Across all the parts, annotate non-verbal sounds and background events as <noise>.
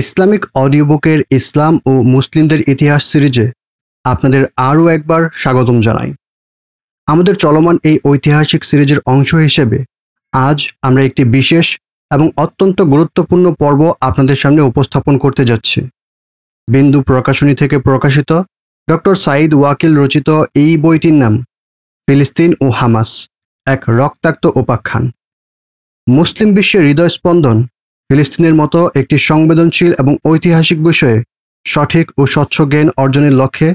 Islamic audio বুকের ইসলাম ও মুসলিমদের ইতিহাস সিরিজে আপনাদের আরও একবার স্বাগতম জানাই। আমাদের চলমান এই ঐতিহাসিক সিরিজের অংশ হিসেবে আজ আমরা একটি বিশেষ এবং অত্যন্ত গুরুত্বপূর্ণ পর্ব আপনাদের সামনে উপস্থাপন করতে যাচ্ছি। বিন্দু প্রকাশনী থেকে প্রকাশিত ডক্টর সাঈদ ওয়াকিল রচিত এই বইটির নাম ফিলিস্তিন ও হামাস, এক রক্তাক্ত উপাখ্যান। মুসলিম বিশ্বের হৃদয়স্পন্দন ফিলিস্তিনের মতো একটি সংবেদনশীল এবং ঐতিহাসিক বিষয়ে সঠিক ও স্বচ্ছ জ্ঞান অর্জনের লক্ষ্যে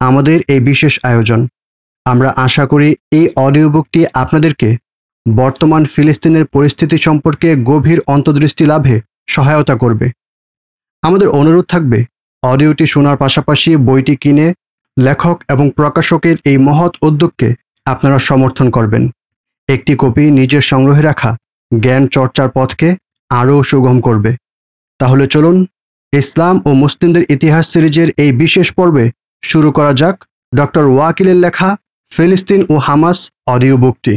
আমাদের এই বিশেষ আয়োজন। আমরা আশা করি এই অডিও বুকটি আপনাদেরকে বর্তমান ফিলিস্তিনের পরিস্থিতি সম্পর্কে গভীর অন্তর্দৃষ্টি লাভে সহায়তা করবে। আমাদের অনুরোধ থাকবে, অডিওটি শোনার পাশাপাশি বইটি কিনে লেখক এবং প্রকাশকের এই মহৎ উদ্যোগকে আপনারা সমর্থন করবেন। একটি কপি নিজের সংগ্রহে রাখা জ্ঞান চর্চার পথকে আরও সুগম করবে তাহলে চলুন ইসলাম ও মুসলিমদের ইতিহাস সিরিজের এই বিশেষ পর্বে শুরু করা যাক ডক্টর ওয়াকিলের লেখা ফিলিস্তিন ও হামাস অডিও বুকটি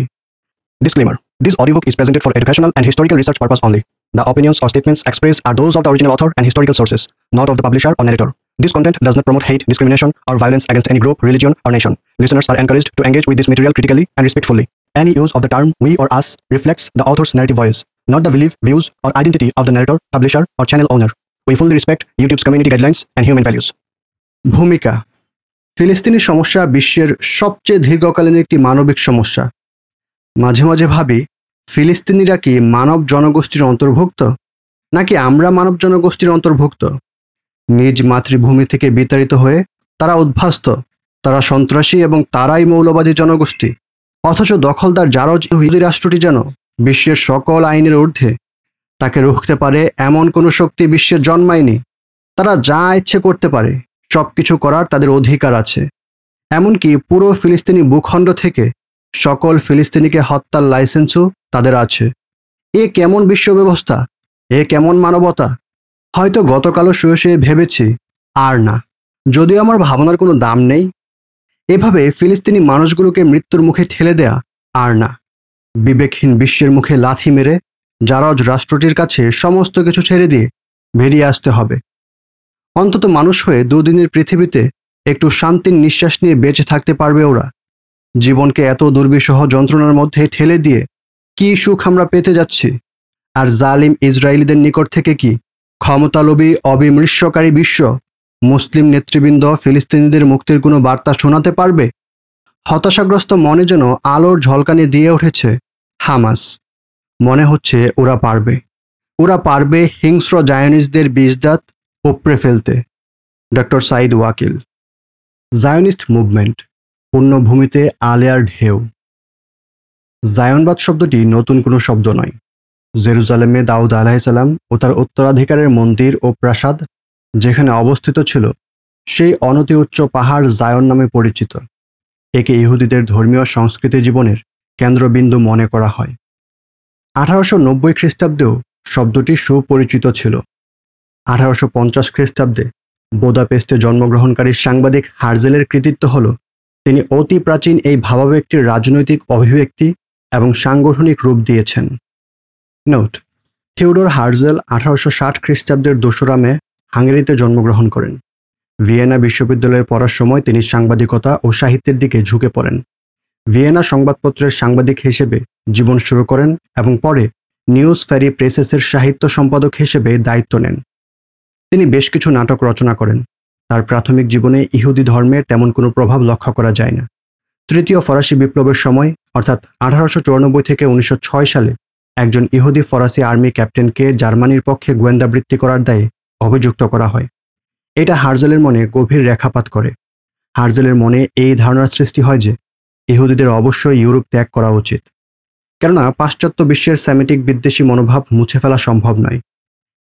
Disclaimer This audiobook is presented for educational and historical research purpose only. The opinions or statements expressed are those of the original author and historical sources, not of the publisher or narrator. This content does not promote hate, discrimination, or violence against any group, religion, or nation. Listeners are encouraged to engage with this material critically and respectfully. Any use of the term we or us reflects the author's narrative voice, not the belief, views, or identity of the narrator, publisher, or channel owner. We fully respect YouTube's community guidelines and human values. ভূমিকা। ফিলিস্তিনি সমস্যা বিশ্বের সবচেয়ে দীর্ঘকালীন একটি মানবিক সমস্যা। মাঝে মাঝে ভাবি ফিলিস্তিনিরা কি মানব জনগোষ্ঠীর অন্তর্ভুক্ত? নাকি আমরা মানব জনগোষ্ঠীর অন্তর্ভুক্ত? নিজ মাতৃভূমি থেকে বিতাড়িত হয়ে তারা উদ্ভাস্ত তারা সন্ত্রাসী এবং তারাই মৌলবাদী জনগোষ্ঠী। অথচ দখলদার জারজ ইহুদি রাষ্ট্রটি যেন বিশ্বের সকল আইনের ঊর্ধ্বে তাকে রুখতে পারে এমন কোনো শক্তি বিশ্বের জন্মায়নি। তারা যা ইচ্ছে করতে পারে সব কিছু করার তাদের অধিকার আছে। এমনকি পুরো ফিলিস্তিনি ভূখণ্ড থেকে সকল ফিলিস্তিনিকে হত্যার লাইসেন্সও তাদের আছে। এ কেমন বিশ্ব ব্যবস্থা এ কেমন মানবতা? হয়তো গতকালও শুয়ে শুয়ে ভেবেছি, আর না। যদিও আমার ভাবনার কোনো দাম নেই। এভাবে ফিলিস্তিনি মানুষগুলোকে মৃত্যুর মুখে ঠেলে দেয়া, আর না। বিবেকহীন বিশ্বের মুখে লাথি মেরে জারজ রাষ্ট্রটির কাছে সমস্ত কিছু ছেড়ে দিয়ে বেরিয়ে আসতে হবে। অন্তত মানুষ হয়ে দুদিনের পৃথিবীতে একটু শান্তির নিঃশ্বাস নিয়ে বেঁচে থাকতে পারবে ওরা। জীবনকে এত দুর্বিষহ যন্ত্রণার মধ্যে ঠেলে দিয়ে কি সুখ আমরা পেতে যাচ্ছি? আর জালিম ইসরায়েলিদের নিকট থেকে কি ক্ষমতালোভী অবিমৃষ্যকারী বিশ্ব মুসলিম নেতৃবৃন্দ ফিলিস্তিনিদের মুক্তির কোনো বার্তা শোনাতে পারবে? হতাশাগ্রস্ত মনে যেন আলোর ঝলকানি দিয়ে উঠেছে। হামাস। মনে হচ্ছে ওরা পারবে। ওরা পারবে হিংস্র জায়নিস্টদের বীজদাত উপড়ে ফেলতে। Doctor Saeed Wakil. Zionist movement, পুণ্যভূমিতে আলেয়ার ঢেউ জায়নবাদ শব্দটি নতুন কোনো শব্দ নয়। জেরুজালেমে দাউদ আলাহিসাল্লাম ও তার উত্তরাধিকারের মন্দির ও প্রাসাদ যেখানে অবস্থিত ছিল, সেই অনতি উচ্চ পাহাড় জায়ন নামে পরিচিত। একে ইহুদিদের ধর্মীয় সংস্কৃতি জীবনের কেন্দ্রবিন্দু মনে করা হয়। আঠারোশো নব্বই খ্রিস্টাব্দেও শব্দটি সুপরিচিত ছিল। আঠারোশো পঞ্চাশ খ্রিস্টাব্দে বোদাপেস্টে জন্মগ্রহণকারী সাংবাদিক হার্জেলের কৃতিত্ব হল, তিনি অতি প্রাচীন এই ভাবাবেগটির রাজনৈতিক অভিব্যক্তি এবং সাংগঠনিক রূপ দিয়েছেন। নোট থিওডোর হার্জেল আঠারোশো ষাট খ্রিস্টাব্দের দোসরা মে হাঙ্গেরিতে জন্মগ্রহণ করেন। ভিয়েনা বিশ্ববিদ্যালয়ে পড়ার সময় তিনি সাংবাদিকতা ও সাহিত্যের দিকে ঝুঁকে পড়েন। ভিয়েনা সংবাদপত্রের সাংবাদিক হিসেবে জীবন শুরু করেন এবং পরে নিউজ ফ্যারি প্রেসেসের সাহিত্য সম্পাদক হিসেবে দায়িত্ব নেন। তিনি বেশ কিছু নাটক রচনা করেন। তার প্রাথমিক জীবনে ইহুদি ধর্মের তেমন কোনো প্রভাব লক্ষ্য করা যায় না। তৃতীয় ফরাসি বিপ্লবের সময়, অর্থাৎ আঠারোশো চুরানব্বই থেকে উনিশশো ছয় সালে, একজন ইহুদি ফরাসি আর্মি ক্যাপ্টেনকে জার্মানির পক্ষে গোয়েন্দাবৃত্তি করার দায়ে অভিযুক্ত করা হয়। এটা হার্জেলের মনে গভীর রেখাপাত করে। হার্জেলের মনে এই ধারণার সৃষ্টি হয় যে ইহুদিদের অবশ্যই ইউরোপ ত্যাগ করা উচিত। কেননা পাশ্চাত্য বিশ্বের স্যামেটিক বিদ্বেষী মনোভাব মুছে ফেলা সম্ভব নয়।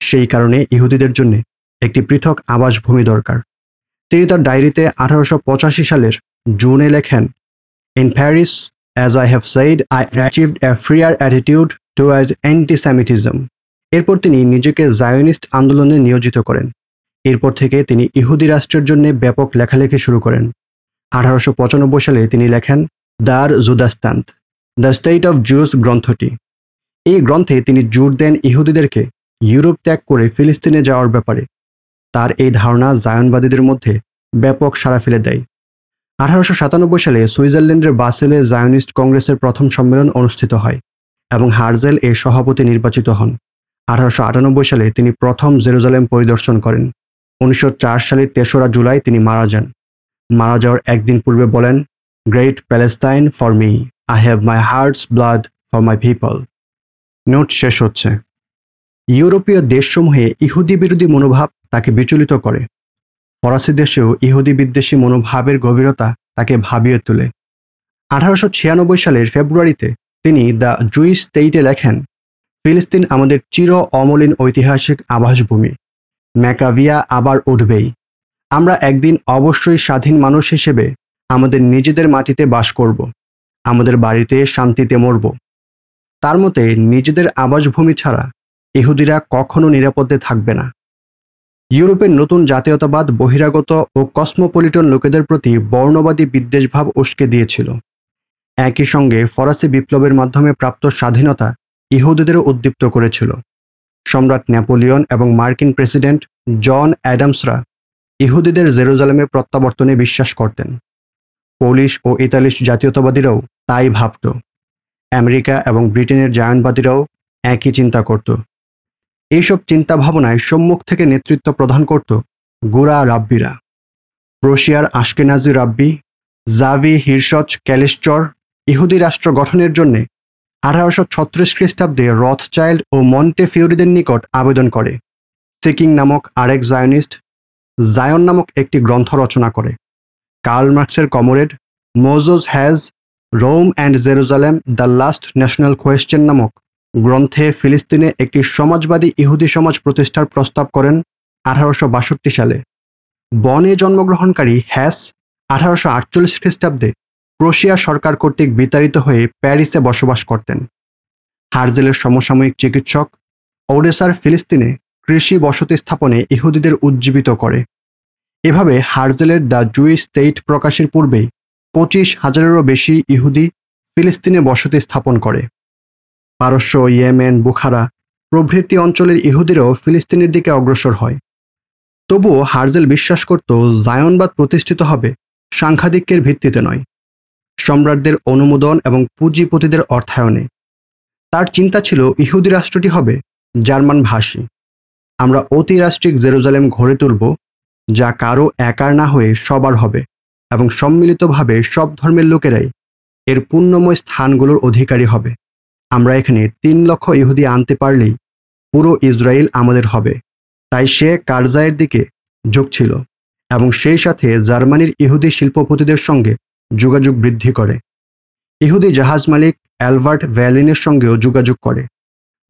সেই কারণে ইহুদিদের জন্য একটি পৃথক আবাসভূমি দরকার। তিনি তার ডায়েরিতে আঠারোশো পঁচাশি সালের জুনে লেখেন in Paris as I have said I achieved a freer attitude toward antisemitism এরপর তিনি নিজেকে জায়নিস্ট আন্দোলনে নিয়োজিত করেন। এরপর থেকে তিনি ইহুদি রাষ্ট্রের জন্য ব্যাপক লেখালেখি শুরু করেন। আঠারোশো পঁচানব্বই সালে তিনি লেখেন Der Judenstaat the state of Jews গ্রন্থটি। এই গ্রন্থে তিনি জোর দেন ইহুদিদেরকে ইউরোপ ত্যাগ করে ফিলিস্তিনে যাওয়ার ব্যাপারে। তার এই ধারণা জায়নবাদীদের মধ্যে ব্যাপক সাড়া ফেলে দেয়। আঠারোশো সাতানব্বই সালে সুইজারল্যান্ডের বাসেলে জায়নিস্ট কংগ্রেসের প্রথম সম্মেলন অনুষ্ঠিত হয় এবং হার্জেল এর সভাপতি নির্বাচিত হন। আঠারোশো আটানব্বই সালে তিনি প্রথম জেরুজালেম পরিদর্শন করেন। উনিশশো চার সালের তেসরা জুলাই তিনি মারা যান। মারা যাওয়ার একদিন পূর্বে বলেন great Palestine for me I have my heart's blood for my people note শেষ হচ্ছে। ইউরোপীয় দেশসমূহে ইহুদি বিরোধী মনোভাব তাকে বিচলিত করে। ফরাসি দেশেও ইহুদি বিদ্বেষী মনোভাবের গভীরতা তাকে ভাবিয়ে তোলে। আঠারোশো ছিয়ানব্বই সালের ফেব্রুয়ারিতে তিনি দ্য জুইস স্টেইটে লেখেন, ফিলিস্তিন আমাদের চির অমলিন ঐতিহাসিক আবাসভূমি। ম্যাকাভিয়া আবার উঠবেই। আমরা একদিন অবশ্যই স্বাধীন মানুষ হিসেবে আমাদের নিজেদের মাটিতে বাস করব, আমাদের বাড়িতে শান্তিতে মরব। তার মতে নিজেদের আবাসভূমি ছাড়া ইহুদিরা কখনো নিরাপদে থাকবে না। ইউরোপের নতুন জাতীয়তাবাদ বহিরাগত ও কসমোপলিটন লোকেদের প্রতি বর্ণবাদী বিদ্বেষভাব উস্কে দিয়েছিল। একই সঙ্গে ফরাসি বিপ্লবের মাধ্যমে প্রাপ্ত স্বাধীনতা ইহুদিদেরও উদ্দীপ্ত করেছিল। সম্রাট নেপোলিয়ন এবং মার্কিন প্রেসিডেন্ট জন অ্যাডামসরা ইহুদিদের জেরুজালেমে প্রত্যাবর্তনে বিশ্বাস করতেন। পোলিশ ও ইতালিশ জাতীয়তাবাদীরাও তাই ভাবত। আমেরিকা এবং ব্রিটেনের জায়নবাদীরাও একই চিন্তা করত। এইসব চিন্তা ভাবনায় সম্মুখ থেকে নেতৃত্ব প্রদান করত গোড়া রাব্বিরা। প্রশিয়ার আশকেনাজি রাব্বি, জাভি হিরসচ ক্যালিস্টর ইহুদি রাষ্ট্র গঠনের জন্য আঠারোশো ছত্রিশ খ্রিস্টাব্দে রথ চাইল্ড ও মন্টে ফিওরিদের নিকট আবেদন করে। সিকিং নামক আরেক জায়নিস্ট জায়ন নামক একটি গ্রন্থ রচনা করে। কার্ল মার্কসের comrade Moses Hess Rome and Jerusalem the last national question নামক গ্রন্থে ফিলিস্তিনে একটি সমাজবাদী ইহুদি সমাজ প্রতিষ্ঠার প্রস্তাব করেন আঠারোশো বাষট্টি সালে। বনে জন্মগ্রহণকারী হ্যাস আঠারোশো আটচল্লিশ খ্রিস্টাব্দে ক্রোশিয়া সরকার কর্তৃক বিতাড়িত হয়ে প্যারিসে বসবাস করতেন। হার্জেলের সমসাময়িক চিকিৎসক, ওডেসার ফিলিস্তিনে কৃষি বসতি স্থাপনে ইহুদিদের উজ্জীবিত করে। এভাবে হার্জেলের দ্য জুই স্টেট প্রকাশের পূর্বেই পঁচিশ হাজারেরও বেশি ইহুদি ফিলিস্তিনে বসতি স্থাপন করে। পারস্য, ইয়েমেন, বুখারা প্রভৃতি অঞ্চলের ইহুদিরাও ফিলিস্তিনের দিকে অগ্রসর হয়। তবুও হার্জেল বিশ্বাস করত, জায়নবাদ প্রতিষ্ঠিত হবে সাংঘাতিকের ভিত্তিতে নয়। সম্রাটদের অনুমোদন এবং পুঁজিপতিদের অর্থায়নে। তার চিন্তা ছিল, ইহুদি রাষ্ট্রটি হবে জার্মান ভাষী। আমরা অতিরাষ্ট্রিক জেরুজালেম গড়ে তুলব, যা কারও একার না হয়ে সবার হবে এবং সম্মিলিতভাবে সব ধর্মের লোকেরাই এর পুণ্যময় স্থানগুলোর অধিকারী হবে। আমরা এখানে তিন লক্ষ ইহুদি আনতে পারলেই পুরো ইসরায়েল আমাদের হবে। তাই সে কারজায়ের দিকে ঝুঁকছিল এবং সেই সাথে জার্মানির ইহুদি শিল্পপতিদের সঙ্গে যোগাযোগ বৃদ্ধি করে। ইহুদি জাহাজ মালিক অ্যালবার্ট ভ্যালিনের সঙ্গেও যোগাযোগ করে,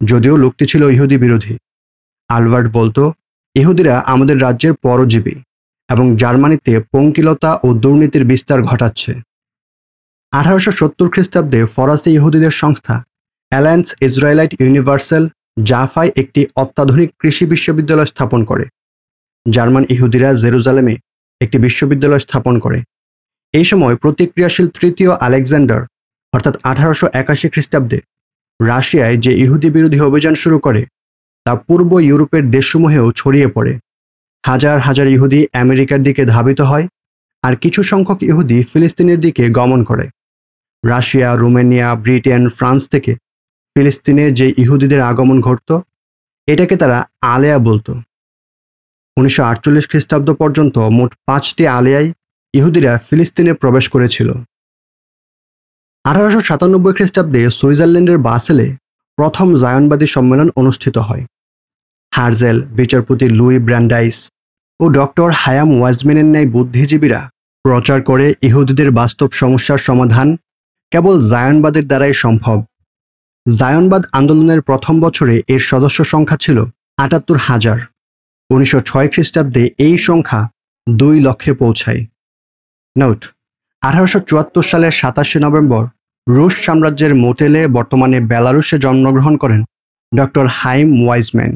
যদিও লোকটি ছিল ইহুদি বিরোধী। আলবার্ট বলতো, ইহুদিরা আমাদের রাজ্যের পরজীবী এবং জার্মানিতে পঙ্কিলতা ও দুর্নীতির বিস্তার ঘটাচ্ছে। আঠারোশো সত্তর খ্রিস্টাব্দে ফরাসি ইহুদিদের সংস্থা অ্যালায়েন্স ইসরায়েলাইট ইউনিভার্সাল জাফায় একটি অত্যাধুনিক কৃষি বিশ্ববিদ্যালয় স্থাপন করে। জার্মান ইহুদিরা জেরুজালেমে একটি বিশ্ববিদ্যালয় স্থাপন করে। এই সময় প্রতিক্রিয়াশীল তৃতীয় আলেকজান্ডার, অর্থাৎ আঠারোশো একাশি খ্রিস্টাব্দে, রাশিয়ায় যে ইহুদি বিরোধী অভিযান শুরু করে তা পূর্ব ইউরোপের দেশসমূহেও ছড়িয়ে পড়ে। হাজার হাজার ইহুদি আমেরিকার দিকে ধাবিত হয় আর কিছু সংখ্যক ইহুদি ফিলিস্তিনের দিকে গমন করে। রাশিয়া, রোমেনিয়া, ব্রিটেন, ফ্রান্স থেকে ফিলিস্তিনে যে ইহুদিদের আগমন ঘটত, এটাকে তারা আলেয়া বলতো। উনিশশো আটচল্লিশ খ্রিস্টাব্দ পর্যন্ত মোট পাঁচটি আলেয়ায় ইহুদিরা ফিলিস্তিনে প্রবেশ করেছিল। আঠারোশো সাতানব্বই খ্রিস্টাব্দে সুইজারল্যান্ডের বাসেলে প্রথম জায়নবাদী সম্মেলন অনুষ্ঠিত হয়। হার্জেল, বিচারপতি লুই ব্র্যান্ডাইস ও ডক্টর হায়াম ওয়াজমেনের ন্যায় বুদ্ধিজীবীরা প্রচার করে ইহুদিদের বাস্তব সমস্যার সমাধান কেবল জায়নবাদের দ্বারাই সম্ভব। জায়নবাদ আন্দোলনের প্রথম বছরে এর সদস্য সংখ্যা ছিল আটাত্তর হাজার। উনিশশো ছয় খ্রিস্টাব্দে এই সংখ্যা দুই লক্ষে পৌঁছায়। নোট, আঠারোশো চুয়াত্তর সালের সাতাশে নভেম্বর রুশ সাম্রাজ্যের মোটেলে বর্তমানে বেলারুশে জন্মগ্রহণ করেন ডক্টর হাইম ওয়াইজম্যান।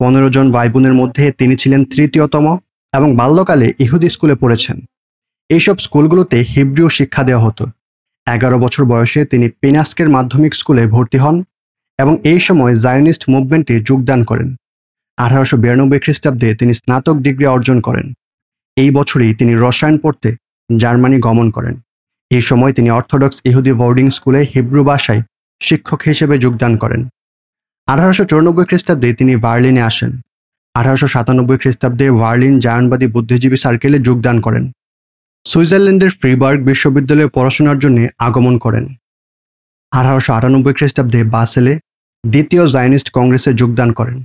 পনেরো জন ভাইবোনের মধ্যে তিনি ছিলেন তৃতীয়তম এবং বাল্যকালে ইহুদি স্কুলে পড়েছেন। এইসব স্কুলগুলোতে হিব্রিও শিক্ষা দেওয়া হতো। এগারো বছর বয়সে তিনি পিনাস্কের মাধ্যমিক স্কুলে ভর্তি হন এবং এই সময় জায়নিস্ট মুভমেন্টে যোগদান করেন। আঠারোশো বিরানব্বই খ্রিস্টাব্দে তিনি স্নাতক ডিগ্রি অর্জন করেন। এই বছরই তিনি রসায়ন পড়তে জার্মানি গমন করেন। এই সময় তিনি অর্থোডক্স ইহুদি বোর্ডিং স্কুলে হিব্রু ভাষায় শিক্ষক হিসেবে যোগদান করেন। আঠারোশো চৌরানব্বই খ্রিস্টাব্দে তিনি বার্লিনে আসেন। আঠারোশো সাতানব্বই খ্রিস্টাব্দে বার্লিন জায়নবাদী বুদ্ধিজীবী সার্কেলে যোগদান করেন। সুইজারল্যান্ডের ফ্রিবার্গ বিশ্ববিদ্যালয়ে পড়াশোনার জন্য আগমন করেন। আঠারোশো আটানব্বই খ্রিস্টাব্দে বাসেলে দ্বিতীয় জায়নিস্ট কংগ্রেসে যোগদান করেন।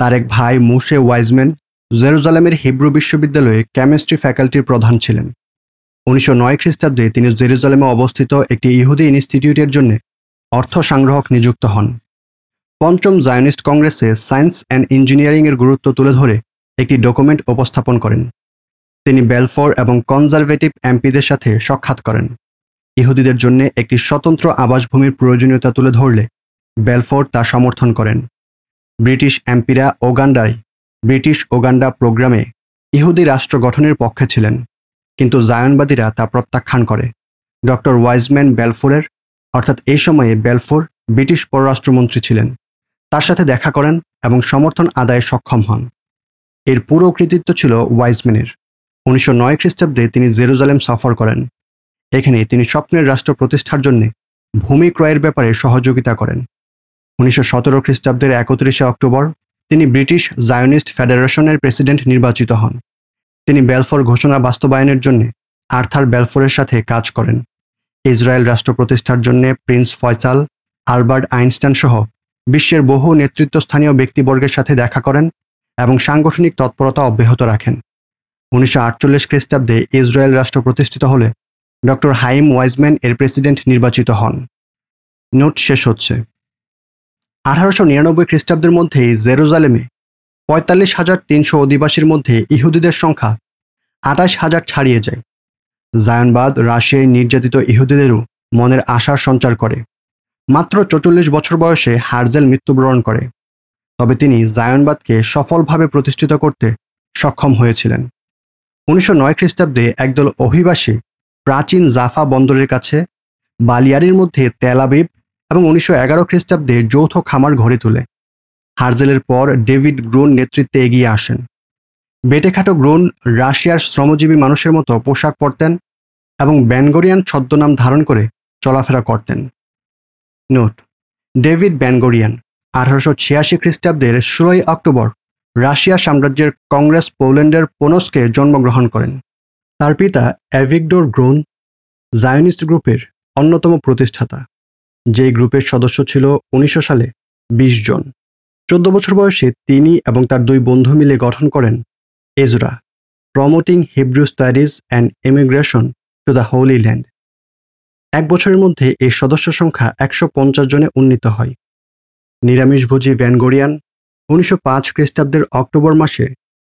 তার এক ভাই মুসে ওয়াইজম্যান জেরুজালেমের হিব্রু বিশ্ববিদ্যালয়ে কেমিস্ট্রি ফ্যাকাল্টির প্রধান ছিলেন। উনিশশো নয় খ্রিস্টাব্দে তিনি জেরুজালেমে অবস্থিত একটি ইহুদি ইনস্টিটিউটের জন্য অর্থ সংগ্রাহক নিযুক্ত হন। পঞ্চম জায়নিস্ট কংগ্রেসে সায়েন্স অ্যান্ড ইঞ্জিনিয়ারিংয়ের গুরুত্ব তুলে ধরে একটি ডকুমেন্ট উপস্থাপন করেন। তিনি বেলফোর এবং কনজারভেটিভ এমপিদের সাথে সাক্ষাৎ করেন। ইহুদিদের জন্য একটি স্বতন্ত্র আবাসভূমির প্রয়োজনীয়তা তুলে ধরলে বেলফোর তা সমর্থন করেন। ব্রিটিশ এমপিরা ওগান্ডায়, ব্রিটিশ ওগান্ডা প্রোগ্রামে ইহুদি রাষ্ট্র গঠনের পক্ষে ছিলেন, কিন্তু জায়নবাদীরা তা প্রত্যাখ্যান করে। ডক্টর ওয়াইজম্যান বেলফোরের, অর্থাৎ এই সময়ে বেলফোর ব্রিটিশ পররাষ্ট্রমন্ত্রী ছিলেন। তার সাথে দেখা করেন এবং সমর্থন আদায়ে সক্ষম হন। এর পুরো কৃতিত্ব ছিল ওয়াইজম্যানের। উনিশশো নয় খ্রিস্টাব্দে তিনি জেরুজালেম সফর করেন। এখানে তিনি স্বপ্নের রাষ্ট্র প্রতিষ্ঠার জন্য ভূমি ক্রয়ের ব্যাপারে সহযোগিতা করেন। উনিশশো সতেরো খ্রিস্টাব্দের একত্রিশে অক্টোবর তিনি ব্রিটিশ জায়নিস্ট ফেডারেশনের প্রেসিডেন্ট নির্বাচিত হন। তিনি বেলফোর ঘোষণা বাস্তবায়নের জন্য আর্থার বেলফোরের সাথে কাজ করেন। ইসরায়েল রাষ্ট্র প্রতিষ্ঠার জন্য প্রিন্স ফয়সাল, আলবার্ট আইনস্টাইন সহ বিশ্বের বহু নেতৃত্বস্থানীয় ব্যক্তিবর্গের সাথে দেখা করেন এবং সাংগঠনিক তৎপরতা অব্যাহত রাখেন। উনিশশো আটচল্লিশ খ্রিস্টাব্দে ইসরায়েল রাষ্ট্র প্রতিষ্ঠিত হলে ডক্টর হাইম ওয়াইজম্যান এর প্রেসিডেন্ট নির্বাচিত হন। নোট শেষ হচ্ছে। আঠারোশো নিরানব্বই খ্রিস্টাব্দের মধ্যেই জেরুজালেমে পঁয়তাল্লিশ হাজার তিনশো অধিবাসীর মধ্যে ইহুদিদের সংখ্যা আঠাশ হাজার ছাড়িয়ে যায়। জায়নবাদ রাশিয়ায় নির্যাতিত ইহুদিদেরও মনের আশার সঞ্চার করে। মাত্র চৌচল্লিশ বছর বয়সে হার্জেল মৃত্যুবরণ করে। তবে তিনি জায়নবাদকে সফলভাবে প্রতিষ্ঠিত করতে সক্ষম হয়েছিলেন। উনিশশো নয় খ্রিস্টাব্দে একদল অভিবাসী প্রাচীন জাফা বন্দরের কাছে বালিয়ারির মধ্যে তেলাবিব এবং উনিশশো এগারো খ্রিস্টাব্দে যৌথ খামার গড়ে তোলে। হার্জেলের পর ডেভিড গ্রুন নেতৃত্বে এগিয়ে আসেন। বেটেখাটো গ্রুন রাশিয়ার শ্রমজীবী মানুষের মতো পোশাক পরতেন এবং ব্যানগোরিয়ান ছদ্মনাম ধারণ করে চলাফেরা করতেন। নোট। ডেভিড ব্যানগোরিয়ান আঠারোশো ছিয়াশি খ্রিস্টাব্দের ষোলোই অক্টোবর, রাশিয়া সাম্রাজ্যের কংগ্রেস পোল্যান্ডের পোনসকে জন্মগ্রহণ করেন। তার পিতা অ্যাভিকডোর গ্রোন, জায়নিস্ট গ্রুপের অন্যতম প্রতিষ্ঠাতা যে গ্রুপের সদস্য ছিল উনিশশো সালে বিশ জন। চোদ্দ বছর বয়সে তিনি এবং তার দুই বন্ধু মিলে গঠন করেন Ezra, promoting Hebrew studies and immigration to the holy land. এক বছরের মধ্যে এই সদস্য সংখ্যা একশো পঞ্চাশ জনে উন্নীত হয়। নিরামিষভোজী ভ্যানগোরিয়ান উনিশশো পাঁচ খ্রিস্টাব্দের অক্টোবর মাসে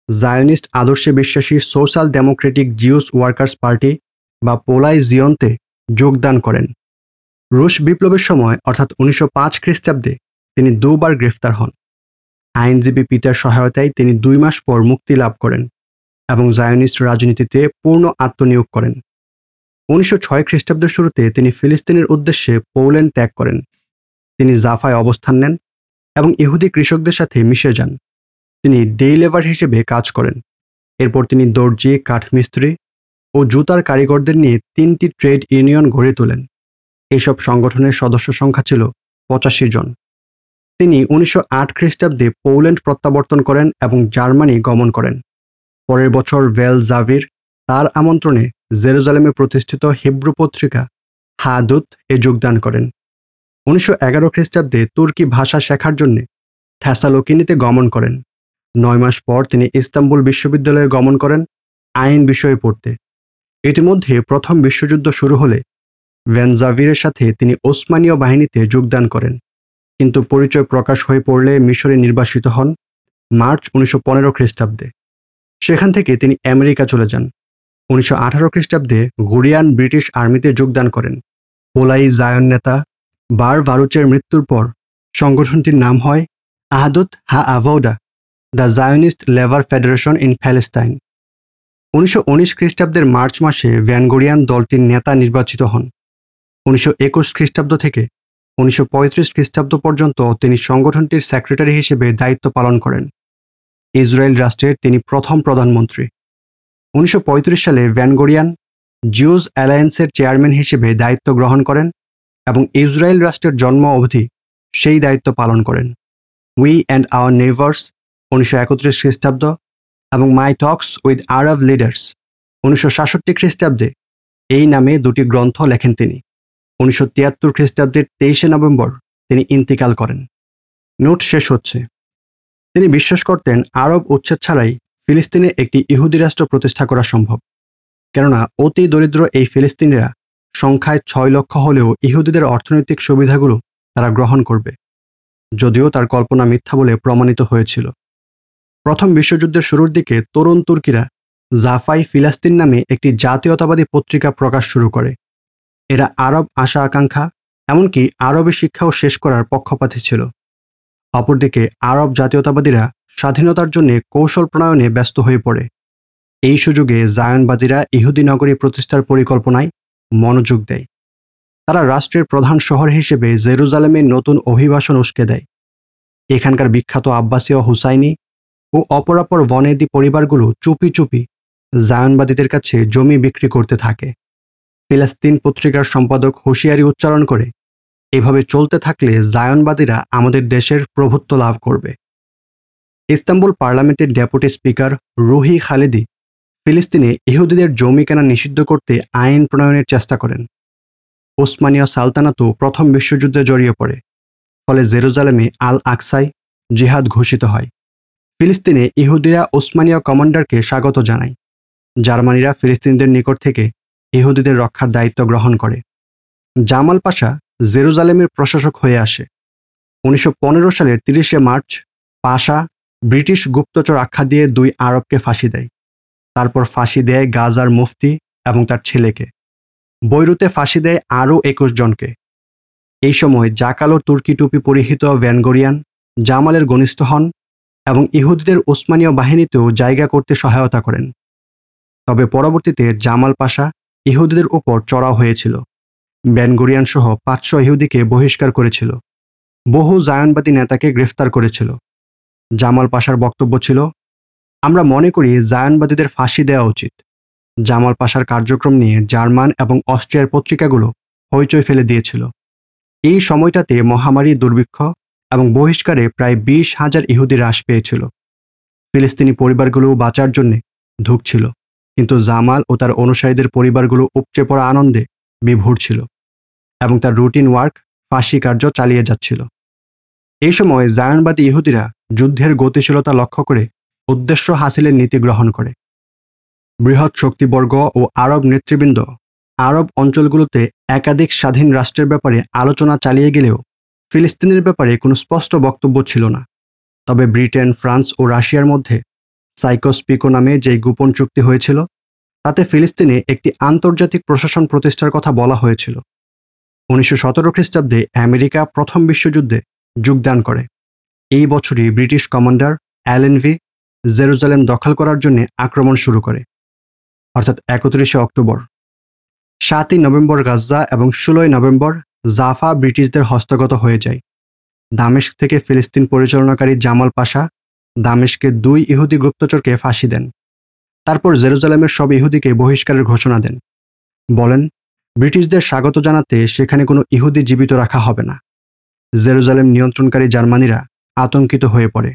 জায়নিস্ট আদর্শে বিশ্বাসী social democratic Jews workers party বা পোলাই জিয়ন্তে যোগদান করেন। রুশ বিপ্লবের সময়, অর্থাৎ উনিশশো পাঁচ খ্রিস্টাব্দে, তিনি দুবার গ্রেফতার হন। আইনজীবী পিতার সহায়তায় তিনি দুই মাস পর মুক্তি লাভ করেন এবং জায়নিস্ট রাজনীতিতে পূর্ণ আত্মনিয়োগ করেন। উনিশশো ছয় খ্রিস্টাব্দের শুরুতে তিনি ফিলিস্তিনের উদ্দেশ্যে পোল্যান্ড ত্যাগ করেন। তিনি জাফায় অবস্থান নেন এবং ইহুদি কৃষকদের সাথে মিশে যান। তিনি ডে লেবার হিসেবে কাজ করেন। এরপর তিনি দর্জি, কাঠমিস্ত্রি ও জুতার কারিগরদের নিয়ে তিনটি ট্রেড ইউনিয়ন গড়ে তোলেন। এসব সংগঠনের সদস্য সংখ্যা ছিল পঁচাশি জন। তিনি উনিশশো আট খ্রিস্টাব্দে পোল্যান্ড প্রত্যাবর্তন করেন এবং জার্মানি গমন করেন। পরের বছর ভেল জাভির তার আমন্ত্রণে জেরুজালেমে প্রতিষ্ঠিত হিব্রু পত্রিকা হাদুত এ যোগদান করেন। উনিশশো এগারো খ্রিস্টাব্দে তুর্কি ভাষা শেখার জন্যে থ্যাসালোকিনিতে গমন করেন। নয় মাস পর তিনি ইস্তাম্বুল বিশ্ববিদ্যালয়ে গমন করেন আইন বিষয়ে পড়তে। ইতিমধ্যে প্রথম বিশ্বযুদ্ধ শুরু হলে ভ্যানজাভিরের সাথে তিনি ওসমানীয় বাহিনীতে যোগদান করেন। কিন্তু পরিচয় প্রকাশ হয়ে পড়লে মিশরে নির্বাসিত হন মার্চ উনিশশো পনেরো খ্রিস্টাব্দে। সেখান থেকে তিনি আমেরিকা চলে যান। উনিশশো আঠারো খ্রিস্টাব্দে গুরিয়ান ব্রিটিশ আর্মিতে যোগদান করেন। পোলাই জায়ন নেতা বার ভারুচের মৃত্যুর পর সংগঠনটির নাম হয় Ahdut Ha Avoda the Zionist labour federation in Palestine উনিশশো উনিশ খ্রিস্টাব্দের মার্চ মাসে ভ্যানগোরিয়ান দলটির নেতা নির্বাচিত হন। উনিশশো একুশ খ্রিস্টাব্দ থেকে উনিশশো পঁয়ত্রিশ খ্রিস্টাব্দ পর্যন্ত তিনি সংগঠনটির সেক্রেটারি হিসেবে দায়িত্ব পালন করেন। ইসরায়েল রাষ্ট্রের তিনি প্রথম প্রধানমন্ত্রী। উনিশশো পঁয়ত্রিশ সালে ভ্যানগোরিয়ান জিউজ অ্যালায়েন্সের চেয়ারম্যান হিসেবে দায়িত্ব গ্রহণ করেন এবং ইসরায়েল রাষ্ট্রের জন্ম অবধি সেই দায়িত্ব পালন করেন। উই অ্যান্ড আওয়ার নেভার্স উনিশশো একত্রিশ খ্রিস্টাব্দ এবং মাই টক্স উইথ আরব লিডার্স উনিশশো সাতষট্টি খ্রিস্টাব্দে এই নামে দুটি গ্রন্থ লেখেন তিনি। উনিশশো তিয়াত্তর খ্রিস্টাব্দের তেইশে নভেম্বর তিনি ইন্তিকাল করেন। নোট শেষ হচ্ছে। তিনি বিশ্বাস করতেন আরব উচ্ছেদ ছাড়াই ফিলিস্তিনে একটি ইহুদি রাষ্ট্র প্রতিষ্ঠা করা সম্ভব। কেননা, অতি দরিদ্র এই ফিলিস্তিনিরা সংখ্যায় ছয় লক্ষ হলেও ইহুদিদের অর্থনৈতিক সুবিধাগুলো তারা গ্রহণ করবে, যদিও তার কল্পনা মিথ্যা বলে প্রমাণিত হয়েছিল। প্রথম বিশ্বযুদ্ধের শুরুর দিকে তরুণ তুর্কিরা জাফাই ফিলাস্তিন নামে একটি জাতীয়তাবাদী পত্রিকা প্রকাশ শুরু করে। এরা আরব আশা আকাঙ্ক্ষা, এমনকি আরবি শিক্ষাও শেষ করার পক্ষপাতী ছিল। অপরদিকে আরব জাতীয়তাবাদীরা স্বাধীনতার জন্য কৌশল প্রণয়নে ব্যস্ত হয়ে পড়ে। এই সুযোগে জায়নবাদীরা ইহুদি নগরী প্রতিষ্ঠার পরিকল্পনায় মনোযোগ দেয়। তারা রাষ্ট্রের প্রধান শহর হিসেবে জেরুজালেমের নতুন অভিবাসন উস্কে দেয়। এখানকার বিখ্যাত আব্বাসীয় হুসাইনি ও অপরাপর বনেদি পরিবারগুলো চুপি চুপি জায়নবাদীদের কাছে জমি বিক্রি করতে থাকে। ফিলিস্তিন পত্রিকার সম্পাদক হুঁশিয়ারি উচ্চারণ করে, এভাবে চলতে থাকলে জায়নবাদীরা আমাদের দেশের প্রভুত্ব লাভ করবে। ইস্তাম্বুল পার্লামেন্টের ডেপুটি স্পিকার রুহি খালেদি ফিলিস্তিনে ইহুদিদের জমি কেনা নিষিদ্ধ করতে আইন প্রণয়নের চেষ্টা করেন। ওসমানীয় সালতানাতও প্রথম বিশ্বযুদ্ধে জড়িয়ে পড়ে, ফলে জেরুজালেমে আল আকসাই জিহাদ ঘোষিত হয়। ফিলিস্তিনে ইহুদিরা ওসমানীয় কমান্ডারকে স্বাগত জানায়। জার্মানিরা ফিলিস্তিনিদের নিকট থেকে ইহুদিদের রক্ষার দায়িত্ব গ্রহণ করে। জামাল পাশা জেরুজালেমের প্রশাসক হয়ে আসে। উনিশশো পনেরো সালের তিরিশে মার্চ পাশা ব্রিটিশ গুপ্তচর আখ্যা দিয়ে দুই আরবকে ফাঁসি দেয়। তারপর ফাঁসি দেয় গাজার মুফতি এবং তার ছেলেকে। বৈরুতে ফাঁসি দেয় আরও একুশ জনকে। এই সময় জাকালো তুর্কি টুপি পরিহিত ভ্যানগোরিয়ান, জামালের ঘনিষ্ঠ হন এবং ইহুদিদের ওসমানীয় বাহিনীতেও জায়গা করতে সহায়তা করেন। তবে পরবর্তীতে জামাল পাশা ইহুদিদের উপর চড়াও হয়েছিল। ব্যানগোরিয়ান সহ পাঁচশো ইহুদিকে বহিষ্কার করেছিল। বহু জায়নবাদী নেতাকে গ্রেফতার করেছিল। জামাল পাশার বক্তব্য ছিল, আমরা মনে করি জায়ানবাদীদের ফাঁসি দেওয়া উচিত। জামাল পাশার কার্যক্রম নিয়ে জার্মান এবং অস্ট্রিয়ার পত্রিকাগুলো হইচই ফেলে দিয়েছিল। এই সময়টাতে মহামারী দুর্ভিক্ষ এবং বহিষ্কারে প্রায় বিশ হাজার ইহুদি হ্রাস পেয়েছিল। ফিলিস্তিনি পরিবারগুলো বাঁচার জন্য ধুকছিল কিন্তু জামাল ও তার অনুসারীদের পরিবারগুলো উপচে পড়া আনন্দে বিভোর ছিল এবং তার রুটিন ওয়ার্ক ফাঁসি কার্য চালিয়ে যাচ্ছিল। এই সময় জায়নবাদী ইহুদিরা যুদ্ধের গতিশীলতা লক্ষ্য করে উদ্দেশ্য হাসিলের নীতি গ্রহণ করে। বৃহৎ শক্তিবর্গ ও আরব নেতৃবৃন্দ আরব অঞ্চলগুলোতে একাধিক স্বাধীন রাষ্ট্রের ব্যাপারে আলোচনা চালিয়ে গেলেও ফিলিস্তিনের ব্যাপারে কোনো স্পষ্ট বক্তব্য ছিল না। তবে ব্রিটেন, ফ্রান্স ও রাশিয়ার মধ্যে সাইকোস্পিকো নামে যে গোপন চুক্তি হয়েছিল, তাতে ফিলিস্তিনে একটি আন্তর্জাতিক প্রশাসন প্রতিষ্ঠার কথা বলা হয়েছিল। উনিশশো সতেরো খ্রিস্টাব্দে আমেরিকা প্রথম বিশ্বযুদ্ধে যোগদান করে। এই বছরই ব্রিটিশ কমান্ডার অ্যালেনভি জেরুজালেম দখল করার জন্য আক্রমণ শুরু করে, অর্থাৎ একত্রিশে অক্টোবর। সাতই নভেম্বর গাজদা এবং ষোলোই নভেম্বর জাফা ব্রিটিশদের হস্তগত হয়ে যায়। দামেস্ক থেকে ফিলিস্তিন পরিচালনাকারী জামাল পাশা দামেশকে দুই ইহুদি গুপ্তচরকে ফাঁসি দেন। তারপর জেরুজালেমের সব ইহুদিকে বহিষ্কারের ঘোষণা দেন। বলেন, ব্রিটিশদের স্বাগত জানাতে সেখানে কোনো ইহুদি জীবিত রাখা হবে না। জেরুজালেম নিয়ন্ত্রণকারী জার্মানিরা আতঙ্কিত হয়ে পড়ে।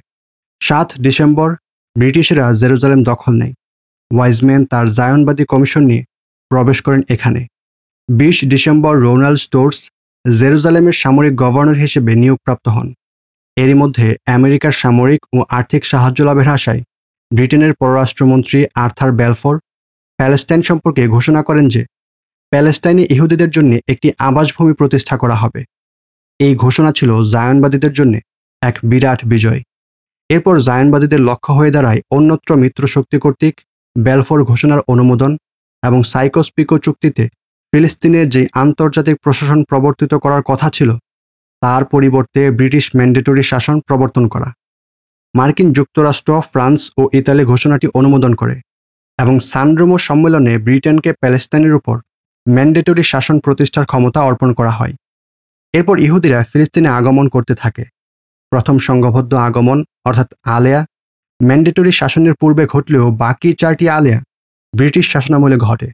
সাত ডিসেম্বর ব্রিটিশরা জেরুজালেম দখল নেয়। ওয়াইজম্যান তার জায়নবাদী কমিশন নিয়ে প্রবেশ করেন এখানে। বিশ ডিসেম্বর রোনাল্ড স্টোর্স জেরুজালেমের সামরিক গভর্নর হিসেবে নিয়োগপ্রাপ্ত হন। এরই মধ্যে আমেরিকার সামরিক ও আর্থিক সাহায্য লাভের আশায় ব্রিটেনের পররাষ্ট্রমন্ত্রী আর্থার বেলফোর প্যালেস্টাইন সম্পর্কে ঘোষণা করেন যে প্যালেস্টাইনে ইহুদিদের জন্য একটি আবাসভূমি প্রতিষ্ঠা করা হবে। এই ঘোষণা ছিল জায়নবাদীদের জন্য এক বিরাট বিজয়। এরপর জায়নবাদীদের লক্ষ্য হয়ে দাঁড়ায় অন্যত্র মিত্র শক্তি কর্তৃক বেলফোর ঘোষণার অনুমোদন এবং সাইকোস্পিকো চুক্তিতে ফিলিস্তিনে যে আন্তর্জাতিক প্রশাসন প্রবর্তিত করার কথা ছিল, তার পরিবর্তে ব্রিটিশ ম্যান্ডেটরি শাসন প্রবর্তন করা। মার্কিন যুক্তরাষ্ট্র, ফ্রান্স ও ইতালি ঘোষণাটি অনুমোদন করে এবং সানরোমো সম্মেলনে ব্রিটেনকে প্যালেস্তাইনের উপর ম্যান্ডেটরি শাসন প্রতিষ্ঠার ক্ষমতা অর্পণ করা হয়। এরপর ইহুদিরা ফিলিস্তিনে আগমন করতে থাকে। প্রথম সংঘবদ্ধ আগমন, অর্থাৎ আলেয়া, ম্যান্ডেটরি শাসনের পূর্বে ঘটলেও বাকি চারটি আলেয়া ব্রিটিশ শাসনামলে ঘটে।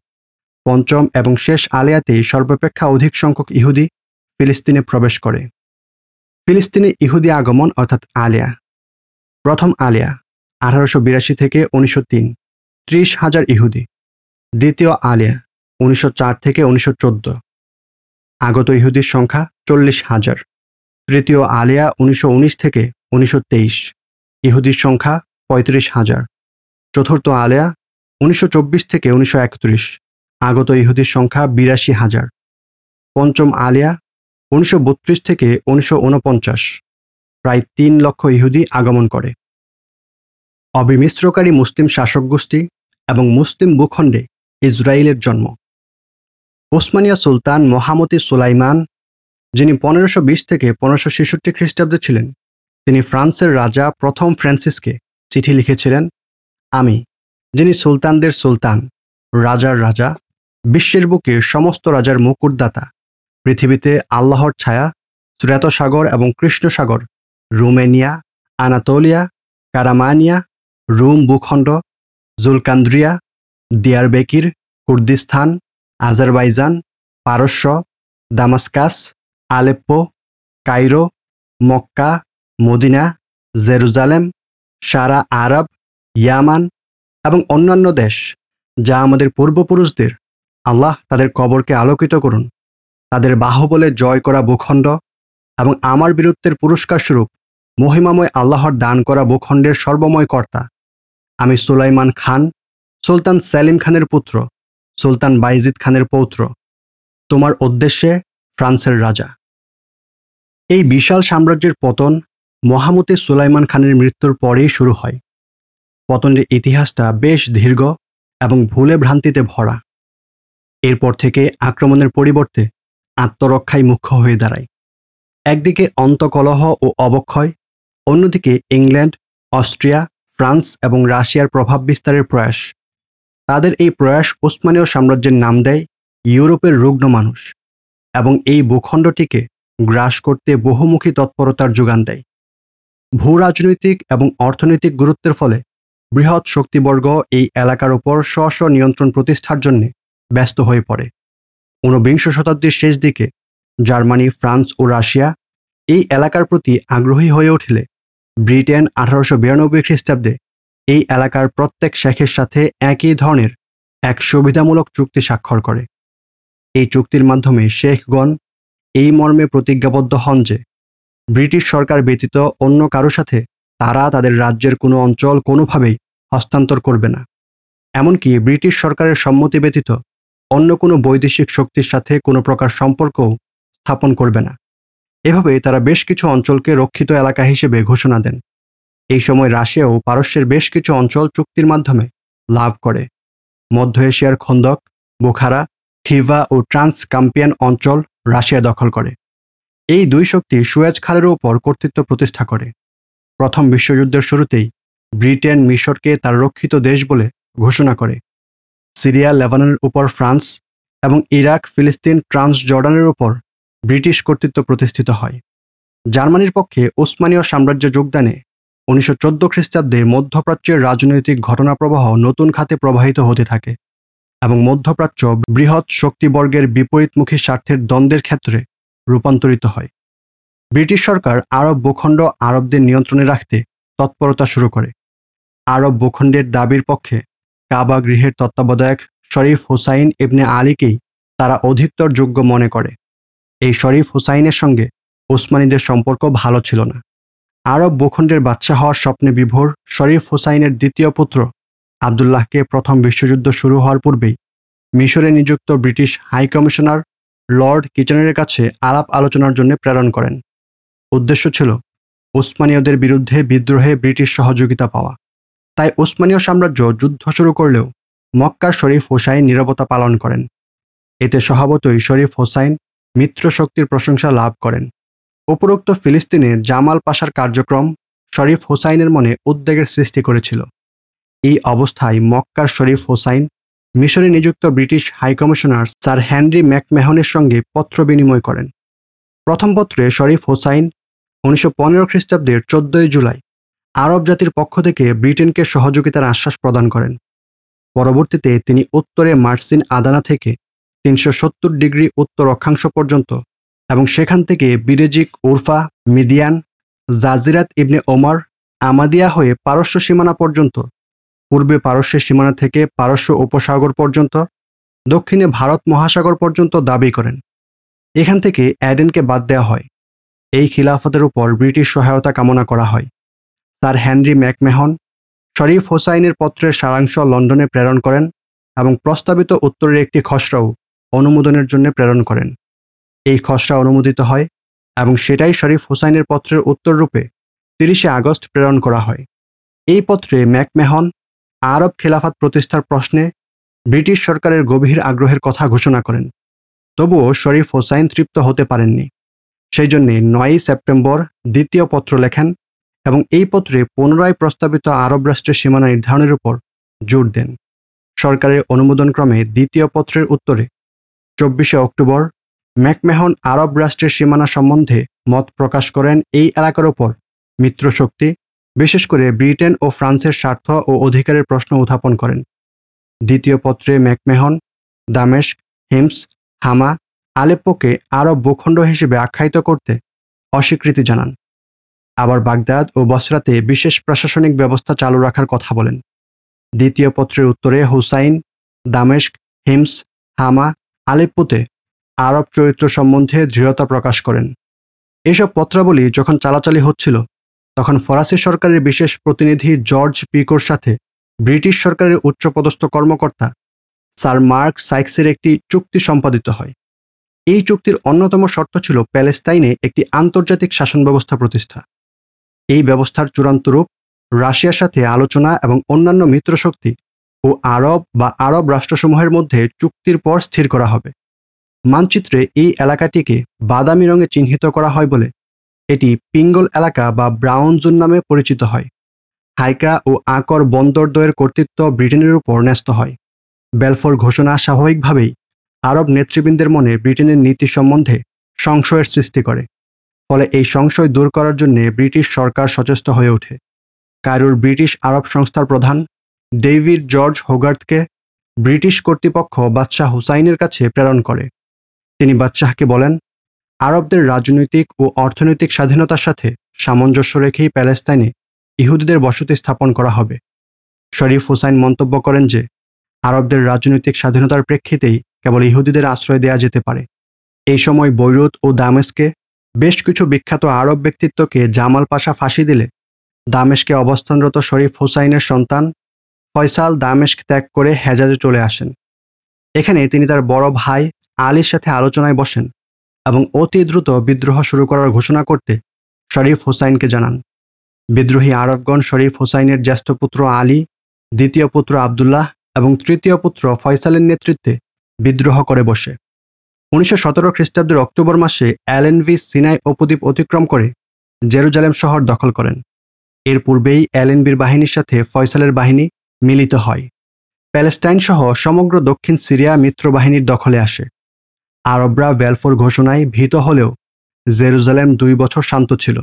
পঞ্চম এবং শেষ আলেয়াতেই সর্বাপেক্ষা অধিক সংখ্যক ইহুদি ফিলিস্তিনে প্রবেশ করে। ফিলিস্তিনে ইহুদি আগমন, অর্থাৎ আলেয়া। প্রথম আলিয়া, আঠারোশো বিরাশি থেকে উনিশশো তিন, ত্রিশ হাজার ইহুদি। দ্বিতীয় আলিয়া, উনিশশো চার থেকে উনিশশো চোদ্দ। আগত ইহুদির সংখ্যা চল্লিশ হাজার। তৃতীয় আলিয়া উনিশশো উনিশ থেকে উনিশশো তেইশ। ইহুদির সংখ্যা পঁয়ত্রিশ হাজার। চতুর্থ আলিয়া উনিশশো থেকে উনিশশো একত্রিশ। আগত ইহুদির সংখ্যা বিরাশি হাজার। পঞ্চম আলিয়া উনিশশো বত্রিশ থেকে উনিশশো উনপঞ্চাশ। প্রায় তিন লক্ষ ইহুদি আগমন করে। অবিমিশ্রকারী মুসলিম শাসক গোষ্ঠী এবং মুসলিম ভূখণ্ডে ইসরায়েলের জন্ম। ওসমানিয়া সুলতান মোহামতি সুলাইমান, যিনি পনেরোশো বিশ থেকে পনেরোশো ছেষট্টি খ্রিস্টাব্দে ছিলেন, তিনি ফ্রান্সের রাজা প্রথম ফ্রান্সিসকে চিঠি লিখেছিলেন, আমি, যিনি সুলতানদের সুলতান, রাজার রাজা, বিশ্বের বুকে সমস্ত রাজার মুকুটদাতা, পৃথিবীতে আল্লাহর ছায়া শ্রেতসাগর এবং কৃষ্ণসাগর, রোমেনিয়া, আনাতোলিয়া, কারামানিয়া, রোম ভূখণ্ড, জুলকান্দ্রিয়া, দিয়ারবেকির, কুর্দিস্তান আজারবাইজান, পারস্য, Damascus, Aleppo, Cairo, Mecca, Medina, Jerusalem, সারা আরব, ইয়ামান এবং অন্যান্য দেশ যা আমাদের পূর্বপুরুষদের আল্লাহ তাদের কবরকে আলোকিত করুন। তাদের বাহুবলে জয় করা ভূখণ্ড এবং আমার বীরত্বের পুরস্কার স্বরূপ মহিমাময় আল্লাহর দান করা ভূখণ্ডের সর্বময় কর্তা। আমি সুলাইমান খান, সুলতান সেলিম খানের পুত্র। সুলতান বাইজিদ খানের পৌত্র, তোমার উদ্দেশ্যে ফ্রান্সের রাজা। এই বিশাল সাম্রাজ্যের পতন মহামতি সুলাইমান খানের মৃত্যুর পরেই শুরু হয়। পতনের ইতিহাসটা বেশ দীর্ঘ এবং ভুলে ভ্রান্তিতে ভরা। এরপর থেকে আক্রমণের পরিবর্তে আত্মরক্ষাই মুখ্য হয়ে দাঁড়ায়। একদিকে অন্তকলহ ও অবক্ষয়, অন্যদিকে ইংল্যান্ড, অস্ট্রিয়া, ফ্রান্স এবং রাশিয়ার প্রভাব বিস্তারের প্রয়াস। তাদের এই প্রয়াস ওসমানীয় সাম্রাজ্যের নাম দেয় ইউরোপের রুগ্ন মানুষ এবং এই ভূখণ্ডটিকে গ্রাস করতে বহুমুখী তৎপরতার যোগান দেয়। ভূ রাজনৈতিক এবং অর্থনৈতিক গুরুত্বের ফলে বৃহৎ শক্তিবর্গ এই এলাকার উপর স্ব স্ব নিয়ন্ত্রণ প্রতিষ্ঠার জন্য ব্যস্ত হয়ে পড়ে। ঊনবিংশ শতাব্দীর শেষ দিকে জার্মানি, ফ্রান্স ও রাশিয়া এই এলাকার প্রতি আগ্রহী হয়ে উঠলে ব্রিটেন আঠারোশো বিরানব্বই খ্রিস্টাব্দে এই এলাকার প্রত্যেক শেখের সাথে একই ধরনের এক সুবিধামূলক চুক্তি স্বাক্ষর করে। এই চুক্তির মাধ্যমে শেখগণ এই মর্মে প্রতিজ্ঞাবদ্ধ হন যে, ব্রিটিশ সরকার ব্যতীত অন্য কারও সাথে তারা তাদের রাজ্যের কোনো অঞ্চল কোনোভাবেই হস্তান্তর করবে না। এমনকি ব্রিটিশ সরকারের সম্মতি ব্যতীত অন্য কোনো বৈদেশিক শক্তির সাথে কোনো প্রকার সম্পর্কও স্থাপন করবে না। এভাবে তারা বেশ কিছু অঞ্চলকে রক্ষিত এলাকা হিসেবে ঘোষণা দেন। এই সময় রাশিয়াও পারস্যের বেশ কিছু অঞ্চল চুক্তির মাধ্যমে লাভ করে। মধ্য এশিয়ার খন্দক, বুখারা, থিভা ও ট্রান্স কাম্পিয়ান অঞ্চল রাশিয়া দখল করে। এই দুই শক্তি সুয়েজ খালের উপর কর্তৃত্ব প্রতিষ্ঠা করে। প্রথম বিশ্বযুদ্ধের শুরুতেই ব্রিটেন মিশরকে তার রক্ষিত দেশ বলে ঘোষণা করে। সিরিয়া, লেবাননের উপর ফ্রান্স এবং ইরাক, ফিলিস্তিন ট্রান্স জর্ডানের উপর ব্রিটিশ কর্তৃত্ব প্রতিষ্ঠিত হয়। জার্মানির পক্ষে ওসমানীয় সাম্রাজ্য যোগদানে উনিশশো চোদ্দ খ্রিস্টাব্দে মধ্যপ্রাচ্যের রাজনৈতিক ঘটনাপ্রবাহ নতুন খাতে প্রবাহিত হতে থাকে এবং মধ্যপ্রাচ্য বৃহৎ শক্তিবর্গের বিপরীতমুখী স্বার্থের দ্বন্দ্বের ক্ষেত্রে রূপান্তরিত হয়। ব্রিটিশ সরকার আরব ভূখণ্ড আরবদের নিয়ন্ত্রণে রাখতে তৎপরতা শুরু করে। আরব ভূখণ্ডের দাবির পক্ষে কাবা গৃহের তত্ত্বাবধায়ক শরীফ হুসাইন ইবনে আলীকেই তারা অধিকতর যোগ্য মনে করে। এই শরীফ হুসাইনের সঙ্গে ওসমানীদের সম্পর্ক ভালো ছিল না। আরব ভূখণ্ডের বাচ্চা হওয়ার স্বপ্নে বিভোর শরীফ হুসাইনের দ্বিতীয় পুত্র আবদুল্লাহকে প্রথম বিশ্বযুদ্ধ শুরু হওয়ার পূর্বেই মিশরে নিযুক্ত ব্রিটিশ হাই কমিশনার লর্ড কিচেনের কাছে আলাপ আলোচনার জন্য প্রেরণ করেন। উদ্দেশ্য ছিল উসমানীয়দের বিরুদ্ধে বিদ্রোহে ব্রিটিশ সহযোগিতা পাওয়া। তাই উসমানীয় সাম্রাজ্য যুদ্ধ শুরু করলেও মক্কার শরীফ হোসাইন নিরবতা পালন করেন। এতে স্বভাবতই শরীফ হোসাইন মিত্র শক্তির প্রশংসা লাভ করেন। উপরোক্ত ফিলিস্তিনে জামাল পাশার কার্যক্রম শরীফ হোসাইনের মনে উদ্বেগের সৃষ্টি করেছিল। এই অবস্থায় মক্কার শরীফ হোসাইন মিশরে নিযুক্ত British high commissioner sir Henry ম্যাকমেহনের সঙ্গে পত্র বিনিময় করেন। প্রথম পত্রে শরীফ হোসাইন উনিশশো পনেরো খ্রিস্টাব্দের চোদ্দই জুলাই আরব জাতির পক্ষ থেকে ব্রিটেনকে সহযোগিতার আশ্বাস প্রদান করেন। পরবর্তীতে তিনি উত্তরে মার্সিন আদানা থেকে তিনশো সত্তর ডিগ্রি উত্তর অক্ষাংশ পর্যন্ত এবং সেখান থেকে বিরেজিক উরফা মিদিয়ান, জাজিরাত ইবনে ওমর, আমাদিয়া হয়ে পারস্য সীমানা পর্যন্ত, পূর্বে পারস্যের সীমানা থেকে পারস্য উপসাগর পর্যন্ত, দক্ষিণে ভারত মহাসাগর পর্যন্ত দাবি করেন। এখান থেকে অ্যাডেনকে বাদ দেওয়া হয়। এই খিলাফতের উপর ব্রিটিশ সহায়তা কামনা করা হয়। তার হেনরি ম্যাকমেহন, শরীফ হোসাইনের পত্রের সারাংশ লন্ডনে প্রেরণ করেন এবং প্রস্তাবিত উত্তরের একটি খসড়াও অনুমোদনের জন্য প্রেরণ করেন। এই খসড়া অনুমোদিত হয় এবং সেটাই শরীফ হোসাইনের পত্রের উত্তর রূপে তিরিশে আগস্ট প্রেরণ করা হয়। এই পত্রে ম্যাকমেহন আরব খেলাফাত প্রতিষ্ঠার প্রশ্নে ব্রিটিশ সরকারের গভীর আগ্রহের কথা ঘোষণা করেন। তবুও শরীফ হোসাইন তৃপ্ত হতে পারেননি। সেই জন্যে নয়ই সেপ্টেম্বর দ্বিতীয় পত্র লেখেন এবং এই পত্রে পুনরায় প্রস্তাবিত আরব রাষ্ট্রের সীমানা নির্ধারণের উপর জোর দেন। সরকারের অনুমোদনক্রমে দ্বিতীয় পত্রের উত্তরে চব্বিশে অক্টোবর ম্যাকমেহন আরব রাষ্ট্রের সীমানা সম্বন্ধে মত প্রকাশ করেন এই এলাকার ওপর মিত্রশক্তি, বিশেষ করে ব্রিটেন ও ফ্রান্সের স্বার্থ ও অধিকারের প্রশ্ন উত্থাপন করেন। দ্বিতীয় পত্রে ম্যাকমেহন, দামেস্ক, হিমস, হামা, আলেপ্পোকে আরব ভূখণ্ড হিসেবে আখ্যায়িত করতে অস্বীকৃতি জানান। আবার বাগদাদ ও বসরাতে বিশেষ প্রশাসনিক ব্যবস্থা চালু রাখার কথা বলেন। দ্বিতীয় পত্রের উত্তরে হুসাইন, দামেস্ক, হিমস, হামা, আলেপ্পোতে আরব চরিত্র সম্বন্ধে দৃঢ়তা প্রকাশ করেন। এসব পত্রাবলী যখন চালাচালি হচ্ছিল, তখন ফরাসি সরকারের বিশেষ প্রতিনিধি জর্জ পিকোর সাথে ব্রিটিশ সরকারের উচ্চপদস্থ কর্মকর্তা স্যার মার্ক সাইক্সের একটি চুক্তি সম্পাদিত হয়। এই চুক্তির অন্যতম শর্ত ছিল প্যালেস্তাইনে একটি আন্তর্জাতিক শাসন ব্যবস্থা প্রতিষ্ঠা। এই ব্যবস্থার চূড়ান্ত রূপ রাশিয়ার সাথে আলোচনা এবং অন্যান্য মিত্রশক্তি ও আরব বা আরব রাষ্ট্রসমূহের মধ্যে চুক্তির পর স্থির করা হবে। মানচিত্রে এই এলাকাটিকে বাদামি রঙে চিহ্নিত করা হয় বলে এটি পিঙ্গল এলাকা বা ব্রাউন জোন নামে পরিচিত হয়। হাইকা ও আকর বন্দরদ্বয়ের কর্তৃত্ব ব্রিটেনের উপর ন্যস্ত হয়। বেলফোর ঘোষণা স্বাভাবিকভাবেই আরব নেতৃবৃন্দের মনে ব্রিটেনের নীতি সম্বন্ধে সংশয়ের সৃষ্টি করে, ফলে এই সংশয় দূর করার জন্য ব্রিটিশ সরকার সচেষ্ট হয়ে ওঠে। কায়রোর ব্রিটিশ আরব সংস্থার প্রধান ডেভিড জর্জ হোগার্থকে ব্রিটিশ কর্তৃপক্ষ বাদশাহ হুসাইনের কাছে প্রেরণ করে। তিনি বাদশাহকে বলেন, আরবদের রাজনৈতিক ও অর্থনৈতিক স্বাধীনতার সাথে সামঞ্জস্য রেখেই প্যালেস্তাইনে ইহুদিদের বসতি স্থাপন করা হবে। শরীফ হুসাইন মন্তব্য করেন যে, আরবদের রাজনৈতিক স্বাধীনতার প্রেক্ষিতেই কেবল ইহুদিদের আশ্রয় দেওয়া যেতে পারে। এই সময় বৈরুত ও দামেস্কে বেশ কিছু বিখ্যাত আরব ব্যক্তিত্বকে জামাল পাশা ফাঁসি দিলে দামেশকে অবস্থানরত শরীফ হুসাইনের সন্তান ফয়সাল দামেস্ক ত্যাগ করে হেজাজে চলে আসেন। এখানে তিনি তার বড় ভাই আলীর সাথে আলোচনায় বসেন এবং অতি দ্রুত বিদ্রোহ শুরু করার ঘোষণা করতে শরীফ হোসাইনকে জানান। বিদ্রোহী আরবগণ শরীফ হোসাইনের জ্যেষ্ঠ পুত্র আলী, দ্বিতীয় পুত্র আবদুল্লাহ এবং তৃতীয় পুত্র ফয়সালের নেতৃত্বে বিদ্রোহ করে বসে। উনিশশো সতেরো খ্রিস্টাব্দের অক্টোবর মাসে অ্যালেনভি সিনাই উপদ্বীপ অতিক্রম করে জেরুজালেম শহর দখল করেন। এর পূর্বেই অ্যালেনবির বাহিনীর সাথে ফয়সালের বাহিনী মিলিত হয়। প্যালেস্টাইন সহ সমগ্র দক্ষিণ সিরিয়া মিত্র বাহিনীর দখলে আসে। আরবরা বেলফোর ঘোষণায় ভীত হলেও জেরুজালেম দুই বছর শান্ত ছিল।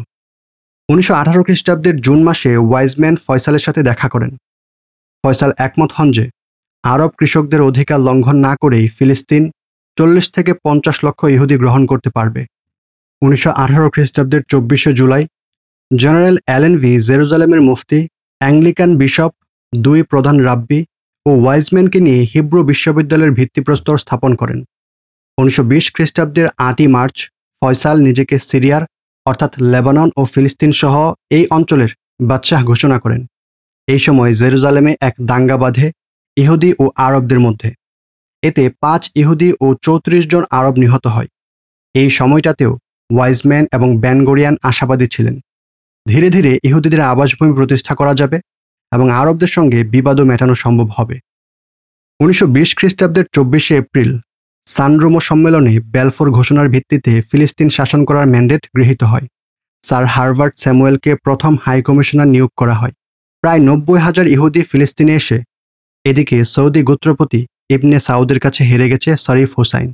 উনিশশো আঠারো খ্রিস্টাব্দের জুন মাসে ওয়াইজম্যান ফয়সালের সাথে দেখা করেন। ফয়সাল একমত হন যে আরব কৃষকদের অধিকার লঙ্ঘন না করেই ফিলিস্তিন চল্লিশ থেকে পঞ্চাশ লক্ষ ইহুদি গ্রহণ করতে পারবে। উনিশশো আঠারো খ্রিস্টাব্দের চব্বিশে জুলাই জেনারেল অ্যালেনভি জেরুজালেমের মুফতি, অ্যাংলিকান বিশপ, দুই প্রধান রাব্বি ও ওয়াইজম্যানকে নিয়ে হিব্রু বিশ্ববিদ্যালয়ের ভিত্তিপ্রস্তর স্থাপন করেন। উনিশশো বিশ খ্রিস্টাব্দের আটই মার্চ ফয়সাল নিজেকে সিরিয়ার, অর্থাৎ লেবানন ও ফিলিস্তিন সহ এই অঞ্চলের বাদশাহ ঘোষণা করেন। এই সময় জেরুজালেমে এক দাঙ্গা বাঁধে ইহুদি ও আরবদের মধ্যে। এতে পাঁচ ইহুদি ও চৌত্রিশ জন আরব নিহত হয়। এই সময়টাতেও ওয়াইজম্যান এবং ব্যানগোরিয়ান আশাবাদী ছিলেন। ধীরে ধীরে ইহুদিদের আবাসভূমি প্রতিষ্ঠা করা যাবে এবং আরবদের সঙ্গে বিবাদও মেটানো সম্ভব হবে। উনিশশো বিশ খ্রিস্টাব্দের চব্বিশে এপ্রিল সানরোমো সম্মেলনে বেলফোর ঘোষণার ভিত্তিতে ফিলিস্তিন শাসন করার ম্যান্ডেট গৃহীত হয়। স্যার হার্ভার্ড স্যামুয়েলকে প্রথম হাই কমিশনার নিয়োগ করা হয়। প্রায় নব্বই হাজার ইহুদি ফিলিস্তিনে এসে এদিকে সৌদি গোত্রপতি ইবনে সাউদের কাছে হেরে গেছে শরীফ হোসাইন,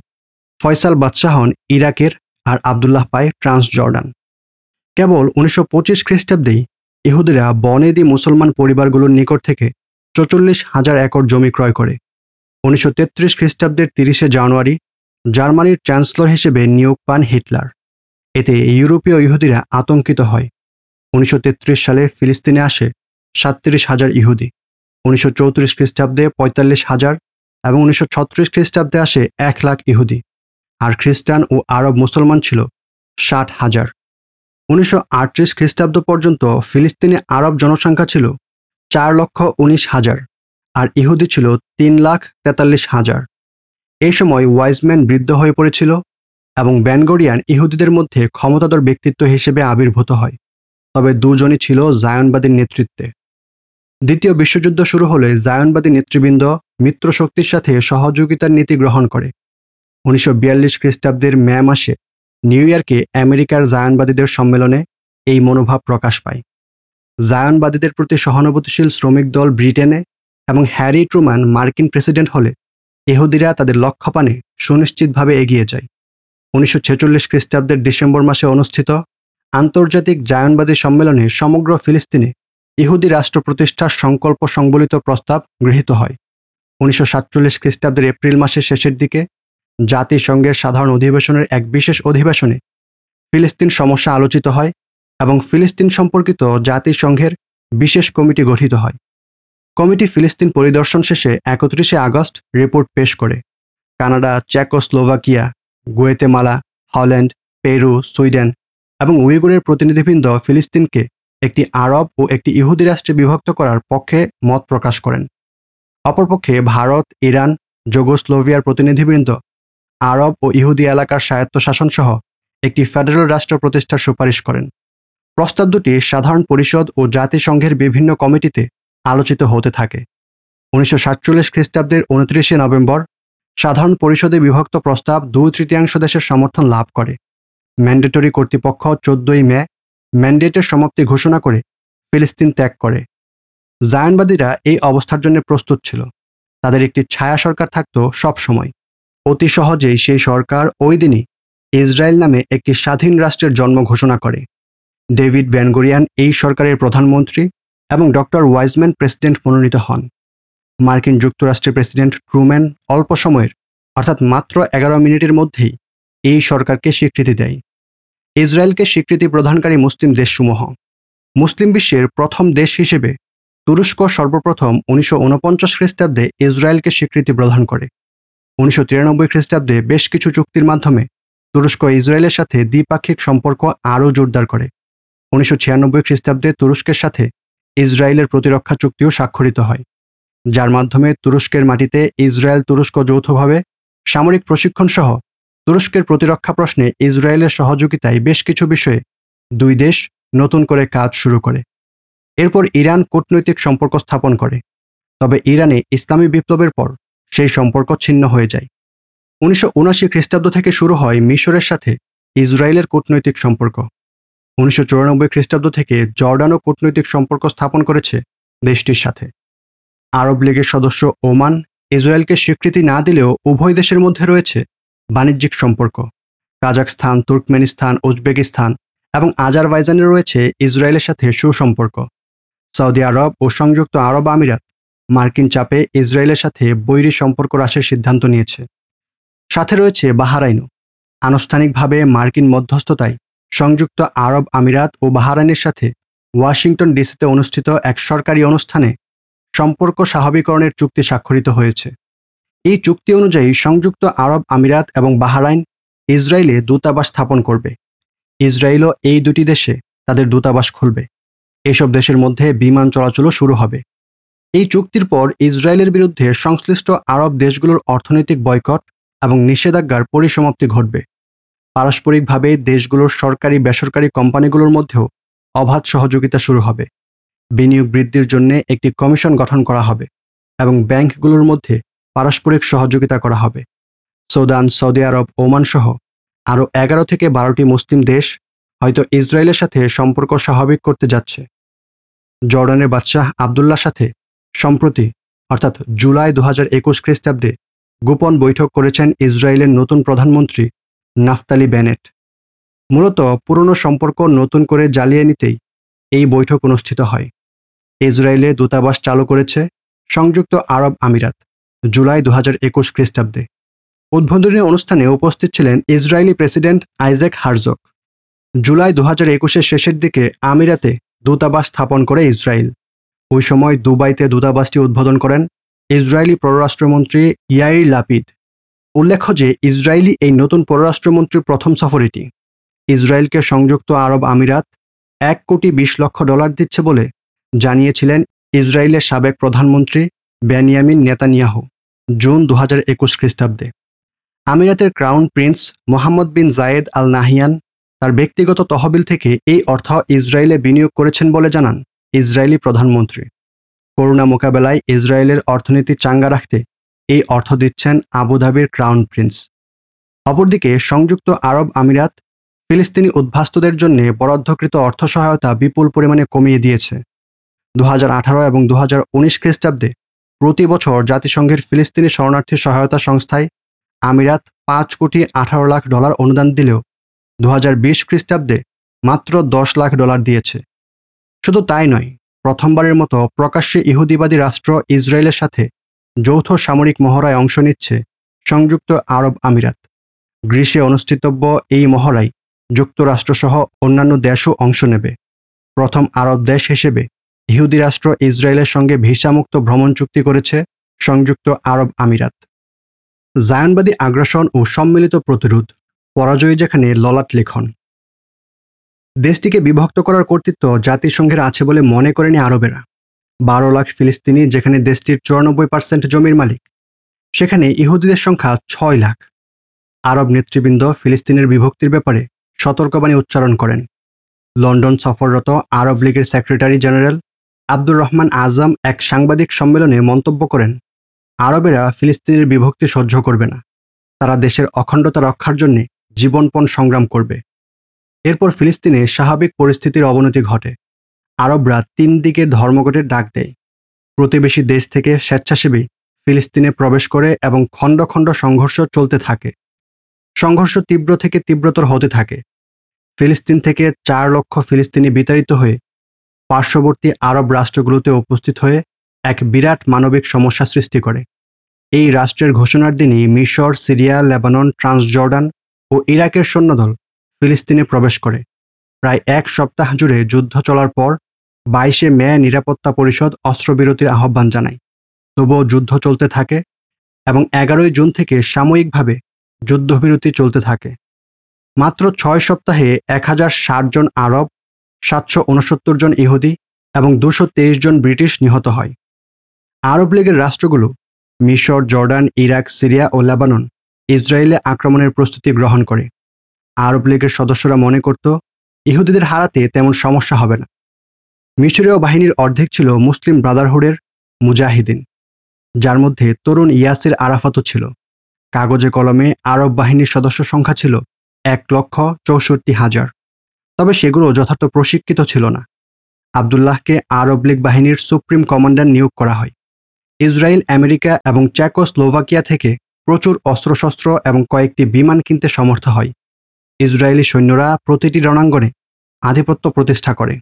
ফয়সাল বাদশাহ হন ইরাকের আর আবদুল্লাহ পায় ট্রান্স জর্ডান কেবল উনিশশো পঁচিশ খ্রিস্টাব্দেই ইহুদিরা বনেদি মুসলমান পরিবারগুলোর নিকট থেকে চৌচল্লিশ হাজার একর জমি ক্রয় করে। উনিশশো তেত্রিশ খ্রিস্টাব্দের তিরিশে জানুয়ারি জার্মানির চ্যান্সেলর হিসেবে নিয়োগ পান হিটলার। এতে ইউরোপীয় ইহুদিরা আতঙ্কিত হয়। উনিশশো তেত্রিশ সালে ফিলিস্তিনে আসে সাতত্রিশ হাজার ইহুদি। উনিশশো চৌত্রিশ খ্রিস্টাব্দে পঁয়তাল্লিশ হাজার এবং উনিশশো ছত্রিশ খ্রিস্টাব্দে আসে এক লাখ ইহুদি। আর খ্রিস্টান ও আরব মুসলমান ছিল ষাট হাজার। উনিশশো আটত্রিশ খ্রিস্টাব্দ পর্যন্ত ফিলিস্তিনে আরব জনসংখ্যা ছিল চার লক্ষ উনিশ হাজার। আর ইহুদি ছিল তিন লাখ তেতাল্লিশ হাজার। এই সময় ওয়াইজম্যান বৃদ্ধ হয়ে পড়েছিল এবং ব্যানগরিয়ান ইহুদিদের মধ্যে ক্ষমতাধর ব্যক্তিত্ব হিসেবে আবির্ভূত হয়। তবে দুজনই ছিল জায়নবাদীর নেতৃত্বে। দ্বিতীয় বিশ্বযুদ্ধ শুরু হলে জায়নবাদী নেতৃবৃন্দ মিত্র শক্তির সাথে সহযোগিতার নীতি গ্রহণ করে। উনিশশো বিয়াল্লিশ খ্রিস্টাব্দের মে মাসে নিউ ইয়র্কে আমেরিকার জায়নবাদীদের সম্মেলনে এই মনোভাব প্রকাশ পায়। জায়নবাদীদের প্রতি সহানুভূতিশীল শ্রমিক দল ব্রিটেনে এবং হ্যারি ট্রুম্যান মার্কিন প্রেসিডেন্ট হলে ইহুদিরা তাদের লক্ষ্যপানে সুনিশ্চিতভাবে এগিয়ে যায়। উনিশশো ছেচল্লিশ খ্রিস্টাব্দের ডিসেম্বর মাসে অনুষ্ঠিত আন্তর্জাতিক জায়নবাদী সম্মেলনে সমগ্র ফিলিস্তিনে ইহুদি রাষ্ট্র প্রতিষ্ঠার সংকল্প সংবলিত প্রস্তাব গৃহীত হয়। উনিশশো সাতচল্লিশ খ্রিস্টাব্দের এপ্রিল মাসের শেষের দিকে জাতিসংঘের সাধারণ অধিবেশনের এক বিশেষ অধিবেশনে ফিলিস্তিন সমস্যা আলোচিত হয় এবং ফিলিস্তিন সম্পর্কিত জাতিসংঘের বিশেষ কমিটি গঠিত হয়। কমিটি ফিলিস্তিন পরিদর্শন শেষে একত্রিশে আগস্ট রিপোর্ট পেশ করে। Canada, Czechoslovakia, Guatemala, Holland, Peru, Sweden এবং উইগুরের প্রতিনিধিবৃন্দ ফিলিস্তিনকে একটি আরব ও একটি ইহুদি রাষ্ট্রে বিভক্ত করার পক্ষে মত প্রকাশ করেন। অপরপক্ষে ভারত, ইরান, যোগোস্লোভিয়ার প্রতিনিধিবৃন্দ, আরব ও ইহুদি এলাকার স্বায়ত্তশাসন সহ একটি ফেডারেল রাষ্ট্র প্রতিষ্ঠার সুপারিশ করেন। প্রস্তাব দুটি সাধারণ পরিষদ ও জাতিসংঘের বিভিন্ন কমিটিতে আলোচিত হতে থাকে। উনিশশো সাতচল্লিশ খ্রিস্টাব্দের উনত্রিশে নভেম্বর সাধারণ পরিষদে বিভক্ত প্রস্তাব দুই তৃতীয়াংশ দেশের সমর্থন লাভ করে। ম্যান্ডেটরি কর্তৃপক্ষ চোদ্দই মে ম্যান্ডেটের সমাপ্তি ঘোষণা করে ফিলিস্তিন ত্যাগ করে। জায়নবাদীরা এই অবস্থার জন্য প্রস্তুত ছিল। তাদের একটি ছায়া সরকার থাকত সব সময়। অতি সহজেই সেই সরকার ওই দিনই ইসরায়েল নামে একটি স্বাধীন রাষ্ট্রের জন্ম ঘোষণা করে। ডেভিড ব্যানগোরিয়ান এই সরকারের প্রধানমন্ত্রী এবং ডক্টর ওয়াইজম্যান প্রেসিডেন্ট মনোনীত হন। মার্কিন যুক্তরাষ্ট্রের প্রেসিডেন্ট ট্রুম্যান অল্প সময়ের, অর্থাৎ মাত্র এগারো মিনিটের মধ্যেই এই সরকারকে স্বীকৃতি দেয়। ইসরায়েলকে স্বীকৃতি প্রদানকারী মুসলিম দেশসমূহ। মুসলিম বিশ্বের প্রথম দেশ হিসেবে তুরস্ক সর্বপ্রথম উনিশশো উনপঞ্চাশ খ্রিস্টাব্দে ইসরায়েলকে স্বীকৃতি প্রদান করে। উনিশশো তিরানব্বই খ্রিস্টাব্দে বেশ কিছু চুক্তির মাধ্যমে তুরস্ক ইসরায়েলের সাথে দ্বিপাক্ষিক সম্পর্ক আরও জোরদার করে। উনিশশো ছিয়ানব্বই খ্রিস্টাব্দে তুরস্কের সাথে ইসরায়েলের প্রতিরক্ষা চুক্তিও স্বাক্ষরিত হয়, যার মাধ্যমে তুরস্কের মাটিতে ইসরায়েল তুরস্ক যৌথভাবে সামরিক প্রশিক্ষণ সহ তুরস্কের প্রতিরক্ষা প্রশ্নে ইসরায়েলের সহযোগিতায় বেশ কিছু বিষয়ে দুই দেশ নতুন করে কাজ শুরু করে। এরপর ইরান কূটনৈতিক সম্পর্ক স্থাপন করে, তবে ইরানে ইসলামী বিপ্লবের পর সেই সম্পর্ক ছিন্ন হয়ে যায়। উনিশশো উনাশি খ্রিস্টাব্দ থেকে শুরু হয় মিশরের সাথে ইসরায়েলের কূটনৈতিক সম্পর্ক। উনিশশো চুরানব্বই খ্রিস্টাব্দ থেকে জর্ডানও কূটনৈতিক সম্পর্ক স্থাপন করেছে দেশটির সাথে। আরব লীগের সদস্য ওমান ইসরায়েলকে স্বীকৃতি না দিলেও উভয় দেশের মধ্যে রয়েছে বাণিজ্যিক সম্পর্ক। কাজাকস্তান তুর্কমেনিস্তান, উজবেকিস্তান এবং আজারবাইজানে রয়েছে ইসরায়েলের সাথে সুসম্পর্ক। সৌদি আরব ও সংযুক্ত আরব আমিরাত মার্কিন চাপে ইসরায়েলের সাথে বৈরী সম্পর্ক হ্রাসের সিদ্ধান্ত নিয়েছে। সাথে রয়েছে বাহারাইনও। আনুষ্ঠানিকভাবে মার্কিন মধ্যস্থতায় সংযুক্ত আরব আমিরাত ও বাহারাইনের সাথে ওয়াশিংটন ডিসিতে অনুষ্ঠিত এক সরকারি অনুষ্ঠানে সম্পর্ক স্বাভাবিকরণের চুক্তি স্বাক্ষরিত হয়েছে। এই চুক্তি অনুযায়ী সংযুক্ত আরব আমিরাত এবং বাহারাইন ইসরায়েলে দূতাবাস স্থাপন করবে। ইসরায়েলও এই দুটি দেশে তাদের দূতাবাস খুলবে। এসব দেশের মধ্যে বিমান চলাচলও শুরু হবে। এই চুক্তির পর ইসরায়েলের বিরুদ্ধে সংশ্লিষ্ট আরব দেশগুলোর অর্থনৈতিক বয়কট এবং নিষেধাজ্ঞার পরিসমাপ্তি ঘটবে। পারস্পরিকভাবে দেশগুলোর সরকারি বেসরকারি কোম্পানিগুলোর মধ্যেও অবাধ সহযোগিতা শুরু হবে। বিনিয়োগ বৃদ্ধির জন্য একটি কমিশন গঠন করা হবে এবং ব্যাংকগুলোর মধ্যে পারস্পরিক সহযোগিতা করা হবে। সৌদান, সৌদি আরব, ওমান সহ আরও এগারো থেকে বারোটি মুসলিম দেশ হয়তো ইসরায়েলের সাথে সম্পর্ক স্বাভাবিক করতে যাচ্ছে। জর্ডানের বাদশাহ আবদুল্লার সাথে সম্প্রতি, অর্থাৎ জুলাই দু হাজার একুশ খ্রিস্টাব্দে গোপন বৈঠক করেছেন ইসরায়েলের নতুন প্রধানমন্ত্রী নাফতালি বেনেট। মূলত পুরনো সম্পর্ক নতুন করে জ্বালিয়ে নিতেই এই বৈঠক অনুষ্ঠিত হয়। ইসরায়েলে দূতাবাস চালু করেছে সংযুক্ত আরব আমিরাত জুলাই দু হাজার একুশ খ্রিস্টাব্দে। উদ্বোধনী অনুষ্ঠানে উপস্থিত ছিলেন Israeli president Isaac Herzog. July দু হাজার একুশের শেষের দিকে আমিরাতে দূতাবাস স্থাপন করে ইসরায়েল। ওই সময় দুবাইতে দূতাবাসটি উদ্বোধন করেন ইসরায়েলি পররাষ্ট্রমন্ত্রী ইয়াই লাপিদ উল্লেখ্য যে ইসরায়েলি এই নতুন পররাষ্ট্রমন্ত্রীর প্রথম সফর এটি ইসরায়েলকে সংযুক্ত আরব আমিরাত এক কোটি বিশ লক্ষ ডলার দিচ্ছে বলে জানিয়েছিলেন ইসরায়েলের সাবেক প্রধানমন্ত্রী বেনিয়ামিন নেতানিয়াহু জুন দু হাজার একুশ খ্রিস্টাব্দে। আমিরাতের crown prince Mohammed bin Zayed Al Nahyan তার ব্যক্তিগত তহবিল থেকে এই অর্থ ইসরায়েলে বিনিয়োগ করেছেন বলে জানান ইসরায়েলি প্রধানমন্ত্রী। করোনা মোকাবেলায় ইসরায়েলের অর্থনীতি চাঙ্গা রাখতে এই অর্থ দিচ্ছেন আবুধাবির ক্রাউন প্রিন্স। অপরদিকে সংযুক্ত আরব আমিরাত ফিলিস্তিনি উদ্বাস্তুদের জন্য বরাদ্দকৃত অর্থ সহায়তা বিপুল পরিমাণে কমিয়ে দিয়েছে। দু হাজার আঠারো এবং দু হাজার উনিশ খ্রিস্টাব্দে প্রতি বছর জাতিসংঘের ফিলিস্তিনি শরণার্থী সহায়তা সংস্থায় আমিরাত পাঁচ কোটি আঠারো লাখ ডলার অনুদান দিলেও দু হাজার বিশ খ্রিস্টাব্দে মাত্র দশ লাখ ডলার দিয়েছে। শুধু তাই নয়, প্রথমবারের মতো প্রকাশ্যে ইহুদিবাদী রাষ্ট্র ইসরায়েলের সাথে যৌথ সামরিক মহড়ায় অংশ নিচ্ছে সংযুক্ত আরব আমিরাত। গ্রীষ্মে অনুষ্ঠিতব্য এই মহড়ায় যুক্তরাষ্ট্রসহ অন্যান্য দেশও অংশ নেবে। প্রথম আরব দেশ হিসেবে ইহুদি রাষ্ট্র ইসরায়েলের সঙ্গে ভিসামুক্ত ভ্রমণ চুক্তি করেছে সংযুক্ত আরব আমিরাত। জায়নবাদী আগ্রাসন ও সম্মিলিত প্রতিরোধ, পরাজয় যেখানে ললাট লিখন। দেশটিকে বিভক্ত করার কর্তৃত্ব জাতিসংঘের আছে বলে মনে করেনি আরবেরা। বারো লাখ ফিলিস্তিনি, যেখানে দেশটির চুরানব্বই পার্সেন্ট জমির মালিক। সেখানে ইহুদিদের সংখ্যা ছয় লাখ। আরব নেতৃবৃন্দ ফিলিস্তিনের বিভক্তির ব্যাপারে সতর্কবাণী উচ্চারণ করেন। লন্ডন সফররত আরব লীগের secretary general Abdur Rahman Azzam এক সাংবাদিক সম্মেলনে মন্তব্য করেন, আরবেরা ফিলিস্তিনের বিভক্তি সহ্য করবে না। তারা দেশের অখণ্ডতা রক্ষার জন্য জীবনপণ সংগ্রাম করবে। এরপর ফিলিস্তিনে স্বাভাবিক পরিস্থিতির অবনতি ঘটে। আরবরা তিন দিকের ধর্মঘটের ডাক দেয়। প্রতিবেশী দেশ থেকে স্বেচ্ছাসেবী ফিলিস্তিনে প্রবেশ করে এবং খণ্ড খণ্ড সংঘর্ষ চলতে থাকে। সংঘর্ষ তীব্র থেকে তীব্রতর হতে থাকে। ফিলিস্তিন থেকে চার লক্ষ ফিলিস্তিনি বিতাড়িত হয়ে পার্শ্ববর্তী আরব রাষ্ট্রগুলোতে উপস্থিত হয়ে এক বিরাট মানবিক সমস্যা সৃষ্টি করে। এই রাষ্ট্রের ঘোষণার দিনই মিশর, সিরিয়া, লেবানন ট্রান্সজর্ডান ও ইরাকের সৈন্যদল ফিলিস্তিনে প্রবেশ করে। প্রায় এক সপ্তাহ জুড়ে যুদ্ধ চলার পর বাইশে মে নিরাপত্তা পরিষদ অস্ত্রবিরতির আহ্বান জানায়। তবুও যুদ্ধ চলতে থাকে এবং এগারোই জুন থেকে সাময়িকভাবে যুদ্ধবিরতি চলতে থাকে। মাত্র ছয় সপ্তাহে এক হাজার ষাট জন আরব, সাতশো উনসত্তর জন ইহুদি এবং দুশো তেইশ জন ব্রিটিশ নিহত হয়। আরব লীগের রাষ্ট্রগুলো মিশর, জর্ডান, ইরাক, সিরিয়া ও লেবানন ইসরায়েলে আক্রমণের প্রস্তুতি গ্রহণ করে। আরব লীগের সদস্যরা মনে করত, ইহুদিদের হারাতে তেমন সমস্যা হবে না। মিশরীয় বাহিনীর অর্ধেক ছিল মুসলিম ব্রাদারহুডের মুজাহিদিন, যার মধ্যে তরুণ ইয়াসির আরাফাতও ছিল। কাগজে কলমে আরব বাহিনীর সদস্য সংখ্যা ছিল এক লক্ষ চৌষট্টি হাজার। তবে সেগুলো যথার্থ প্রশিক্ষিত ছিল না। আবদুল্লাহকে আরব লীগ বাহিনীর সুপ্রিম কমান্ডার নিয়োগ করা হয়। ইসরায়েল, আমেরিকা এবং চ্যাকোস্লোভাকিয়া থেকে প্রচুর অস্ত্রশস্ত্র এবং কয়েকটি বিমান কিনতে সমর্থ হয়। ইসরায়েলি সৈন্যরা প্রতিটি রণাঙ্গনে আধিপত্য প্রতিষ্ঠা করে।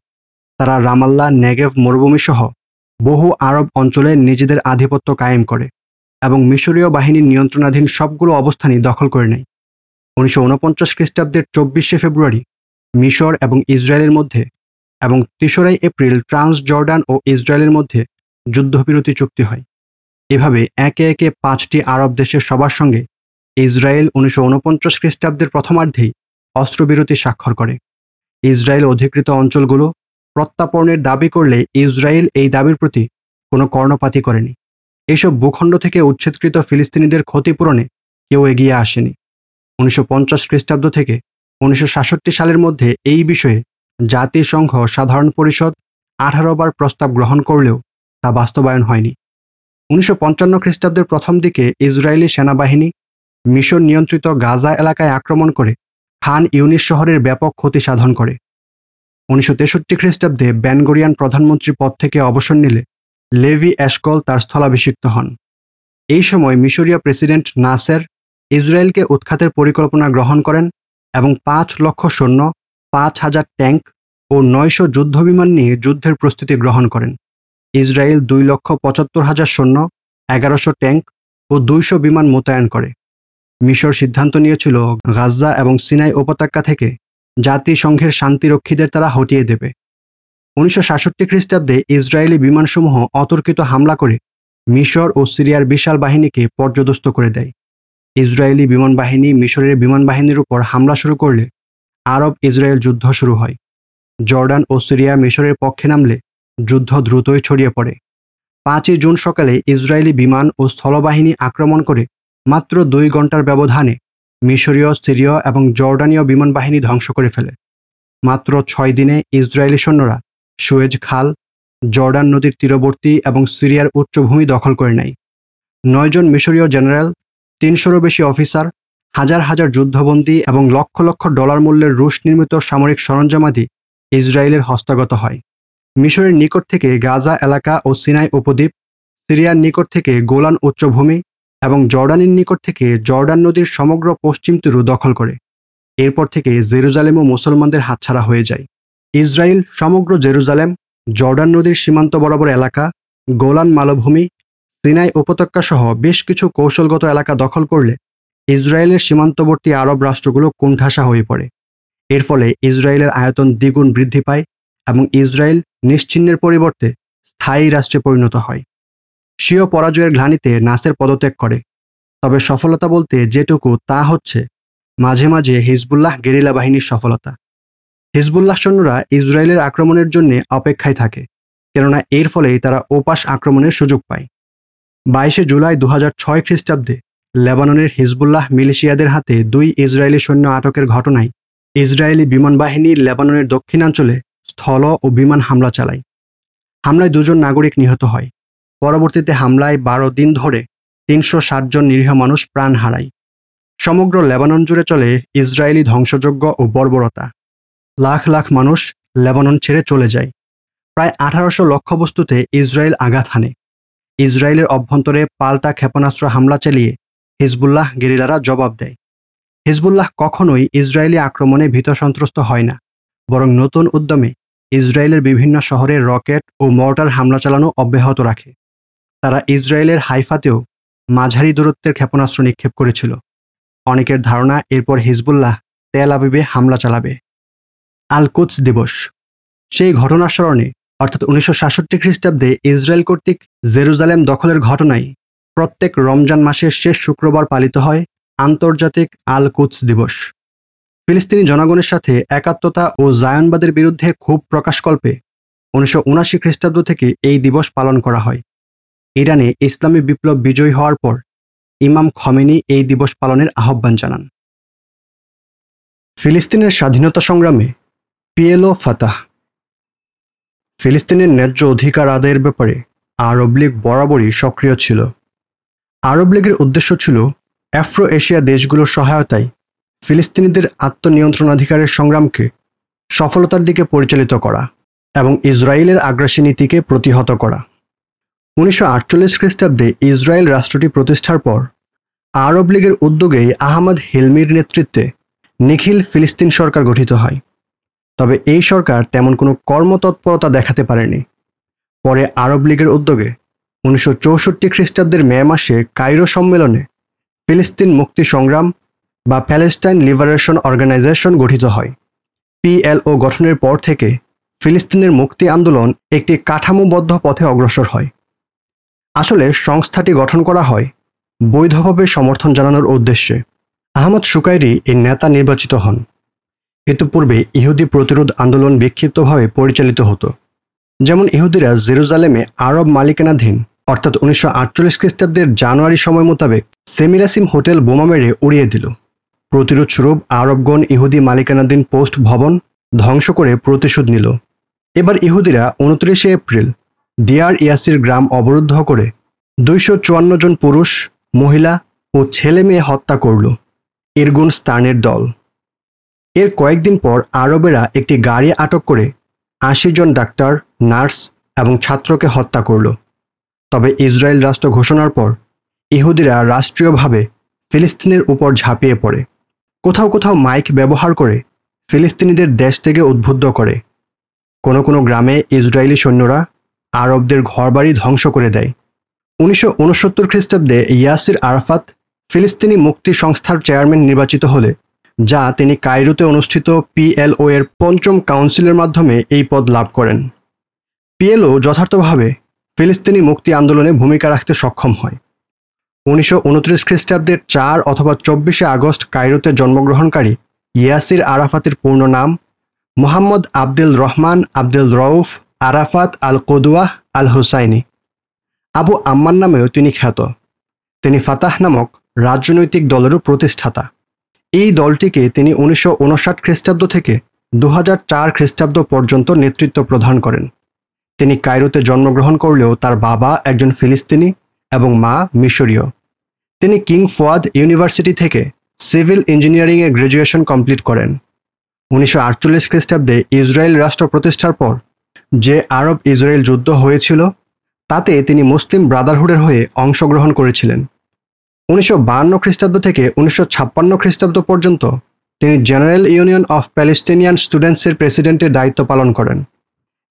তারা রামাল্লা, নেগেভ মরুভূমি সহ বহু আরব অঞ্চলে নিজেদের আধিপত্য কায়েম করে এবং মিশরীয় বাহিনীর নিয়ন্ত্রণাধীন সবগুলো অবস্থানই দখল করে নেয়। উনিশশো উনপঞ্চাশ খ্রিস্টাব্দের চব্বিশে ফেব্রুয়ারি মিশর এবং ইসরায়েলের মধ্যে এবং তেসরাই এপ্রিল ট্রান্স জর্ডান ও ইসরায়েলের মধ্যে যুদ্ধবিরতি চুক্তি হয়। এভাবে একে একে পাঁচটি আরব দেশের সবার সঙ্গে ইসরায়েল উনিশশো উনপঞ্চাশ খ্রিস্টাব্দের প্রথমার্ধেই অস্ত্রবিরতি স্বাক্ষর করে। ইসরায়েল অধিকৃত অঞ্চলগুলো প্রত্যাপনের দাবি করলে ইসরায়েল এই দাবির প্রতি কোনো কর্ণপাতি করেনি। এইসব ভূখণ্ড থেকে উচ্ছেদকৃত ফিলিস্তিনিদের ক্ষতিপূরণে কেউ এগিয়ে আসেনি। উনিশশো পঞ্চাশ খ্রিস্টাব্দ থেকে উনিশশো সাতষট্টি সালের মধ্যে এই বিষয়ে জাতিসংঘ সাধারণ পরিষদ আঠারো বার প্রস্তাব গ্রহণ করলেও তা বাস্তবায়ন হয়নি। উনিশশো পঞ্চান্ন খ্রিস্টাব্দের প্রথম দিকে ইসরায়েলি সেনাবাহিনী মিশর নিয়ন্ত্রিত গাজা এলাকায় আক্রমণ করে খান ইউনিস শহরের ব্যাপক ক্ষতি সাধন করে। উনিশশো তেষট্টি খ্রিস্টাব্দে ব্যানগোরিয়ান প্রধানমন্ত্রী পদ থেকে অবসর নিলে লেভি অ্যাশকল তার স্থলাভিষিক্ত হন। এই সময় মিশরীয় প্রেসিডেন্ট নাসের ইসরায়েলকে উৎখাতের পরিকল্পনা গ্রহণ করেন এবং পাঁচ লক্ষ সৈন্য, পাঁচ হাজার ট্যাঙ্ক ও নয়শো যুদ্ধবিমান নিয়ে যুদ্ধের প্রস্তুতি গ্রহণ করেন। ইসরায়েল দুই লক্ষ পঁচাত্তর হাজার সৈন্য, এগারোশো ট্যাঙ্ক ও দুইশো বিমান মোতায়েন করে। মিশর সিদ্ধান্ত নিয়েছিল গাজা এবং সিনাই উপত্যকা থেকে জাতিসংঘের শান্তিরক্ষীদের তারা হটিয়ে দেবে। উনিশশো সাতষট্টি খ্রিস্টাব্দে ইসরায়েলি বিমানসমূহ অতর্কিত হামলা করে মিশর ও সিরিয়ার বিশাল বাহিনীকে পর্যদস্ত করে দেয়। ইসরায়েলি বিমান বাহিনী মিশরের বিমান বাহিনীর উপর হামলা শুরু করলে আরব ইসরায়েল যুদ্ধ শুরু হয়। জর্ডান ও সিরিয়া মিশরের পক্ষে নামলে যুদ্ধ দ্রুতই ছড়িয়ে পড়ে। পাঁচই জুন সকালে ইসরায়েলি বিমান ও স্থলবাহিনী আক্রমণ করে মাত্র দুই ঘণ্টার ব্যবধানে মিশরীয়, সিরীয় এবং জর্ডানীয় বিমান বাহিনী ধ্বংস করে ফেলে। মাত্র ছয় দিনে ইসরায়েলি সৈন্যরা সুয়েজ খাল, জর্ডান নদীর তীরবর্তী এবং সিরিয়ার উচ্চভূমি দখল করে নেয়। নয়জন মিশরীয় জেনারেল, তিনশোরও বেশি অফিসার, হাজার হাজার যুদ্ধবন্দী এবং লক্ষ লক্ষ ডলার মূল্যের রুশ নির্মিত সামরিক সরঞ্জামাদি ইসরায়েলের হস্তগত হয়। মিশরের নিকট থেকে গাজা এলাকা ও সিনাই উপদ্বীপ, সিরিয়ার নিকট থেকে গোলান উচ্চভূমি এবং জর্ডানের নিকট থেকে জর্ডান নদীর সমগ্র পশ্চিম তীরু দখল করে। এরপর থেকে জেরুজালেমও মুসলমানদের হাতছাড়া হয়ে যায়। ইসরায়েল সমগ্র জেরুজালেম, জর্ডান নদীর সীমান্ত বরাবর এলাকা, গোলান মালভূমি, সিনাই উপত্যকা সহ বেশ কিছু কৌশলগত এলাকা দখল করলে ইসরায়েলের সীমান্তবর্তী আরব রাষ্ট্রগুলো কোণঠাসা হয়ে পড়ে। এর ফলে ইসরায়েলের আয়তন দ্বিগুণ বৃদ্ধি পায় এবং ইসরায়েল নিশ্চিহ্নের পরিবর্তে স্থায়ী রাষ্ট্রে পরিণত হয়। স্বীয় পরাজয়ের গ্লানিতে নাসের পদত্যাগ করে। তবে সফলতা বলতে যেটুকু তা হচ্ছে মাঝে মাঝে হিজবুল্লাহ গেরিলা বাহিনীর সফলতা। হিজবুল্লাহ সৈন্যরা ইসরায়েলের আক্রমণের জন্য অপেক্ষায় থাকে, কেননা এর ফলেই তারা ওপাশ আক্রমণের সুযোগ পায়। বাইশে জুলাই দু ছয় খ্রিস্টাব্দে লেবাননের হিজবুল্লাহ মিলিশিয়াদের হাতে দুই ইসরায়েলি সৈন্য আটকের ঘটনায় ইসরায়েলি বিমান বাহিনী লেবাননের দক্ষিণাঞ্চলে স্থল ও বিমান হামলা চালায়। হামলায় দুজন নাগরিক নিহত হয়। পরবর্তীতে হামলায় বারো দিন ধরে তিনশো জন নিরীহ মানুষ প্রাণ হারায়। সমগ্র লেবানন জুড়ে চলে ইসরায়েলি ধ্বংসযজ্ঞ ও বর্বরতা। লাখ লাখ মানুষ লেবানন ছেড়ে চলে যায়। প্রায় আঠারোশো লক্ষ্যবস্তুতে ইসরায়েল আঘাত হানে। ইসরায়েলের অভ্যন্তরে পাল্টা ক্ষেপণাস্ত্র হামলা চালিয়ে হিজবুল্লাহ গেরিলারা জবাব দেয়। হিজবুল্লাহ কখনোই ইসরায়েলি আক্রমণে ভীত সন্ত্রস্ত হয় না, বরং নতুন উদ্যমে ইসরায়েলের বিভিন্ন শহরে রকেট ও মর্টার হামলা চালানো অব্যাহত রাখে। তারা ইসরায়েলের হাইফাতেও মাঝারি দূরত্বের ক্ষেপণাস্ত্র নিক্ষেপ করেছিল। অনেকের ধারণা এরপর হিজবুল্লাহ তেল আবিবে হামলা চালাবে। আল কুৎস দিবস। সেই ঘটনার স্মরণে অর্থাৎ উনিশশো সাতষট্টি খ্রিস্টাব্দে ইসরায়েল কর্তৃক জেরুজালেম দখলের ঘটনায় প্রত্যেক রমজান মাসের শেষ শুক্রবার পালিত হয় আন্তর্জাতিক আল কুৎস দিবস। ফিলিস্তিনি জনগণের সাথে একাত্মতা ও জায়নবাদের বিরুদ্ধে ক্ষোভ প্রকাশকল্পে উনিশশো উনাশি খ্রিস্টাব্দ থেকে এই দিবস পালন করা হয়। ইরানে ইসলামী বিপ্লব বিজয়ী হওয়ার পর ইমাম খমেনি এই দিবস পালনের আহ্বান জানান। ফিলিস্তিনের স্বাধীনতা সংগ্রামে পিএলও ফাতাহ। ফিলিস্তিনের ন্যায্য অধিকার আদায়ের ব্যাপারে আরব লীগ বরাবরই সক্রিয় ছিল। আরব লীগের উদ্দেশ্য ছিল আফ্রো এশিয়া দেশগুলোর সহায়তায় ফিলিস্তিনিদের আত্মনিয়ন্ত্রণাধিকারের সংগ্রামকে সফলতার দিকে পরিচালিত করা এবং ইসরায়েলের আগ্রাসী নীতিকে প্রতিহত করা। উনিশশো আটচল্লিশ খ্রিস্টাব্দে ইসরায়েল রাষ্ট্রটি প্রতিষ্ঠার পর, আরব লীগের উদ্যোগে আহমদ হিলমির নেতৃত্বে নিখিল ফিলিস্তিন সরকার গঠিত হয়। তবে এই সরকার তেমন কোনো কর্মতৎপরতা দেখাতে পারেনি। পরে আরব লীগের উদ্যোগে উনিশশো চৌষট্টি খ্রিস্টাব্দের মে মাসে কায়রো সম্মেলনে ফিলিস্তিন মুক্তি সংগ্রাম বা প্যালেস্টাইন লিবারেশন অর্গানাইজেশন গঠিত হয়। পিএলও গঠনের পর থেকে ফিলিস্তিনের মুক্তি আন্দোলন একটি কাঠামোবদ্ধ পথে অগ্রসর হয়। আসলে সংস্থাটি গঠন করা হয় বৈধভাবে সমর্থন জানানোর উদ্দেশ্যে। আহমদ সুকাইরি এর নেতা নির্বাচিত হন। ইতিপূর্বে ইহুদি প্রতিরোধ আন্দোলন বিক্ষিপ্তভাবে পরিচালিত হতো। যেমন ইহুদিরা জেরুজালেমে আরব মালিকানাধীন, অর্থাৎ উনিশশো আটচল্লিশ খ্রিস্টাব্দের জানুয়ারি সময় মোতাবেক সেমিরাসিম হোটেল বোমা মেরে উড়িয়ে দিল। প্রতিরোধ স্বরূপ আরবগণ ইহুদি মালিকানাধীন পোস্ট ভবন ধ্বংস করে প্রতিশোধ নিল। এবার ইহুদিরা উনত্রিশে এপ্রিল ডিয়ার ইয়াসির গ্রাম অবরুদ্ধ করে দুইশো চুয়ান্ন জন পুরুষ, মহিলা ও ছেলে মেয়ে হত্যা করল। ইরগুন স্তানের দল। এর কয়েকদিন পর আরবেরা একটি গাড়ি আটক করে আশি জন ডাক্তার, নার্স এবং ছাত্রকে হত্যা করল। তবে ইসরায়েল রাষ্ট্র ঘোষণার পর ইহুদিরা রাষ্ট্রীয়ভাবে ফিলিস্তিনের উপর ঝাঁপিয়ে পড়ে। কোথাও কোথাও মাইক ব্যবহার করে ফিলিস্তিনিদের দেশ থেকে উদ্বুদ্ধ করে। কোনো কোনো গ্রামে ইসরায়েলি সৈন্যরা আরবদের ঘরবাড়ি ধ্বংস করে দেয়। উনিশশো উনসত্তর খ্রিস্টাব্দে ইয়াসির আরাফাত ফিলিস্তিনি মুক্তি সংস্থার চেয়ারম্যান নির্বাচিত হলে, যা তিনি কায়রোতে অনুষ্ঠিত পিএলও এর পঞ্চম কাউন্সিলের মাধ্যমে এই পদ লাভ করেন। পিএলও যথার্থভাবে ফিলিস্তিনি মুক্তি আন্দোলনে ভূমিকা রাখতে সক্ষম হয়। উনিশশো উনত্রিশ খ্রিস্টাব্দের চার অথবা চব্বিশে আগস্ট কায়রোতে জন্মগ্রহণকারী ইয়াসির আরাফাতের পূর্ণ নাম মোহাম্মদ আব্দুল রহমান আব্দুল রউফ আরাফাত আল কদুয়াহ আল হুসাইনি আবু আম্মান নামেও তিনি খ্যাত। তিনি ফাতাহ নামক রাজনৈতিক দলেরও প্রতিষ্ঠাতা। এই দলটিকে তিনি উনিশশো উনষাট খ্রিস্টাব্দ থেকে দু খ্রিস্টাব্দ পর্যন্ত নেতৃত্ব প্রদান করেন। তিনি কায়রোতে জন্মগ্রহণ করলেও তার বাবা একজন ফিলিস্তিনি এবং মা মিশরীয়। তিনি কিং ফোয়াদ ইউনিভার্সিটি থেকে সিভিল ইঞ্জিনিয়ারিংয়ে গ্র্যাজুয়েশন কমপ্লিট করেন। উনিশশো আটচল্লিশ খ্রিস্টাব্দে ইসরায়েল রাষ্ট্র প্রতিষ্ঠার পর যে আরব ইসরায়েল যুদ্ধ হয়েছিল, তাতে তিনি মুসলিম ব্রাদারহুডের হয়ে অংশগ্রহণ করেছিলেন। উনিশশো বাহান্ন খ্রিস্টাব্দ থেকে উনিশশো ছাপ্পান্ন খ্রিস্টাব্দ পর্যন্ত তিনি জেনারেল ইউনিয়ন অফ প্যালেস্টিনিয়ান স্টুডেন্টসের প্রেসিডেন্টের দায়িত্ব পালন করেন।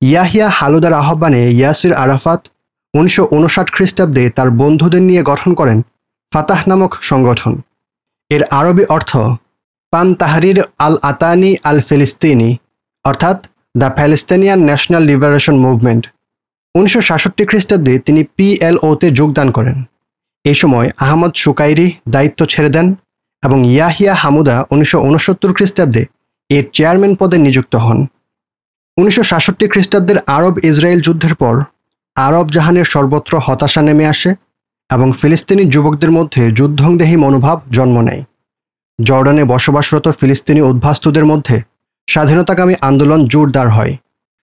ইয়াহিয়া হালুদার আহ্বানে ইয়াসির আরাফাত উনিশশো উনষাট খ্রিস্টাব্দে তার বন্ধুদের নিয়ে গঠন করেন ফাতাহ নামক সংগঠন। এর আরবি অর্থ পান তাহারির আল আতানি আল ফিলিস্তিনি অর্থাৎ the Palestinian national liberation movement. উনিশশো সাতষট্টি খ্রিস্টাব্দে তিনি পিএলওতে যোগদান করেন। এই সময় আহমদ সুকাইরি দায়িত্ব ছেড়ে দেন এবং ইয়াহিয়া হামুদা উনিশশো উনসত্তর খ্রিস্টাব্দে এর চেয়ারম্যান পদে নিযুক্ত হন। উনিশশো সাতষট্টি খ্রিস্টাব্দের আরব ইসরায়েল যুদ্ধের পর আরব জাহানের সর্বত্র হতাশা নেমে আসে এবং ফিলিস্তিনি যুবকদের মধ্যে যুদ্ধংদেহী মনোভাব জন্ম নেয়। জর্ডানে বসবাসরত ফিলিস্তিনি উদ্ভাস্তদের মধ্যে স্বাধীনতাকামী আন্দোলন জোরদার হয়।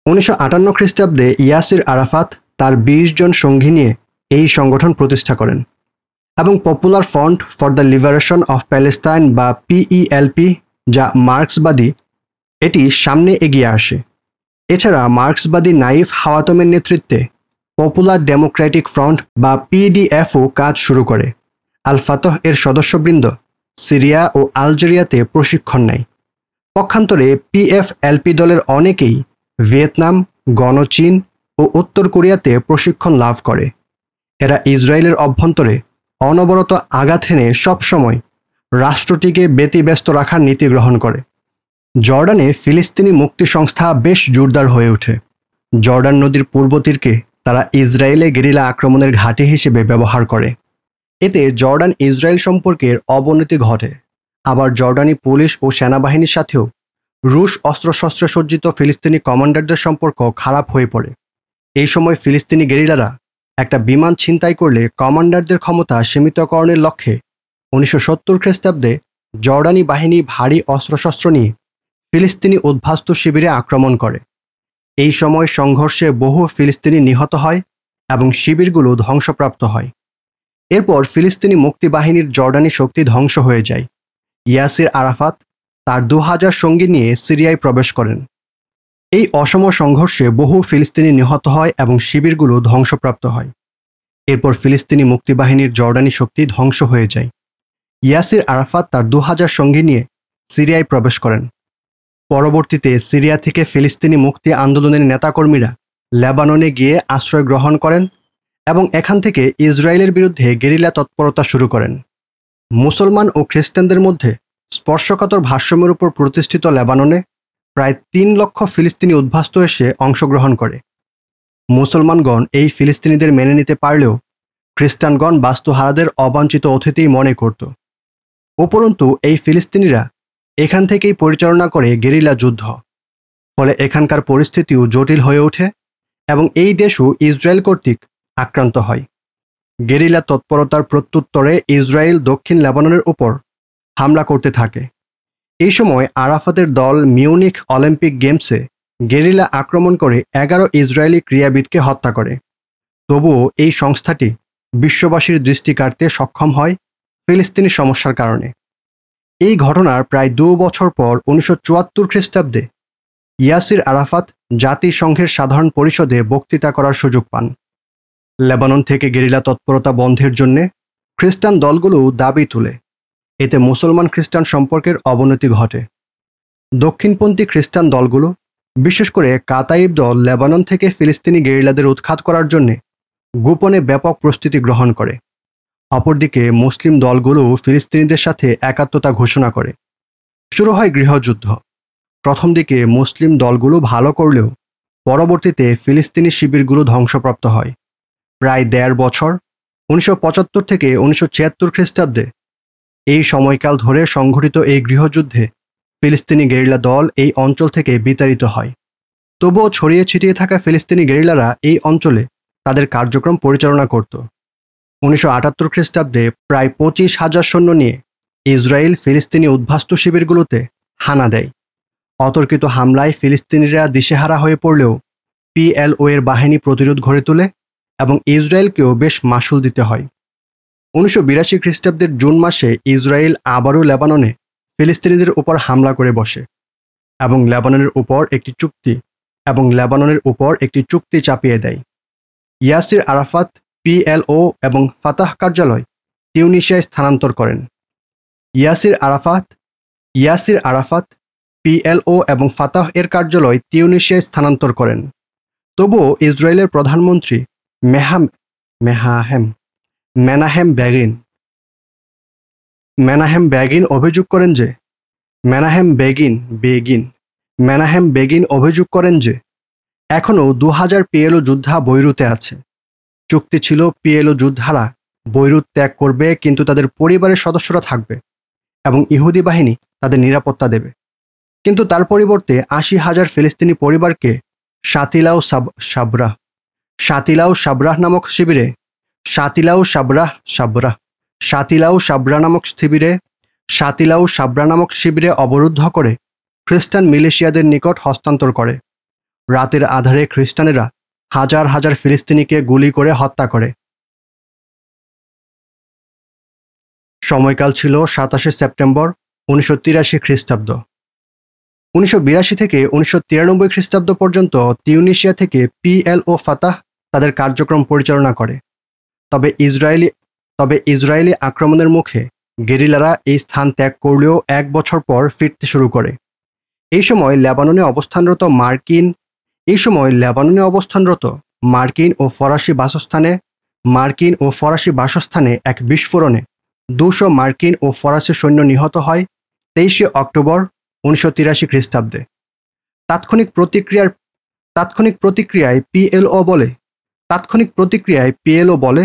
উনিশশো আটান্ন খ্রিস্টাব্দে ইয়াসির আরাফাত তার বিশ জন সঙ্গী নিয়ে এই সংগঠন প্রতিষ্ঠা করেন এবং popular front for the liberation of Palestine বা পিইএলপি যা মার্কসবাদী, এটি সামনে এগিয়ে আসে। এছাড়া মার্কসবাদী নাইফ হাওয়াতমের নেতৃত্বে পপুলার ডেমোক্রেটিক ফ্রন্ট বা পিডিএফও কাজ শুরু করে। আল ফাতহ এর সদস্যবৃন্দ সিরিয়া ও আলজেরিয়াতে প্রশিক্ষণ নেয়। পক্ষান্তরে পিএফএলপি দলের অনেকেই ভিয়েতনাম, গণচীন ও উত্তর কোরিয়াতে প্রশিক্ষণ লাভ করে। এরা ইসরায়েলের অভ্যন্তরে অনবরত আঘাত এনে সবসময় রাষ্ট্রটিকে ব্যতিব্যস্ত রাখার নীতি গ্রহণ করে। জর্ডানে ফিলিস্তিনি মুক্তি সংস্থা বেশ জোরদার হয়ে ওঠে। জর্ডান নদীর পূর্ব তীরকে তারা ইসরায়েলে গেরিলা আক্রমণের ঘাঁটি হিসেবে ব্যবহার করে। এতে জর্ডান ইসরায়েল সম্পর্কের অবনতি ঘটে। আবার জর্ডানি পুলিশ ও সেনাবাহিনীর সাথেও রুশ অস্ত্রশস্ত্রে সজ্জিত ফিলিস্তিনি কমান্ডারদের সম্পর্ক খারাপ হয়ে পড়ে। এই সময় ফিলিস্তিনি গেরিলারা একটা বিমান ছিনতাই করলে কমান্ডারদের ক্ষমতা সীমিতকরণের লক্ষ্যে উনিশশো সত্তর খ্রিস্টাব্দে জর্ডানি বাহিনী ভারী অস্ত্রশস্ত্র নিয়ে ফিলিস্তিনি উদ্ভাস্ত শিবিরে আক্রমণ করে। এই সময় সংঘর্ষে বহু ফিলিস্তিনি নিহত হয় এবং শিবিরগুলো ধ্বংসপ্রাপ্ত হয়। এরপর ফিলিস্তিনি মুক্তি বাহিনীর জর্ডানি শক্তি ধ্বংস হয়ে যায়। ইয়াসির আরাফাত তার দু হাজার সঙ্গী নিয়ে সিরিয়ায় প্রবেশ করেন। এই অসম সংঘর্ষে বহু ফিলিস্তিনি নিহত হয় এবং শিবিরগুলো ধ্বংসপ্রাপ্ত হয়। এরপর ফিলিস্তিনি মুক্তিবাহিনীর জর্ডানি শক্তি ধ্বংস হয়ে যায়। ইয়াসির আরাফাত তার দু হাজার সঙ্গী নিয়ে সিরিয়ায় প্রবেশ করেন। পরবর্তীতে সিরিয়া থেকে ফিলিস্তিনি মুক্তি আন্দোলনের নেতাকর্মীরা লেবাননে গিয়ে আশ্রয় গ্রহণ করেন এবং এখান থেকে ইসরায়েলের বিরুদ্ধে গেরিলা তৎপরতা শুরু করেন। মুসলমান ও খ্রিস্টানদের মধ্যে স্পর্শকাতর ভাষ্যমের উপর প্রতিষ্ঠিত লেবাননে প্রায় তিন লক্ষ ফিলিস্তিনি উদ্ভাস্ত এসে অংশগ্রহণ করে। মুসলমানগণ এই ফিলিস্তিনিদের মেনে নিতে পারলেও খ্রিস্টানগণ বাস্তুহারাদের অবাঞ্ছিত অতিথি মনে করত। উপরন্তু, এই ফিলিস্তিনিরা এখান থেকেই পরিচালনা করে গেরিলা যুদ্ধ। ফলে এখানকার পরিস্থিতিও জটিল হয়ে ওঠে এবং এই দেশও ইসরায়েল কর্তৃক আক্রান্ত হয়। গেরিলা তৎপরতার প্রত্যুত্তরে ইসরায়েল দক্ষিণ লেবাননের উপর হামলা করতে থাকে। এই সময় আরাফাতের দল মিউনিক অলিম্পিক গেমসে গেরিলা আক্রমণ করে এগারো ইসরায়েলি ক্রীড়াবিদকে হত্যা করে। তবুও এই সংস্থাটি বিশ্ববাসীর দৃষ্টি কাটতে সক্ষম হয় ফিলিস্তিনি সমস্যার কারণে। এই ঘটনার প্রায় দু বছর পর উনিশশো চুয়াত্তর খ্রিস্টাব্দে ইয়াসির আরাফাত জাতিসংঘের সাধারণ পরিষদে বক্তৃতা করার সুযোগ পান। লেবানন থেকে গেরিলা তৎপরতা বন্ধের জন্যে খ্রিস্টান দলগুলো দাবি তুলে। এতে মুসলমান খ্রিস্টান সম্পর্কের অবনতি ঘটে। দক্ষিণপন্থী খ্রিস্টান দলগুলো, বিশেষ করে কাতাইব দল লেবানন থেকে ফিলিস্তিনি গেরিলাদের উৎখাত করার জন্যে গোপনে ব্যাপক প্রস্তুতি গ্রহণ করে। অপরদিকে মুসলিম দলগুলো ফিলিস্তিনিদের সাথে একাত্মতা ঘোষণা করে। শুরু হয় গৃহযুদ্ধ। প্রথম দিকে মুসলিম দলগুলো ভালো করলেও পরবর্তীতে ফিলিস্তিনি শিবিরগুলো ধ্বংসপ্রাপ্ত হয়। প্রায় দেড় বছর, উনিশশো পঁচাত্তর থেকে উনিশশো ছিয়াত্তর খ্রিস্টাব্দে। এই সময়কাল ধরে সংঘটিত এই গৃহযুদ্ধে ফিলিস্তিনি গেরিলা দল এই অঞ্চল থেকে বিতাড়িত হয়। তবুও ছড়িয়ে ছিটিয়ে থাকা ফিলিস্তিনি গেরিলারা এই অঞ্চলে তাদের কার্যক্রম পরিচালনা করত। উনিশশো আটাত্তর খ্রিস্টাব্দে প্রায় পঁচিশ হাজার সৈন্য নিয়ে ইসরায়েল ফিলিস্তিনি উদ্বাস্তু শিবিরগুলোতে হানা দেয়। অতর্কিত হামলায় ফিলিস্তিনিরা দিশেহারা হয়ে পড়লেও পিএলও এর বাহিনী প্রতিরোধ গড়ে তোলে এবং ইসরায়েলকেও বেশ মাসুল দিতে হয়। উনিশশো বিরাশি খ্রিস্টাব্দের জুন মাসে ইসরায়েল আবারও লেবাননে ফিলিস্তিনিদের উপর হামলা করে বসে এবং লেবাননের উপর একটি চুক্তি এবং লেবাননের উপর একটি চুক্তি চাপিয়ে দেয়। ইয়াসির আরাফাত পিএলও এবং ফাতাহ কার্যালয় টিউনিশিয়ায় স্থানান্তর করেন। Yasser Arafat Yasser Arafat PLO এবং ফাতাহ এর কার্যালয় টিউনিশিয়ায় স্থানান্তর করেন। তবুও ইসরায়েলের প্রধানমন্ত্রী মেহাম, মেহাহেম, মেনাহেম ব্যাগিন। মেনাহেম ব্যাগিন অভিযোগ করেন যে, মেনাহেম বেগিন বেগিন, মেনাহেম বেগিন অভিযোগ করেন যে, এখনও দু হাজার পিএলও যোদ্ধা বৈরুতে আছে। চুক্তি ছিল পিএলও যোদ্ধারা বৈরুত ত্যাগ করবে, কিন্তু তাদের পরিবারের সদস্যরা থাকবে এবং ইহুদি বাহিনী তাদের নিরাপত্তা দেবে। কিন্তু তার পরিবর্তে আশি হাজার ফিলিস্তিনি পরিবারকে সাতিলাও সাব, সাবরাহ সাতিলাও সাবরাহ নামক শিবিরে। সাতিলাও সাবরাহ সাবরাহ। সাতিলাও সাবরা নামক শিবিরে। সাতিলাও সাবরা নামক শিবিরে অবরুদ্ধ করে খ্রিস্টান মিলেশিয়াদের নিকট হস্তান্তর করে। রাতের আধারে খ্রিস্টানেরা হাজার হাজার ফিলিস্তিনিকে গুলি করে হত্যা করে। সময়কাল ছিল সাতাশে সেপ্টেম্বর উনিশশো তিরাশি খ্রিস্টাব্দ। উনিশশো বিরাশি থেকে উনিশশো তিরানব্বই খ্রিস্টাব্দ পর্যন্ত তিউনিশিয়া থেকে পিএল ও ফাতাহ তাদের কার্যক্রম পরিচালনা করে। তবে ইসরায়েলি তবে ইসরায়েলি আক্রমণের মুখে গেরিলারা এই স্থান ত্যাগ করলেও এক বছর পর ফিরতে শুরু করে। এই সময় লেবাননে অবস্থানরত মার্কিন, এই সময় লেবাননে অবস্থানরত মার্কিন ও ফরাসি বাসস্থানে, মার্কিন ও ফরাসি বাসস্থানে এক বিস্ফোরণে দুশো মার্কিন ও ফরাসি সৈন্য নিহত হয় তেইশে অক্টোবর উনিশশো তিরাশি খ্রিস্টাব্দে। তাৎক্ষণিক প্রতিক্রিয়ার, তাৎক্ষণিক প্রতিক্রিয়ায় পিএলও বলে তাৎক্ষণিক প্রতিক্রিয়ায় পিএলও বলে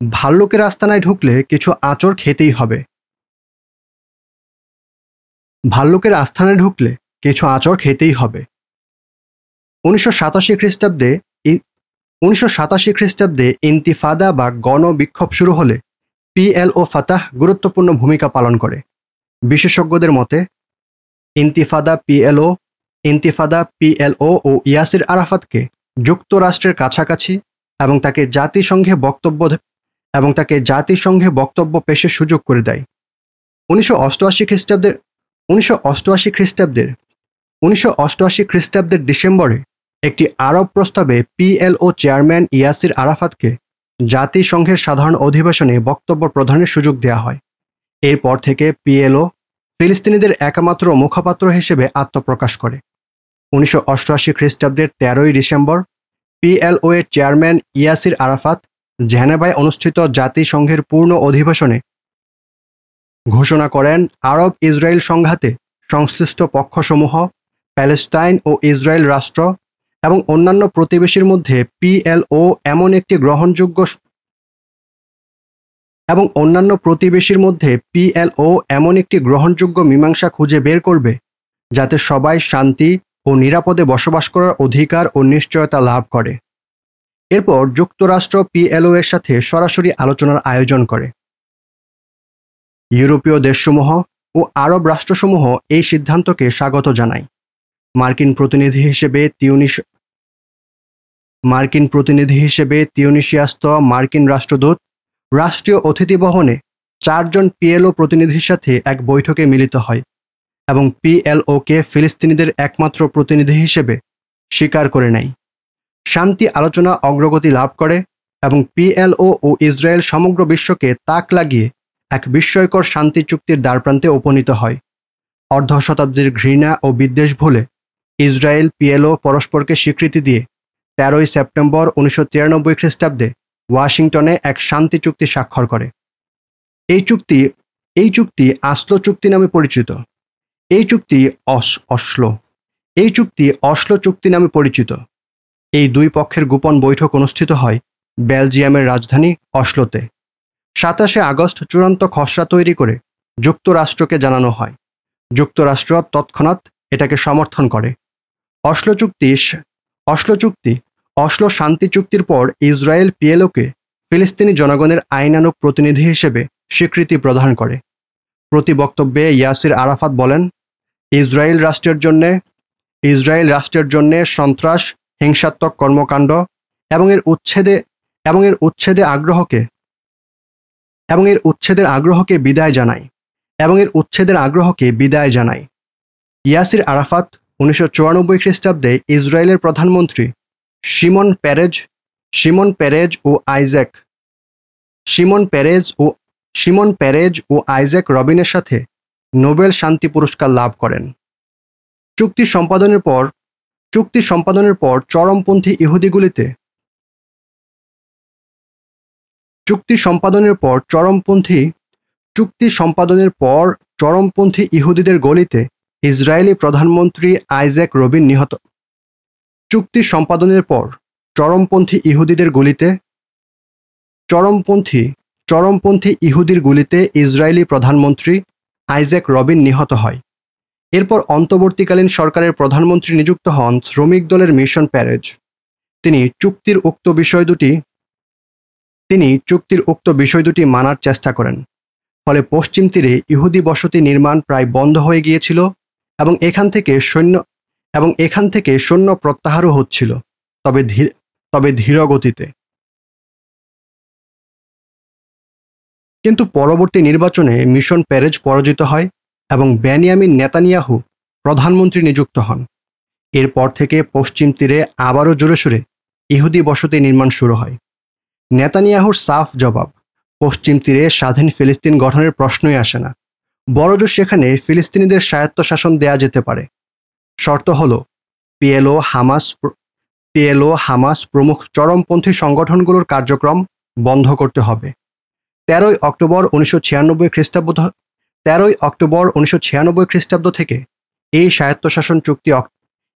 ভাল্লুকের আস্তানায় ঢুকলে কিছু আঁচড় খেতেই হবে। ভাল্লুকের আস্থানে ঢুকলে কিছু আঁচড় খেতেই হবে। উনিশশো সাতাশি খ্রিস্টাব্দে উনিশশো সাতাশি খ্রিস্টাব্দে ইন্তিফাদা বা গণ বিক্ষোভ শুরু হলে পিএল ও ফাতাহ গুরুত্বপূর্ণ ভূমিকা পালন করে। বিশেষজ্ঞদের মতে, ইন্তিফাদা পিএলও ইন্তিফাদা পিএলও ও ইয়াসির আরাফাতকে যুক্তরাষ্ট্রের কাছাকাছি এবং তাকে জাতিসংঘে বক্তব্য এবং তাকে জাতিসংঘে বক্তব্য পেশের সুযোগ করে দেয়। উনিশশো অষ্টআশি খ্রিস্টাব্দের, উনিশশো অষ্টআশি খ্রিস্টাব্দের, উনিশশো অষ্টআশি খ্রিস্টাব্দের ডিসেম্বরে একটি আরব প্রস্তাবে পিএলও চেয়ারম্যান ইয়াসির আরাফাতকে জাতিসংঘের সাধারণ অধিবেশনে বক্তব্য প্রদানের সুযোগ দেওয়া হয়। এরপর থেকে পিএলও ফিলিস্তিনিদের একমাত্র মুখপাত্র হিসেবে আত্মপ্রকাশ করে। উনিশশো অষ্টআশি খ্রিস্টাব্দের তেরোই ডিসেম্বর পিএলও এর চেয়ারম্যান ইয়াসির আরাফাত জেনেভায় অনুষ্ঠিত জাতিসংঘের পূর্ণ অধিবেশনে ঘোষণা করেন, আরব ইসরায়েল সংঘাতে সংশ্লিষ্ট পক্ষসমূহ প্যালেস্টাইন ও ইসরায়েল রাষ্ট্র এবং অন্যান্য প্রতিবেশীর মধ্যে পিএলও এমন একটি গ্রহণযোগ্য এবং অন্যান্য প্রতিবেশীর মধ্যে পিএলও এমন একটি গ্রহণযোগ্য মীমাংসা খুঁজে বের করবে, যাতে সবাই শান্তি ও নিরাপদে বসবাস করার অধিকার ও নিশ্চয়তা লাভ করে। এরপর যুক্তরাষ্ট্র পিএলও এর সাথে সরাসরি আলোচনার আয়োজন করে। ইউরোপীয় দেশসমূহ ও আরব রাষ্ট্রসমূহ এই সিদ্ধান্তকে স্বাগত জানায়। মার্কিন প্রতিনিধি হিসেবে তিউনিশ মার্কিন প্রতিনিধি হিসেবে তিউনিশিয়াস্ত মার্কিন রাষ্ট্রদূত রাষ্ট্রীয় অতিথি ভবনে চারজন পিএলও প্রতিনিধির সাথে এক বৈঠকে মিলিত হয়। এবং পিএলওকে ফিলিস্তিনিদের একমাত্র প্রতিনিধি হিসেবে স্বীকার করে নেয়। শান্তি আলোচনা অগ্রগতি লাভ করে এবং পিএলও ও ইসরায়েল সমগ্র বিশ্বকে তাক লাগিয়ে এক বিস্ময়কর শান্তি চুক্তির দ্বারপ্রান্তে উপনীত হয়। অর্ধ শতাব্দীর ঘৃণা ও বিদ্বেষ ভুলে ইসরায়েল পিএলও পরস্পরকে স্বীকৃতি দিয়ে তেরোই সেপ্টেম্বর উনিশশো তিরানব্বই খ্রিস্টাব্দে ওয়াশিংটনে এক শান্তি চুক্তি স্বাক্ষর করে। এই চুক্তি এই চুক্তি আসলো চুক্তি নামে পরিচিত। এই চুক্তি অস, অশ্লো। এই চুক্তি অশ্লো চুক্তি নামে পরিচিত। এই দুই পক্ষের গোপন বৈঠক অনুষ্ঠিত হয় বেলজিয়ামের রাজধানী অশ্লোতে। সাতাশে আগস্ট চূড়ান্ত খসড়া তৈরি করে যুক্তরাষ্ট্রকে জানানো হয়। যুক্তরাষ্ট্র তৎক্ষণাৎ এটাকে সমর্থন করে। অশ্লো চুক্তি অশ্লো চুক্তি, অশ্লো শান্তি চুক্তির পর ইসরায়েল পিএলওকে ফিলিস্তিনি জনগণের আইনানুক প্রতিনিধি হিসেবে স্বীকৃতি প্রদান করে। প্রতি বক্তব্যে ইয়াসির আরাফাত বলেন, ইসরায়েল রাষ্ট্রের জন্যে, ইসরায়েল রাষ্ট্রের জন্যে সন্ত্রাস, হিংসাত্মক কর্মকাণ্ড এবং এর উচ্ছেদে, এবং এর উচ্ছেদে আগ্রহকে, এবং এর উচ্ছেদের আগ্রহকে বিদায় জানায় এবং এর উচ্ছেদের আগ্রহকে বিদায় জানায় ইয়াসির আরাফাত উনিশশো চুরানব্বই খ্রিস্টাব্দে ইসরায়েলের প্রধানমন্ত্রী সিমন প্যারেজ সিমন প্যারেজ ও আইজ্যাক সিমন প্যারেজ ও সিমন প্যারেজ ও আইজ্যাক রবিনের সাথে নোবেল শান্তি পুরস্কার লাভ করেন। চুক্তি সম্পাদনের পর, চুক্তি সম্পাদনের পর চরমপন্থী ইহুদিগুলিতে চুক্তি সম্পাদনের পর চরমপন্থী, চুক্তি সম্পাদনের পর চরমপন্থী ইহুদিদের গলিতে ইসরায়েলি প্রধানমন্ত্রী আইজ্যাক রবিন নিহত। চুক্তি সম্পাদনের পর চরমপন্থী ইহুদিদের গলিতে চরমপন্থী চরমপন্থী ইহুদির গুলিতে ইসরায়েলি প্রধানমন্ত্রী আইজ্যাক রবিন নিহত হয়। এরপর অন্তর্বর্তীকালীন সরকারের প্রধানমন্ত্রী নিযুক্ত হন শ্রমিক দলের মিশন প্যারেজ। তিনি চুক্তির উক্ত বিষয় দুটি, তিনি চুক্তির উক্ত বিষয় দুটি মানার চেষ্টা করেন। ফলে পশ্চিম তীরে ইহুদি বসতি নির্মাণ প্রায় বন্ধ হয়ে গিয়েছিল এবং এখান থেকে সৈন্য, এবং এখান থেকে সৈন্য প্রত্যাহারও হচ্ছিল, তবে ধীর তবে ধীর কিন্তু পরবর্তী নির্বাচনে মিশন প্যারেজ পরাজিত হয় এবং বেনিয়ামিন নেতানিয়াহু প্রধানমন্ত্রী নিযুক্ত হন। এরপর থেকে পশ্চিম তীরে আবারও জোরে সোরে ইহুদি বসতি নির্মাণ শুরু হয়। নেতানিয়াহুর সাফ জবাব, পশ্চিম তীরে স্বাধীন ফিলিস্তিন গঠনের প্রশ্নই আসে না। বড়জোর সেখানে ফিলিস্তিনিদের স্বায়ত্তশাসন দেয়া যেতে পারে। শর্ত হল, পিএলও, হামাস পিএলও, হামাস প্রমুখ চরমপন্থী সংগঠনগুলোর কার্যক্রম বন্ধ করতে হবে। তেরোই অক্টোবর উনিশশো ছিয়ানব্বই খ্রিস্টাব্দ তেরোই অক্টোবর উনিশশো ছিয়ানব্বই খ্রিস্টাব্দ থেকে এই স্বায়ত্তশাসন চুক্তি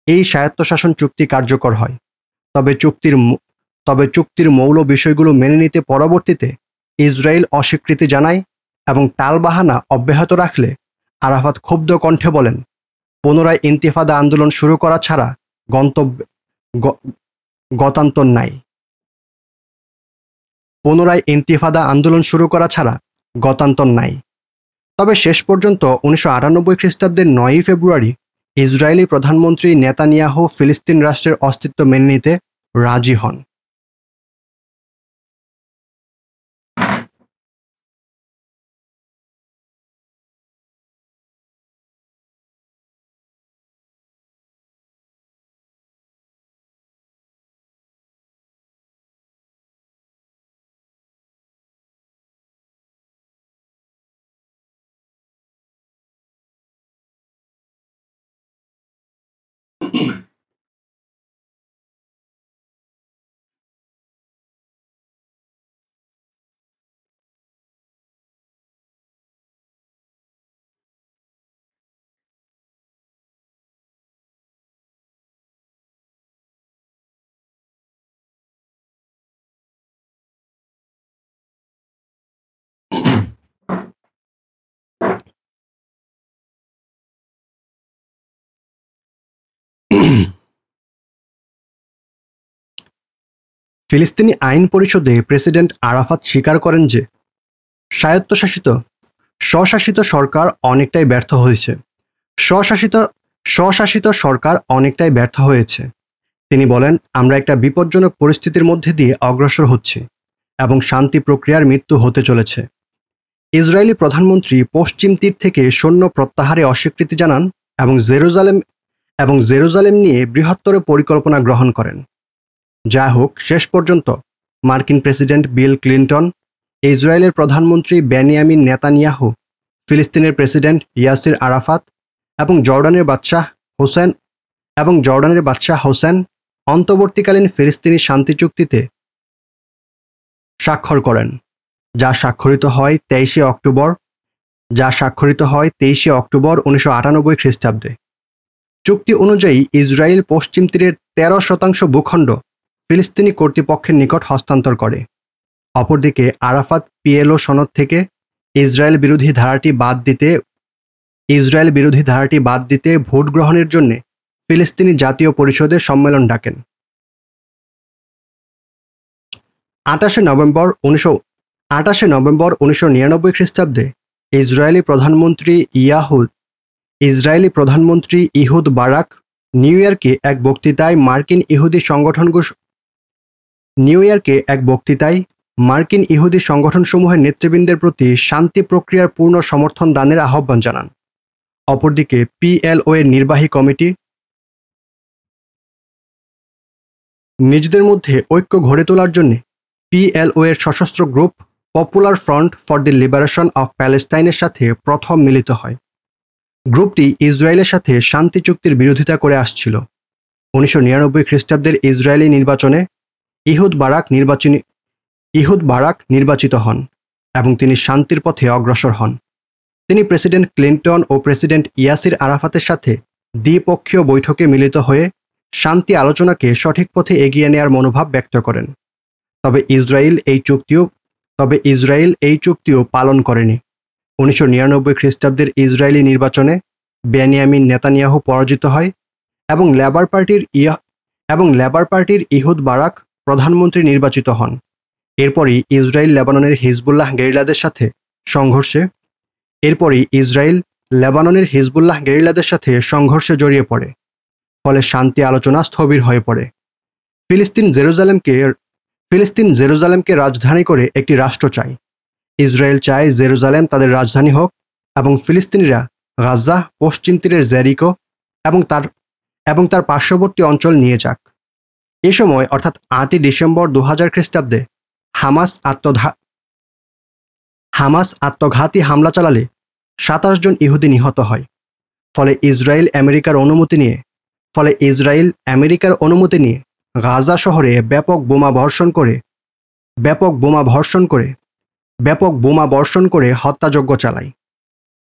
এই স্বায়ত্তশাসন চুক্তি কার্যকর হয়। তবে চুক্তির তবে চুক্তির মৌল বিষয়গুলো মেনে নিতে পরবর্তীতে ইসরায়েল অস্বীকৃতি জানায় এবং টালবাহানা অব্যাহত রাখলে আরাফাত ক্ষুব্ধ কণ্ঠে বলেন, পুনরায় ইন্তিফাদা আন্দোলন শুরু করা ছাড়া গন্তব্য গতান্তর নাই। পুনরায় ইন্তিফাদা আন্দোলন শুরু করা ছাড়া গতান্তর নাই। তবে শেষ পর্যন্ত উনিশশো আটানব্বই খ্রিস্টাব্দের নয়ই ফেব্রুয়ারি ইসরায়েলি প্রধানমন্ত্রী নেতানিয়াহ ফিলিস্তিন রাষ্ট্রের অস্তিত্ব মেনে নিতে রাজি হন। <clears throat> ফিলিস্তিনি আইন পরিষদে প্রেসিডেন্ট আরাফাত স্বীকার করেন যে স্বায়ত্তশাসিত, স্বশাসিত সরকার অনেকটাই ব্যর্থ হয়েছে। স্বশাসিত স্বশাসিত সরকার অনেকটাই ব্যর্থ হয়েছে। তিনি বলেন, আমরা একটা বিপজ্জনক পরিস্থিতির মধ্যে দিয়ে অগ্রসর হচ্ছি এবং শান্তি প্রক্রিয়ার মৃত্যু হতে চলেছে। ইসরায়েলি প্রধানমন্ত্রী পশ্চিম তীর থেকে সৈন্য প্রত্যাহারে অস্বীকৃতি জানান এবং জেরুজালেম এবং জেরুজালেম নিয়ে বৃহত্তর পরিকল্পনা গ্রহণ করেন। যা হোক, শেষ পর্যন্ত মার্কিন প্রেসিডেন্ট বিল ক্লিন্টন, ইসরায়েলের প্রধানমন্ত্রী বেনিয়ামিন নেতানিয়াহু, ফিলিস্তিনের প্রেসিডেন্ট ইয়াসির আরাফাত এবং জর্ডানের বাদশাহ হোসেন এবং জর্ডানের বাদশাহ হোসেন অন্তর্বর্তীকালীন ফিলিস্তিনি শান্তি চুক্তিতে স্বাক্ষর করেন, যা স্বাক্ষরিত হয় তেইশে অক্টোবর, যা স্বাক্ষরিত হয় তেইশে অক্টোবর উনিশশো আটানব্বই খ্রিস্টাব্দে। চুক্তি অনুযায়ী ইসরায়েল পশ্চিম তীরের তেরো শতাংশ ভূখণ্ড ফিলিস্তিনি কর্তৃপক্ষের নিকট হস্তান্তর করে। অপরদিকে আরাফাত পিএলও সনদ থেকে ইসরায়েল বিরোধী ধারাটি বাদ দিতে, ইসরায়েল বিরোধী ধারাটি বাদ দিতে ভোট গ্রহণের জন্য ফিলিস্তিনি জাতীয় পরিষদের সম্মেলন ডাকেন। আটাশে নভেম্বর উনিশশো আটাশে নভেম্বর উনিশশো নিরানব্বই খ্রিস্টাব্দে ইসরায়েলি প্রধানমন্ত্রী ইয়াহুদ ইসরায়েলি প্রধানমন্ত্রী ইহুদ বারাক নিউ ইয়র্কে এক বক্তৃতায় মার্কিন ইহুদি সংগঠন নিউ ইয়র্কে এক বক্তৃতায় মার্কিন ইহুদি সংগঠনসমূহের নেতৃবৃন্দের প্রতি শান্তি প্রক্রিয়ার পূর্ণ সমর্থন দানের আহ্বান জানান। অপরদিকে পিএলও এর নির্বাহী কমিটি নিজেদের মধ্যে ঐক্য গড়ে তোলার জন্য পিএলও এর সশস্ত্র group popular front for the liberation of প্যালেস্টাইনের সাথে প্রথম মিলিত হয়। গ্রুপটি ইসরায়েলের সাথে শান্তি চুক্তির বিরোধিতা করে আসছিল। উনিশশো নিরানব্বই খ্রিস্টাব্দের ইসরায়েলি নির্বাচনে ইহুদ বারাক নির্বাচনী, ইহুদ বারাক নির্বাচিত হন এবং তিনি শান্তির পথে অগ্রসর হন। তিনি প্রেসিডেন্ট ক্লিন্টন ও প্রেসিডেন্ট ইয়াসির আরাফাতের সাথে দ্বিপক্ষীয় বৈঠকে মিলিত হয়ে শান্তি আলোচনাকে সঠিক পথে এগিয়ে নেয়ার মনোভাব ব্যক্ত করেন। তবে ইসরায়েল এই চুক্তিও, তবে ইসরায়েল এই চুক্তিও পালন করেনি। উনিশশো নিরানব্বই খ্রিস্টাব্দের ইসরায়েলি নির্বাচনে বেনিয়ামিন নেতানিয়াহু পরাজিত হয় এবং লেবার পার্টির ইয়া, এবং লেবার পার্টির ইহুদ বারাক প্রধানমন্ত্রী নির্বাচিত হন। এরপরই ইসরায়েল লেবাননের হিজবুল্লাহ গেরিলাদের সাথে সংঘর্ষে, এরপরই ইসরায়েল লেবাননের হিজবুল্লাহ গেরিলাদের সাথে সংঘর্ষে জড়িয়ে পড়ে, ফলে শান্তি আলোচনা স্থবির হয়ে পড়ে। ফিলিস্তিন জেরুজালেমকে ফিলিস্তিন জেরুজালেমকে রাজধানী করে একটি রাষ্ট্র চায়। ইসরায়েল চায় জেরুজালেম তাদের রাজধানী হোক এবং ফিলিস্তিনিরা গাজা পশ্চিম তীরের জেরিকো এবং তার এবং তার পার্শ্ববর্তী অঞ্চল নিয়ে যাক। এ সময়, অর্থাৎ আটই ডিসেম্বর দু হাজার খ্রিস্টাব্দে, হামাস আত্মধা হামাস আত্মঘাতী হামলা চালালে সাতাশ জন ইহুদি নিহত হয়। ফলে ইসরায়েল আমেরিকার অনুমতি নিয়ে, ফলে ইসরায়েল আমেরিকার অনুমতি নিয়ে গাজা শহরে ব্যাপক বোমা বর্ষণ করে, ব্যাপক বোমা বর্ষণ করে ব্যাপক বোমা বর্ষণ করে হত্যাযজ্ঞ চালায়।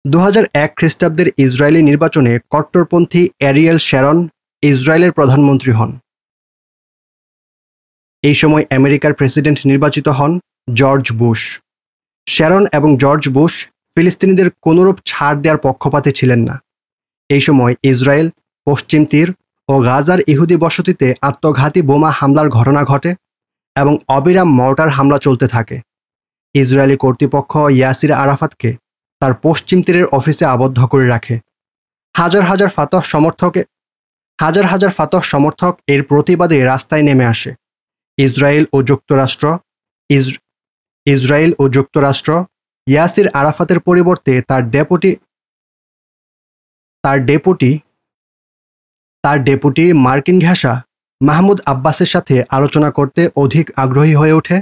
দু এক খ্রিস্টাব্দের ইসরায়েলি নির্বাচনে কট্টরপন্থী অ্যারিয়েল শ্যারন ইসরায়েলের প্রধানমন্ত্রী হন। এই সময় আমেরিকার প্রেসিডেন্ট নির্বাচিত হন জর্জ বুশ। শ্যারন এবং জর্জ বুশ ফিলিস্তিনিদের কোনোরূপ ছাড় দেওয়ার পক্ষপাতে ছিলেন না। এই সময় ইসরায়েল, পশ্চিম তীর ও গাজার ইহুদি বসতিতে আত্মঘাতী বোমা হামলার ঘটনা ঘটে এবং অবিরাম মর্টার হামলা চলতে থাকে। ইসরায়েলি কর্তৃপক্ষ ইয়াসির আরাফাতকে তার পশ্চিম তীরের অফিসে আবদ্ধ করে রাখে। হাজার হাজার ফাতহ সমর্থকে হাজার হাজার ফাতহ সমর্থক এর প্রতিবাদে রাস্তায় নেমে আসে। ইসরায়েল ও যুক্তরাষ্ট্র ইসরায়েল ও যুক্তরাষ্ট্র ইয়াসির আরাফাতের পরিবর্তে তার ডেপুটি তার ডেপুটি তার ডেপুটি মার্কিন ঘেঁষা মাহমুদ আব্বাসের সাথে আলোচনা করতে অধিক আগ্রহী হয়ে ওঠে।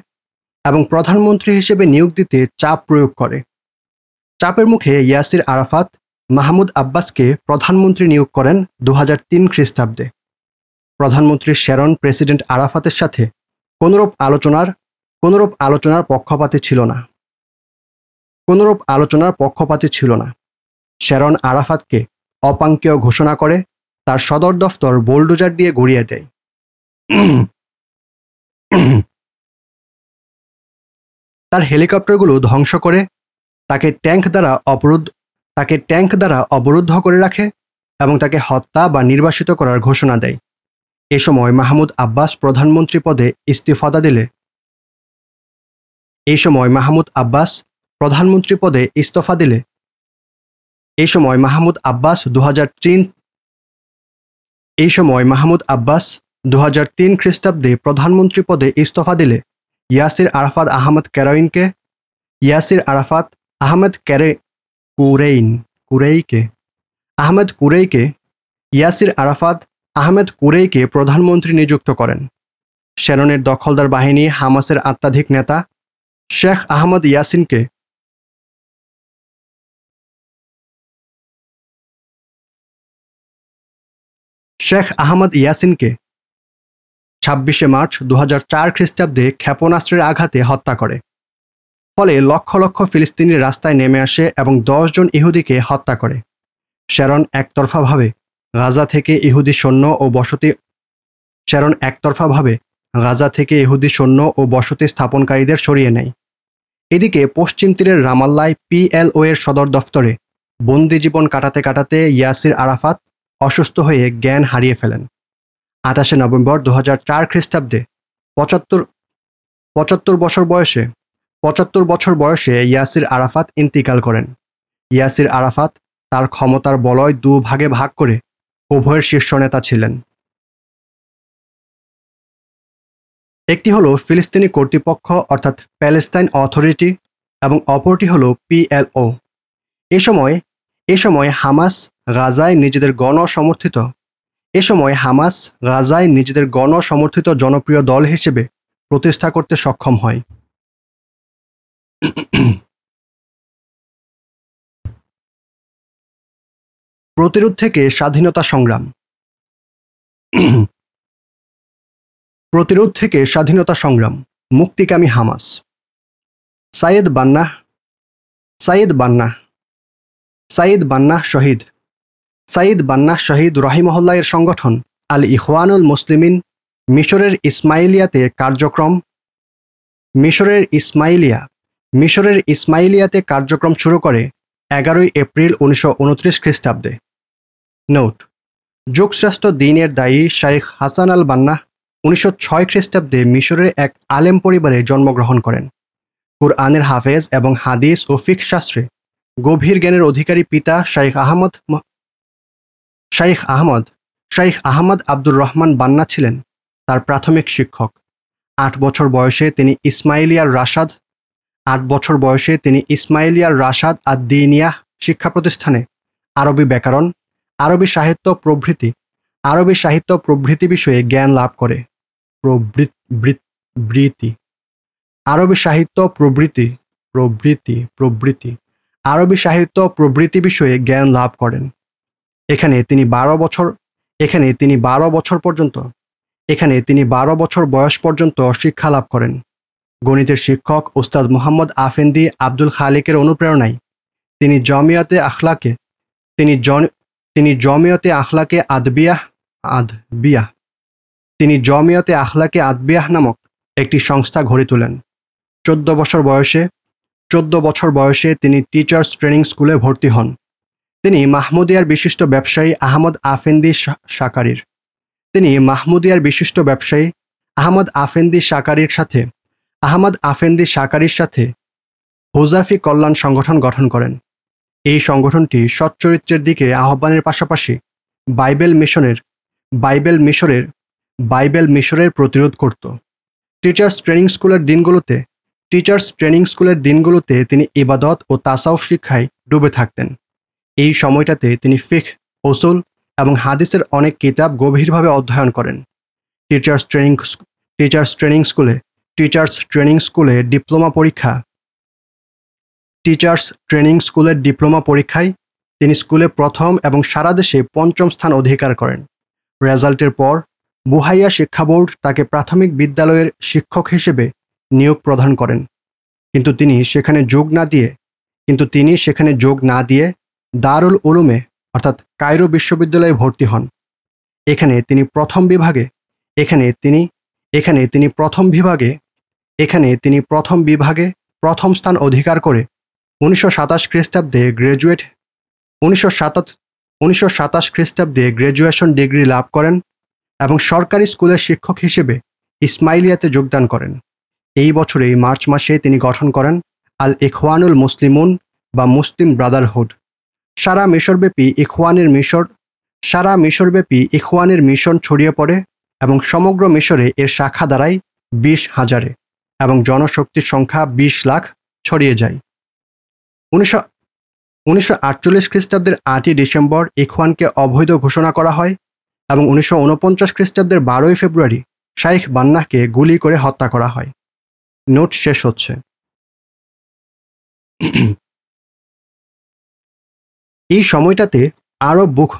এবং প্রধানমন্ত্রী হিসেবে নিয়োগ দিতে চাপ প্রয়োগ করে। চাপের মুখে ইয়াসির আরাফাত মাহমুদ আব্বাসকে প্রধানমন্ত্রী নিয়োগ করেন দু খ্রিস্টাব্দে। প্রধানমন্ত্রী শ্যারন প্রেসিডেন্ট আরাফাতের সাথে কোনোরূপ আলোচনার কোনোরূপ আলোচনার পক্ষপাতে ছিল না। কোনোরূপ আলোচনার পক্ষপাতে ছিল না। শ্যারন আরাফাতকে অপাঙ্কেয় ঘোষণা করে তার সদর দফতর বোলডোজার দিয়ে গড়িয়ে দেয়। তার হেলিকপ্টারগুলো ধ্বংস করে, তাকে ট্যাঙ্ক দ্বারা অবরোধ তাকে ট্যাঙ্ক দ্বারা অবরুদ্ধ করে রাখে এবং তাকে হত্যা বা নির্বাসিত করার ঘোষণা দেয়। এ সময় মাহমুদ আব্বাস প্রধানমন্ত্রী পদে ইস্তিফাদা দিলে। এই সময় মাহমুদ আব্বাস প্রধানমন্ত্রী পদে ইস্তফা দিলে। এই সময় মাহমুদ আব্বাস দু হাজার তিন এই সময় মাহমুদ আব্বাস দু খ্রিস্টাব্দে প্রধানমন্ত্রী পদে ইস্তফা দিলে। ইয়াসির আরাফাত আহমদ ক্যারোইনকে ইয়াসির আরাফাত আহমেদ ক্যারে কুরেইন, কুরেইকে, আহমেদ কুরেইকে, ইয়াসির আরাফাত আহমেদ কুরেইকে প্রধানমন্ত্রী নিযুক্ত করেন। শ্যারনের দখলদার বাহিনী হামাসের আত্মাধিক নেতা শেখ আহমদ ইয়াসিনকে শেখ আহমদ ইয়াসিনকে ছাব্বিশে মার্চ দু খ্রিস্টাব্দে ক্ষেপণাস্ত্রের আঘাতে হত্যা করে। ফলে লক্ষ লক্ষ ফিলিস্তিনি রাস্তায় নেমে আসে এবং জন ইহুদিকে হত্যা করে। শ্যারন একতরফাভাবে গাজা থেকে ইহুদি সৈন্য ও বসতি শ্যারন একতরফাভাবে গাজা থেকে ইহুদি সৈন্য ও বসতি স্থাপনকারীদের সরিয়ে নেয়। এদিকে পশ্চিম তীরের রামাল্লায় পিএলও এর সদর দফতরে বন্দি জীবন কাটাতে কাটাতে ইয়াসির আরাফাত অসুস্থ হয়ে জ্ঞান হারিয়ে ফেলেন। আঠাশে নভেম্বর দু চার খ্রিস্টাব্দে পঁচাত্তর পঁচাত্তর বছর বয়সে পঁচাত্তর বছর বয়সে ইয়াসির আরাফাত ইন্তিকাল করেন। ইয়াসির আরাফাত তার ক্ষমতার বলয় দু ভাগে ভাগ করে উভয়ের শীর্ষ নেতা ছিলেন। একটি হলো ফিলিস্তিনি কর্তৃপক্ষ অর্থাৎ প্যালেস্তাইন অথরিটি এবং অপরটি হলো পিএলও এ সময় এ সময় হামাস গাজায় নিজেদের গণ সমর্থিত এ সময় হামাস গাজায় নিজেদের গণ সমর্থিত জনপ্রিয় দল হিসেবে প্রতিষ্ঠা করতে সক্ষম হয়। প্রতিরোধ থেকে স্বাধীনতা সংগ্রাম। প্রতিরোধ থেকে স্বাধীনতা সংগ্রাম, মুক্তিকামী হামাস। সাইয়েদ বান্না সাইয়েদ বান্না সাইদ বান্না শহীদ। সাইদ বান্না শহীদ রহিমহল্লায়ের সংগঠন আল ইখওয়ানুল মুসলিমিন মিশরের ইসমাইলিয়াতে কার্যক্রম, মিশরের ইসমাইলিয়া, মিশরের ইসমাইলিয়াতে কার্যক্রম শুরু করে এগারোই এপ্রিল উনিশশো উনত্রিশ খ্রিস্টাব্দে। নোট, যুগশ্রেষ্ঠ দিনের দায়ী শাইখ হাসান আল বান্না উনিশশো ছয় খ্রিস্টাব্দে মিশরের এক আলেম পরিবারে জন্মগ্রহণ করেন। কুরআনের হাফেজ এবং হাদিস ও ফিক শাস্ত্রে গভীর জ্ঞানের অধিকারী পিতা শাইখ আহমদ শাইখ আহমদ শাইখ আহমদ আব্দুর রহমান বান্না ছিলেন তার প্রাথমিক শিক্ষক। আট বছর বয়সে তিনি ইসমাইলিয়ার রাশাদ, আট বছর বয়সে তিনি ইসমাইলিয়ার রাশাদ আদ্দিনিয়া শিক্ষা প্রতিষ্ঠানে আরবি ব্যাকরণ, আরবি সাহিত্য প্রভৃতি, আরবি সাহিত্য প্রভৃতি বিষয়ে জ্ঞান লাভ করে। প্রবৃত্তি আরবি সাহিত্য প্রবৃত্তি প্রবৃত্তি প্রবৃতি, আরবি সাহিত্য প্রবৃতি বিষয়ে জ্ঞান লাভ করেন। এখানে তিনি বারো বছর, এখানে তিনি বারো বছর পর্যন্ত, এখানে তিনি বারো বছর বয়স পর্যন্ত শিক্ষা লাভ করেন। গণিতের শিক্ষক উস্তাদ মোহাম্মদ আফেন্দি আব্দুল খালিকের অনুপ্রেরণায় তিনি জমিয়তে আখলাকে, তিনি জন, তিনি জমিয়তে আখলাকে আদবিয়াহ আদবিয়াহ, তিনি জমিয়তে আখলাকে আদবিয়াহ নামক একটি সংস্থা গড়ে তোলেন। চোদ্দ বছর বয়সে, চোদ্দ বছর বয়সে তিনি টিচার্স ট্রেনিং স্কুলে ভর্তি হন। তিনি মাহমুদিয়ার বিশিষ্ট ব্যবসায়ী আহমদ আফেন্দি সাকারির তিনি মাহমুদিয়ার বিশিষ্ট ব্যবসায়ী আহমদ আফেন্দি সাকারির সাথে, আহমদ আফেন্দি সাকারির সাথে হুজাফি কল্যাণ সংগঠন গঠন করেন। এই সংগঠনটি সচ্চরিত্রের দিকে আহ্বানের পাশাপাশি বাইবেল মিশনের, বাইবেল মিশরের বাইবেল মিশরের প্রতিরোধ করত। টিচার্স ট্রেনিং স্কুলের দিনগুলোতে, টিচার্স ট্রেনিং স্কুলের দিনগুলোতে তিনি ইবাদত ও তাসাউফ শিক্ষায় ডুবে থাকতেন। এই সময়টাতে তিনি ফিখ ওসুল এবং হাদিসের অনেক কিতাব গভীরভাবে অধ্যয়ন করেন। টিচার্স ট্রেনিং টিচার্স ট্রেনিং স্কুলে, টিচার্স ট্রেনিং স্কুলে ডিপ্লোমা পরীক্ষা। টিচার্স ট্রেনিং স্কুলের ডিপ্লোমা পরীক্ষায় তিনি স্কুলে প্রথম এবং সারা দেশে পঞ্চম স্থান অধিকার করেন। রেজাল্টের পর বুহাইয়া শিক্ষা বোর্ড তাকে প্রাথমিক বিদ্যালয়ের শিক্ষক হিসেবে নিয়োগ প্রদান করেন। কিন্তু তিনি সেখানে যোগ না দিয়ে, কিন্তু তিনি সেখানে যোগ না দিয়ে দারুল উলুমে, অর্থাৎ কায়রো বিশ্ববিদ্যালয়ে ভর্তি হন। এখানে তিনি প্রথম বিভাগে, এখানে তিনি এখানে তিনি প্রথম বিভাগে, এখানে তিনি প্রথম বিভাগে প্রথম স্থান অধিকার করে উনিশশো সাতাশ খ্রিস্টাব্দে গ্র্যাজুয়েট উনিশশো সাতাশ উনিশশো সাতাশ খ্রিস্টাব্দে গ্র্যাজুয়েশন ডিগ্রি লাভ করেন এবং সরকারি স্কুলের শিক্ষক হিসেবে ইসমাইলিয়াতে যোগদান করেন। এই বছরেই মার্চ মাসে তিনি গঠন করেন আল ইখওয়ানুল মুসলিমুন বা মুসলিম ব্রাদারহুড। সারা মিশরব্যাপী ইখওয়ানের মিশর, সারা মিশরব্যাপী ইখওয়ানের মিশন ছড়িয়ে পড়ে এবং সমগ্র মিশরে এর শাখা দাঁড়ায় বিশ হাজারে এবং জনশক্তির সংখ্যা বিশ লাখ ছড়িয়ে যায়। উনিশশো উনিশশো আটচল্লিশ খ্রিস্টাব্দের আটই ডিসেম্বর ইখওয়ানকে অবৈধ ঘোষণা করা হয় এবং উনিশশো উনপঞ্চাশ খ্রিস্টাব্দের বারোই ফেব্রুয়ারি শাইখ বান্নাকে গুলি করে হত্যা করা হয়। নোট শেষ হচ্ছে। এই সময়টাতে আরব বুক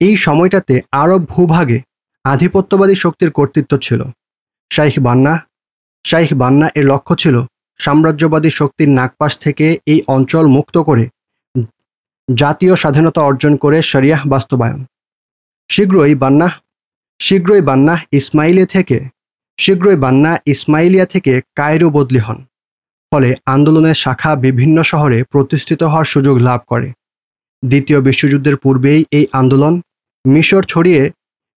এই সময়টাতে আরব ভূভাগে আধিপত্যবাদী শক্তির কর্তৃত্ব ছিল। শাইখ বান্না শাইখ বান্না এর লক্ষ্য ছিল সাম্রাজ্যবাদী শক্তির নাগপাশ থেকে এই অঞ্চল মুক্ত করে জাতীয় স্বাধীনতা অর্জন করে শরিয়াহ বাস্তবায়ন। শীঘ্রই বান্না শীঘ্রই বান্না ইসমাইলিয়া থেকে, শীঘ্রই বান্না ইসমাইলিয়া থেকে কায়রো বদলি হন। ফলে আন্দোলনের শাখা বিভিন্ন শহরে প্রতিষ্ঠিত হওয়ার সুযোগ লাভ করে। দ্বিতীয় বিশ্বযুদ্ধের পূর্বেই এই আন্দোলন মিশর ছড়িয়ে,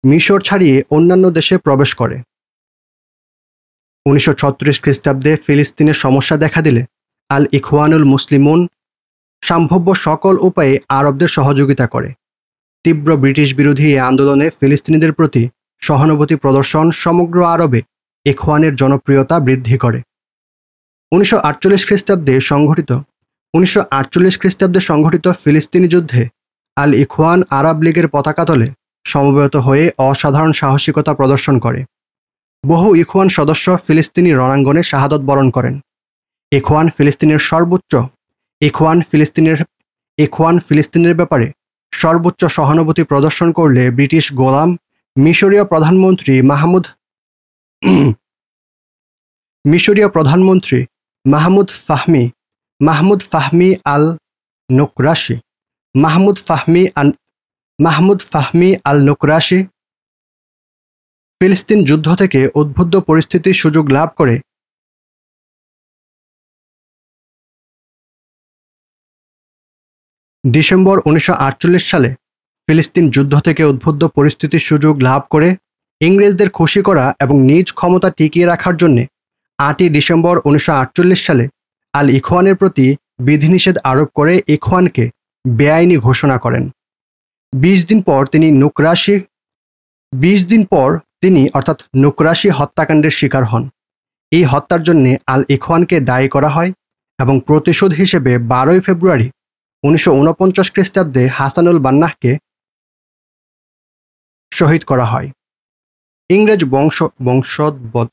মিশর ছাড়িয়ে অন্যান্য দেশে প্রবেশ করে। উনিশশো ছত্রিশ খ্রিস্টাব্দে ফিলিস্তিনের সমস্যা দেখা দিলে আল ইখওয়ানুল মুসলিমুন সম্ভাব্য সকল উপায়ে আরবদের সহযোগিতা করে। তীব্র ব্রিটিশ বিরোধী এই আন্দোলনে ফিলিস্তিনিদের প্রতি সহানুভূতি প্রদর্শন সমগ্র আরবে ইখওয়ানের জনপ্রিয়তা বৃদ্ধি করে। উনিশশো আটচল্লিশ খ্রিস্টাব্দে সংঘটিত উনিশশো আটচল্লিশ খ্রিস্টাব্দে সংঘটিত ফিলিস্তিনি যুদ্ধে আল ইখওয়ান আরব লীগের পতাকা তলে সমবেত হয়ে অসাধারণ সাহসিকতা প্রদর্শন করে। বহু ইখওয়ান সদস্য ফিলিস্তিনি রণাঙ্গনে শাহাদত বরণ করেন। ইখওয়ান ফিলিস্তিনের সর্বোচ্চ, ইখওয়ান ফিলিস্তিনের ইখওয়ান ফিলিস্তিনের ব্যাপারে সর্বোচ্চ সহানুভূতি প্রদর্শন করলে ব্রিটিশ গোলাম, মিশরীয় প্রধানমন্ত্রী মাহমুদ, <clears throat> মিশরীয় প্রধানমন্ত্রী মাহমুদ ফাহমি মাহমুদ ফাহমি আল নোকরাশি। মাহমুদ ফাহমি আল মাহমুদ ফাহমি আল নোকরাশি ফিলিস্তিন যুদ্ধ থেকে উদ্বুদ্ধ পরিস্থিতির সুযোগ লাভ করে। ডিসেম্বর উনিশশো আটচল্লিশ সালে ফিলিস্তিন যুদ্ধ থেকে উদ্বুদ্ধ পরিস্থিতির সুযোগ লাভ করে ইংরেজদের খুশি করা এবং নিজ ক্ষমতা টিকিয়ে রাখার জন্যে আটই ডিসেম্বর উনিশশো আটচল্লিশ সালে আল ইখওয়ানের প্রতি বিধিনিষেধ আরোপ করে ইখওয়ানকে বেআইনি ঘোষণা করেন। বিশ দিন পর তিনি নুকরাশি, বিশ দিন পর তিনি অর্থাৎ নুকরাশি হত্যাকাণ্ডের শিকার হন। এই হত্যার জন্যে আল ইখওয়ানকে দায়ী করা হয় এবং প্রতিশোধ হিসেবে বারোই ফেব্রুয়ারি উনিশশো ঊনপঞ্চাশ খ্রিস্টাব্দে হাসানুল বান্নাহকে শহীদ করা হয়। ইংরেজ বংশ বংশোদ্বোধ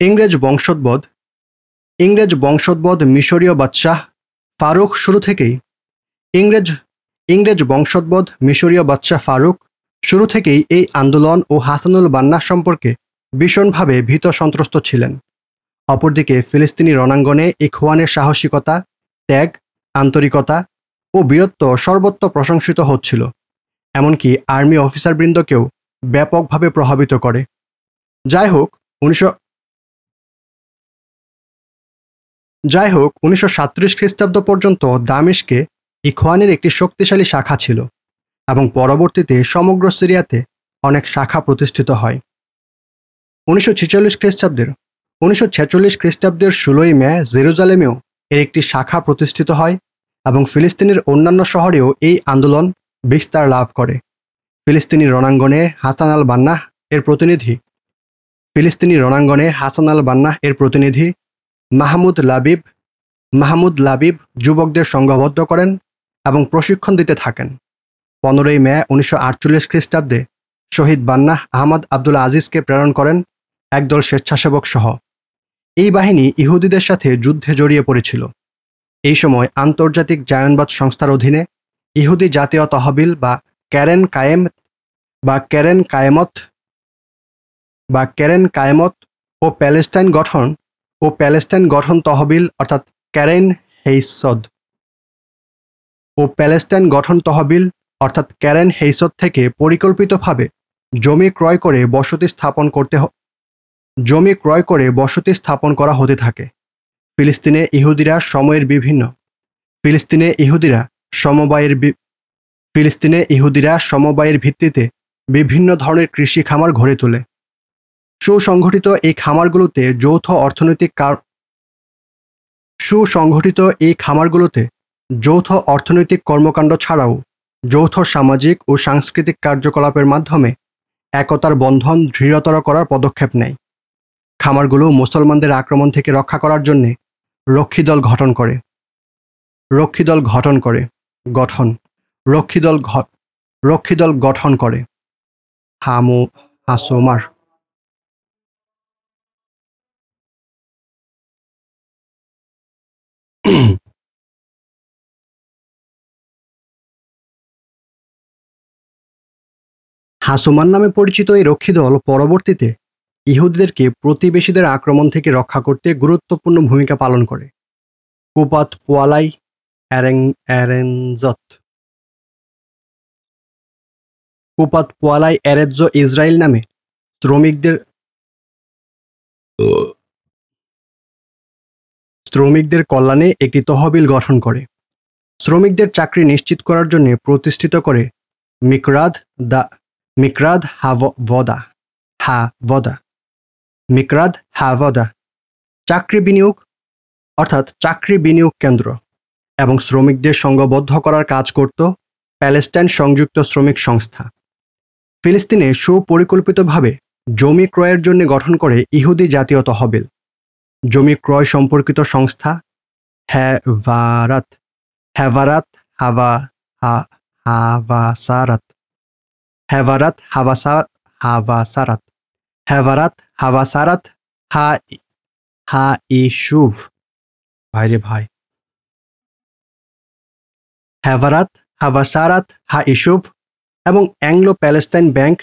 ইংরেজ বংশোদ্বোধ ইংরেজ বংশোদ্বোধ মিশরীয় বাদশাহ ফারুক শুরু থেকেই, ইংরেজ ইংরেজ বংশোদ্বোধ মিশরীয় বাদশাহ ফারুক শুরু থেকেই এই আন্দোলন ও হাসানুল বান্না সম্পর্কে ভীষণভাবে ভীত সন্ত্রস্ত ছিলেন। অপরদিকে ফিলিস্তিনি রণাঙ্গনে ইখওয়ানের সাহসিকতা, ত্যাগ, আন্তরিকতা ও বীরত্ব সর্বত্র প্রশংসিত হচ্ছিল, এমনকি আর্মি অফিসারবৃন্দকেও ব্যাপকভাবে প্রভাবিত করে। যাই হোক উনিশশো যাই হোক উনিশশো সাত্রিশ খ্রিস্টাব্দ পর্যন্ত দামেশকে ইখওয়ানের একটি শক্তিশালী শাখা ছিল এবং পরবর্তীতে সমগ্র সিরিয়াতে অনেক শাখা প্রতিষ্ঠিত হয়। উনিশশো ছেচল্লিশ খ্রিস্টাব্দের, উনিশশো ছেচল্লিশ খ্রিস্টাব্দের ষোলোই মে জেরুজালেমেও এর একটি শাখা প্রতিষ্ঠিত হয় এবং ফিলিস্তিনের অন্যান্য শহরেও এই আন্দোলন বিস্তার লাভ করে। ফিলিস্তিনি রণাঙ্গনে হাসান আল বান্নাহ এর প্রতিনিধি ফিলিস্তিনি রণাঙ্গনে হাসান আল বান্নাহ এর প্রতিনিধি মাহমুদ লাবিব মাহমুদ লাবিব যুবকদের সংঘবদ্ধ করেন এবং প্রশিক্ষণ দিতে থাকেন। পনেরোই মে উনিশশো আটচল্লিশ খ্রিস্টাব্দে শহীদ বান্নাহ আহমদ আব্দুল আজিজকে প্রেরণ করেন একদল স্বেচ্ছাসেবক সহ। এই বাহিনী ইহুদিদের সাথে যুদ্ধে জড়িয়ে পড়েছিল। এই সময় আন্তর্জাতিক জায়নবাদ সংস্থার অধীনে ইহুদি জাতীয় তহবিল বা ক্যারেন কায়েম বা ক্যারেন কায়েমত বা ক্যারেন কায়েমত ও প্যালেস্টাইন গঠন ও প্যালেস্টাইন গঠন তহবিল, অর্থাৎ ক্যারেন হেইসদ। ও প্যালেস্টাইন গঠন তহবিল, অর্থাৎ ক্যারেন হেইসদ থেকে পরিকল্পিতভাবে জমি ক্রয় করে বসতি স্থাপন করতে জমি ক্রয় করে বসতি স্থাপন করা হতে থাকে। ফিলিস্তিনে ইহুদিরা সময়ের বিভিন্ন ফিলিস্তিনে ইহুদিরা সমবায়ের ফিলিস্তিনে ইহুদিরা সমবায়ের ভিত্তিতে বিভিন্ন ধরনের কৃষি খামার গড়ে তোলে। সুসংগঠিত এই খামারগুলোতে যৌথ অর্থনৈতিক সুসংগঠিত এই খামারগুলোতে যৌথ অর্থনৈতিক কর্মকাণ্ড ছাড়াও যৌথ সামাজিক ও সাংস্কৃতিক কার্যকলাপের মাধ্যমে একতার বন্ধন দৃঢ়তর করার পদক্ষেপ নেয়। খামারগুলো মুসলমানদের আক্রমণ থেকে রক্ষা করার জন্যে রক্ষীদল গঠন করে। রক্ষীদল গঠন করে, গঠন। রক্ষীদল রক্ষীদল গঠন করে। হামু হাসোমার হাসুমান নামে পরিচিত এই রক্ষী দল পরবর্তীতে ইহুদিদেরকে প্রতিবেশীদের আক্রমণ থেকে রক্ষা করতে গুরুত্বপূর্ণ ভূমিকা পালন করে। কুপাত পোয়ালাই অ্যারেং, অ্যারেনজত। কুপাত পোয়ালাই অ্যারেজ্জ ইসরায়েল নামে শ্রমিকদের শ্রমিকদের কল্যাণে একটি তহবিল গঠন করে। শ্রমিকদের চাকরি নিশ্চিত করার জন্য প্রতিষ্ঠিত করে মিকরাদ দা হাভদা হা বদা মিকরাদ হাভদা চাকরি বিনিয়োগ, অর্থাৎ চাকরি বিনিয়োগ কেন্দ্র এবং শ্রমিকদের সংঘবদ্ধ করার কাজ করত প্যালেস্টাইন সংযুক্ত শ্রমিক সংস্থা। ফিলিস্তিনে সুপরিকল্পিতভাবে জমি ক্রয়ের জন্য গঠন করে ইহুদি জাতীয় তহবিল জমি ক্রয় সম্পর্কিত সংস্থা হ্যাভারাত হ্যাভারাত হাভা হা হাভাসারাত হ্যাভারাত হাভাসা হাভাসারাত হ্যাভারাত হাভাসারাত হা হা ইসুভ ভাইরে ভাই হ্যাভারাত হাভাসারাত হা ইসুভ এবং অ্যাংলো প্যালেস্তাইন ব্যাংক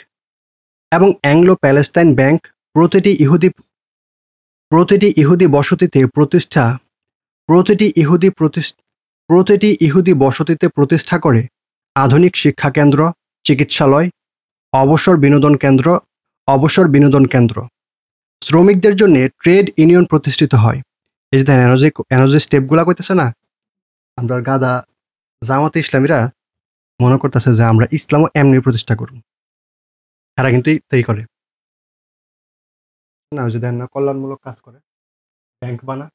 এবং অ্যাংলো প্যালেস্তাইন ব্যাংক প্রতিটি ইহুদি প্রতিটি ইহুদি বসতিতে প্রতিষ্ঠা, প্রতিটি ইহুদি প্রতিটি ইহুদি বসতিতে প্রতিষ্ঠা করে আধুনিক শিক্ষা কেন্দ্র চিকিৎসালয় অবসর বিনোদন কেন্দ্র, অবসর বিনোদন কেন্দ্র। শ্রমিকদের জন্য ট্রেড ইউনিয়ন প্রতিষ্ঠিত হয়। এই যে এনার্জি এনার্জি স্টেপগুলা করতেছে না? আমরা গাদা জামাতে ইসলামীরা মনে করতেছে যে আমরা ইসলামও এমনি প্রতিষ্ঠা করব। তারা কিন্তু তাই করে। না যে না, কল্যাণমূলক কাজ করে। ব্যাংক বানা,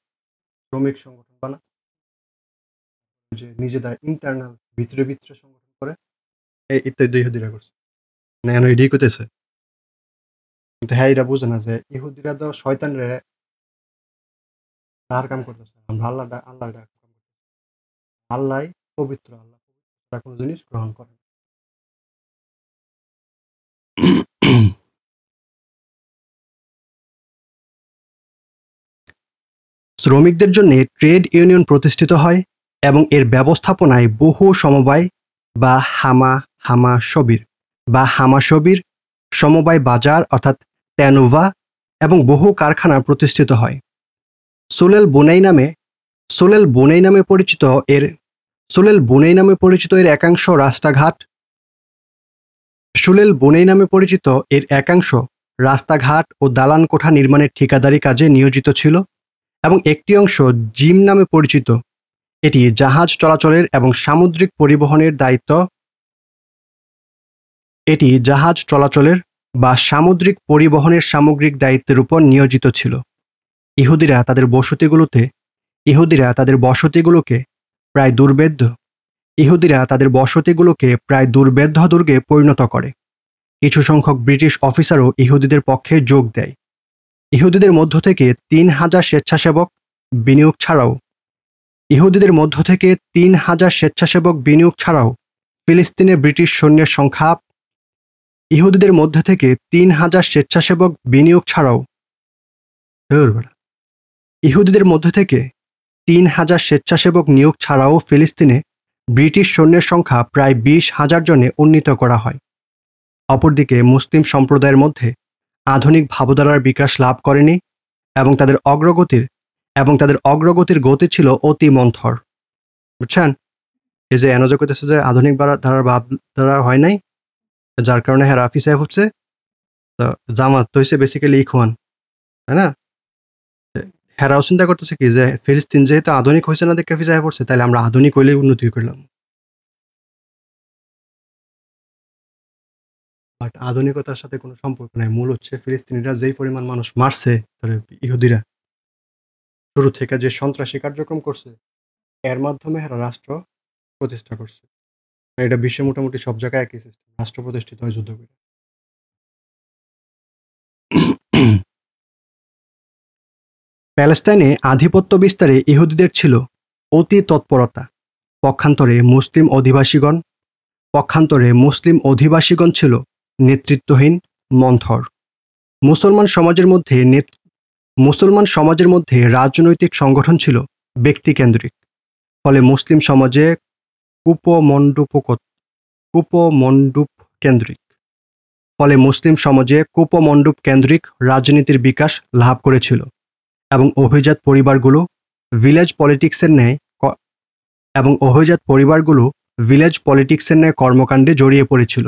শ্রমিক সংগঠন বানা। যে নিজেদের ইন্টারনাল ভিতরে ভিতরে সংগঠন করে। এই ইত্যাদি ইহুদিরা করছে। না এনে এডি করতেছে কিন্তু হ্যাঁ এটা বুঝে না যে ইহুদিরা তো শয়তান রে তার কাম করতেছে। আমরা আল্লাহ আল্লাহ আল্লাহ পবিত্র আল্লাহ কোনো জিনিস গ্রহণ শ্রমিকদের জন্য ট্রেড ইউনিয়ন প্রতিষ্ঠিত হয় এবং এর ব্যবস্থাপনায় বহু সমবায় বা হামা হামা সবির বা হামা সবির সমবায় বাজার অর্থাৎ ট্যানোভা এবং বহু কারখানা প্রতিষ্ঠিত হয়। সোলেল বোনাই নামে, সোলেল বোনাই নামে পরিচিত এর, সোলেল বোনাই নামে পরিচিত এর একাংশ রাস্তাঘাট। সুলেল বোনাই নামে পরিচিত এর একাংশ রাস্তাঘাট ও দালান কোঠা নির্মাণের ঠিকাদারি কাজে নিয়োজিত ছিল এবং একটি অংশ জিম নামে পরিচিত। এটি জাহাজ চলাচলের এবং সামুদ্রিক পরিবহনের দায়িত্ব। এটি জাহাজ চলাচলের বা সামুদ্রিক পরিবহনের সামগ্রিক দায়িত্বের উপর নিয়োজিত ছিল। ইহুদিরা তাদের বসতিগুলোতে, ইহুদিরা তাদের বসতিগুলোকে প্রায় দুর্বেদ্য ইহুদিরা তাদের বসতিগুলোকে প্রায় দুর্বেদ্য দুর্গে পরিণত করে। কিছু সংখ্যক ব্রিটিশ অফিসারও ইহুদিদের পক্ষে যোগ দেয়। ইহুদিদের মধ্য থেকে তিন হাজার স্বেচ্ছাসেবক বিনিয়োগ ছাড়াও, ইহুদিদের মধ্য থেকে তিন হাজার স্বেচ্ছাসেবক বিনিয়োগ ছাড়াও ফিলিস্তিনে ব্রিটিশ সৈন্যের সংখ্যা ইহুদিদের মধ্যে থেকে তিন হাজার স্বেচ্ছাসেবক বিনিয়োগ ছাড়াও। ইহুদিদের মধ্যে থেকে তিন হাজার স্বেচ্ছাসেবক নিয়োগ ছাড়াও ফিলিস্তিনে ব্রিটিশ সৈন্যের সংখ্যা প্রায় বিশ হাজার জনে উন্নীত করা হয়। অপরদিকে মুসলিম সম্প্রদায়ের মধ্যে আধুনিক ভাবধারার বিকাশ লাভ করেনি এবং তাদের অগ্রগতির এবং তাদের অগ্রগতির গতি ছিল অতি মন্থর। বুঝছেন? এই যে এনজো করতেছে যে আধুনিক ধারার ভাবধারা হয় নাই যার কারণে হ্যাঁ রাফি সাহেব হচ্ছে জামাত তো হচ্ছে বেসিক্যালি ইখওয়ান, তাই না? হেরাও চিন্তা করতেছে কি যে ফিলিস্তিন যেহেতু আধুনিক হয়েছে না দেখে সাহেব পড়ছে তাহলে আমরা আধুনিক হইলেই উন্নতি করলাম। বাট আধুনিকতার সাথে কোনো সম্পর্ক নাই। মূল হচ্ছে ফিলিস্তিনিরা যেই পরিমাণ মানুষ মারছে ইহুদিরা, শুরু থেকে যে সন্ত্রাসী কার্যক্রম করছে, এর মাধ্যমে এরা রাষ্ট্র প্রতিষ্ঠা করছে। এটা বিশ্বে মোটামুটি সব জায়গায় একই সিস্টেম রাষ্ট্র প্রতিষ্ঠিত হয় যুদ্ধ করে। প্যালেস্টাইনে আধিপত্য বিস্তারে ইহুদিদের ছিল অতি তৎপরতা। পক্ষান্তরে মুসলিম অধিবাসীগণ, পক্ষান্তরে মুসলিম অধিবাসীগণ ছিল নেতৃত্বহীন মন্থর। মুসলমান সমাজের মধ্যে মুসলমান সমাজের মধ্যে রাজনৈতিক সংগঠন ছিল ব্যক্তিকেন্দ্রিক। ফলে মুসলিম সমাজে কুপমণ্ডুপ কুপমণ্ডুপ কেন্দ্রিক ফলে মুসলিম সমাজে কূপমণ্ডপ কেন্দ্রিক রাজনীতির বিকাশ লাভ করেছিল এবং অভিজাত পরিবারগুলো ভিলেজ পলিটিক্সের ন্যায় এবং অভিজাত পরিবারগুলো ভিলেজ পলিটিক্সের ন্যায় কর্মকাণ্ডে জড়িয়ে পড়েছিল।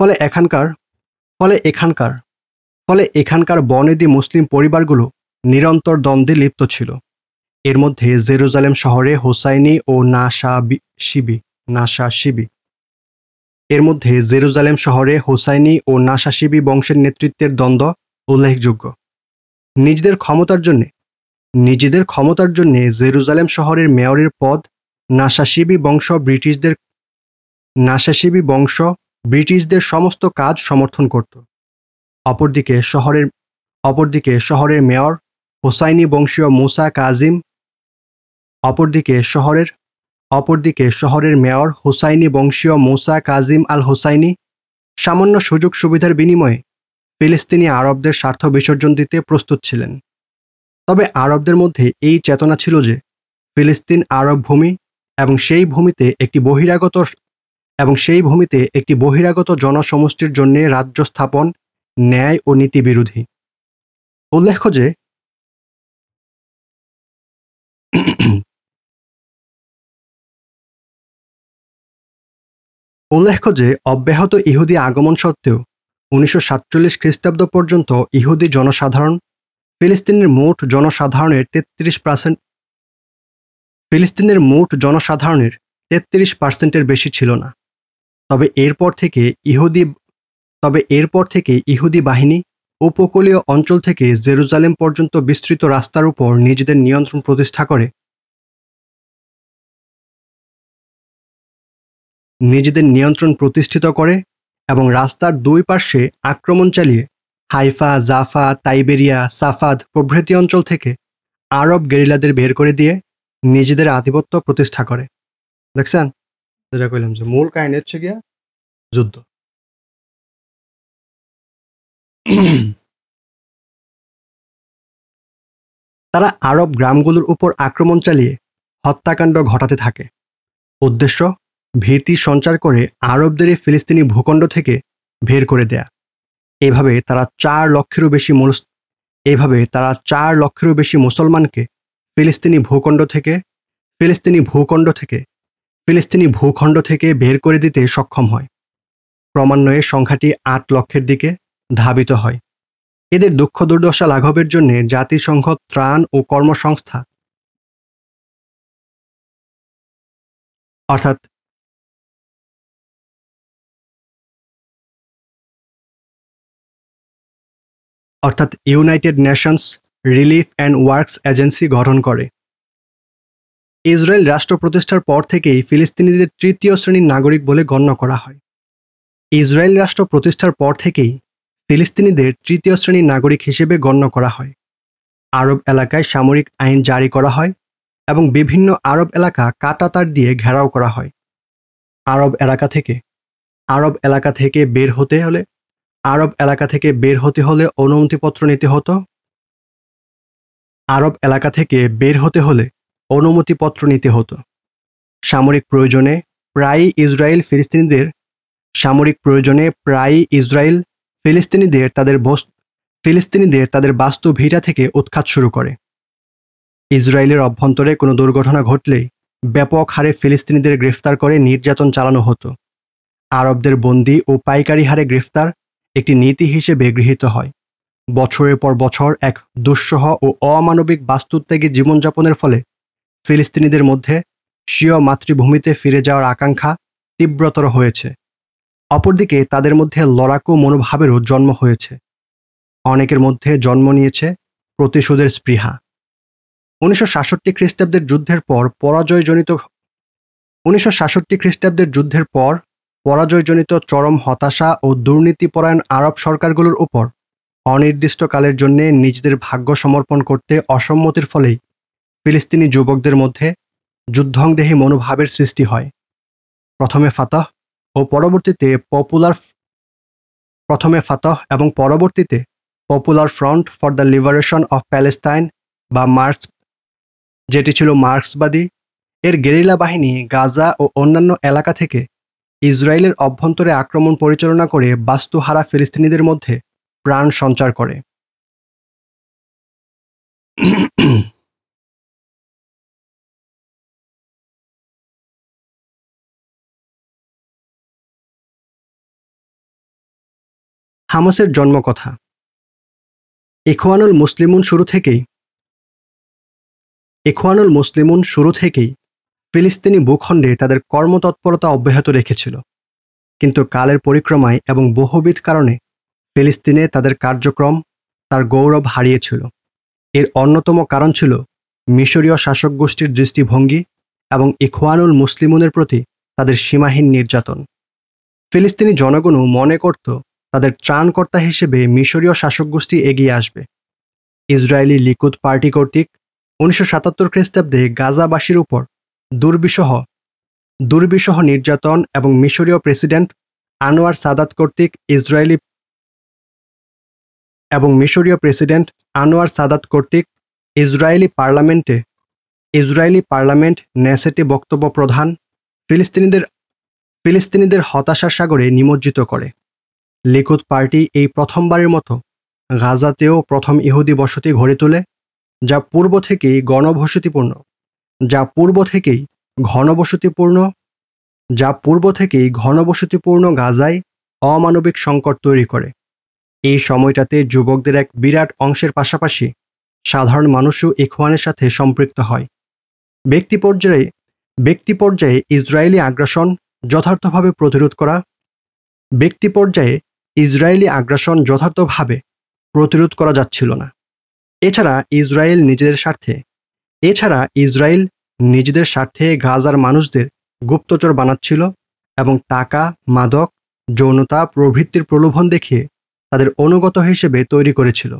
ফলে এখানকার ফলে এখানকার ফলে এখানকার বনেদি মুসলিম পরিবারগুলো নিরন্তর দ্বন্দ্বে লিপ্ত ছিল। এর মধ্যে জেরুজালেম শহরে হোসাইনি ও নাসা শিবি নাসা শিবি এর মধ্যে জেরুজালেম শহরে হোসাইনি ও নাসাশিবি বংশের নেতৃত্বের দ্বন্দ্ব উল্লেখযোগ্য। নিজেদের ক্ষমতার জন্যে নিজেদের ক্ষমতার জন্য জেরুজালেম শহরের মেয়রের পদ নাসাশিবি বংশ ব্রিটিশদের নাসাশিবি বংশ ব্রিটিশদের সমস্ত কাজ সমর্থন করত। অপরদিকে শহরের অপরদিকে শহরের মেয়র হোসাইনি বংশীয় মুসা কাজিম অপরদিকে শহরের অপরদিকে শহরের মেয়র হোসাইনি বংশীয় মুসা কাজিম আল হোসাইনি সামান্য সুযোগ সুবিধার বিনিময়ে ফিলিস্তিনি আরবদের স্বার্থ বিসর্জন দিতে প্রস্তুত ছিলেন। তবে আরবদের মধ্যে এই চেতনা ছিল যে ফিলিস্তিন আরব ভূমি এবং সেই ভূমিতে একটি বহিরাগত এবং সেই ভূমিতে একটি বহিরাগত জনসমষ্টির জন্য রাজ্য স্থাপন, ন্যায় ও নীতি বিরোধী। উল্লেখ্য যে উল্লেখ্য যে, অব্যাহত ইহুদি আগমন সত্ত্বেও উনিশশো সাতচল্লিশ খ্রিস্টাব্দ পর্যন্ত ইহুদি জনসাধারণ, ফিলিস্তিনের মোট জনসাধারণের তেত্রিশ পার্সেন্ট ফিলিস্তিনের মোট জনসাধারণের তেত্রিশ পার্সেন্টের বেশি ছিল না। তবে এরপর থেকে ইহুদি, তবে এরপর থেকে ইহুদি বাহিনী উপকূলীয় অঞ্চল থেকে জেরুজালেম পর্যন্ত বিস্তৃত রাস্তার উপর নিজেদের নিয়ন্ত্রণ প্রতিষ্ঠা করে। নিজেদের নিয়ন্ত্রণ প্রতিষ্ঠিত করে এবং রাস্তার দুই পার্শ্বে আক্রমণ চালিয়ে হাইফা, জাফা, তাইবেরিয়া, সাফাদ প্রভৃতি অঞ্চল থেকে আরব গেরিলাদের বের করে দিয়ে নিজেদের আধিপত্য প্রতিষ্ঠা করে। দেখছেন? যেটা কইলাম যে মূল কাহিনী হচ্ছে গিয়া যুদ্ধ। তারা আরব গ্রামগুলোর উপর আক্রমণ চালিয়ে হত্যাকাণ্ড ঘটাতে থাকে। উদ্দেশ্য ভীতি সঞ্চার করে আরবদের ফিলিস্তিনি ভূখণ্ড থেকে বের করে দেয়া। এভাবে তারা চার লক্ষেরও বেশি এভাবে তারা চার লক্ষেরও বেশি মুসলমানকে ফিলিস্তিনি ভূখণ্ড থেকে, ফিলিস্তিনি ভূখণ্ড থেকে, ফিলিস্তিনি ভূখণ্ড থেকে বের করে দিতে সক্ষম হয়। ক্রমান্বয়ে সংখ্যাটি আট লক্ষের দিকে ধাবিত হয়। এদের দুঃখ দুর্দশা লাঘবের জন্য জাতিসংঘ ত্রাণ ও কর্মসংস্থা অর্থাৎ অর্থাৎ United Nations relief and works agency গঠন করে। ইসরায়েল রাষ্ট্র প্রতিষ্ঠার পর থেকেই ফিলিস্তিনিদের তৃতীয় শ্রেণির নাগরিক বলে গণ্য করা হয়। ইসরায়েল রাষ্ট্র প্রতিষ্ঠার পর থেকেই ফিলিস্তিনিদের তৃতীয় শ্রেণির নাগরিক হিসেবে গণ্য করা হয়। আরব এলাকায় সামরিক আইন জারি করা হয় এবং বিভিন্ন আরব এলাকা কাটাতার দিয়ে ঘেরাও করা হয়। আরব এলাকা থেকে, আরব এলাকা থেকে বের হতে হলে আরব এলাকা থেকে বের হতে হলে অনুমতিপত্র নিতে হতো? আরব এলাকা থেকে বের হতে হলে অনুমতিপত্র নিতে হতো। সামরিক প্রয়োজনে প্রায়ই ইসরায়েল ফিলিস্তিনিদের, সামরিক প্রয়োজনে প্রায়ই ইসরায়েল ফিলিস্তিনিদের তাদের ফিলিস্তিনিদের তাদের বাস্তু ভিটা থেকে উৎখাত শুরু করে। ইসরায়েলের অভ্যন্তরে কোনো দুর্ঘটনা ঘটলেই ব্যাপক হারে ফিলিস্তিনিদের গ্রেফতার করে নির্যাতন চালানো হতো। আরবদের বন্দি ও পাইকারি হারে গ্রেফতার একটি নীতি হিসেবে গৃহীত হয়। বছরের পর বছর এক দুঃসহ ও অমানবিক বাস্তুত্যাগী জীবনযাপনের ফলে ফিলিস্তিনিদের মধ্যে স্বীয় মাতৃভূমিতে ফিরে যাওয়ার আকাঙ্ক্ষা তীব্রতর হয়েছে। অপরদিকে তাদের মধ্যে লড়াকু মনোভাবেরও জন্ম হয়েছে। অনেকের মধ্যে জন্ম নিয়েছে প্রতিশোধের স্পৃহা। উনিশশো সাতষট্টি খ্রিস্টাব্দের যুদ্ধের পর পরাজয়জনিত উনিশশো সাতষট্টি খ্রিস্টাব্দের যুদ্ধের পর পরাজয়জনিত চরম হতাশা ও দুর্নীতিপরায়ণ আরব সরকারগুলোর উপর অনির্দিষ্টকালের জন্য নিজেদের ভাগ্য সমর্পণ করতে অসম্মতির ফলেই ফিলিস্তিনি যুবকদের মধ্যে যুদ্ধংদেহী মনোভাবের সৃষ্টি হয়। প্রথমে ফাতাহ ও পরবর্তীতে পপুলার প্রথমে ফাতাহ এবং পরবর্তীতে popular front for the liberation of Palestine বা মার্কস যেটি ছিল মার্ক্সবাদী। এর গেরিলা বাহিনী গাজা ও অন্যান্য এলাকা থেকে ইসরায়েলের অভ্যন্তরে আক্রমণ পরিচালনা করে বাস্তুহারা ফিলিস্তিনিদের মধ্যে প্রাণ সঞ্চার করে। হামাসের জন্মকথা। ইখওয়ানুল মুসলিমুন শুরু থেকেই ইখওয়ানুল মুসলিমুন শুরু থেকেই ফিলিস্তিনি ভূখণ্ডে তাদের কর্মতৎপরতা অব্যাহত রেখেছিল। কিন্তু কালের পরিক্রমায় এবং বহুবিধ কারণে ফিলিস্তিনে তাদের কার্যক্রম তার গৌরব হারিয়েছিল। এর অন্যতম কারণ ছিল মিশরীয় শাসক গোষ্ঠীর দৃষ্টিভঙ্গি এবং ইখওয়ানুল মুসলিমুনের প্রতি তাদের সীমাহীন নির্যাতন। ফিলিস্তিনি জনগণও মনে করত তাদের ত্রাণকর্তা হিসেবে মিশরীয় শাসক গোষ্ঠী এগিয়ে আসবে। ইসরায়েলি লিকুদ পার্টি কর্তৃক উনিশশো সাতাত্তর খ্রিস্টাব্দে গাজাবাসীর উপর দুর্বিষহ দুর্বিষহ নির্যাতন এবং মিশরীয় প্রেসিডেন্ট আনোয়ার সাদাত কর্তৃক ইসরায়েলি এবং মিশরীয় প্রেসিডেন্ট আনোয়ার সাদাত কর্তৃক ইসরায়েলি পার্লামেন্টে, ইসরায়েলি পার্লামেন্ট নেসেটে বক্তব্য প্রধান ফিলিস্তিনিদের ফিলিস্তিনিদের হতাশার সাগরে নিমজ্জিত করে। লিকুদ পার্টি এই প্রথমবারের মতো গাজাতেও প্রথম ইহুদি বসতি গড়ে তোলে, যা পূর্ব থেকেই গণবসতিপূর্ণ। যা পূর্ব থেকেই ঘনবসতিপূর্ণ, যা পূর্ব থেকেই ঘনবসতিপূর্ণ গাজায় অমানবিক সংকট তৈরি করে। এই সময়টাতে যুবকদের এক বিরাট অংশের পাশাপাশি সাধারণ মানুষও ইখওয়ানের সাথে সম্পৃক্ত হয়। ব্যক্তি পর্যায়ে ব্যক্তি পর্যায়ে ইসরায়েলি আগ্রাসন যথার্থভাবে প্রতিরোধ করা, ব্যক্তি পর্যায়ে ইসরায়েলি আগ্রাসন যথার্থভাবে প্রতিরোধ করা যাচ্ছিল না। এছাড়া ইসরায়েল নিজেদের স্বার্থে, এছাড়া ইসরায়েল নিজেদের স্বার্থে গাজার মানুষদের গুপ্তচর বানাচ্ছিল এবং টাকা, মাদক, যৌনতা প্রভৃতির প্রলোভন দেখিয়ে তাদের অনুগত হিসেবে তৈরি করেছিল।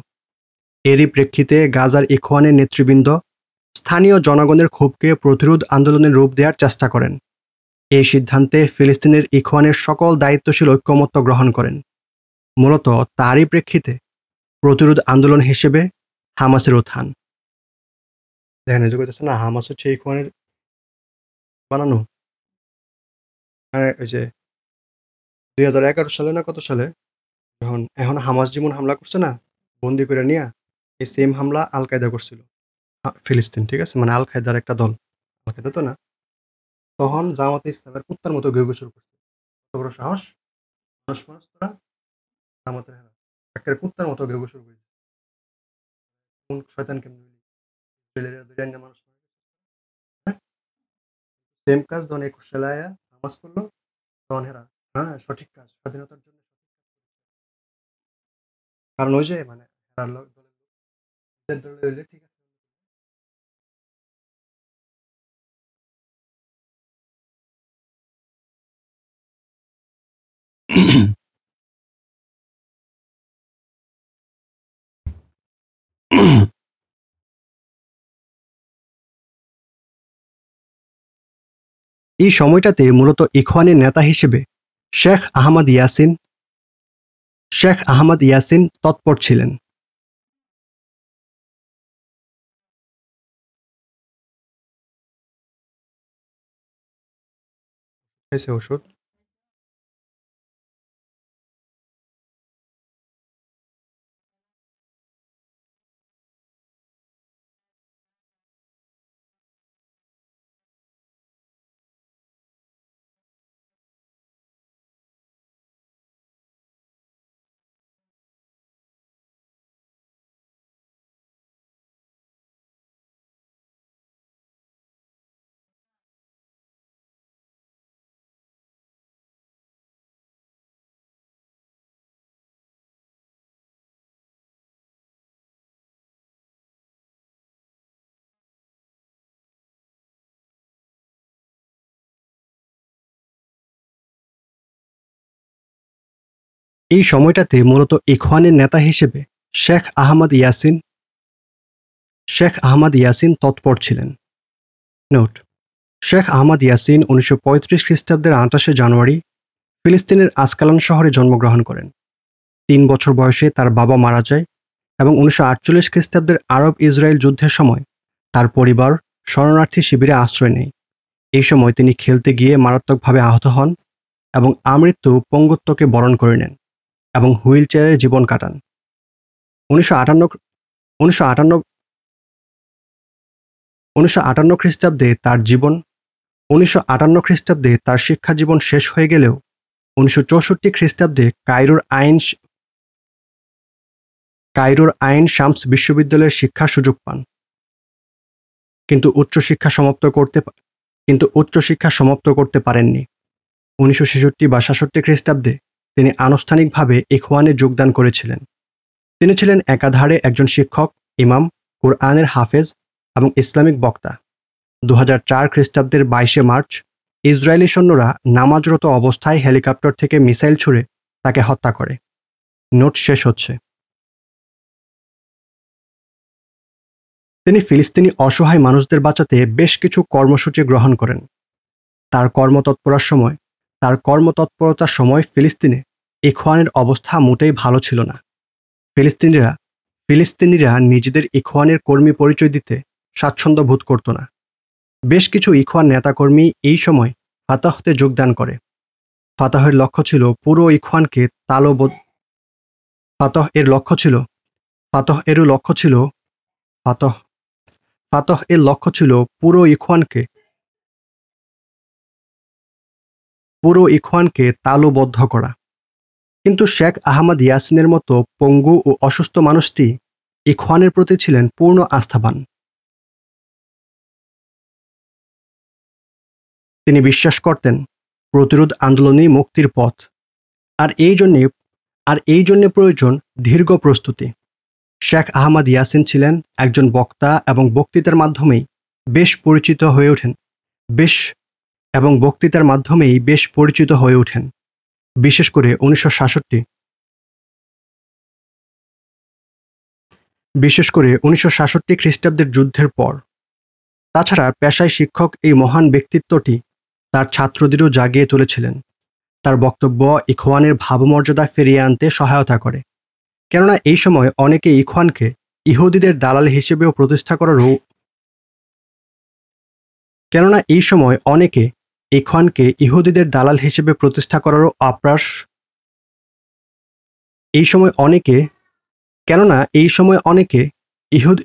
এরই প্রেক্ষিতে গাজার ইখওয়ানের নেতৃবৃন্দ স্থানীয় জনগণের ক্ষোভকে প্রতিরোধ আন্দোলনের রূপ দেওয়ার চেষ্টা করেন। এই সিদ্ধান্তে ফিলিস্তিনের ইখওয়ানের সকল দায়িত্বশীল ঐক্যমত্য গ্রহণ করেন। মূলত তারই প্রেক্ষিতে প্রতিরোধ আন্দোলন হিসেবে হামাসের উত্থান। দেখেন এই যে কইতেছে, না, হামাস হচ্ছে ইখওয়ানের বানানো। মানে ওই যে দুই হাজার এগারো সালে না কত সালে, যখন, এখন হামাস যেমন হামলা করছে না, বন্দি করে নিয়ে, এই সেম হামলা আল কায়দা করছিল ফিলিস্তিন, ঠিক আছে? মানে আল কায়দার একটা দল আল কায়দা তো না? তখন জামাতে ইসলামের কুত্তার মতো গেউ শুরু করছে। কত বড় সাহস মানুষ মানুষ তোরা জামাতের হেরা একের কুত্তার মতো গেউ শুরু করেছে। শয়তান কেমন দুই মানুষ সেম কাজ যখন একুশ সালে আয়া নামাজ করল হেরা হ্যাঁ সঠিক কাজ, স্বাধীনতার জন্য কারণ ওই যে মানে দলের ঠিক আছে। এই সময়টাতে মূলত ইখওয়ানের নেতা হিসেবে শেখ আহমদ ইয়াসিন, শেখ আহমদ ইয়াসিন তৎপর ছিলেন। ওষুধ। এই সময়টাতে মূলত ইখওয়ানের নেতা হিসেবে শেখ আহমদ ইয়াসিন, শেখ আহমদ ইয়াসিন তৎপর ছিলেন। নোট, শেখ আহমদ ইয়াসিন উনিশশো পঁয়ত্রিশ খ্রিস্টাব্দের আঠাশে জানুয়ারি ফিলিস্তিনের আসকালান শহরে জন্মগ্রহণ করেন। তিন বছর বয়সে তার বাবা মারা যায় এবং উনিশশো আটচল্লিশ খ্রিস্টাব্দের আরব ইসরায়েল যুদ্ধের সময় তার পরিবার শরণার্থী শিবিরে আশ্রয় নেয়। এই সময় তিনি খেলতে গিয়ে মারাত্মকভাবে আহত হন এবং আমৃত্যু পঙ্গুত্বকে বরণ করে নেন। এবং হুইল চেয়ারে জীবন কাটান। উনিশশো আটান্ন উনিশশো আটান্ন উনিশশো আটান্ন খ্রিস্টাব্দে তার জীবন, উনিশশো আটান্ন খ্রিস্টাব্দে তার শিক্ষা জীবন শেষ হয়ে গেলেও উনিশশো চৌষট্টি খ্রিস্টাব্দে কায়রোর আইন কায়রোর আইন শামস বিশ্ববিদ্যালয়ের শিক্ষার সুযোগ পান। কিন্তু উচ্চশিক্ষা সমাপ্ত করতে কিন্তু উচ্চশিক্ষা সমাপ্ত করতে পারেননি। উনিশশো ছেষট্টি বা সাতষট্টি খ্রিস্টাব্দে তিনি আনুষ্ঠানিকভাবে ইখওয়ানে যোগদান করেছিলেন। তিনি ছিলেন একাধারে একজন শিক্ষক, ইমাম, কুরআনের হাফেজ এবং ইসলামিক বক্তা। দু খ্রিস্টাব্দের বাইশে মার্চ, ইসরায়েলি সৈন্যরা নামাজরত অবস্থায় হেলিকপ্টার থেকে মিসাইল ছুড়ে তাকে হত্যা করে। নোট শেষ হচ্ছে। তিনি ফিলিস্তিনি অসহায় মানুষদের বাঁচাতে বেশ কিছু কর্মসূচি গ্রহণ করেন। তার কর্মতৎপরার সময় তার কর্মতৎপরতার সময় ফিলিস্তিনে ইখওয়ানের অবস্থা মোটেই ভালো ছিল না। ফিলিস্তিনিরা ফিলিস্তিনিরা নিজেদের ইখওয়ানের কর্মী পরিচয় দিতে স্বাচ্ছন্দ্য বোধ করত না। বেশ কিছু ইখওয়ান নেতাকর্মী এই সময় ফাতাহতে যোগদান করে। ফাতাহের লক্ষ্য ছিল পুরো ইখওয়ানকে তালবোধ ফাতহ এর লক্ষ্য ছিল, ফাতহ এরও লক্ষ্য ছিল, ফাতহ ফাতহ এর লক্ষ্য ছিল পুরো ইখওয়ানকে পুরো ইখওয়ানকে তালুবদ্ধ করা। কিন্তু শেখ আহমদ ইয়াসিনের মতো পঙ্গু ও অসুস্থ মানুষটি ইখওয়ানের প্রতি ছিলেন পূর্ণ আস্থাবান। তিনি বিশ্বাস করতেন, প্রতিরোধ আন্দোলনই মুক্তির পথ। আর এই জন্যে, আর এই জন্যে প্রয়োজন দীর্ঘ প্রস্তুতি। শেখ আহমদ ইয়াসিন ছিলেন একজন বক্তা এবং বক্তৃতার মাধ্যমেই বেশ পরিচিত হয়ে ওঠেন, বেশ এবং বক্তৃতার মাধ্যমেই বেশ পরিচিত হয়ে ওঠেন, বিশেষ করে উনিশশো বিশেষ করে উনিশশো সাতষট্টি খ্রিস্টাব্দের যুদ্ধের পর। তাছাড়া পেশায় শিক্ষক এই মহান ব্যক্তিত্বটি তার ছাত্রদেরও জাগিয়ে তুলেছিলেন। তার বক্তব্য ইখওয়ানের ভাবমর্যাদা ফিরিয়ে আনতে সহায়তা করে। কেননা এই সময় অনেকে ইখওয়ানকে ইহুদিদের দালাল হিসেবেও প্রতিষ্ঠা করারও কেননা এই সময় অনেকে ইখওয়ানকে ইহুদিদের দালাল হিসেবে প্রতিষ্ঠা করারও আপ্রাস। এই সময় অনেকে, কেননা এই সময় অনেকে ইহুদি,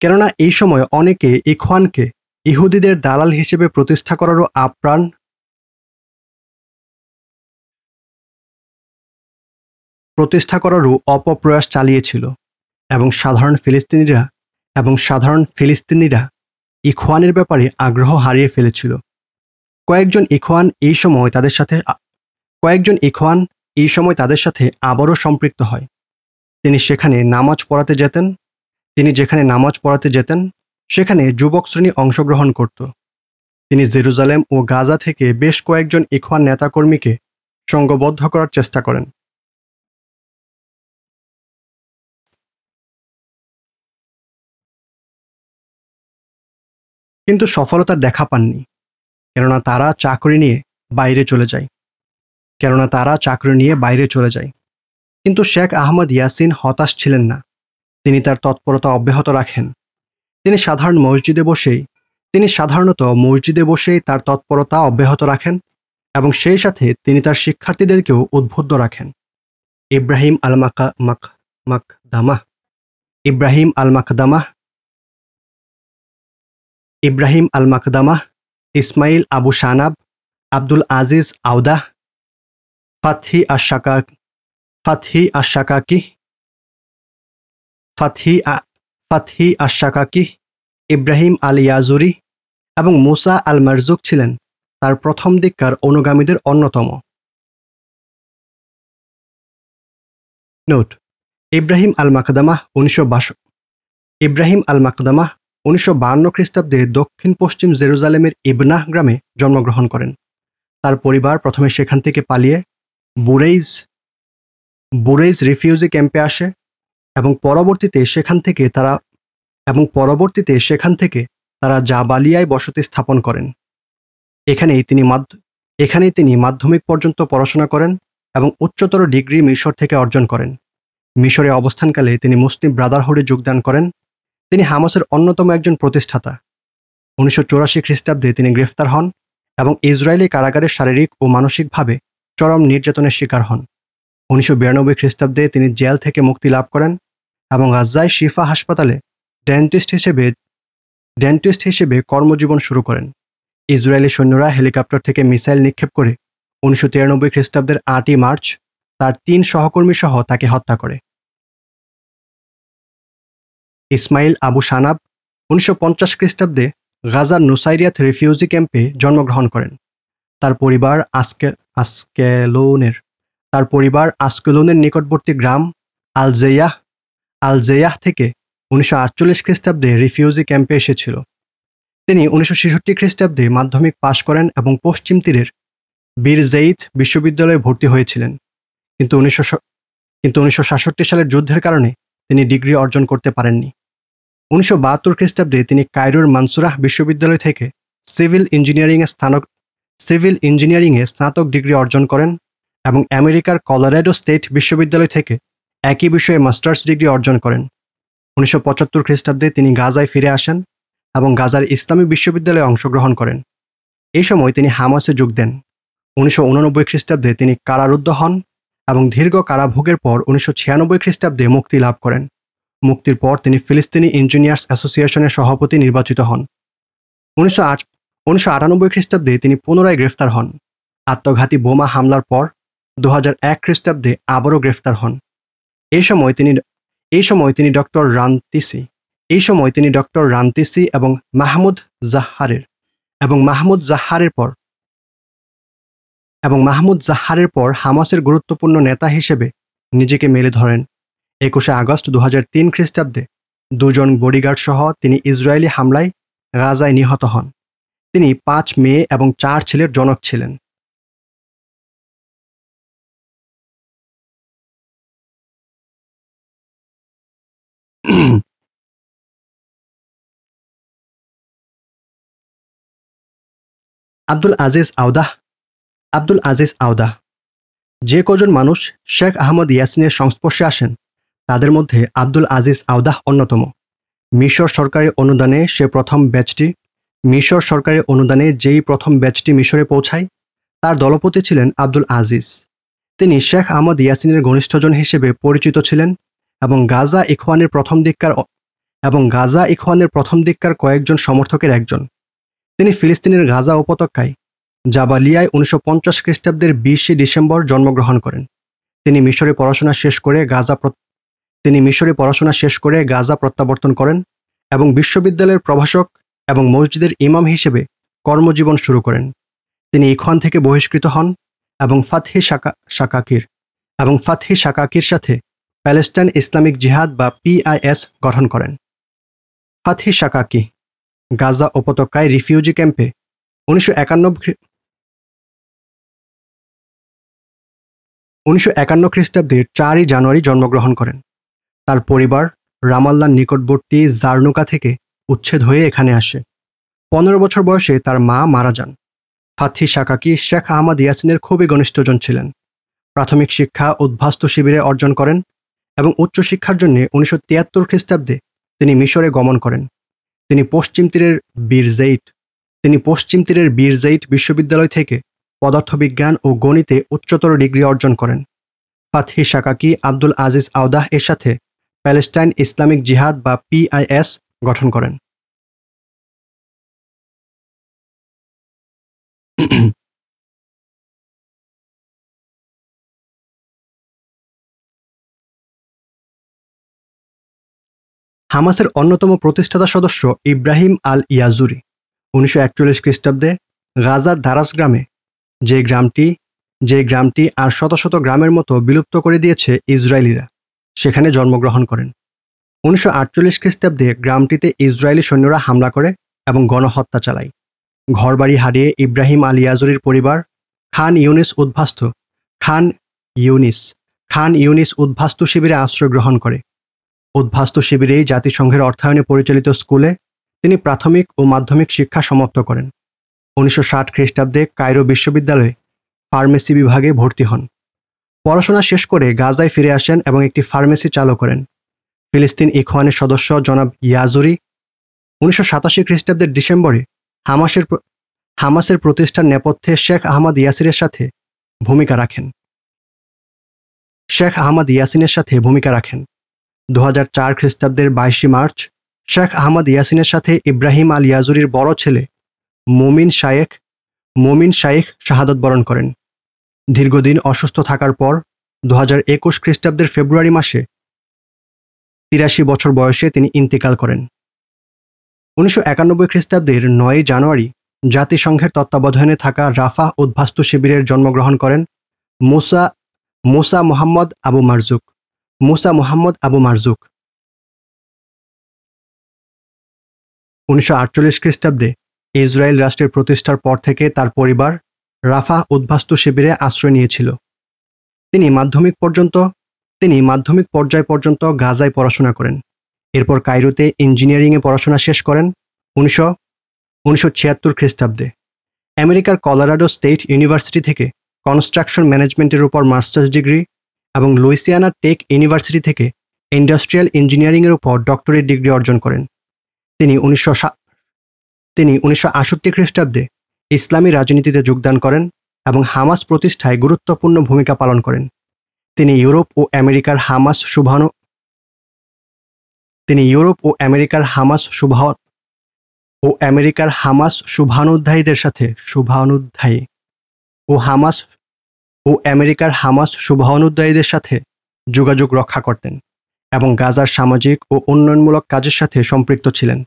কেননা এই সময় অনেকে ইখওয়ানকে ইহুদিদের দালাল হিসেবে প্রতিষ্ঠা করারও আপ্রাণ। প্রতিষ্ঠা করারও অপপ্রয়াস চালিয়েছিল এবং সাধারণ ফিলিস্তিনিরা, এবং সাধারণ ফিলিস্তিনিরা ইখওয়ানের ব্যাপারে আগ্রহ হারিয়ে ফেলেছিল। কয়েকজন ইখওয়ান এই সময় তাদের সাথে কয়েকজন ইখওয়ান এই সময় তাদের সাথে আবারও সম্পৃক্ত হয়। তিনি সেখানে নামাজ পড়াতে যেতেন, তিনি যেখানে নামাজ পড়াতে যেতেন, সেখানে যুবক শ্রেণি অংশগ্রহণ করত। তিনি জেরুজালেম ও গাজা থেকে বেশ কয়েকজন ইখওয়ান নেতাকর্মীকে সঙ্গবদ্ধ করার চেষ্টা করেন। কিন্তু সফলতার দেখা পাননি, কেননা তারা চাকরি নিয়ে বাইরে চলে যায়। কেননা তারা চাকরি নিয়ে বাইরে চলে যায়। কিন্তু শেখ আহমদ ইয়াসিন হতাশ ছিলেন না। তিনি তার তৎপরতা অব্যাহত রাখেন। তিনি সাধারণ মসজিদে বসেই, তিনি সাধারণত মসজিদে বসেই তার তৎপরতা অব্যাহত রাখেন এবং সেই সাথে তিনি তার শিক্ষার্থীদেরকেও উদ্বুদ্ধ রাখেন। ইব্রাহিম আল মাকা মাক মাকদামা ইব্রাহিম আল মাকদামাহ ইব্রাহিম আল মাকদামাহ ইসমাইল আবু শানাব, আব্দুল আজিজ আউদাহ ফাতহি আশাকা ফাতহি আশাকাকি ফাতহি ফাতহি আশাকাকি ইব্রাহিম আল ইয়াজুরি এবং মুসা আল মারজুক ছিলেন তার প্রথম দিককার অনুগামীদের অন্যতম। নোট, ইব্রাহিম আল মাকদামাহ উনিশশো ইব্রাহিম আল মাকদামাহ উনিশশো বাহান্ন খ্রিস্টাব্দে দক্ষিণ পশ্চিম জেরুজালেমের ইবনাহ গ্রামে জন্মগ্রহণ করেন। তার পরিবার প্রথমে সেখান থেকে পালিয়ে বুরেইজ বুরেইজ রিফিউজি ক্যাম্পে আসে এবং পরবর্তীতে সেখান থেকে তারা, এবং পরবর্তীতে সেখান থেকে তারা জাবালিয়ায় বসতি স্থাপন করেন। এখানেই তিনি মাধ্য, এখানেই তিনি মাধ্যমিক পর্যন্ত পড়াশোনা করেন এবং উচ্চতর ডিগ্রি মিশর থেকে অর্জন করেন। মিশরে অবস্থানকালে তিনি মুসলিম ব্রাদারহুডে যোগদান করেন তিনি হামাসের অন্যতম একজন প্রতিষ্ঠাতা। উনিশশো চৌরাশি খ্রিস্টাব্দে তিনি গ্রেফতার হন এবং ইসরায়েলি কারাগারে শারীরিক ও মানসিকভাবে চরম নির্যাতনের শিকার হন। উনিশশো বিরানব্বই খ্রিস্টাব্দে তিনি জেল থেকে মুক্তি লাভ করেন এবং গাজ্জায় শিফা হাসপাতালে ডেন্টিস্ট হিসেবে ডেন্টিস্ট হিসেবে কর্মজীবন শুরু করেন। ইসরায়েলি সৈন্যরা হেলিকপ্টার থেকে মিসাইল নিক্ষেপ করে উনিশশো তিরানব্বই খ্রিস্টাব্দের আটই মার্চ তার তিন সহকর্মী সহ তাকে হত্যা করে। ইসমাইল আবু সানাব উনিশশো পঞ্চাশ খ্রিস্টাব্দে গাজার নুসাইরিয়াত রিফিউজি ক্যাম্পে জন্মগ্রহণ করেন। তার পরিবার আজকে আস্কেলোনের, তার পরিবার আস্কেলোনের নিকটবর্তী গ্রাম আলজেয়াহ আলজেয়াহ থেকে উনিশশো আটচল্লিশ খ্রিস্টাব্দে রিফিউজি ক্যাম্পে এসেছিল। তিনি উনিশশো ছেষট্টি খ্রিস্টাব্দে মাধ্যমিক পাশ করেন এবং পশ্চিম তীরের বীর জেইদ বিশ্ববিদ্যালয়ে ভর্তি হয়েছিলেন। কিন্তু উনিশশো কিন্তু উনিশশো সাতষট্টি সালের যুদ্ধের কারণে তিনি ডিগ্রি অর্জন করতে পারেননি। উনিশশো বাহাত্তর খ্রিস্টাব্দে তিনি কায়রোর মানসুরাহ বিশ্ববিদ্যালয় থেকে সিভিল ইঞ্জিনিয়ারিংয়ে স্নাতক, সিভিল ইঞ্জিনিয়ারিংয়ে স্নাতক ডিগ্রি অর্জন করেন এবং আমেরিকার কলোরাডো স্টেট বিশ্ববিদ্যালয় থেকে একই বিষয়ে মাস্টার্স ডিগ্রি অর্জন করেন। উনিশশো পঁচাত্তর খ্রিস্টাব্দে তিনি গাজায় ফিরে আসেন এবং গাজার ইসলামী বিশ্ববিদ্যালয়ে অংশগ্রহণ করেন। এই সময় তিনি হামাসে যোগ দেন। উনিশশো উননব্বই খ্রিস্টাব্দে তিনি কারারুদ্ধ হন এবং দীর্ঘ কারাভোগের পর উনিশশো ছিয়ানব্বই খ্রিস্টাব্দে মুক্তি লাভ করেন। মুক্তির পর তিনি ফিলিস্তিনি ইঞ্জিনিয়ার্স অ্যাসোসিয়েশনের সভাপতি নির্বাচিত হন। উনিশশো আট, উনিশশো আটানব্বই খ্রিস্টাব্দে তিনি পুনরায় গ্রেফতার হন। আত্মঘাতী বোমা হামলার পর দু এক খ্রিস্টাব্দে আবারও গ্রেফতার হন। এই সময় তিনি এই সময় তিনি ডক্টর রান্তিসি, এই সময় তিনি ডক্টর রান্তিসি এবং মাহমুদ জাহারের, এবং মাহমুদ জাহারের পর এবং মাহমুদ জাহারের পর হামাসের গুরুত্বপূর্ণ নেতা হিসেবে নিজেকে মেলে ধরেন। একুশে আগস্ট দু তিন খ্রিস্টাব্দে দুজন বডিগার্ড সহ তিনি ইসরায়েলি হামলায় গাজায় নিহত হন। তিনি পাঁচ মেয়ে এবং চার ছেলের জনক ছিলেন। আব্দুল আজিজ আউদাহ আব্দুল আজিজ আউদাহ যে কজন মানুষ শেখ আহমদ ইয়াসিনের সংস্পর্শে আসেন, তাদের মধ্যে আব্দুল আজিজ আওদাহ অন্যতম। মিশর সরকারি অনুদানে সে প্রথম ব্যাচটি, মিশর সরকারি অনুদানে যেই প্রথম ব্যাচটি মিশরে পৌঁছায়, তার দলপতি ছিলেন আব্দুল আজিজ। তিনি শেখ আহমদ ইয়াসিনের ঘনিষ্ঠজন হিসেবে পরিচিত ছিলেন এবং গাজা ইখওয়ানের প্রথম দিককার এবং গাজা ইখওয়ানের প্রথম দিককার কয়েকজন সমর্থকের একজন। তিনি ফিলিস্তিনের গাজা উপত্যকায় জাবালিয়ায় উনিশশো পঞ্চাশ খ্রিস্টাব্দের বিশে ডিসেম্বর জন্মগ্রহণ করেন। তিনি মিশরে পড়াশোনা শেষ করে গাজা তিনি মিশরে পড়াশোনা শেষ করে গাজা প্রত্যাবর্তন করেন এবং বিশ্ববিদ্যালয়ের প্রভাষক এবং মসজিদের ইমাম হিসেবে কর্মজীবন শুরু করেন। তিনি ইখান থেকে বহিষ্কৃত হন এবং ফাতহি শাকা শাকাকির এবং ফাতহি শাকাকির সাথে প্যালেস্টাইন ইসলামিক জিহাদ বা পিআইএস গঠন করেন। ফাতহি শাকাকি গাজা উপত্যকায় রিফিউজি ক্যাম্পে উনিশশো একান্ন উনিশশো একান্ন খ্রিস্টাব্দের চারই জানুয়ারি জন্মগ্রহণ করেন। তার পরিবার রামাল্লার নিকটবর্তী জার্নুকা থেকে উচ্ছেদ হয়ে এখানে আসে। পনেরো বছর বয়সে তার মা মারা যান। ফাথি শাকাকি শেখ আহমদ ইয়াসিনের খুবই ঘনিষ্ঠজন ছিলেন। প্রাথমিক শিক্ষা উদ্ভাস্ত শিবিরে অর্জন করেন এবং উচ্চশিক্ষার জন্য উনিশশো তিয়াত্তর খ্রিস্টাব্দে তিনি মিশরে গমন করেন। তিনি পশ্চিম তীরের বীরজেইট তিনি পশ্চিম তীরের বীরজেইট বিশ্ববিদ্যালয় থেকে পদার্থবিজ্ঞান ও গণিতে উচ্চতর ডিগ্রি অর্জন করেন। ফাতহি শাকাকি আব্দুল আজিজ আউদাহ এর সাথে প্যালেস্টাইন ইসলামিক জিহাদ বা পিআইএস গঠন করেন। হামাসের অন্যতম প্রতিষ্ঠাতা সদস্য ইব্রাহিম আল ইয়াজুরি উনিশশো একচল্লিশ খ্রিস্টাব্দে গাজার দারাস গ্রামে যে গ্রামটি যে গ্রামটি আর শত শত গ্রামের মতো বিলুপ্ত করে দিয়েছে ইসরায়েলিরা, সেখানে জন্মগ্রহণ করেন। উনিশশো আটচল্লিশ খ্রিস্টাব্দে গ্রামটিতে ইসরায়েলি সৈন্যরা হামলা করে এবং গণহত্যা চালায়। ঘরবাড়ি হারিয়ে ইব্রাহিম আল ইয়াজুরির পরিবার, খান ইউনিস উদ্ভাস্ত, খান ইউনিস খান ইউনিস উদ্ভাস্ত শিবিরে আশ্রয় গ্রহণ করে। উদ্ভাস্ত শিবিরেই জাতিসংঘের অর্থায়নে পরিচালিত স্কুলে তিনি প্রাথমিক ও মাধ্যমিক শিক্ষা সমাপ্ত করেন। উনিশশো ষাট খ্রিস্টাব্দে কায়রো বিশ্ববিদ্যালয়ে ফার্মেসি বিভাগে ভর্তি হন। পড়াশোনা শেষ করে গাজায় ফিরে আসেন এবং একটি ফার্মেসি চালু করেন। ফিলিস্তিন ইখওয়ানের সদস্য জনাব ইয়াজুরি উনিশশো সাতাশি খ্রিস্টাব্দের ডিসেম্বরে হামাসের হামাসের প্রতিষ্ঠার নেপথ্যে শেখ আহমদ ইয়াসিরের সাথে ভূমিকা রাখেন। শেখ আহমদ ইয়াসিনের সাথে ভূমিকা রাখেন। দু চার খ্রিস্টাব্দের বাইশে মার্চ শেখ আহমদ ইয়াসিনের সাথে ইব্রাহিম আল ইয়াজুরির বড় ছেলে মুমিন শায়েখ মুমিন শায়েখ শাহাদত বরণ করেন। দীর্ঘদিন অসুস্থ থাকার পর দু হাজার একুশ খ্রিস্টাব্দের ফেব্রুয়ারি মাসে তিরাশি বছর বয়সে তিনি ইন্তেকাল করেন। উনিশশো একানব্বই খ্রিস্টাব্দের নয় জানুয়ারি জাতিসংঘের তত্ত্বাবধানে থাকা রাফা উদ্ভাস্তু শিবিরের জন্মগ্রহণ করেন মোসা মোসা মোহাম্মদ আবু মারজুক, মোসা মোহাম্মদ আবু মারজুক। উনিশশো আটচল্লিশ খ্রিস্টাব্দে ইসরায়েল রাষ্ট্রের প্রতিষ্ঠার পর থেকে তার পরিবার রাফা উদ্ভাস্তু শিবিরে আশ্রয় নিয়েছিল। তিনি মাধ্যমিক পর্যন্ত, তিনি মাধ্যমিক পর্যায় পর্যন্ত গাজায় পড়াশোনা করেন। এরপর কায়রোতে ইঞ্জিনিয়ারিংয়ে পড়াশোনা শেষ করেন উনিশশো উনিশশো ছিয়াত্তর খ্রিস্টাব্দে। আমেরিকার কলোরাডো স্টেট ইউনিভার্সিটি থেকে কনস্ট্রাকশন ম্যানেজমেন্টের উপর মাস্টার্স ডিগ্রি এবং লুইসিয়ানা টেক ইউনিভার্সিটি থেকে ইন্ডাস্ট্রিয়াল ইঞ্জিনিয়ারিংয়ের উপর ডক্টরেট ডিগ্রি অর্জন করেন। তিনি উনিশশো তিনি উনিশশো আষট্টি খ্রিস্টাব্দে ইসলামী রাজনীতিতে যোগদান করেন এবং হামাস প্রতিষ্ঠায় গুরুত্বপূর্ণ ভূমিকা পালন করেন। তিনি ইউরোপ ও আমেরিকার হামাস শুভানু তিনি ইউরোপ ও আমেরিকার হামাস শুভা ও আমেরিকার হামাস শুভানুধ্যায়ীদের সাথে শুভানুধ্যায়ী ও হামাস ও আমেরিকার হামাস শুভানুধ্যায়ীদের সাথে যোগাযোগ রক্ষা করতেন এবং গাজার সামাজিক ও উন্নয়নমূলক কাজের সাথে সম্পৃক্ত ছিলেন।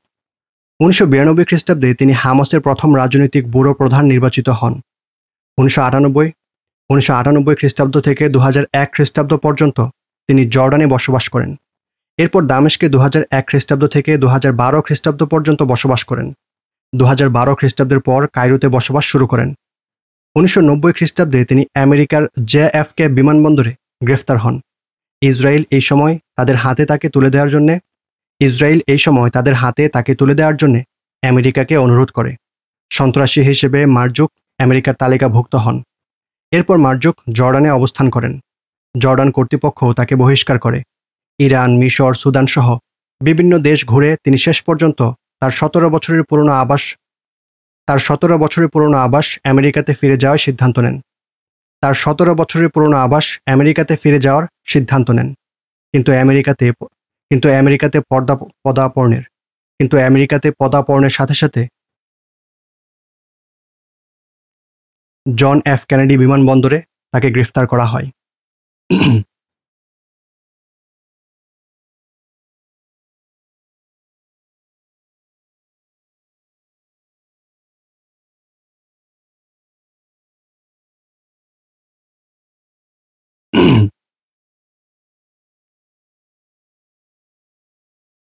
উনিশশো বিরানব্বই খ্রিস্টাব্দে তিনি হামাসের প্রথম রাজনৈতিক ব্যুরো প্রধান নির্বাচিত হন। উনিশশো আটানব্বই উনিশশো আটানব্বই খ্রিস্টাব্দ থেকে দু এক খ্রিস্টাব্দ পর্যন্ত তিনি জর্ডানে বসবাস করেন। এরপর দামেশকে দু এক খ্রিস্টাব্দ থেকে দু বারো খ্রিস্টাব্দ পর্যন্ত বসবাস করেন। দু বারো খ্রিস্টাব্দের পর কায়রোতে বসবাস শুরু করেন। উনিশশো নব্বই খ্রিস্টাব্দে তিনি আমেরিকার জে এফ কে বিমানবন্দরে গ্রেফতার হন। ইসরায়েল এই সময় তাদের হাতে তাকে তুলে দেওয়ার জন্যে ইসরায়েল এই সময় তাদের হাতে তাকে তুলে দেওয়ার জন্য আমেরিকাকে অনুরোধ করে। সন্ত্রাসী হিসেবে মার্জুক আমেরিকার তালিকাভুক্ত হন। এরপর মার্জুক জর্ডানে অবস্থান করেন। জর্ডান কর্তৃপক্ষ তাকে বহিষ্কার করে। ইরান, মিশর সুদান সহ বিভিন্ন দেশ ঘুরে তিনি শেষ পর্যন্ত তার সতেরো বছরের পুরনো আবাস, তার সতেরো বছরের পুরনো আবাস আমেরিকাতে ফিরে যাওয়ার সিদ্ধান্ত নেন। তার সতেরো বছরের পুরনো আবাস আমেরিকাতে ফিরে যাওয়ার সিদ্ধান্ত নেন। কিন্তু আমেরিকাতে কিন্তু আমেরিকাতে পর্দা, পদাপর্ণের। কিন্তু আমেরিকাতে পদাপর্ণের সাথে সাথে জন এফ কেনেডি বিমানবন্দরে তাকে গ্রেফতার করা হয়।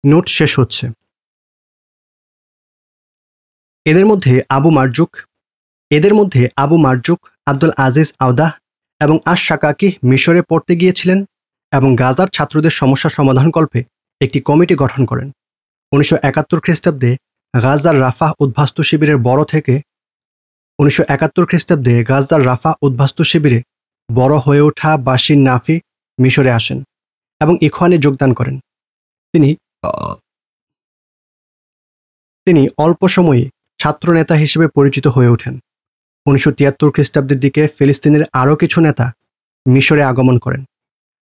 নোট শেষ হচ্ছে। এদের মধ্যে আবু মারজুক, এদের মধ্যে আবু মারজুক, আব্দুল আজিজ আওদাহ এবং আশ শাকাকি মিশরে পড়তে গিয়েছিলেন এবং গাজার ছাত্রদের সমস্যা সমাধানকল্পে একটি কমিটি গঠন করেন। উনিশশো একাত্তর খ্রিস্টাব্দে গাজার রাফা উদ্ভাস্তু শিবিরের বড় থেকে উনিশশো একাত্তর খ্রিস্টাব্দে গাজার রাফা উদ্ভাস্তু শিবিরে বড় হয়ে ওঠা বাসির নাফি মিশরে আসেন এবং ইখওয়ানে যোগদান করেন। তিনি তিনি অল্প সময়ে ছাত্রনেতা হিসেবে পরিচিত হয়ে ওঠেন। উনিশশো তিয়াত্তর খ্রিস্টাব্দের দিকে ফিলিস্তিনের আরও কিছু নেতা মিশরে আগমন করেন।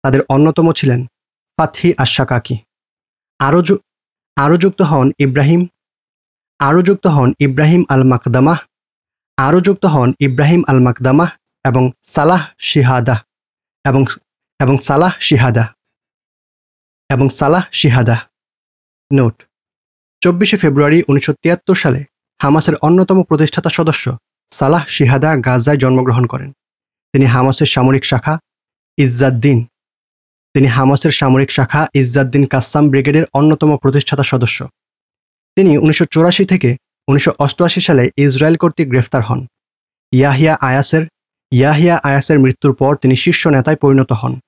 তাদের অন্যতম ছিলেন ফাথি আশাকাকি আরও আরও যুক্ত হন ইব্রাহিম, আরও যুক্ত হন ইব্রাহিম আল মাকদামাহ আরও যুক্ত হন ইব্রাহিম আল মাকদামাহ এবং সালাহ শিহাদা এবং এবং সালাহ শিহাদা এবং সালাহ শিহাদা। নোট। চব্বিশে ফেব্রুয়ারি উনিশশো তিয়াত্তর সালে হামাসের অন্যতম প্রতিষ্ঠাতা সদস্য সালাহ শিহাদা গাজায় জন্মগ্রহণ করেন। তিনি হামাসের সামরিক শাখা ইজ্জাদ্দিন। তিনি হামাসের সামরিক শাখা ইজ্জাদ্দিন কাসাম ব্রিগেডের অন্যতম প্রতিষ্ঠাতা সদস্য। তিনি উনিশশো চুরাশি থেকে উনিশশো অষ্টআশি সালে ইসরায়েল কর্তৃক গ্রেফতার হন। ইয়াহিয়া আয়াসের ইয়াহিয়া আয়াসের মৃত্যুর পর তিনি শীর্ষ নেতায় পরিণত হন।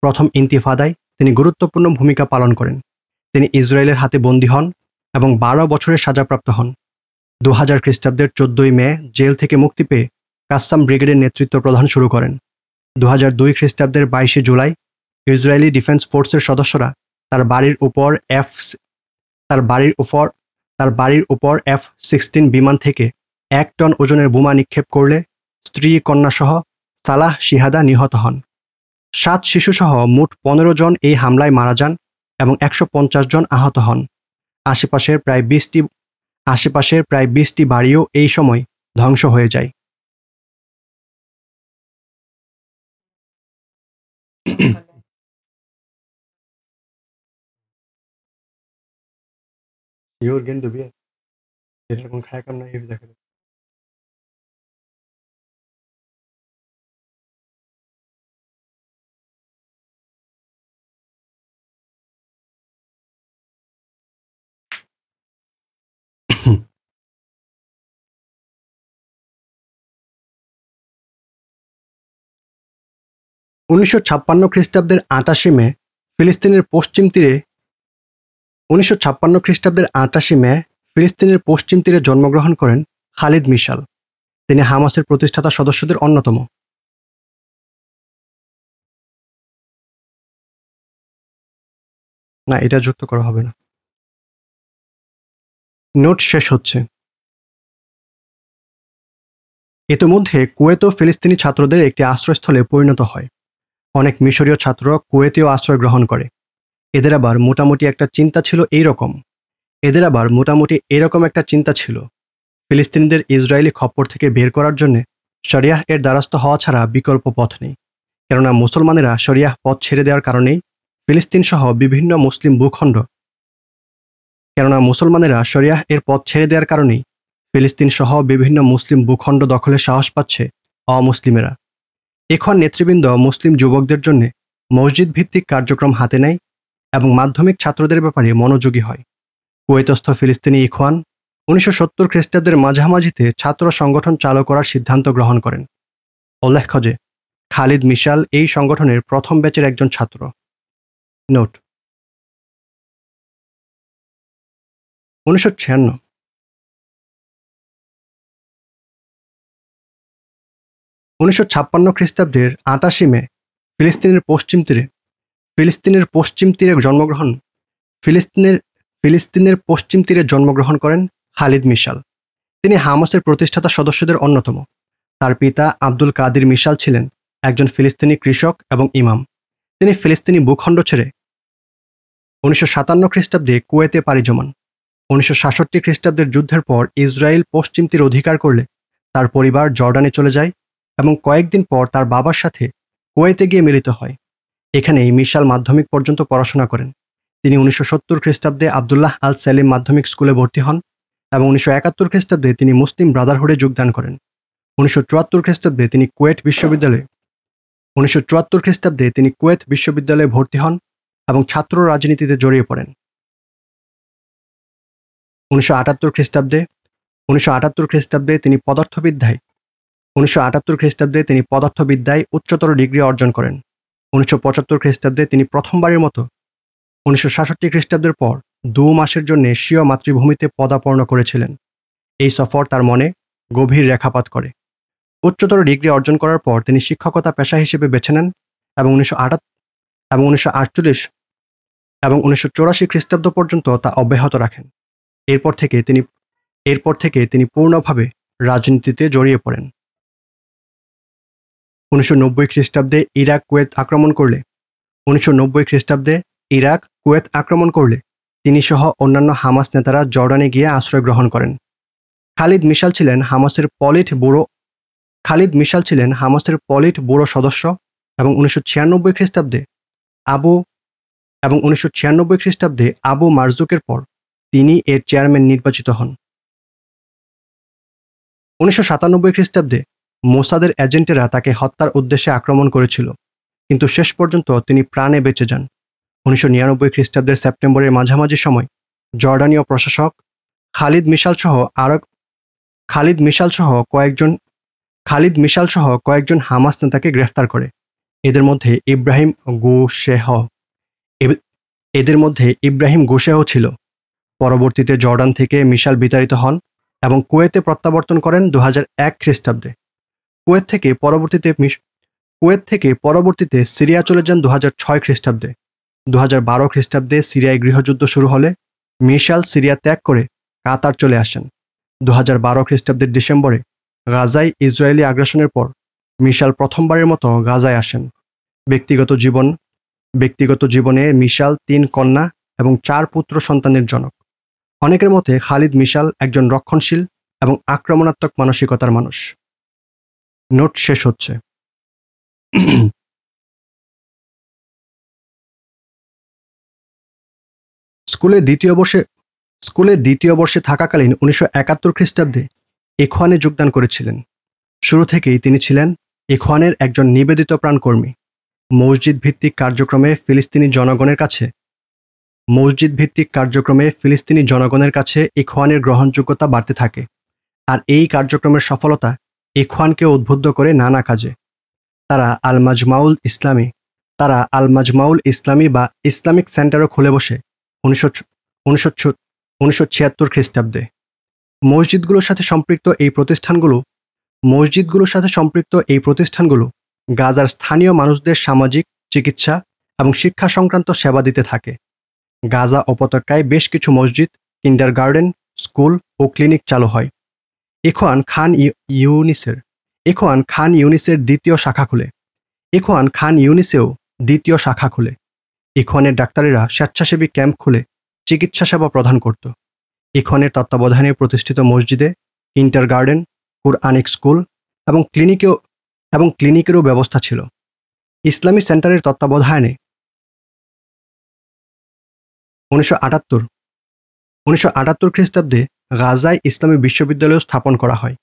প্রথম ইন্তিফাদায় তিনি গুরুত্বপূর্ণ ভূমিকা পালন করেন। তিনি ইসরায়েলের হাতে বন্দী হন এবং বারো বছরের সাজাপ্রাপ্ত হন। দু হাজার খ্রিস্টাব্দের চোদ্দই মে জেল থেকে মুক্তি পেয়ে কাসাম ব্রিগেডের নেতৃত্ব প্রদান শুরু করেন। দু হাজার দুই খ্রিস্টাব্দের বাইশে জুলাই ইসরায়েলি ডিফেন্স ফোর্সের সদস্যরা তার বাড়ির উপর এফ তার বাড়ির উপর তার বাড়ির উপর এফ সিক্সটিন বিমান থেকে এক টন ওজনের বোমা নিক্ষেপ করলে স্ত্রী কন্যাসহ সালাহ শিহাদা নিহত হন। সাত শিশুসহ মোট পনেরো জন এই হামলায় মারা যান এবং একশো পঞ্চাশ জন আহত হন। আশেপাশের প্রায় বিশটি আশেপাশের প্রায় বিশটি বাড়িও এই সময় ধ্বংস হয়ে যায়। Going to be এরকম খায় কাম না হেভি দেখা। উনিশশো ছাপ্পান্ন খ্রিস্টাব্দের আটাশে মে, ফিলিস্তিনের পশ্চিম তীরে উনিশশো ছাপ্পান্ন খ্রিস্টাব্দের আটাশে মে, ফিলিস্তিনের পশ্চিম তীরে জন্মগ্রহণ করেন খালিদ মিশাল। তিনি হামাসের প্রতিষ্ঠাতা সদস্যদের অন্যতম। না, এটা যুক্ত করা হবে না। নোট শেষ হচ্ছে। ইতোমধ্যে কুয়েত ফিলিস্তিনি ছাত্রদের একটি আশ্রয়স্থলে পরিণত হয়। অনেক মিশরীয় ছাত্র কুয়েতেও আশ্রয় গ্রহণ করে। এদের আবার মোটামুটি একটা চিন্তা ছিল এই রকম এদের আবার মোটামুটি এরকম একটা চিন্তা ছিল। ফিলিস্তিনিদের ইসরায়েলি খপ্পর থেকে বের করার জন্যে শরিয়াহ এর দ্বারস্থ হওয়া ছাড়া বিকল্প পথ নেই। কেননা মুসলমানেরা শরিয়াহ পথ ছেড়ে দেওয়ার কারণেই ফিলিস্তিন সহ বিভিন্ন মুসলিম ভূখণ্ড। কেননা মুসলমানেরা শরিয়াহ এর পথ ছেড়ে দেওয়ার কারণেই ফিলিস্তিন সহ বিভিন্ন মুসলিম ভূখণ্ড দখলে সাহস পাচ্ছে অমুসলিমেরা। এখন নেতৃবৃন্দ মুসলিম যুবকদের জন্য মসজিদ ভিত্তিক কার্যক্রম হাতে নেয় এবং মাধ্যমিক ছাত্রদের ব্যাপারে মনোযোগী হয়। কুয়েতস্থ ফিলিস্তিনি ইখওয়ান উনিশশো সত্তর খ্রিস্টাব্দের মাঝামাঝিতে ছাত্র সংগঠন চালু করার সিদ্ধান্ত গ্রহণ করেন। উল্লেখ্য যে, খালিদ মিশাল এই সংগঠনের প্রথম ব্যাচের একজন ছাত্র। নোট। উনিশশো ছিয়ান্ন উনিশশো ছাপ্পান্ন খ্রিস্টাব্দের আটাশি মে, ফিলিস্তিনের পশ্চিম তীরে, ফিলিস্তিনের পশ্চিম তীরে জন্মগ্রহণ, ফিলিস্তিনের ফিলিস্তিনের পশ্চিম তীরে জন্মগ্রহণ করেন খালিদ মিশাল। তিনি হামাসের প্রতিষ্ঠাতা সদস্যদের অন্যতম। তার পিতা আব্দুল কাদির মিশাল ছিলেন একজন ফিলিস্তিনি কৃষক এবং ইমাম। তিনি ফিলিস্তিনি ভূখণ্ড ছেড়ে উনিশশো সাতান্ন খ্রিস্টাব্দে কুয়েতে পাড়ি জমান। উনিশশো সাতষট্টি খ্রিস্টাব্দের যুদ্ধের পর ইসরায়েল পশ্চিম তীর অধিকার করলে তার পরিবার জর্ডানে চলে যায় এবং কয়েকদিন পর তার বাবার সাথে কুয়েতে গিয়ে মিলিত হয়। এখানেই মিশাল মাধ্যমিক পর্যন্ত পড়াশোনা করেন। তিনি উনিশশো সত্তর খ্রিস্টাব্দে আবদুল্লাহ আল সেলিম মাধ্যমিক স্কুলে ভর্তি হন এবং উনিশশো একাত্তর খ্রিস্টাব্দে তিনি মুসলিম ব্রাদারহুডে যোগদান করেন। উনিশশো চুয়াত্তর খ্রিস্টাব্দে তিনি কুয়েট বিশ্ববিদ্যালয়ে উনিশশো চুয়াত্তর খ্রিস্টাব্দে তিনি কুয়েত বিশ্ববিদ্যালয়ে ভর্তি হন এবং ছাত্র রাজনীতিতে জড়িয়ে পড়েন। উনিশশো আটাত্তর খ্রিস্টাব্দে, উনিশশো আটাত্তর খ্রিস্টাব্দে তিনি পদার্থবিদ্যায় উনিশশো আটাত্তর খ্রিস্টাব্দে তিনি পদার্থবিদ্যায় উচ্চতর ডিগ্রি অর্জন করেন। উনিশশো পঁচাত্তর খ্রিস্টাব্দে তিনি প্রথমবারের মতো উনিশশো সাতষট্টি খ্রিস্টাব্দের পর দু মাসের জন্য স্বীয় মাতৃভূমিতে পদাপর্ণ করেছিলেন। এই সফর তার মনে গভীর রেখাপাত করে। উচ্চতর ডিগ্রি অর্জন করার পর তিনি শিক্ষকতা পেশা হিসেবে বেছে নেন এবং উনিশশো আটাত এবং উনিশশো আটচল্লিশ এবং উনিশশো চৌরাশি খ্রিস্টাব্দ পর্যন্ত তা অব্যাহত রাখেন। এরপর থেকে তিনি, এরপর থেকে তিনি পূর্ণভাবে রাজনীতিতে জড়িয়ে পড়েন। উনিশশো নব্বই খ্রিস্টাব্দে ইরাক কুয়েত আক্রমণ করলে। উনিশশো নব্বই খ্রিস্টাব্দে ইরাক কুয়েত আক্রমণ করলে। তিনি সহ অন্যান্য হামাস নেতারা জর্ডানে গিয়ে আশ্রয় গ্রহণ করেন। খালিদ মিশাল ছিলেন হামাসের পলিট ব্যুরো খালিদ মিশাল ছিলেন হামাসের পলিট ব্যুরো সদস্য এবং উনিশশো ছিয়ানব্বই খ্রিস্টাব্দে আবু এবং উনিশশো ছিয়ানব্বই খ্রিস্টাব্দে আবু মার্জুকের পর তিনি এর চেয়ারম্যান নির্বাচিত হন। উনিশশো সাতানব্বই খ্রিস্টাব্দে মোসাদের এজেন্টেরা তাকে হত্যার উদ্দেশ্যে আক্রমণ করেছিল, কিন্তু শেষ পর্যন্ত তিনি প্রাণে বেঁচে যান। উনিশশো নিরানব্বই খ্রিস্টাব্দের সেপ্টেম্বরের মাঝামাঝি সময় জর্ডানীয় প্রশাসক খালিদ মিশাল সহ আরও খালিদ মিশাল সহ কয়েকজন খালিদ মিশাল সহ কয়েকজন হামাস নেতাকে গ্রেফতার করে। এদের মধ্যে ইব্রাহিম গোশেহ এদের মধ্যে ইব্রাহিম গোশেহ ছিল। পরবর্তীতে জর্ডান থেকে মিশাল বিতাড়িত হন এবং কুয়েতে প্রত্যাবর্তন করেন দু এক খ্রিস্টাব্দে। কুয়েত থেকে পরবর্তীতে কুয়েত থেকে পরবর্তীতে সিরিয়া চলে যান দু ছয় খ্রিস্টাব্দে। দু বারো খ্রিস্টাব্দে সিরিয়ায় গৃহযুদ্ধ শুরু হলে মিশাল সিরিয়া ত্যাগ করে কাতার চলে আসেন। দু বারো খ্রিস্টাব্দের ডিসেম্বরে গাজায় ইসরায়েলি আগ্রাসনের পর মিশাল প্রথমবারের মতো গাজায় আসেন। ব্যক্তিগত জীবন, ব্যক্তিগত জীবনে মিশাল তিন কন্যা এবং চার পুত্র সন্তানের জনক। অনেকের মতে খালিদ মিশাল একজন রক্ষণশীল এবং আক্রমণাত্মক মানসিকতার মানুষ। নোট শেষ হচ্ছে। স্কুলে দ্বিতীয় বর্ষে, স্কুলে দ্বিতীয় বর্ষে থাকাকালীন উনিশশো একাত্তর খ্রিস্টাব্দে এখোয়ানে যোগদান করেছিলেন। শুরু থেকেই তিনি ছিলেন এখোয়ানের একজন নিবেদিত প্রাণকর্মী। মসজিদ ভিত্তিক কার্যক্রমে ফিলিস্তিনি জনগণের কাছে মসজিদ ভিত্তিক কার্যক্রমে ফিলিস্তিনি জনগণের কাছে ইখওয়ানের গ্রহণযোগ্যতা বাড়তে থাকে। আর এই কার্যক্রমের সফলতা ইখওয়ানকে উদ্বুদ্ধ করে নানা কাজে। তারা আল মাজমাউল ইসলামী। তারা আল মাজমাউল ইসলামী বা ইসলামিক সেন্টারও খুলে বসে উনিশশো উনিশশো উনিশশো ছিয়াত্তর খ্রিস্টাব্দে। মসজিদগুলোর সাথে সম্পৃক্ত এই প্রতিষ্ঠানগুলো মসজিদগুলোর সাথে সম্পৃক্ত এই প্রতিষ্ঠানগুলো গাজার স্থানীয় মানুষদের সামাজিক, চিকিৎসা এবং শিক্ষা সংক্রান্ত সেবা দিতে থাকে। গাজা উপত্যকায় বেশ কিছু মসজিদ কিন্ডার গার্ডেন স্কুল ও ক্লিনিক চালু হয়। ইখওয়ান খান ইউনিসের ইখওয়ান খান ইউনিসের দ্বিতীয় শাখা খুলে। ইখওয়ান খান ইউনিসেও দ্বিতীয় শাখা খুলে। ইখওয়ানের ডাক্তারেরা স্বেচ্ছাসেবী ক্যাম্প খুলে চিকিৎসা সেবা প্রদান করত। ইখওয়ানের তত্ত্বাবধানে প্রতিষ্ঠিত মসজিদে ইন্টার গার্ডেন, কুরআনিক স্কুল এবং ক্লিনিকেও, এবং ক্লিনিকেরও ব্যবস্থা ছিল। ইসলামী সেন্টারের তত্ত্বাবধানে উনিশশো আটাত্তর উনিশশো আটাত্তর খ্রিস্টাব্দে গাজায় ইসলামী বিশ্ববিদ্যালয় স্থাপন করা হয়।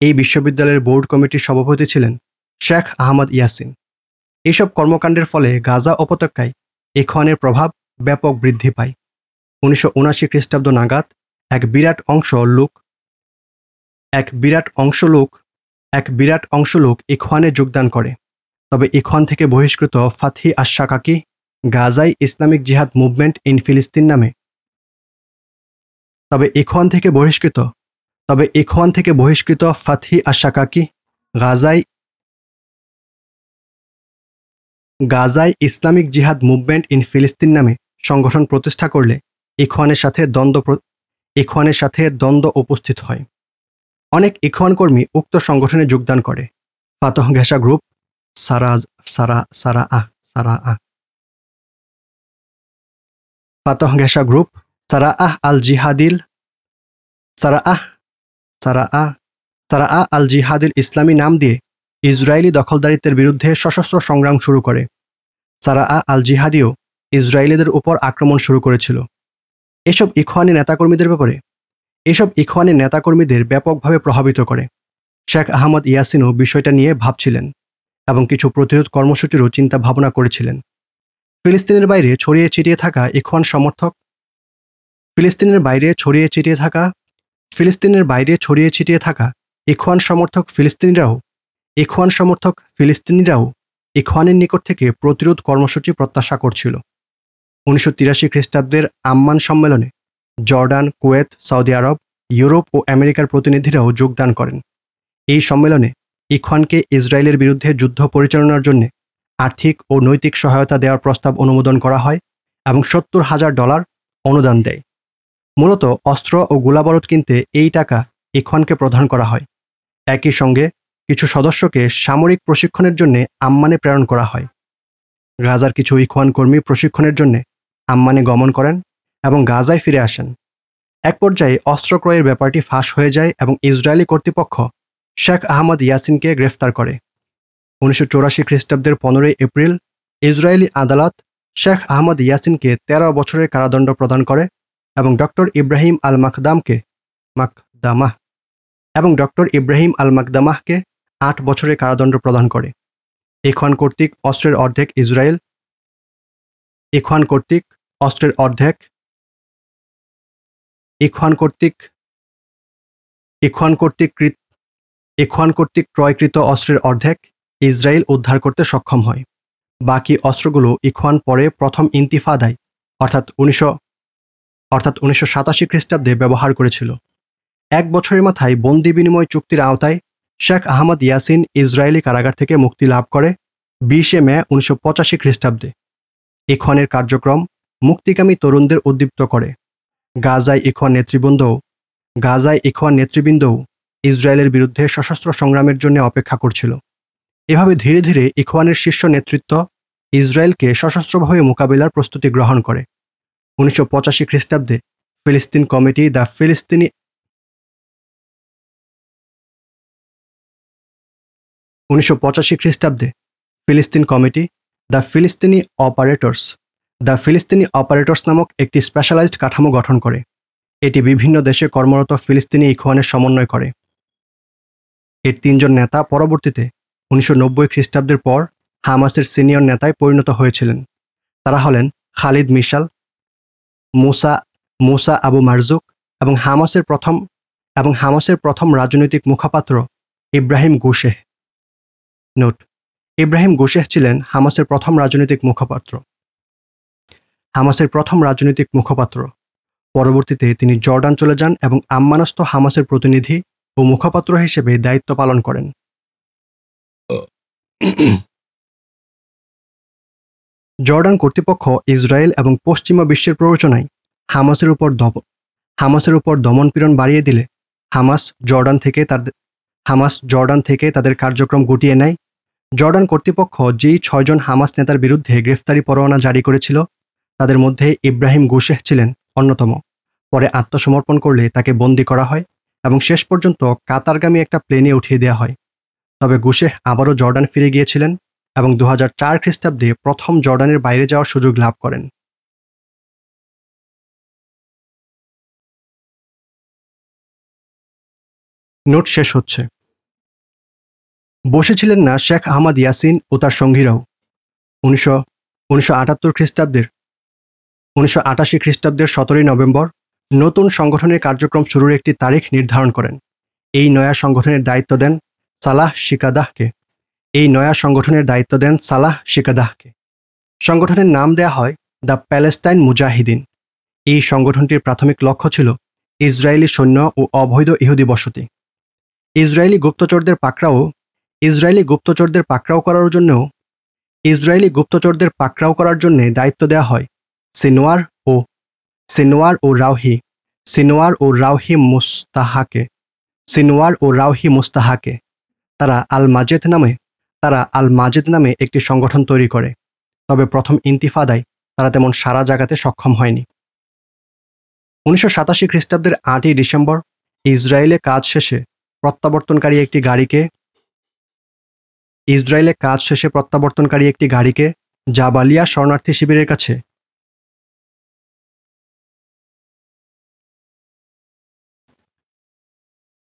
এই বিশ্ববিদ্যালয়ের বোর্ড কমিটির সভাপতি ছিলেন শেখ আহমদ ইয়াসিন। এসব কর্মকাণ্ডের ফলে গাজা উপত্যকায় এখনের প্রভাব ব্যাপক বৃদ্ধি পায়। উনিশশো উনাশি খ্রিস্টাব্দ নাগাদ এক বিরাট অংশ লোক এক বিরাট অংশ লোক এক বিরাট অংশ লোক ইখওয়ানে যোগদান করে। তবে ইখওয়ান থেকে বহিষ্কৃত Fathi Shaqaqi গাজাই Islamic jihad movement in Filastin নামে তবে ইখওয়ান থেকে বহিষ্কৃত। তবে ইখওয়ান থেকে বহিষ্কৃত ফাথি আশাকাকি গাজাই গাজায় ইসলামিক জিহাদ মুভমেন্ট ইন ফিলিস্তিন নামে সংগঠন প্রতিষ্ঠা করলে ইখওয়ানের সাথে দ্বন্দ্ব ইখওয়ানের সাথে দ্বন্দ্ব উপস্থিত হয়। অনেক ইখওয়ান কর্মী উক্ত সংগঠনে যোগদান করে। ফাতহ ঘেসা গ্রুপ সারাজ সারা সারা আহ সারা আহ। ফাতহ ঘেসা গ্রুপ সারা আহ আল জিহাদিল সারা আহ সারা আহ সারা আহ আল জিহাদিল ইসলামী নাম দিয়ে ইসরায়েলি দখলদারিত্বের বিরুদ্ধে সশস্ত্র সংগ্রাম শুরু করে। সারা আহ আল জিহাদিও ইসরায়েলিদের উপর আক্রমণ শুরু করেছিল। এসব ইখওয়ানি নেতাকর্মীদের ব্যাপারে, এসব ইখওয়ানি নেতাকর্মীদের ব্যাপকভাবে প্রভাবিত করে। শেখ আহমদ ইয়াসিনও বিষয়টা নিয়ে ভাবছিলেন এবং কিছু প্রতিরোধ কর্মসূচিরও চিন্তা ভাবনা করেছিলেন। ফিলিস্তিনের বাইরে ছড়িয়ে ছিটিয়ে থাকা ইখওয়ান সমর্থক ফিলিস্তিনের বাইরে ছড়িয়ে ছিটিয়ে থাকা, ফিলিস্তিনের বাইরে ছড়িয়ে ছিটিয়ে থাকা ইখওয়ান সমর্থক ফিলিস্তিনিরাও, ইখওয়ান সমর্থক ফিলিস্তিনিরাও ইখওয়ানের নিকট থেকে প্রতিরোধ কর্মসূচি প্রত্যাশা করছিল। উনিশশো তিরাশি খ্রিস্টাব্দের আম্মান সম্মেলনে জর্ডান, কুয়েত, সৌদি আরব, ইউরোপ ও আমেরিকার প্রতিনিধিরাও যোগদান করেন। এই সম্মেলনে ইখওয়ানকে ইসরায়েলের বিরুদ্ধে যুদ্ধ পরিচালনার জন্য আর্থিক ও নৈতিক সহায়তা দেওয়ার প্রস্তাব অনুমোদন করা হয় এবং সত্তর হাজার ডলার অনুদান দেয়। মূলত অস্ত্র ও গোলাবারুদ কিনতে এই টাকা ইখওয়ানকে প্রদান করা হয়। একই সঙ্গে কিছু সদস্যকে সামরিক প্রশিক্ষণের জন্য আম্মানে প্রেরণ করা হয়। গাজার কিছু ইখওয়ান কর্মী প্রশিক্ষণের জন্য আম্মানে গমন করেন এবং গাজায় ফিরে আসেন। এক পর্যায়ে অস্ত্র ক্রয়ের ব্যাপারটি ফাঁস হয়ে যায় এবং ইসরায়েলি কর্তৃপক্ষ শেখ আহমদ ইয়াসিনকে গ্রেফতার করে। উনিশশো চৌরাশি খ্রিস্টাব্দের পনেরোই এপ্রিল ইসরায়েলি আদালত শেখ আহমদ ইয়াসিনকে তেরো বছরের কারাদণ্ড প্রদান করে এবং ডক্টর ইব্রাহিম আল মাকদামকে মাকদামাহ, এবং ডক্টর ইব্রাহিম আল মাকদামাহকে আট বছরের কারাদণ্ড প্রদান করে। এখান কর্তৃক অস্ত্রের অর্ধেক ইসরায়েল এখান কর্তৃক অস্ত্রের অর্ধেক, ইখওয়ান কর্তৃক ইখওয়ান কর্তৃক কৃত, ইখওয়ান কর্তৃক ক্রয়কৃত অস্ত্রের অর্ধেক ইসরায়েল উদ্ধার করতে সক্ষম হয়। বাকি অস্ত্রগুলো ইখওয়ান পরে প্রথম ইন্তিফাদায়, অর্থাৎ উনিশশো অর্থাৎ উনিশশো সাতাশি খ্রিস্টাব্দে ব্যবহার করেছিল। এক বছরের মাথায় বন্দি বিনিময় চুক্তির আওতায় শেখ আহমদ ইয়াসিন ইসরায়েলি কারাগার থেকে মুক্তি লাভ করে বিশে মে উনিশশো পঁচাশি খ্রিস্টাব্দে। ইখওয়ানের কার্যক্রম মুক্তিকামী তরুণদের উদ্দীপ্ত করে। গাজায় ইখওয়ান নেতৃবৃন্দও, গাজায় ইখওয়ান নেতৃবৃন্দও ইসরায়েলের বিরুদ্ধে সশস্ত্র সংগ্রামের জন্য অপেক্ষা করছিল। এভাবে ধীরে ধীরে ইখওয়ানের শীর্ষ নেতৃত্ব ইসরায়েলকে সশস্ত্রভাবে মোকাবিলার প্রস্তুতি গ্রহণ করে। উনিশশো পঁচাশি খ্রিস্টাব্দে ফিলিস্তিন কমিটি দ্য ফিলিস্তিনি উনিশশো পঁচাশি খ্রিস্টাব্দে ফিলিস্তিন কমিটি দ্য ফিলিস্তিনি অপারেটর্স, দ্য ফিলিস্তিনি অপারেটর্স নামক একটি স্পেশালাইজড কাঠামো গঠন করে। এটি বিভিন্ন দেশে কর্মরত ফিলিস্তিনি ইখওয়ানের সমন্বয় করে। এর তিনজন নেতা পরবর্তীতে উনিশশো নব্বই খ্রিস্টাব্দের পর হামাসের সিনিয়র নেতায় পরিণত হয়েছিলেন। তারা হলেন খালিদ মিশাল মুসা মুসা আবু মারজুক এবং হামাসের প্রথম এবং হামাসের প্রথম রাজনৈতিক মুখপাত্র Ibrahim Ghosheh. Note Ibrahim Ghosheh ছিলেন হামাসের প্রথম রাজনৈতিক মুখপাত্র। হামাসের প্রথম রাজনৈতিক মুখপাত্র। পরবর্তীতে তিনি জর্ডান চলে যান এবং আম্মানস্থ হামাসের প্রতিনিধি ও মুখপাত্র হিসেবে দায়িত্ব পালন করেন। জর্ডান কর্তৃপক্ষ ইসরায়েল এবং পশ্চিমা বিশ্বের প্ররোচনায় হামাসের উপর দম হামাসের উপর দমনপীড়ন বাড়িয়ে দিলে হামাস জর্ডান থেকে তাদের হামাস জর্ডান থেকে তাদের কার্যক্রম গুটিয়ে নেয়। জর্ডান কর্তৃপক্ষ যেই ছয়জন হামাস নেতার বিরুদ্ধে গ্রেফতারি পরোয়ানা জারি করেছিল, তাদের মধ্যে ইব্রাহিম গুশেহ ছিলেন অন্যতম। পরে আত্মসমর্পণ করলে তাকে বন্দি করা হয় এবং শেষ পর্যন্ত কাতারগামী একটা প্লেনে উঠিয়ে দেওয়া হয়। তবে গুশেহ আবারও জর্ডান ফিরে গিয়েছিলেন। এবং দু খ্রিস্টাব্দে প্রথম জর্ডানের বাইরে যাওয়ার সুযোগ লাভ করেন। নোট শেষ হচ্ছে। বসেছিলেন না শেখ আহমদ ইয়াসিন ও তার সঙ্গীরাও। উনিশশো উনিশশো আটাত্তর খ্রিস্টাব্দের, উনিশশো আটাশি খ্রিস্টাব্দের সতেরোই নভেম্বর নতুন সংগঠনের কার্যক্রম শুরুর একটি তারিখ নির্ধারণ করেন। এই নয়া সংগঠনের দায়িত্ব দেন সালাহ শিকাদাহকে। এই নয়া সংগঠনের দায়িত্ব দেন সালাহ শিকাদাহকে। সংগঠনের নাম দেয়া হয় দ্য প্যালেস্তাইন মুজাহিদিন। এই সংগঠনটির প্রাথমিক লক্ষ্য ছিল ইসরায়েলি সৈন্য ও অবৈধ ইহুদি বসতি। ইসরায়েলি গুপ্তচরদের পাকড়াও, ইসরায়েলি গুপ্তচরদের পাকড়াও করার জন্যও, ইসরায়েলি গুপ্তচরদের পাকড়াও করার জন্য দায়িত্ব দেওয়া হয় সিনোয়ার ও সিনোয়ার ও রাউহি সিনোয়ার ও রাউহি মুস্তাহাকে, সিনোয়ার ও রাউহি মুস্তাহাকে। তারা আল মাজেদ নামে তারা আল মাজেদ নামে একটি সংগঠন তৈরি করে। তবে প্রথম ইন্তিফাদায় তারা তেমন সারা জাগাতে সক্ষম হয়নি। উনিশশো সাতাশি খ্রিস্টাব্দের আটই ডিসেম্বর ইসরায়েলে কাজ শেষে প্রত্যাবর্তনকারী একটি গাড়িকে ইসরায়েলে কাজ শেষে প্রত্যাবর্তনকারী একটি গাড়িকে জাবালিয়া শরণার্থী শিবিরের কাছে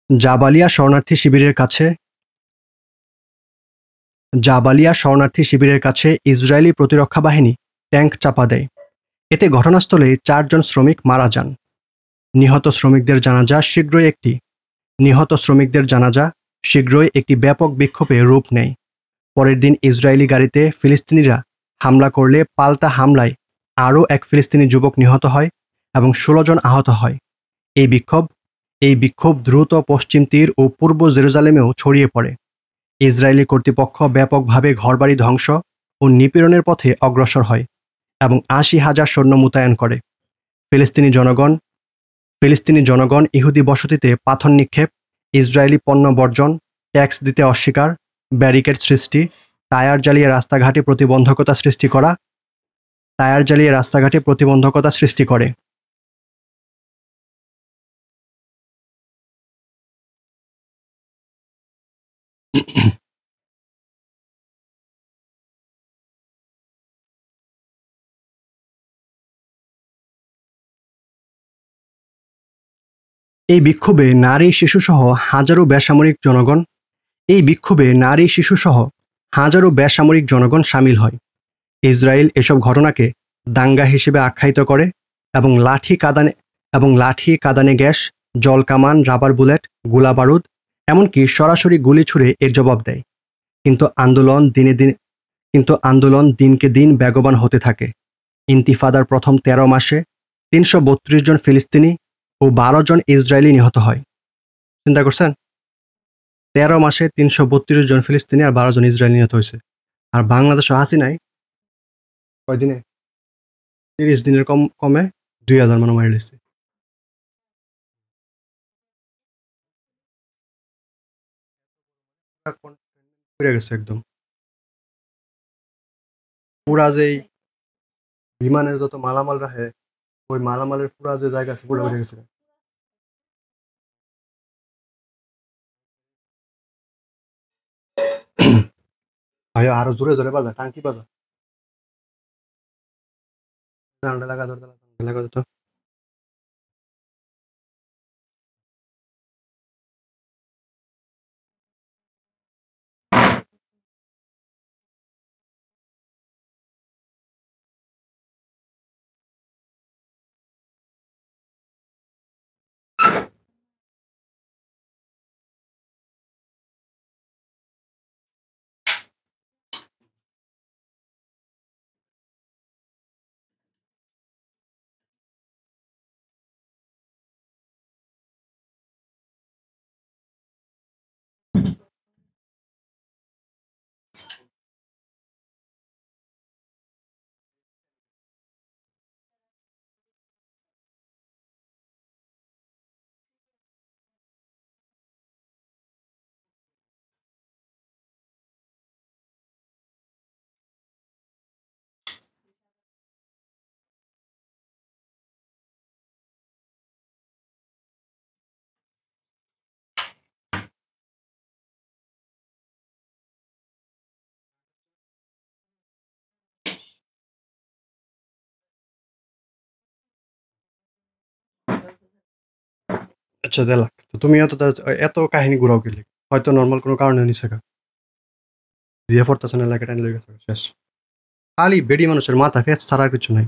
জাবালিয়া শরণার্থী শিবিরের কাছে জাবালিয়া শরণার্থী শিবিরের কাছে ইসরায়েলি প্রতিরক্ষা বাহিনী ট্যাঙ্ক চাপা দেয়। এতে ঘটনাস্থলে চারজন শ্রমিক মারা যান। নিহত শ্রমিকদের জানাজা শীঘ্রই একটি। নিহত শ্রমিকদের জানাজা শীঘ্রই একটি ব্যাপক বিক্ষোভে রূপ নেয়। পরের দিন ইসরায়েলি গাড়িতে ফিলিস্তিনিরা হামলা করলে পাল্টা হামলায় আরও এক ফিলিস্তিনি যুবক নিহত হয় এবং ষোলো জন আহত হয়। এই বিক্ষোভ এই বিক্ষোভ দ্রুত পশ্চিম তীর ও পূর্ব জেরুজালেমেও ছড়িয়ে পড়ে। ইসরায়েলি কর্তৃপক্ষ ব্যাপকভাবে ঘরবাড়ি ধ্বংস ও নিপীড়নের পথে অগ্রসর হয় এবং আশি হাজার সৈন্য মোতায়েন করে। ফিলিস্তিনি জনগণ ফিলিস্তিনি জনগণ ইহুদি বসতিতে পাথর নিক্ষেপ, ইসরায়েলি পণ্য বর্জন, ট্যাক্স দিতে অস্বীকার, ব্যারিকেড সৃষ্টি, টায়ার জ্বালিয়ে রাস্তাঘাটে প্রতিবন্ধকতা সৃষ্টি করা, টায়ার জ্বালিয়ে রাস্তাঘাটে প্রতিবন্ধকতা সৃষ্টি করে। এই বিক্ষোভে নারী, শিশুসহ হাজারো বেসামরিক জনগণ, এই বিক্ষোভে নারী, শিশুসহ হাজারো বেসামরিক জনগণ সামিল হয়। ইসরায়েল এসব ঘটনাকে দাঙ্গা হিসেবে আখ্যায়িত করে এবং লাঠি কাদানে, এবং লাঠি কাদানে গ্যাস, জল কামান, রাবার বুলেট, গোলা বারুদ, এমনকি সরাসরি গুলি ছুড়ে এর জবাব দেয়। কিন্তু আন্দোলন দিনে দিন, কিন্তু আন্দোলন দিনকে দিন বেগবান হতে থাকে। ইন্তিফাদার প্রথম তেরো মাসে তিনশো বত্রিশ জন ফিলিস্তিনি ও বারো জন ইসরায়েলি নিহত হয়। চিন্তা করছেন? তেরো মাসে তিনশো বত্রিশ জন ফিলিস্তিনি আর বারো জন ইসরায়েলি নিহত হয়েছে। আর বাংলাদেশও হাসিনায় কয়দিনে? তিরিশ দিনের কম, কমে দুই হাজার মানুষ মারি লিখছে একদম। পুরা যেই বিমানের যত মালামাল রাখে ওই মালামালের পুরা যে জায়গা আছে পুরো বেড়ে গেছে ভাই আরও জোরে জোরে বাজা টাঙ্কি বাজা লাগা ধরতে লাগা ধরতে আচ্ছা দেলাক তো তুমি এত এত কাহিনী ঘুরাও গেলে, হয়তো নর্মাল কোনো কারণে নিছে গা। দিয়ে ফোরতাছে না লাগে টাইম লেগে শেষ। খালি বেডি মানুষের মাথা ফেস ছাড়া কিছু নাই।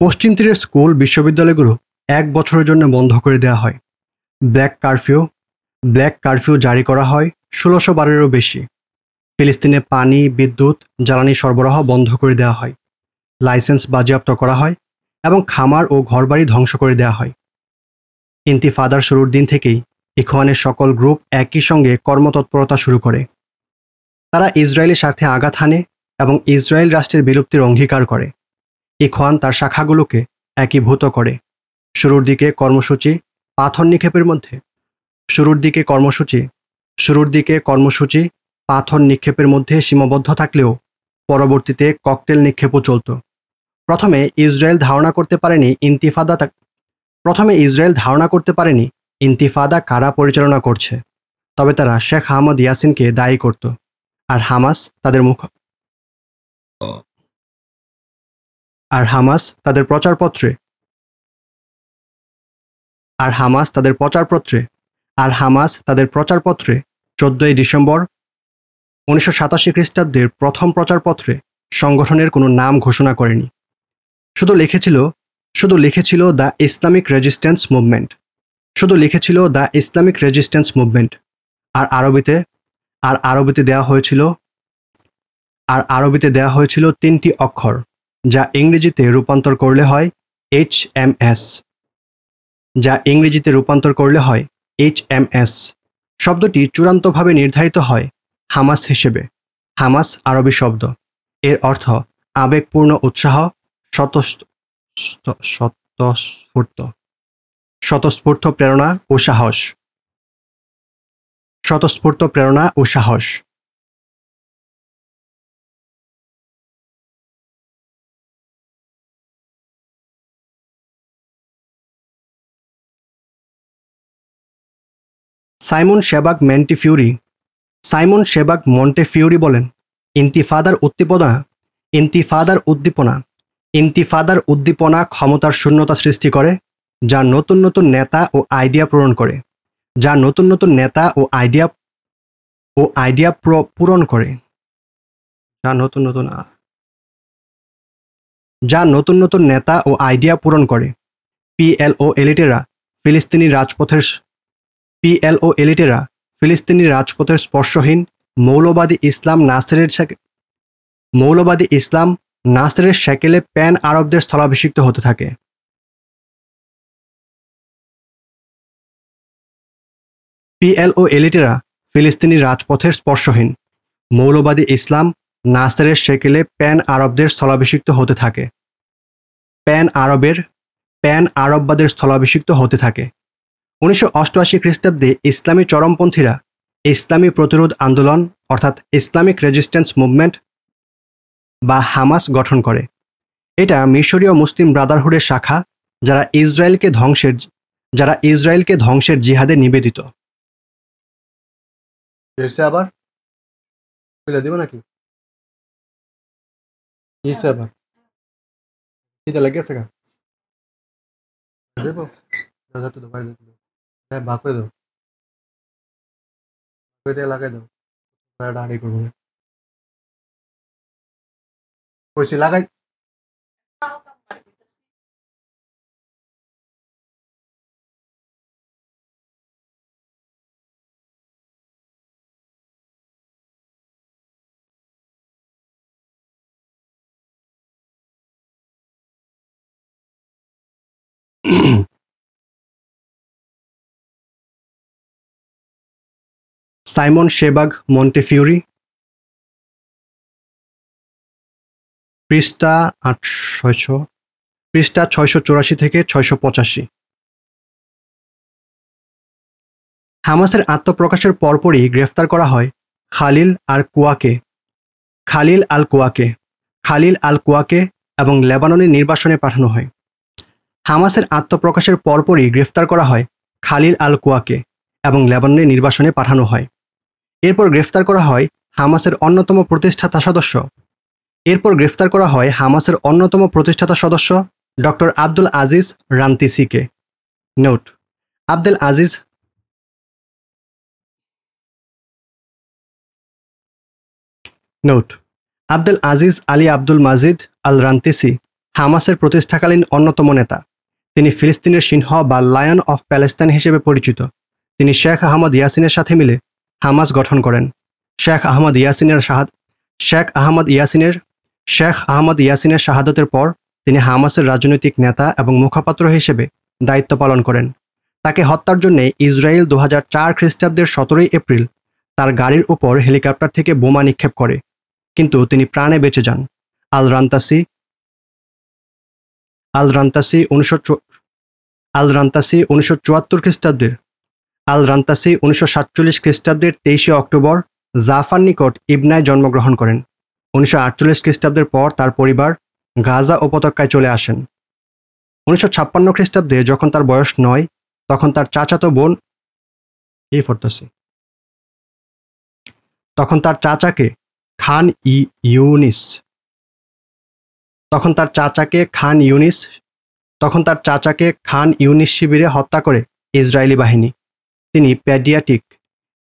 পশ্চিম তীরের স্কুল বিশ্ববিদ্যালয়গুলো এক বছরের জন্য বন্ধ করে দেওয়া হয়। ব্ল্যাক কারফিউ ব্ল্যাক কারফিউ জারি করা হয় ষোলোশো বারেরও বেশি। ফিলিস্তিনে পানি, বিদ্যুৎ, জ্বালানি সরবরাহ বন্ধ করে দেওয়া হয়। লাইসেন্স বাজেয়াপ্ত করা হয় এবং খামার ও ঘরবাড়ি ধ্বংস করে দেওয়া হয়। ইন্তিফাদার শুরুর দিন থেকেই ইখওয়ানের সকল গ্রুপ একই সঙ্গে কর্মতৎপরতা শুরু করে। তারা ইসরায়েলের স্বার্থে আঘাত হানে এবং ইসরায়েল রাষ্ট্রের বিলুপ্তির অঙ্গীকার করে। ইখওয়ান তার শাখাগুলোকে একীভূত করে। শুরুর দিকে কর্মসূচি পাথর নিক্ষেপের মধ্যে। শুরুর দিকে কর্মসূচি, শুরুর দিকে কর্মসূচি পাথর নিক্ষেপের মধ্যে সীমাবদ্ধ থাকলেও পরবর্তীতে ককটেল নিক্ষেপও চলত। প্রথমে ইসরায়েল ধারণা করতে পারেনি ইন্তিফাদা প্রথমে ইসরায়েল ধারণা করতে পারেনি ইন্তিফাদা কারা পরিচালনা করছে। তবে তারা শেখ আহমদ ইয়াসিনকে দায়ী করত। আর হামাস তাদের মুখ আর হামাস তাদের প্রচারপত্রে। আর হামাস তাদের প্রচারপত্রে। আর হামাস তাদের প্রচারপত্রে। চোদ্দই ডিসেম্বর উনিশশো সাতাশি খ্রিস্টাব্দের প্রথম প্রচারপত্রে সংগঠনের কোনো নাম ঘোষণা করেনি। শুধু লিখেছিল শুধু লিখেছিল দ্য ইসলামিক রেজিস্ট্যান্স মুভমেন্ট। শুধু লিখেছিল দ্য ইসলামিক রেজিস্ট্যান্স মুভমেন্ট। আর আরবিতে আর আরবিতে দেওয়া হয়েছিল, আর আরবিতে দেওয়া হয়েছিল তিনটি অক্ষর। যা ইংরেজিতে রূপান্তর করলে হয় এইচ এম এস। যা ইংরেজিতে রূপান্তর করলে হয় এইচ এম এস। শব্দটি চূড়ান্তভাবে নির্ধারিত হয় হামাস হিসেবে। হামাস আরবি শব্দ। এর অর্থ আবেগপূর্ণ উৎসাহ, স্বতঃস্ফূর্ত স্বতঃস্ফূর্ত প্রেরণা ও সাহস। স্বতঃস্ফূর্ত প্রেরণা ও সাহস। Simon Sebag Montefiore Simon Sebag Montefiore বলেন। ইন্তিফাদার উদ্দীপনা ইন্তিফাদার উদ্দীপনা ইন্তিফাদার উদ্দীপনা ক্ষমতার শূন্যতা সৃষ্টি করে, যা নতুন নতুন নেতা ও আইডিয়া পূরণ করে, যা নতুন নতুন নেতা ও আইডিয়া ও আইডিয়া প্র- পূরণ করে। যা নতুন নতুন, যা নতুন নতুন নেতা ও আইডিয়া পূরণ করে। পিএলও এলিটেরা ফিলিস্তিনি রাজপথের পিএলও এলিটেরা ফিলিস্তিনি রাজপথের স্পর্শহীন মৌলবাদী ইসলাম নাসেরের মৌলবাদী ইসলাম নাসেরের শ্যাকেলে প্যান আরবদের স্থলাভিষিক্ত হতে থাকে। পিএলও এলিটেরা ফিলিস্তিনি রাজপথের স্পর্শহীন মৌলবাদী ইসলাম নাসেরের শেকেলে প্যান আরবদের স্থলাভিষিক্ত হতে থাকে। প্যান আরবের প্যান আরববাদের স্থলাভিষিক্ত হতে থাকে। উনিশশো অষ্টআশি খ্রিস্টাব্দে ইসলামী চরমপন্থীরা ইসলামী প্রতিরোধ আন্দোলন, অর্থাৎ ইসলামিক রেজিস্ট্যান্স মুভমেন্ট বা হামাস গঠন করে। এটা মিশরীয় মুসলিম ব্রাদারহুডের শাখা যারা ইসরায়েলকে ধ্বংসের, যারা ইসরায়েলকে ধ্বংসের জিহাদে নিবেদিত। আবার? ফেলে দিব নাকি? লেগেছে গা দাদা তো দেবো হ্যাঁ ভাগ করে দেবো করে দিয়ে লাগাই দাও হাঁড়ি করব না কইছি লাগাই সাইমন শেবাগ, মন্টেফিউরি। পৃষ্ঠা আট ছয়শো পৃষ্ঠা ছয়শো চৌরাশি থেকে ছয়শো পঁচাশি। হামাসের আত্মপ্রকাশের পরপরই গ্রেফতার করা হয় খালিল আর কুয়াকে। খালিল আল কুয়াকে। খালিল আল কুয়াকে এবং লেবাননের নির্বাসনে পাঠানো হয়। হামাসের আত্মপ্রকাশের পরপরই গ্রেফতার করা হয় খালিল আল কুয়াকে এবং লেবাননের নির্বাসনে পাঠানো হয়। এরপর গ্রেফতার করা হয় হামাসের অন্যতম প্রতিষ্ঠাতা সদস্য। এরপর গ্রেফতার করা হয় হামাসের অন্যতম প্রতিষ্ঠাতা সদস্য doctor Abdul Aziz রান্তিসিকে। Note, Abdul Aziz note, Abdul Aziz Ali Abdul Majid al Rantisi হামাসের প্রতিষ্ঠাকালীন অন্যতম নেতা। তিনি ফিলিস্তিনের সিংহ বা লায়ন অফ প্যালেস্তাইন হিসেবে পরিচিত। তিনি শেখ আহমদ ইয়াসিনের সাথে মিলে হামাস গঠন করেন। শেখ আহমদ ইয়াসিনের শাহাদ শেখ আহমদ ইয়াসিনের শেখ আহমদ ইয়াসিনের শাহাদতের পর তিনি হামাসের রাজনৈতিক নেতা এবং মুখপাত্র হিসেবে দায়িত্ব পালন করেন। তাকে হত্যার জন্য ইসরায়েল দু চার খ্রিস্টাব্দের সতেরোই এপ্রিল তার গাড়ির উপর হেলিকপ্টার থেকে বোমা নিক্ষেপ করে। কিন্তু তিনি প্রাণে বেঁচে যান। আল রান্তাসি আল রান্তাসি উনিশশো আল রান্তাসি উনিশশো চুয়াত্তর খ্রিস্টাব্দের আল রান্তাসি উনিশশো সাতচল্লিশ খ্রিস্টাব্দের তেইশে অক্টোবর জাফার নিকট ইবনায় জন্মগ্রহণ করেন। উনিশশো আটচল্লিশ খ্রিস্টাব্দের পর তার পরিবার গাজা উপত্যকায় চলে আসেন। উনিশশো ছাপ্পান্ন খ্রিস্টাব্দে যখন তার বয়স নয়, তখন তার চাচাতো বোন এই ফরতাসি তখন তার চাচাকে খান ই ইউনিস। তখন তার চাচাকে খান ইউনিস, তখন তার চাচাকে খান ইউনিস শিবিরে হত্যা করে ইসরায়েলি বাহিনী। তিনি প্যাডিয়াটিক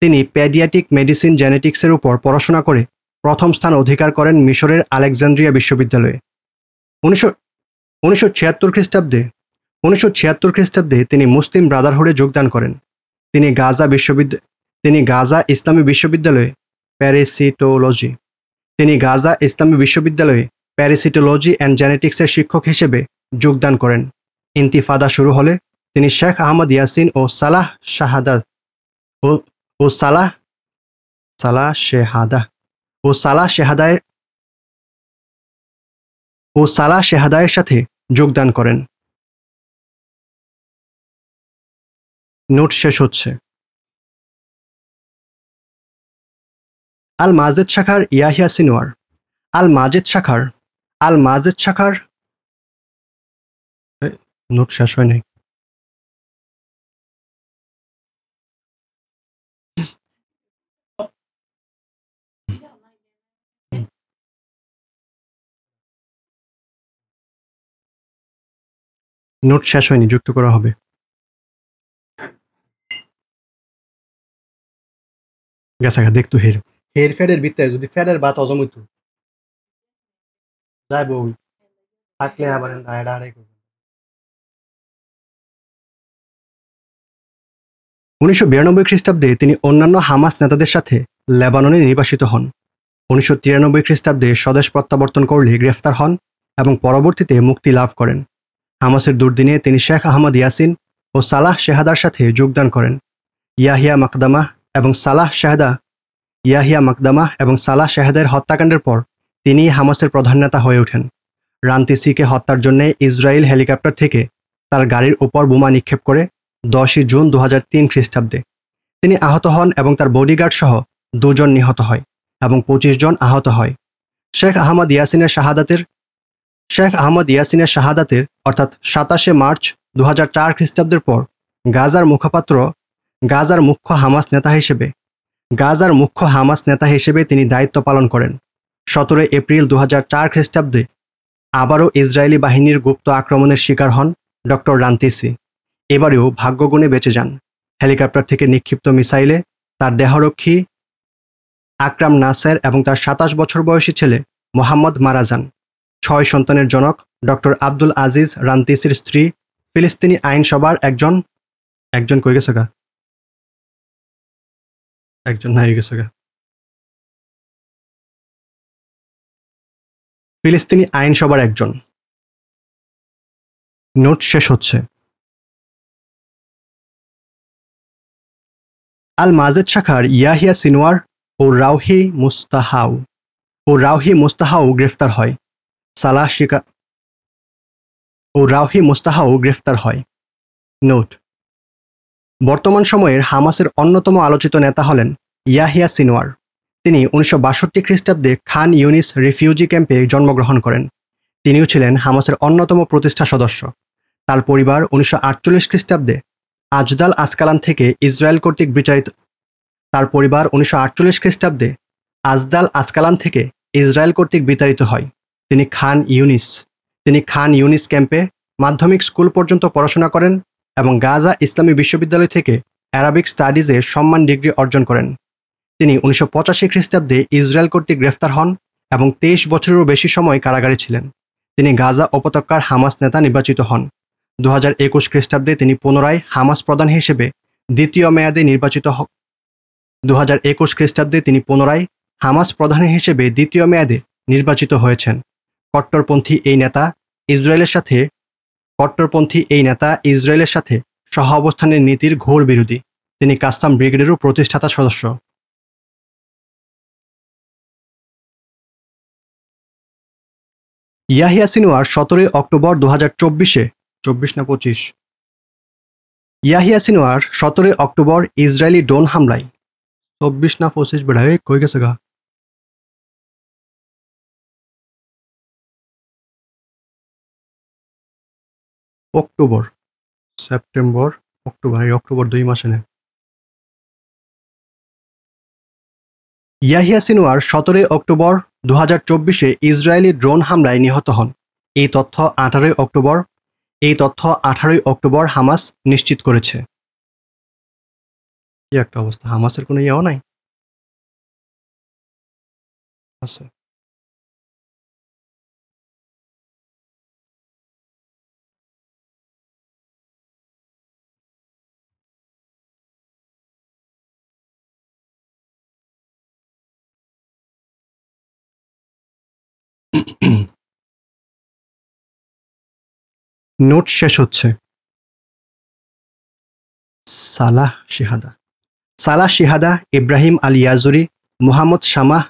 তিনি প্যাডিয়াটিক মেডিসিন জেনেটিক্সের উপর পড়াশোনা করে প্রথম স্থান অধিকার করেন মিশরের আলেকজান্দ্রিয়া বিশ্ববিদ্যালয়ে। উনিশশো উনিশশো ছিয়াত্তর খ্রিস্টাব্দে, উনিশশো ছিয়াত্তর খ্রিস্টাব্দে তিনি মুসলিম ব্রাদারহুডে যোগদান করেন। তিনি গাজা বিশ্ববিদ্যালয় তিনি গাজা ইসলামী বিশ্ববিদ্যালয়ে প্যারিসিটোলজি তিনি গাজা ইসলামী বিশ্ববিদ্যালয়ে প্যারিসিটোলজি অ্যান্ড জেনেটিক্সের শিক্ষক হিসেবে যোগদান করেন। ইন্তিফাদা শুরু হলে তিনি শেখ আহমদ ইয়াসিন ও সালাহ শাহাদাত ও ও সালাহ সালাহ শেহাদা, ও সালাহ শেহাদায়ের, ও সালাহ শেহাদায়ের সাথে যোগদান করেন। নোট শেষ হচ্ছে। আল মাজেদ শাখার ইয়াহিয়া সিনোয়ার আল মাজেদ শাখার আল মাজেদ শাখার নোট শেষ হয় নাই। নোট শেষ হয়নি যুক্ত করা হবে। গেছে গা দেখতো হের। হের ফেডের ভিতরে যদি ফেডের বাত হজম হইতো। যাই বউ থাকলে আবার রায়ডা আড়াই করবে। উনিশশো বিরানব্বই খ্রিস্টাব্দে তিনি অন্যান্য হামাস নেতাদের সাথে লেবাননে নির্বাসিত হন। উনিশশো তিরানব্বই খ্রিস্টাব্দে স্বদেশ প্রত্যাবর্তন করলে গ্রেফতার হন এবং পরবর্তীতে মুক্তি লাভ করেন। হামাসের দুর্দিনে তিনি শেখ আহমদ ইয়াসিন ও সালাহ শেহাদার সাথে যোগদান করেন। ইয়াহিয়া মাকদামা এবং সালাহ শাহেদা ইয়াহিয়া মাকদামা এবং সালাহ শাহেদের হত্যাকাণ্ডের পর তিনি হামাসের প্রধান নেতা হয়ে ওঠেন। রান্তিসিকে হত্যার জন্য ইসরায়েল হেলিকপ্টার থেকে তার গাড়ির উপর বোমা নিক্ষেপ করে দশই জুন দু তিন খ্রিস্টাব্দে। তিনি আহত হন এবং তার বডিগার্ড সহ দুজন নিহত হয় এবং পঁচিশ জন আহত হয়। শেখ আহমদ ইয়াসিনের শাহাদাতের শেখ আহমদ ইয়াসিনের শাহাদাতের অর্থাৎ সাতাশে মার্চ দু চার খ্রিস্টাব্দের পর গাজার মুখপাত্র, গাজার মুখ্য হামাস নেতা হিসেবে, গাজার মুখ্য হামাস নেতা হিসেবে তিনি দায়িত্ব পালন করেন। সতেরোই এপ্রিল দু চার খ্রিস্টাব্দে আবারও ইসরায়েলি বাহিনীর গুপ্ত আক্রমণের শিকার হন ডক্টর রান্তিসি। এবারেও ভাগ্যগুণে বেঁচে যান। হেলিকপ্টার থেকে নিক্ষিপ্ত মিসাইলে তার দেহরক্ষী আকরাম নাসের এবং তার সাতাশ বছর বয়সী ছেলে মোহাম্মদ মারা যান। ছয় সন্তানের জনক ডক্টর আব্দুল আজিজ রান্তিসির স্ত্রী, ফিলিস্তিনি আইনসভার একজন একজন কই গেছে গা? একজন নাই গেছে গা। ফিলিস্তিনি আইনসভার একজন। নোট শেষ হচ্ছে। আল মাজেদ শাখার ইয়াহিয়া সিনোয়ার ও রাউহি মুস্তাহাউ ও রাউহি মুস্তাহাউ গ্রেফতার হয়। সালাহ শিকা ও রাউহি মুস্তাহাউ গ্রেফতার হয়। নোট। বর্তমান সময়ের হামাসের অন্যতম আলোচিত নেতা হলেন ইয়াহিয়া সিনোয়ার তিনি উনিশশো বাষট্টি খ্রিস্টাব্দে খান ইউনিস রিফিউজি ক্যাম্পে জন্মগ্রহণ করেন। তিনিও ছিলেন হামাসের অন্যতম প্রতিষ্ঠা সদস্য। তার পরিবার উনিশশো আটচল্লিশ খ্রিস্টাব্দে আজদাল আসকালান থেকে ইসরায়েল কর্তৃক বিচারিত। তার পরিবার উনিশশো আটচল্লিশ খ্রিস্টাব্দে আজদাল আসকালান থেকে ইসরায়েল কর্তৃক বিতাড়িত হয়। তিনি খান ইউনিস। তিনি খান ইউনিস ক্যাম্পে মাধ্যমিক স্কুল পর্যন্ত পড়াশোনা করেন এবং গাজা ইসলামী বিশ্ববিদ্যালয় থেকে অ্যারাবিক স্টাডিজে সম্মান ডিগ্রি অর্জন করেন। তিনি উনিশশো পঁচাশি খ্রিস্টাব্দে ইসরায়েল কর্তৃক গ্রেফতার হন এবং তেইশ বছরেরও বেশি সময় কারাগারে ছিলেন। তিনি গাজা উপত্যকার হামাস নেতা নির্বাচিত হন। দু হাজার একুশ খ্রিস্টাব্দে তিনি পুনরায় হামাস প্রধান হিসেবে দ্বিতীয় মেয়াদে নির্বাচিত হ দু হাজার একুশ খ্রিস্টাব্দে তিনি পুনরায় হামাস প্রধান হিসেবে দ্বিতীয় মেয়াদে নির্বাচিত হয়েছেন। কট্টরপন্থী এই নেতা ইসরায়েলের সাথে, কট্টরপন্থী এই নেতা ইসরায়েলের সাথে সহ অবস্থানের নীতির ঘোর বিরোধী। তিনি কাস্তাম ব্রিগেডেরও প্রতিষ্ঠাতা সদস্য। ইয়াহিয়া সিনোয়ার সতেরোই অক্টোবর দু হাজার চব্বিশে, চব্বিশ না পঁচিশ? ইয়াহিয়া সিনোয়ার সতেরোই অক্টোবর ইসরায়েলি ড্রোন হামলায়। চব্বিশ না পঁচিশ বেড়ায় কই গেছে গা? অক্টোবর, সেপ্টেম্বর, অক্টোবর, এই অক্টোবর দুই মাসে নেয় ইয়াহিয়া সিনোয়ার সতেরোই অক্টোবর দু চব্বিশে ইসরায়েলি ড্রোন হামলায় নিহত হন। এই তথ্য আঠারোই অক্টোবর, এই তথ্য আঠারোই অক্টোবর হামাস নিশ্চিত করেছে। কি একটা অবস্থা, হামাসের কোনো ইয়েও নাই? আছে। নোট শেষ হচ্ছে। Salah Shehadeh. Salah Shehadeh Ibrahim al Yazuri, Mohammad Shamaa,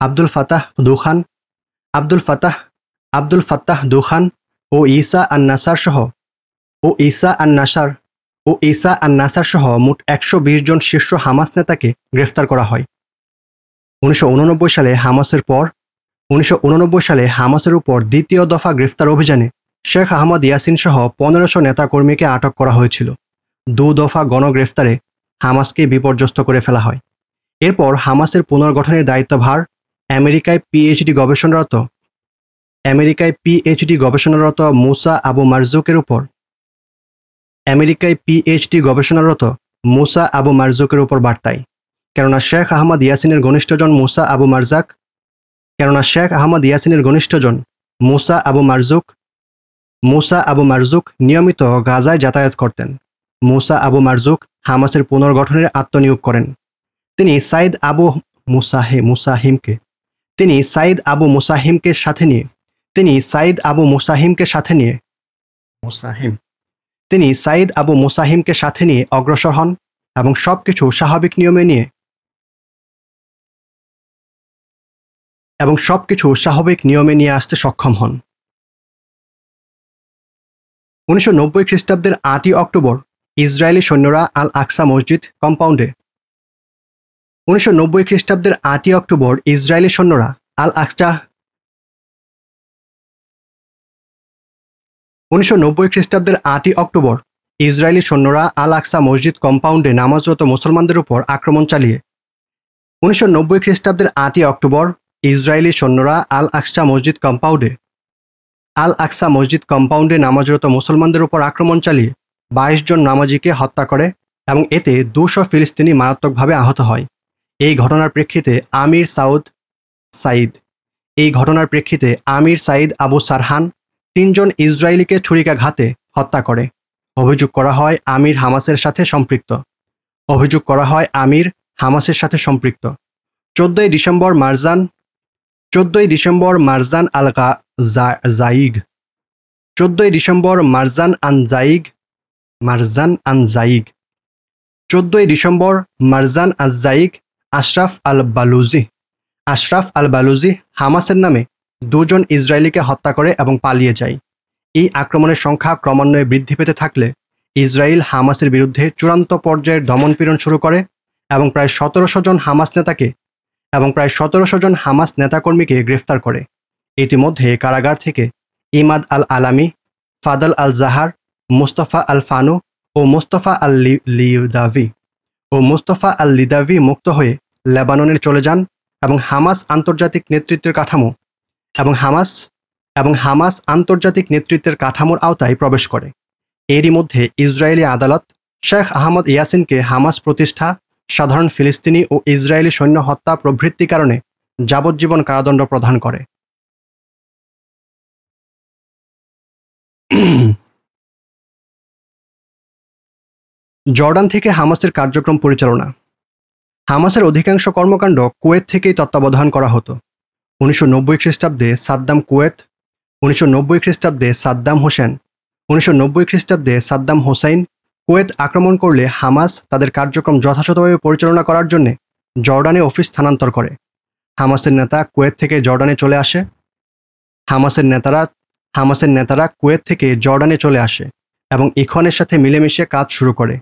Abdul Fattah Dukhan, Abdul Fattah, Abdul Fattah Dukhan O Isa an Nassar সহ, ও ঈসা আন নাসার ও ঈসা আন নাসার সহ মোট একশো বিশ জন শীর্ষ হামাস নেতাকে গ্রেফতার করা হয়। উনিশশো উননব্বই সালে হামাসের পর, উনিশশো উননব্বই সালে হামাসের উপর দ্বিতীয় দফা গ্রেফতার অভিযানে শেখ আহমদ ইয়াসিন সহ পনেরোশো নেতাকর্মীকে আটক করা হয়েছিল। দু দফা গণগ্রেফতারে হামাসকে বিপর্যস্ত করে ফেলা হয়। এরপর হামাসের পুনর্গঠনের দায়িত্বভার আমেরিকায় পিএইচডি গবেষণারত, আমেরিকায় পিএইচডি গবেষণারত মুসা আবু মারজুকের উপর, আমেরিকায় পিএইচডি গবেষণারত মুসা আবু মারজুকের উপর বার্তায়। কেননা শেখ আহমদ ইয়াসিনের ঘনিষ্ঠজন মুসা আবু মারজাক, কেননা শেখ আহমদ ইয়াসিনের ঘনিষ্ঠজন মুসা আবু মারজুক মুসা আবু মারজুক নিয়মিত গাজায় যাতায়াত করতেন। মুসা আবু মারজুক হামাসের পুনর্গঠনের আত্মনিয়োগ করেন। তিনি সাইদ আবু মুসাহে মুসাহিমকে তিনি সাইদ আবু মুসাহিমকে সাথে নিয়ে তিনি সাইদ আবু মুসাহিমকে সাথে নিয়ে মুসাহিম। তিনি সাইদ আবু মুসাহিমকে সাথে নিয়ে অগ্রসর হন এবং সবকিছু স্বাভাবিক নিয়মে নিয়ে এবং সবকিছু স্বাভাবিক নিয়মে নিয়ে আসতে সক্ষম হন। উনিশশো নব্বই খ্রিস্টাব্দের আটই অক্টোবর ইসরায়েলি সৈন্যরা আল আকসা মসজিদ কম্পাউন্ডে উনিশশো নব্বই খ্রিস্টাব্দের আটই অক্টোবর ইসরায়েলি সৈন্যরা আল আকসা উনিশশো নব্বই খ্রিস্টাব্দের আটই অক্টোবর ইসরায়েলি সৈন্যরা আল আকসা মসজিদ কম্পাউন্ডে নামাজরত মুসলমানদের উপর আক্রমণ চালিয়ে। উনিশশো নব্বই খ্রিস্টাব্দের আটই অক্টোবর ইসরায়েলি সৈন্যরা আল আকসা মসজিদ কম্পাউন্ডে আল আকসা মসজিদ কম্পাউন্ডে নামাজরত মুসলমানদের উপর আক্রমণ চালিয়ে বাইশ জন নামাজিকে হত্যা করে এবং এতে দুশো ফিলিস্তিনি মারাত্মকভাবে আহত হয়। এই ঘটনার প্রেক্ষিতে আমির সাউদ সাইদ এই ঘটনার প্রেক্ষিতে আমির সাইদ আবু সারহান তিনজন ইসরায়েলিকে ছুরিকাঘাতে হত্যা করে। অভিযোগ করা হয় আমির হামাসের সাথে সম্পৃক্ত। অভিযোগ করা হয় আমির হামাসের সাথে সম্পৃক্ত। চোদ্দই ডিসেম্বর মারজান চোদ্দই ডিসেম্বর মারজান আল জাইগ চোদ্দই December Marjan an Zaig Marjan an Zaig চোদ্দই ডিসেম্বর মারজান আজ জাইগ Ashraf al Baluji Ashraf al Baluji হামাসের নামে দুজন ইসরায়েলিকে হত্যা করে এবং পালিয়ে যায়। এই আক্রমণের সংখ্যা ক্রমান্বয়ে বৃদ্ধি পেতে থাকলে ইসরায়েল হামাসের বিরুদ্ধে চূড়ান্ত পর্যায়ের দমনপীড়ন শুরু করে এবং প্রায় সতেরোশো জন হামাস নেতাকে এবং প্রায় সতেরোশো জন হামাস নেতাকর্মীকে গ্রেফতার করে। ইতিমধ্যে কারাগার থেকে ইমাদ আল আলামি ফাদল আল জাহার মুস্তফা আল ফানু ও মুস্তফা আল লিদাভি ও মুস্তফা আল লিদাভি মুক্ত হয়ে লেবাননের চলে যান এবং হামাস আন্তর্জাতিক নেতৃত্বের কাঠামো এবং হামাস এবং হামাস আন্তর্জাতিক নেতৃত্বের কাঠামোর আওতায় প্রবেশ করে। এরই মধ্যে ইসরায়েলি আদালত শেখ আহমদ ইয়াসিনকে হামাস প্রতিষ্ঠা, সাধারণ ফিলিস্তিনি ও ইসরায়েলি সৈন্য হত্যা প্রভৃতি কারণে যাবজ্জীবন কারাদণ্ড প্রদান করে। <clears throat> জর্ডান থেকে হামাসের কার্যক্রম পরিচালনা। হামাসের অধিকাংশ কর্মকাণ্ড কুয়েত থেকেই তত্ত্বাবধান করা হতো। উনিশশো নব্বই খ্রিস্টাব্দে সাদ্দাম কুয়েত, উনিশশো নব্বই খ্রিস্টাব্দে সাদ্দাম হোসেন, উনিশশো নব্বই খ্রিস্টাব্দে সাদ্দাম হোসাইন কুয়েত আক্রমণ করলে হামাস তাদের কার্যক্রম যথাযথভাবে পরিচালনা করার জন্য জর্ডানে অফিস স্থানান্তর করে। হামাসের নেতা কুয়েত থেকে জর্ডানে চলে আসে। হামাসের নেতারা হামাসের নেতারা কুয়েত থেকে জর্ডানে চলে আসে এবং ইখওয়ানের সাথে মিলেমিশে কাজ শুরু করে।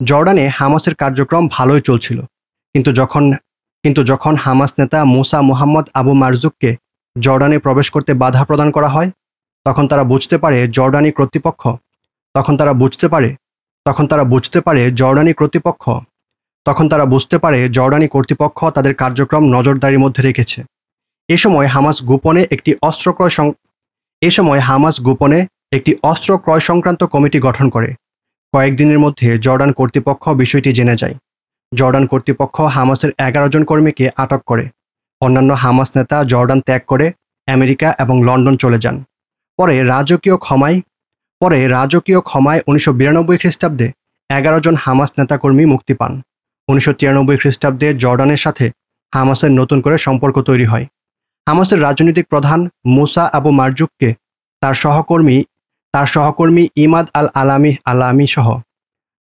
জর্ডানে হামাসের কার্যক্রম ভালোই চলছিল, কিন্তু যখন কিন্তু যখন হামাস নেতা মুসা মোহাম্মদ আবু মারজুককে জর্ডানে প্রবেশ করতে বাধা প্রদান করা হয়, তখন তারা বুঝতে পারে জর্ডানি কর্তৃপক্ষ, তখন তারা বুঝতে পারে, তখন তারা বুঝতে পারে জর্ডানি কর্তৃপক্ষ, তখন তারা বুঝতে পারে জর্ডানি কর্তৃপক্ষ তাদের কার্যক্রম নজরদারির মধ্যে রেখেছে। এ সময় হামাস গোপনে একটি অস্ত্র ক্রয় এ সময় হামাস গোপনে একটি অস্ত্র ক্রয় সংক্রান্ত কমিটি গঠন করে। কয়েকদিনের মধ্যে জর্ডান কর্তৃপক্ষ বিষয়টি জেনে যায়। জর্ডান কর্তৃপক্ষ হামাসের এগারো জন কর্মীকে আটক করে। অন্যান্য হামাস নেতা জর্ডান ত্যাগ করে আমেরিকা এবং লন্ডন চলে যান। পরে রাজকীয় ক্ষমায় পরে রাজকীয় ক্ষমায় উনিশশো বিরানব্বই খ্রিস্টাব্দে এগারো জন হামাস নেতাকর্মী মুক্তি পান। উনিশশো তিরানব্বই খ্রিস্টাব্দে জর্ডানের সাথে হামাসের নতুন করে সম্পর্ক তৈরি হয়। হামাসের রাজনৈতিক প্রধান মুসা আবু মারজুককে তার সহকর্মী তার সহকর্মী ইমাদ আল আলামি আলামি সহ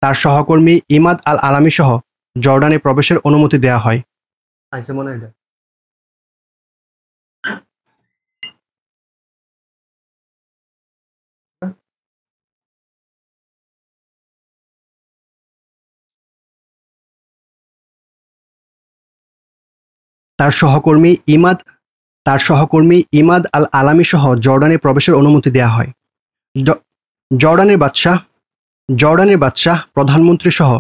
তার সহকর্মী ইমাদ আল আলামি সহ জর্ডানে প্রবেশের অনুমতি দেওয়া হয়। তার সহকর্মী ইমাদ তার সহকর্মী ইমাদ আল আলামি সহ জর্ডানে প্রবেশের অনুমতি দেওয়া হয়। জর্ডানের বাদশাহ জর্ডানের বাদশাহ প্রধানমন্ত্রী সহ,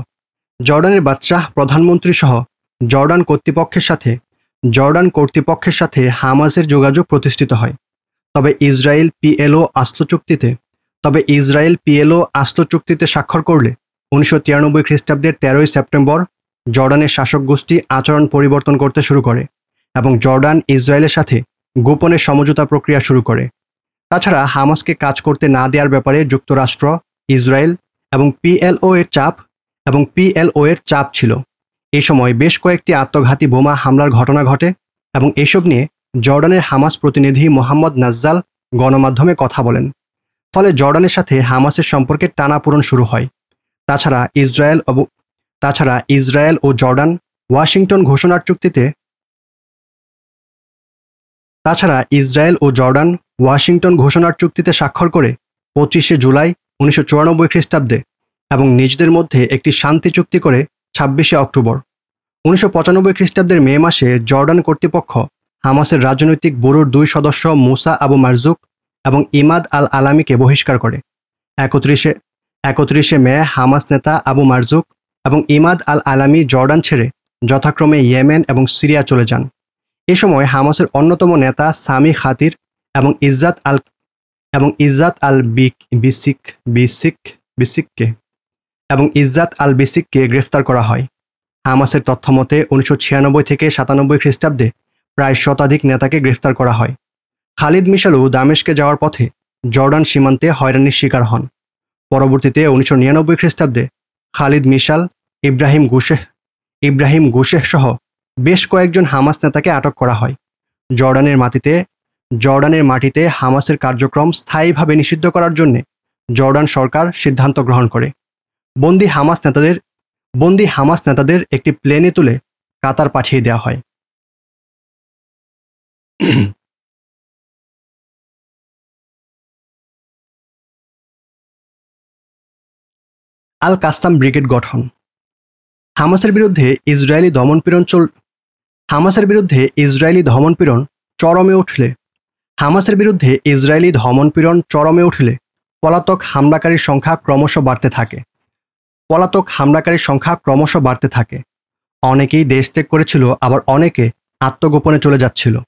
জর্ডানের বাদশাহ প্রধানমন্ত্রী সহ জর্ডান কর্তৃপক্ষের সাথে, জর্ডান কর্তৃপক্ষের সাথে হামাসের যোগাযোগ প্রতিষ্ঠিত হয়। তবে ইসরায়েল পিএলও আস্ত চুক্তিতে, তবে ইসরায়েল পিএলও আস্ত চুক্তিতে স্বাক্ষর করলে উনিশশো তিরানব্বই খ্রিস্টাব্দের তেরোই সেপ্টেম্বর জর্ডানের শাসক গোষ্ঠী আচরণ পরিবর্তন করতে শুরু করে। এবং জর্ডান ইসরায়েলের সাথে গোপনে সমঝোতা প্রক্রিয়া শুরু করে। তাছাড়া হামাসকে কাজ করতে না দেওয়ার ব্যাপারে যুক্তরাষ্ট্র, ইসরায়েল এবং পিএলও এর চাপ এবং পিএলও এর চাপ ছিল। এই সময় বেশ কয়েকটি আত্মঘাতী বোমা হামলার ঘটনা ঘটে এবং এসব নিয়ে জর্ডানের হামাস প্রতিনিধি মোহাম্মদ নাজ্জাল গণমাধ্যমে কথা বলেন। ফলে জর্ডানের সাথে হামাসের সম্পর্কে টানাপোড়ন শুরু হয়। তাছাড়া ইসরায়েল তাছাড়া ইসরায়েল ও জর্ডান ওয়াশিংটন ঘোষণার চুক্তিতে তাছাড়া ইসরায়েল ও জর্ডান ওয়াশিংটন ঘোষণার চুক্তিতে স্বাক্ষর করে পঁচিশে জুলাই উনিশশো চুরানব্বই খ্রিস্টাব্দে এবং নিজেদের মধ্যে একটি শান্তি চুক্তি করে ছাব্বিশে অক্টোবর। উনিশশো পঁচানব্বই খ্রিস্টাব্দের মে মাসে জর্ডান কর্তৃপক্ষ হামাসের রাজনৈতিক ব্যুরোর দুই সদস্য মুসা আবু মারজুক এবং ইমাদ আল আলামিকে বহিষ্কার করে। একত্রিশে একত্রিশে মে হামাস নেতা আবু মারজুক এবং ইমাদ আল আলামি জর্ডান ছেড়ে যথাক্রমে ইয়েমেন এবং সিরিয়া চলে যান। এ সময় হামাসের অন্যতম নেতা সামি খাতির এবং ইজ্জাত আল এবং ইজ্জাত আল বিক বিসিক বিসিক বিসিককে এবং ইজ্জাত আল বিসিককে গ্রেফতার করা হয়। হামাসের তথ্যমতে উনিশশো ছিয়ানব্বই থেকে সাতানব্বই খ্রিস্টাব্দে প্রায় শতাধিক নেতাকে গ্রেফতার করা হয়। খালিদ মিশালু দামেশকে যাওয়ার পথে জর্ডান সীমান্তে হয়রানির শিকার হন। পরবর্তীতে উনিশশো নিরানব্বই খ্রিস্টাব্দে খালিদ মিশাল ইব্রাহিম গুশেহ ইব্রাহিম গুশেহ সহ বেশ কয়েকজন হামাস নেতাকে আটক করা হয়। জর্ডানের মাটিতে জর্ডানের মাটিতে হামাসের কার্যক্রম স্থায়ীভাবে নিষিদ্ধ করার জন্য জর্ডান সরকার সিদ্ধান্ত গ্রহণ করে। বন্দি হামাস নেতাদের, বন্দি হামাস নেতাদের একটি প্লেনে তুলে কাতার পাঠিয়ে দেওয়া হয়। আল কাস্তাম ব্রিগেড গঠন। হামাসের বিরুদ্ধে ইসরায়েলি দমনপীড়ন চল হামাসের বিরুদ্ধে ইসরায়েলি দমনপীড়ন চরমে উঠলে। হামাসের বিরুদ্ধে ইসরায়েলি দমনপীড়ন চরমে উঠলে পলাতক হামলাকারীর সংখ্যা ক্রমশ বাড়তে থাকে। পলাতক হামলাকারীর সংখ্যা ক্রমশ বাড়তে থাকে। অনেকেই দেশ ত্যাগ করেছিল, আবার অনেকে আত্মগোপনে চলে যাচ্ছিল।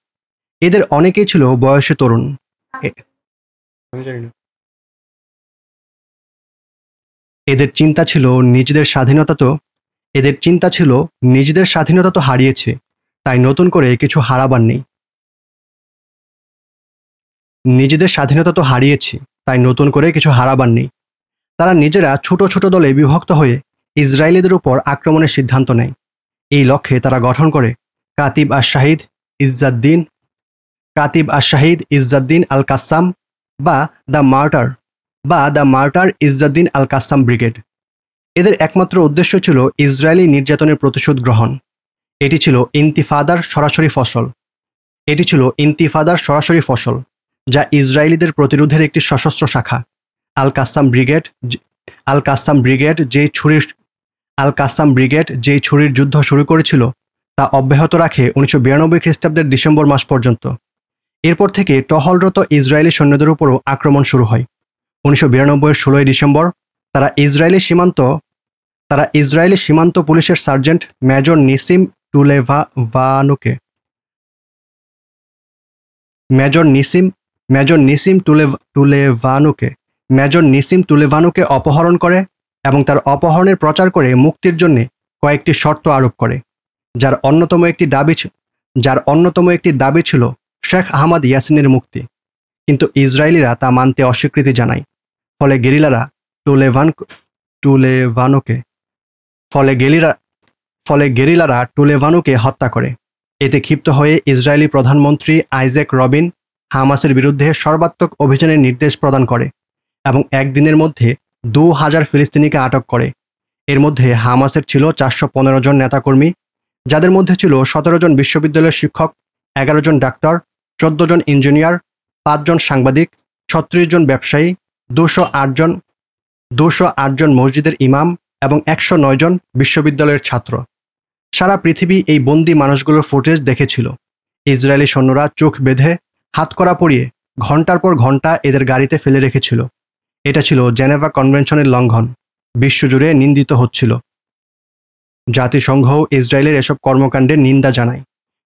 এদের অনেকেই ছিল বয়সে তরুণ। এদের চিন্তা ছিল, নিজেদের স্বাধীনতা তো, এদের চিন্তা ছিল, নিজেদের স্বাধীনতা তো হারিয়েছে। তাই নতুন করে কিছু হারাবার নেই। নিজেদের স্বাধীনতা তো হারিয়েছি, তাই নতুন করে কিছু হারাবার নেই। তারা নিজেরা ছোট ছোট দলে বিভক্ত হয়ে ইসরায়েলিদের উপর আক্রমণের সিদ্ধান্ত নেয়। এই লক্ষ্যে তারা গঠন করে কাতিব আর শাহিদ ইজ্জাদ্দিন, কাতিব আর শাহিদ ইজ্জাদ্দিন আল কাসাম বা দ্য মার্টার বা the martyr Izzaddin al Qassam brigade. এদের একমাত্র উদ্দেশ্য ছিল ইসরায়েলি নির্যাতনের প্রতিশোধ গ্রহণ। এটি ছিল ইন্তিফাদার সরাসরি ফসল। এটি ছিল ইন্তিফাদার সরাসরি ফসল, যা ইসরায়েলিদের প্রতিরোধের একটি সশস্ত্র শাখা। আল কাসাম ব্রিগেড আল কাসাম ব্রিগেড যেই ছুরির আল কাসাম ব্রিগেড যেই ছুরির যুদ্ধ শুরু করেছিল, তা অব্যাহত রাখে উনিশশো বিরানব্বই খ্রিস্টাব্দের ডিসেম্বর মাস পর্যন্ত। এরপর থেকে টহলরত ইসরায়েলি সৈন্যদের উপরও আক্রমণ শুরু হয়। উনিশশো বিরানব্বইয়ের ষোলোই ডিসেম্বর, তারা ইসরায়েলি সীমান্ত তারা ইসরায়েলি সীমান্ত পুলিশের সার্জেন্ট মেজর নিসিম টুলেভা ভানুকে। মেজর নিসিম মেজর নিসিম টুলে টুলেভানুকে মেজর নিসিম টুলেভানুকে অপহরণ করে এবং তার অপহরণের প্রচার করে মুক্তির জন্য কয়েকটি শর্ত আরোপ করে। যার অন্যতম একটি দাবি যার অন্যতম একটি দাবি ছিল শেখ আহমদ ইয়াসিনের মুক্তি। কিন্তু ইসরায়েলিরা তা মানতে অস্বীকৃতি জানায়। ফলে গেরিলারা টুলেভান টুলেভানুকে ফলে গেলিরা ফলে গেরিলারা টুলেভানুকে হত্যা করে। এতে ক্ষিপ্ত হয়ে ইসরায়েলি প্রধানমন্ত্রী আইজ্যাক রবিন হামাসের বিরুদ্ধে সর্বাত্মক অভিযানের নির্দেশ প্রদান করে এবং একদিনের মধ্যে দু হাজার ফিলিস্তিনিকে আটক করে। এর মধ্যে হামাসের ছিল চারশো পনেরো জন নেতাকর্মী, যাদের মধ্যে ছিল সতেরো জন বিশ্ববিদ্যালয়ের শিক্ষক, এগারো জন ডাক্তার, চোদ্দ জন ইঞ্জিনিয়ার পাঁচজন সাংবাদিক, ছত্রিশ জন ব্যবসায়ী, দুশো আটজন দুশো আটজন মসজিদের ইমাম এবং একশো নয় জন বিশ্ববিদ্যালয়ের ছাত্র। সারা পৃথিবী এই বন্দি মানুষগুলোর ফুটেজ দেখেছিল। ইসরায়েলি সৈন্যরা চোখ বেঁধে হাতকড়া পরিয়ে ঘণ্টার পর ঘণ্টা এদের গাড়িতে ফেলে রেখেছিল। এটা ছিল জেনেভা কনভেনশনের লঙ্ঘন। বিশ্বজুড়ে নিন্দিত হচ্ছিল। জাতিসংঘ ইসরায়েলের এসব কর্মকাণ্ডের নিন্দা জানায়।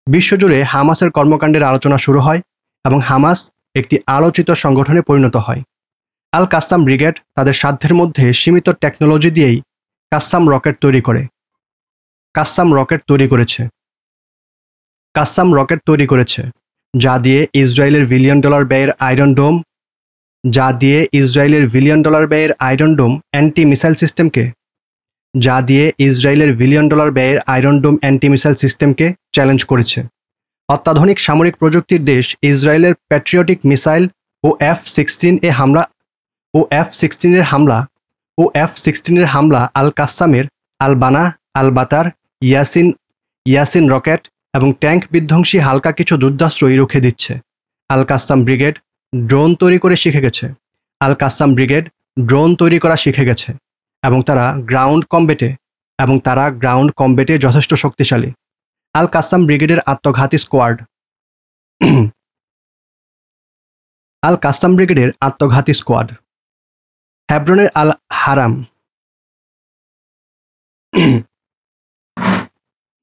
বিশ্বজুড়ে হামাসের কর্মকাণ্ডের আলোচনা শুরু হয় এবং হামাস একটি আলোচিত সংগঠনে পরিণত হয়। আল কাস্তাম ব্রিগেড তাদের সাধ্যের মধ্যে সীমিত টেকনোলজি দিয়েই কাস্সাম রকেট তৈরি করে। কাস্সাম রকেট তৈরি করেছে। কাস্সাম রকেট তৈরি করেছে, যা দিয়ে ইসরায়েলের বিলিয়ন ডলার ব্যয়ের আয়রন ডোম, যা দিয়ে ইসরায়েলের বিলিয়ন ডলার ব্যয়ের আয়রন ডোম অ্যান্টি মিসাইল সিস্টেমকে, যা দিয়ে ইসরায়েলের বিলিয়ন ডলার ব্যয়ের আয়রন ডোম অ্যান্টি মিসাইল সিস্টেমকে চ্যালেঞ্জ করেছে। অত্যাধুনিক সামরিক প্রযুক্তির দেশ ইসরায়েলের প্যাট্রিয়টিক মিসাইল ও এফ সিক্সটিন এ হামলা ও এফ সিক্সটিনের হামলা ও এফ সিক্সটিনের হামলা আল কাসামের al Banna al Battar Yassin Yassin rocket এবং ট্যাঙ্ক বিধ্বংসী হালকা কিছু যুদ্ধাস্ত্রই রুখে দিচ্ছে। আল কাসাম ব্রিগেড ড্রোন তৈরি করে শিখে গেছে। আল কাসাম ব্রিগেড ড্রোন তৈরি করা শিখে গেছে এবং তারা গ্রাউন্ড কম্বেটে এবং তারা গ্রাউন্ড কম্বেটে যথেষ্ট শক্তিশালী। আল কাসাম ব্রিগেডের আত্মঘাতী স্কোয়াড। <clears throat> আল কাসাম ব্রিগেডের আত্মঘাতী স্কোয়াড। হ্যাব্রনের আল হারাম। <clears throat>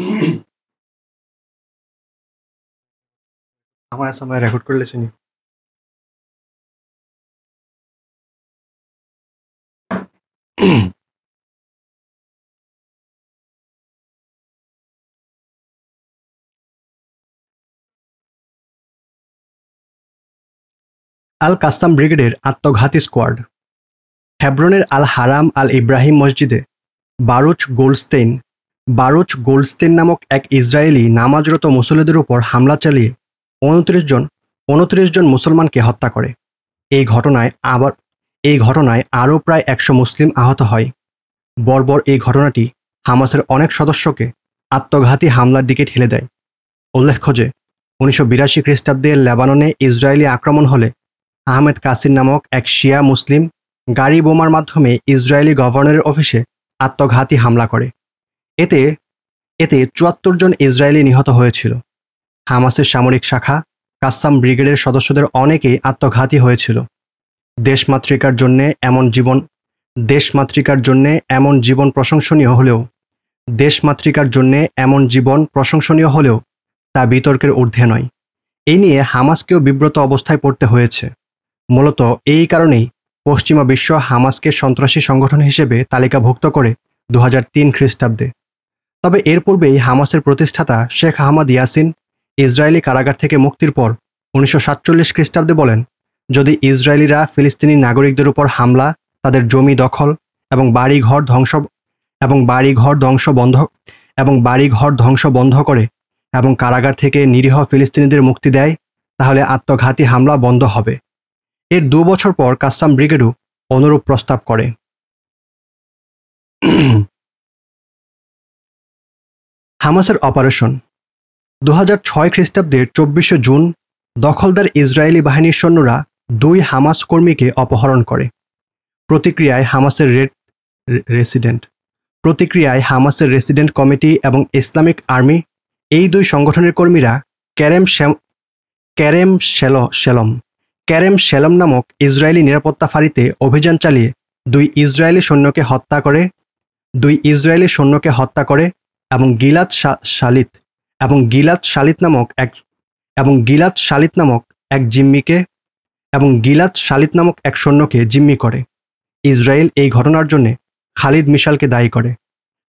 <clears throat> আমার সময় রেকর্ড করলে শুনি। <clears throat> আল কাসাম ব্রিগেডের আত্মঘাতী স্কোয়াড। হেব্রনের আল হারাম আল ইব্রাহিম মসজিদে বারুচ গোল্ডস্টেইন বারুচ গোল্ডস্টেইন নামক এক ইসরায়েলি নামাজরত মুসল্লিদের উপর হামলা চালিয়ে উনত্রিশ জন উনত্রিশ জন মুসলমানকে হত্যা করে। এই ঘটনায় আবার, এই ঘটনায় আরও প্রায় একশো মুসলিম আহত হয়। বর্বর এই ঘটনাটি হামাসের অনেক সদস্যকে আত্মঘাতী হামলার দিকে ঠেলে দেয়। উল্লেখ্য যে, উনিশশো বিরাশি খ্রিস্টাব্দে লেবাননে ইসরায়েলি আক্রমণ হলে আহমেদ কাসির নামক এক শিয়া মুসলিম গাড়ি বোমার মাধ্যমে ইসরায়েলি গভর্নরের অফিসে আত্মঘাতী হামলা করে। এতে এতে চুয়াত্তর জন ইসরায়েলি নিহত হয়েছিল। হামাসের সামরিক শাখা কাসাম ব্রিগেডের সদস্যদের অনেকেই আত্মঘাতী হয়েছিল। দেশমাতৃকার জন্যে এমন জীবন, দেশমাতৃকার জন্যে এমন জীবন প্রশংসনীয় হলেও, দেশমাতৃকার জন্যে এমন জীবন প্রশংসনীয় হলেও তা বিতর্কের ঊর্ধ্বে নয়। এই নিয়ে হামাসকেও বিব্রত অবস্থায় পড়তে হয়েছে। মূলত এই কারণেই পশ্চিমা বিশ্ব হামাসকে সন্ত্রাসী সংগঠন হিসেবে তালিকাভুক্ত করে দু খ্রিস্টাব্দে। তবে এর পূর্বেই হামাসের প্রতিষ্ঠাতা শেখ আহমদ ইয়াসিন ইসরায়েলি কারাগার থেকে মুক্তির পর উনিশশো সাতচল্লিশ খ্রিস্টাব্দে বলেন, যদি ইসরায়েলিরা ফিলিস্তিনি নাগরিকদের উপর হামলা, তাদের জমি দখল এবং বাড়িঘর ধ্বংস, এবং বাড়িঘর ধ্বংস বন্ধ, এবং বাড়িঘর ধ্বংস বন্ধ করে এবং কারাগার থেকে নিরীহ ফিলিস্তিনিদের মুক্তি দেয়, তাহলে আত্মঘাতী হামলা বন্ধ হবে। এর দু বছর পর কাসাম ব্রিগেডও অনুরূপ প্রস্তাব করে। হামাসের অপারেশন। দু হাজার ছয় খ্রিস্টাব্দের চব্বিশে জুন দখলদার ইসরায়েলি বাহিনীর সৈন্যরা দুই হামাস কর্মীকে অপহরণ করে। প্রতিক্রিয়ায় হামাসের রেড রেসিডেন্ট। প্রতিক্রিয়ায় হামাসের রেসিডেন্ট কমিটি এবং ইসলামিক আর্মি এই দুই সংগঠনের কর্মীরা ক্যারেম ক্যারেম শেল শেলম ক্যারেম শেলম নামক ইসরায়েলি নিরাপত্তা ফাঁড়িতে অভিযান চালিয়ে দুই ইসরায়েলি সৈন্যকে হত্যা করে, দুই ইসরায়েলি সৈন্যকে হত্যা করে এবং গিলাত শালিত, এবং গিলাত শালিত নামক এক এবং গিলাত শালিত নামক এক জিম্মিকে, এবং গিলাত শালিত নামক এক সৈন্যকে জিম্মি করে। ইসরায়েল এই ঘটনার জন্য খালিদ মিশালকে দায়ী করে।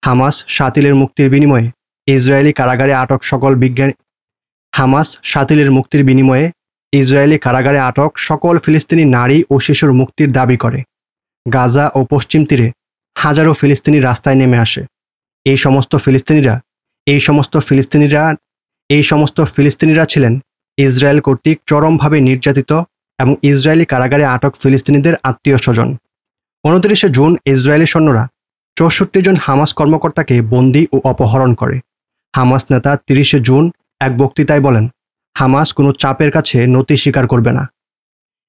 হামাস শাতিলের মুক্তির বিনিময়ে ইসরায়েলি কারাগারে আটক সকল বিজ্ঞানী হামাস শাতিলের মুক্তির বিনিময়ে ইসরায়েলি কারাগারে আটক সকল ফিলিস্তিনি নারী ও শিশুর মুক্তির দাবি করে। গাজা ও পশ্চিম তীরে হাজারো ফিলিস্তিনি রাস্তায় নেমে আসে। এই সমস্ত ফিলিস্তিনিরা, এই সমস্ত ফিলিস্তিনিরা, এই সমস্ত ফিলিস্তিনিরা ছিলেন ইসরায়েল কর্তৃক চরমভাবে নির্যাতিত এবং ইসরায়েলি কারাগারে আটক ফিলিস্তিনিদের আত্মীয় স্বজন উনত্রিশে জুন ইসরায়েলি সৈন্যরা চৌষট্টি জন হামাস কর্মকর্তাকে বন্দি ও অপহরণ করে। হামাস নেতা তিরিশে জুন এক বক্তৃতায় বলেন, হামাস কোনো চাপের কাছে নতি স্বীকার করবে না।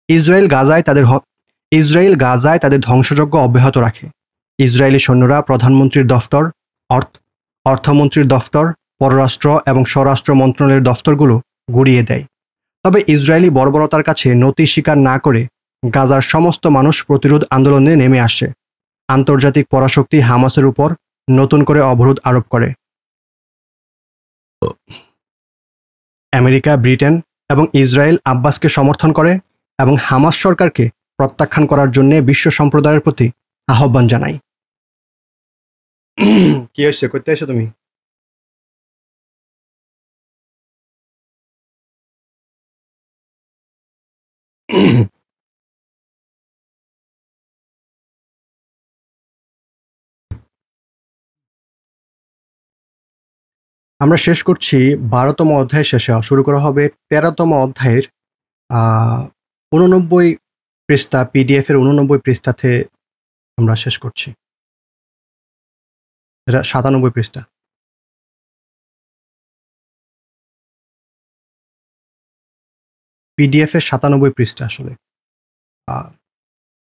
ইসরায়েল গাজায় তাদের ইসরায়েল গাজায় তাদের ধ্বংসযজ্ঞ অব্যাহত রাখে। ইসরায়েলি সৈন্যরা প্রধানমন্ত্রীর দফতর অর্থ, অর্থমন্ত্রীর দফতর, পররাষ্ট্র এবং স্বরাষ্ট্র মন্ত্রণালয়ের দফতরগুলো গুড়িয়ে দেয়। তবে ইসরায়েলি বর্বরতার কাছে নতি স্বীকার না করে গাজার সমস্ত মানুষ প্রতিরোধ আন্দোলনে নেমে আসে। আন্তর্জাতিক পরাশক্তি হামাসের উপর নতুন করে অবরোধ আরোপ করে। আমেরিকা, ব্রিটেন এবং ইসরায়েল আব্বাসকে সমর্থন করে এবং হামাস সরকারকে প্রত্যাখ্যান করার জন্য বিশ্ব সম্প্রদায়ের প্রতি আহ্বান জানায়। <clears throat> কি হয়েছে? করতে এসো তুমি। <clears throat> আমরা শেষ করছি বারোতম অধ্যায় শেষে। শুরু করা হবে তেরোতম অধ্যায়ের উননব্বই পৃষ্ঠা পিডিএফ এর উননব্বই পৃষ্ঠাতে আমরা শেষ করছি। এটা সাতানব্বই পৃষ্ঠা। পিডিএফ এর সাতানব্বই পৃষ্ঠা আসলে।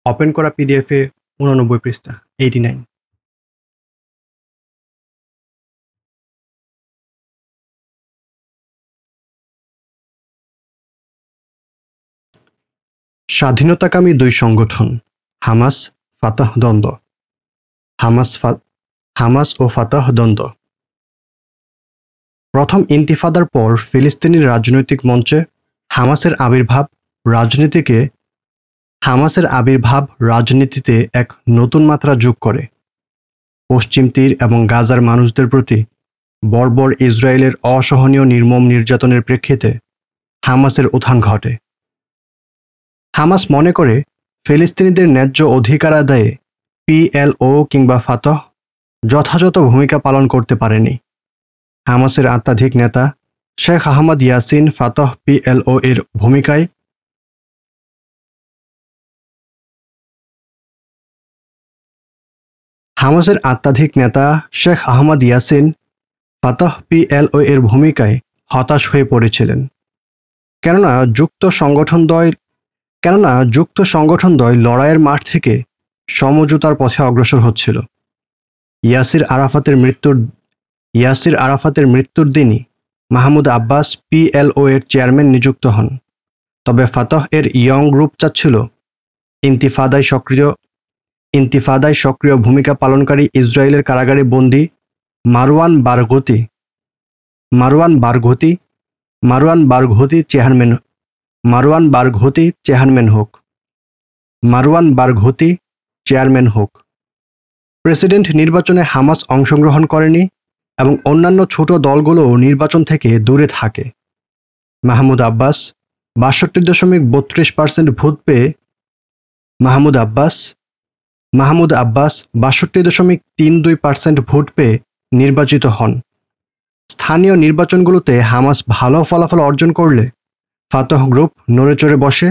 ওপেন করা পিডিএফ এ উননব্বই পৃষ্ঠা এইটি নাইন স্বাধীনতাকামী দুই সংগঠন হামাস ফাতাহ দ্বন্দ্ব। হামাস হামাস ও ফাতাহ দ্বন্দ্ব। প্রথম ইন্তিফাদার পর ফিলিস্তিনি রাজনৈতিক মঞ্চে হামাসের আবির্ভাব রাজনীতিকে, হামাসের আবির্ভাব রাজনীতিতে এক নতুন মাত্রা যোগ করে। পশ্চিম তীর এবং গাজার মানুষদের প্রতি বর্বর ইসরায়েলের অসহনীয় নির্মম নির্যাতনের প্রেক্ষিতে হামাসের উত্থান ঘটে। হামাস মনে করে ফিলিস্তিনিদের ন্যায্য অধিকার আদায়ে পিএলও কিংবা ফাতহ যথাযথ ভূমিকা পালন করতে পারেনি। হামাসের আত্মাধিক নেতা Sheikh Ahmed Yassin Fatah PLO এর ভূমিকায় হামাসের আত্মাধিক নেতা Sheikh Ahmed Yassin Fatah PLO এর ভূমিকায় হতাশ হয়ে পড়েছিলেন। কেননা যুক্ত সংগঠন সংগঠনদ্বয় কেননা যুক্ত সংগঠন সংগঠনদ্বয় লড়াইয়ের মাঠ থেকে সমঝোতার পথে অগ্রসর হচ্ছিল। ইয়াসির আরাফাতের মৃত্যুর, ইয়াসির আরাফাতের মৃত্যুর দিনই মাহমুদ আব্বাস পিএলও এর চেয়ারম্যান নিযুক্ত হন। তবে ফাতহ এর ইয়ং গ্রুপ চাচ্ছিল ইন্তিফাদায় সক্রিয় ইন্তিফাদায় সক্রিয় ভূমিকা পালনকারী ইসরায়েলের কারাগারে বন্দী Marwan Barghouti. Marwan Barghouti Marwan Barghouti chairman, Marwan Barghouti chairman হোক। মারওয়ান বারঘতি চেয়ারম্যান হোক। প্রেসিডেন্ট নির্বাচনে হামাস অংশগ্রহণ করেনি এবং অন্যান্য ছোট দলগুলো নির্বাচন থেকে দূরে থাকে। মাহমুদ আব্বাস বাষট্টি দশমিক বত্রিশ পার্সেন্ট ভোট পেয়ে মাহমুদ আব্বাস মাহমুদ আব্বাস বাষট্টি দশমিক তিন দুই পার্সেন্ট ভোট পেয়ে নির্বাচিত হন। স্থানীয় নির্বাচনগুলোতে হামাস ভালো ফলাফল অর্জন করলে ফাতহ গ্রুপ নড়েচড়ে বসে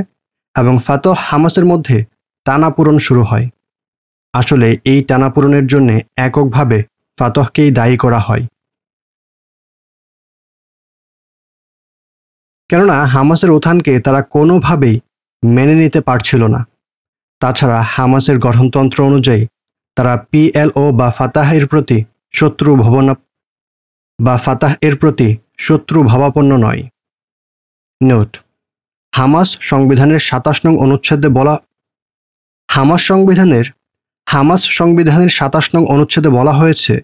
এবং ফাতহ হামাসের মধ্যে টানাপূরণ শুরু হয়। আসলে এই টানাপূরণের জন্য এককভাবে ফাতহকেই দায়ী করা হয়। কেননা হামাসের উত্থানকে তারা কোনোভাবেই মেনে নিতে পারছিল না। তাছাড়া হামাসের গঠনতন্ত্র অনুযায়ী তারা পিএলও বা ফাতাহ এর প্রতি শত্রু ভবন বা ফাতাহ এর প্রতি শত্রু ভাবাপন্ন নয়। নোট, হামাস সংবিধানের সাতাশ নং অনুচ্ছেদে বলা হামাস সংবিধানের হামাস সংবিধানের সাতাশ নং অনুচ্ছেদে বলা হয়েছে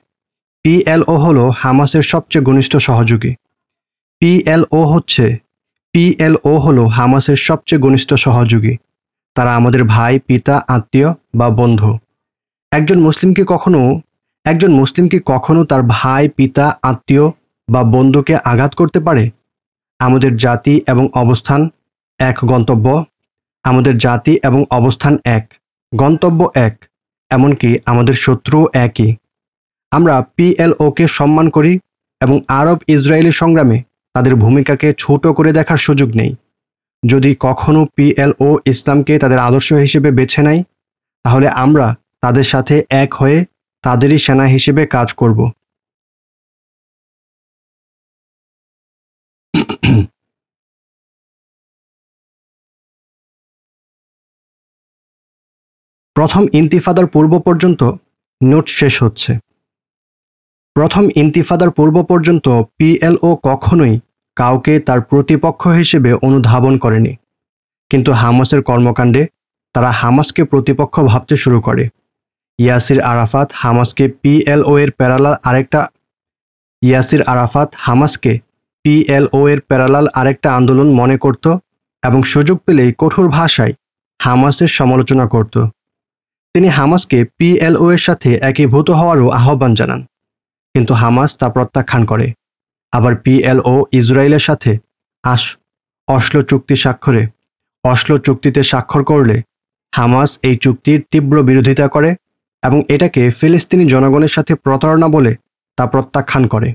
পিএলও হল হামাসের সবচেয়ে ঘনিষ্ঠ সহযোগী। পিএলও হচ্ছে পিএলও হল হামাসের সবচেয়ে ঘনিষ্ঠ সহযোগী। তারা আমাদের ভাই, পিতা, আত্মীয় বা বন্ধু। একজন মুসলিমকে কখনো, একজন মুসলিমকে কখনো তার ভাই, পিতা, আত্মীয় বা বন্ধুকে আঘাত করতে পারে? আমাদের জাতি এবং অবস্থান এক, গন্তব্য। আমাদের জাতি এবং অবস্থান এক, গন্তব্য এক। এমনকি আমাদের শত্রুও একই। আমরা পিএলওকে সম্মান করি এবং আরব ইসরায়েলি সংগ্রামে তাদের ভূমিকাকে ছোট করে দেখার সুযোগ নেই। যদি কখনো পিএলও ইসলামকে তাদের আদর্শ হিসেবে বেছে নেয়, তাহলে আমরা তাদের সাথে এক হয়ে তাদেরই সেনা হিসেবে কাজ করব। প্রথম ইন্তিফাদার পূর্ব পর্যন্ত নোট শেষ হচ্ছে। প্রথম ইন্তিফাদার পূর্ব পর্যন্ত পিএলও কখনোই কাউকে তার প্রতিপক্ষ হিসেবে অনুধাবন করেনি। কিন্তু হামাসের কর্মকাণ্ডে তারা হামাসকে প্রতিপক্ষ ভাবতে শুরু করে। ইয়াসির আরাফাত হামাসকে পিএলও এর প্যারালাল আরেকটা ইয়াসির আরাফাত হামাসকে পিএলও এর প্যারালাল আরেকটা আন্দোলন মনে করত এবং সুযোগ পেলেই কঠোর ভাষায় হামাসের সমালোচনা করত। তিনি হামাসকে পিএলও এর সাথে একীভূত হওয়ারও আহ্বান জানান। কিন্তু হামাস তা প্রত্যাখ্যান করে। আবার পিএলও ইসরায়েলের সাথে আস অশ্ল চুক্তি স্বাক্ষরে। অশ্ল চুক্তিতে স্বাক্ষর করলে হামাস এই চুক্তির তীব্র বিরোধিতা করে এবং এটাকে ফিলিস্তিনি জনগণের সাথে প্রতারণা বলে তা প্রত্যাখ্যান করে।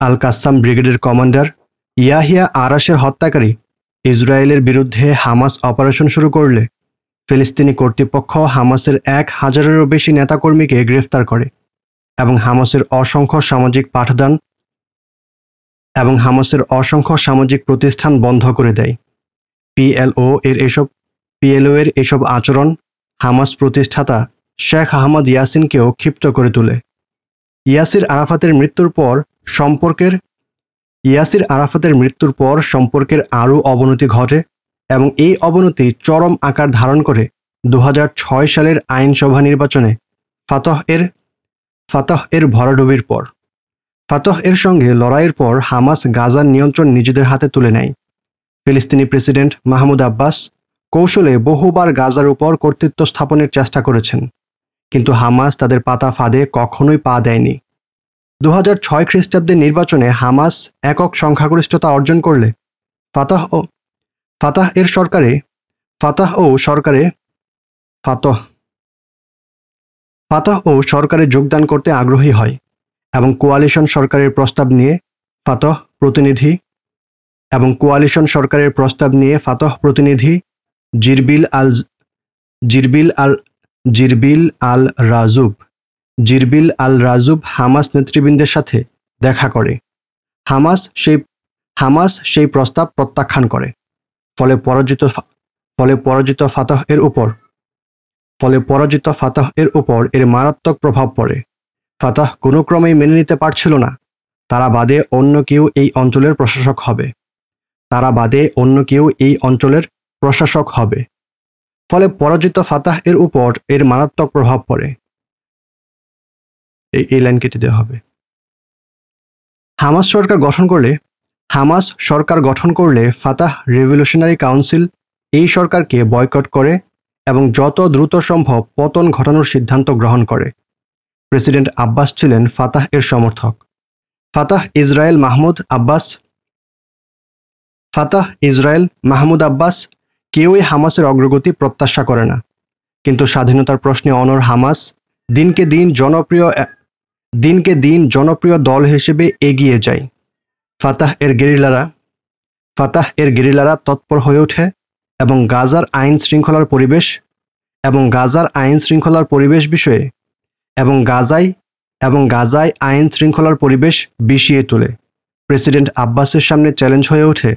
আল কাসাম ব্রিগেডের কমান্ডার ইয়াহিয়া আরাসের হত্যাকারী ইসরায়েলের বিরুদ্ধে হামাস অপারেশন শুরু করলে ফিলিস্তিনি কর্তৃপক্ষ হামাসের এক হাজারেরও বেশি নেতাকর্মীকে গ্রেফতার করে এবং হামাসের অসংখ্য সামাজিক পাঠদান এবং হামাসের অসংখ্য সামাজিক প্রতিষ্ঠান বন্ধ করে দেয়। পিএলও এর এসব পিএলও এর এসব আচরণ হামাস প্রতিষ্ঠাতা শেখ আহমদ ইয়াসিনকেও ক্ষিপ্ত করে তোলে। ইয়াসির আরাফাতের মৃত্যুর পর সম্পর্কের ইয়াসির আরাফাতের মৃত্যুর পর সম্পর্কের আরও অবনতি ঘটে এবং এই অবনতি চরম আকার ধারণ করে দু হাজার ছয় সালের আইনসভা নির্বাচনে ফাতহ এর ফাতহ এর ভরাডুবির পর। ফাতহ এর সঙ্গে লড়াইয়ের পর হামাস গাজার নিয়ন্ত্রণ নিজেদের হাতে তুলে নেয়। ফিলিস্তিনি প্রেসিডেন্ট মাহমুদ আব্বাস কৌশলে বহুবার গাজার উপর কর্তৃত্ব স্থাপনের চেষ্টা করেছেন। কিন্তু হামাস তাদের পাতা ফাঁদে কখনোই পা দেয়নি। দু হাজার ছয় খ্রিস্টাব্দের নির্বাচনে হামাস একক সংখ্যাগরিষ্ঠতা অর্জন করলে ফাতাহ ও ফাতাহ এর সরকারে, ফাতাহ ও সরকারে, ফাতহ, ফাতাহ ও সরকারে যোগদান করতে আগ্রহী হয় এবং কোয়ালিশন সরকারের প্রস্তাব নিয়ে ফাতহ প্রতিনিধি এবং কোয়ালিশন সরকারের প্রস্তাব নিয়ে ফাতহ প্রতিনিধি জিরবিল আল জিরবিল আল জিরবিল আল রাজুব। জিরবিল আল রাজুব হামাস নেতৃবৃন্দের সাথে দেখা করে। হামাস সেই হামাস সেই প্রস্তাব প্রত্যাখ্যান করে। ফলে পরাজিত ফলে পরাজিত ফাতাহ এর উপর ফলে পরাজিত ফাতাহ এর উপর এর মারাত্মক প্রভাব পড়ে। ফাতাহ কোনো ক্রমেই মেনে নিতে পারছিল না। তারা বাদে অন্য কেউ এই অঞ্চলের প্রশাসক হবে। তারা বাদে অন্য কেউ এই অঞ্চলের প্রশাসক হবে। ফলে পরাজিত ফাতাহ এর উপর এর মারাত্মক প্রভাব পড়ে। এই লাইন কেটে দেওয়া হবে। হামাস সরকার গঠন করলে, হামাস সরকার গঠন করলে ফাতাহ রেভলিউশনারি কাউন্সিল এই সরকারকে বয়কট করে এবং যত দ্রুত সম্ভব পতন ঘটানোর সিদ্ধান্ত গ্রহণ করে। প্রেসিডেন্ট আব্বাস ছিলেন ফাতাহ এর সমর্থক। Fatah Israel Mahmoud Abbas, Fatah Israel Mahmoud Abbas কেউই হামাসের অগ্রগতি প্রত্যাশা করে না। কিন্তু স্বাধীনতার প্রশ্নে অনর হামাস দিনকে দিন জনপ্রিয় দিনকে দিন জনপ্রিয় দল হিসেবে এগিয়ে যায়। ফাতাহ এর গেরিলারা, ফাতাহ এর গেরিলারা তৎপর হয়ে ওঠে এবং গাজার আইন শৃঙ্খলার পরিবেশ এবং গাজার আইন শৃঙ্খলার পরিবেশ বিষয়ে এবং গাজায় এবং গাজায় আইন শৃঙ্খলার পরিবেশ বিষিয়ে তোলে। প্রেসিডেন্ট আব্বাসের সামনে চ্যালেঞ্জ হয়ে ওঠে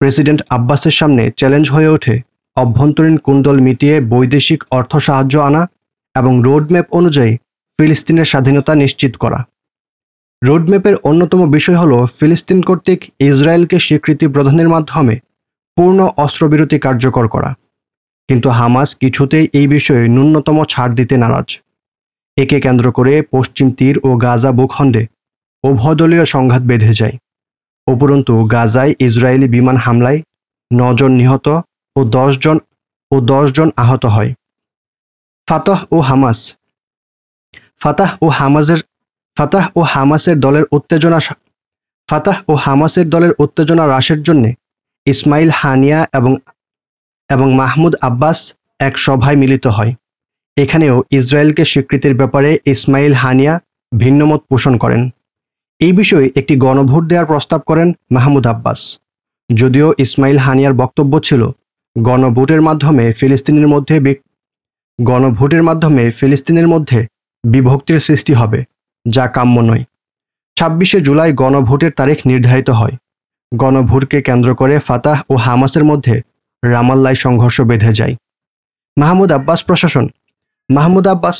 প্রেসিডেন্ট আব্বাসের সামনে চ্যালেঞ্জ হয়ে ওঠে অভ্যন্তরীণ কুণ্ডল মিটিয়ে বৈদেশিক অর্থ সাহায্য আনা এবং রোডম্যাপ অনুযায়ী ফিলিস্তিনের স্বাধীনতা নিশ্চিত করা। রোডম্যাপের অন্যতম বিষয় হল, ফিলিস্তিন কর্তৃক ইসরায়েলকে স্বীকৃতি প্রদানের মাধ্যমে পূর্ণ অস্ত্রবিরতি কার্যকর করা। কিন্তু হামাস কিছুতেই এই বিষয়ে ন্যূনতম ছাড় দিতে নারাজ। একে কেন্দ্র করে পশ্চিম তীর ও গাজা ভূখণ্ডে উভয়দলীয় সংঘাত বেঁধে যায়। উপরন্তু, গাজায় ইসরায়েলি বিমান হামলায় নজন নিহত ও জন ও জন আহত হয়। ফাতহ ও হামাস ফাতাহ ও হামাজের ফাতাহ ও হামাসের দলের উত্তেজনা ফাতাহ ও হামাসের দলের উত্তেজনা হ্রাসের জন্যে ইসমাইল হানিয়া এবং এবং মাহমুদ আব্বাস এক সভায় মিলিত হয়। এখানেও ইসরায়েলকে স্বীকৃতির ব্যাপারে ইসমাইল হানিয়া ভিন্নমত পোষণ করেন। এই বিষয়ে একটি গণভোট দেওয়ার প্রস্তাব করেন মাহমুদ আব্বাস। যদিও ইসমাইল হানিয়ার বক্তব্য ছিল, গণভোটের মাধ্যমে ফিলিস্তিনের মধ্যে গণভোটের মাধ্যমে ফিলিস্তিনের মধ্যে বিভক্তির সৃষ্টি হবে, যা কাম্য নয়। ছাব্বিশে জুলাই গণভোটের তারিখ নির্ধারিত হয়। গণভোটকে কেন্দ্র করে ফাতাহ ও হামাসের মধ্যে রামাল্লায় সংঘর্ষ বেঁধে যায়। মাহমুদ আব্বাস প্রশাসন। মাহমুদ আব্বাস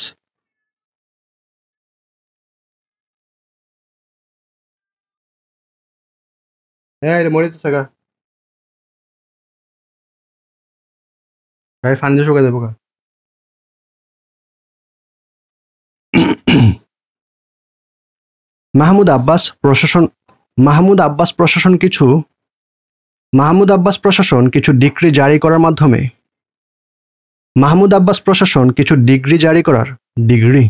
হ্যাঁ এটা মরে থাকা ভাই ফান্ডে শুকা দেবো <clears throat> মাহমুদ আব্বাস প্রশাসন, মাহমুদ আব্বাস প্রশাসন কিছু, মাহমুদ আব্বাস প্রশাসন কিছু ডিগ্রি জারি করার মাধ্যমে, মাহমুদ আব্বাস প্রশাসন কিছু ডিগ্রি জারি করার ডিগ্রি,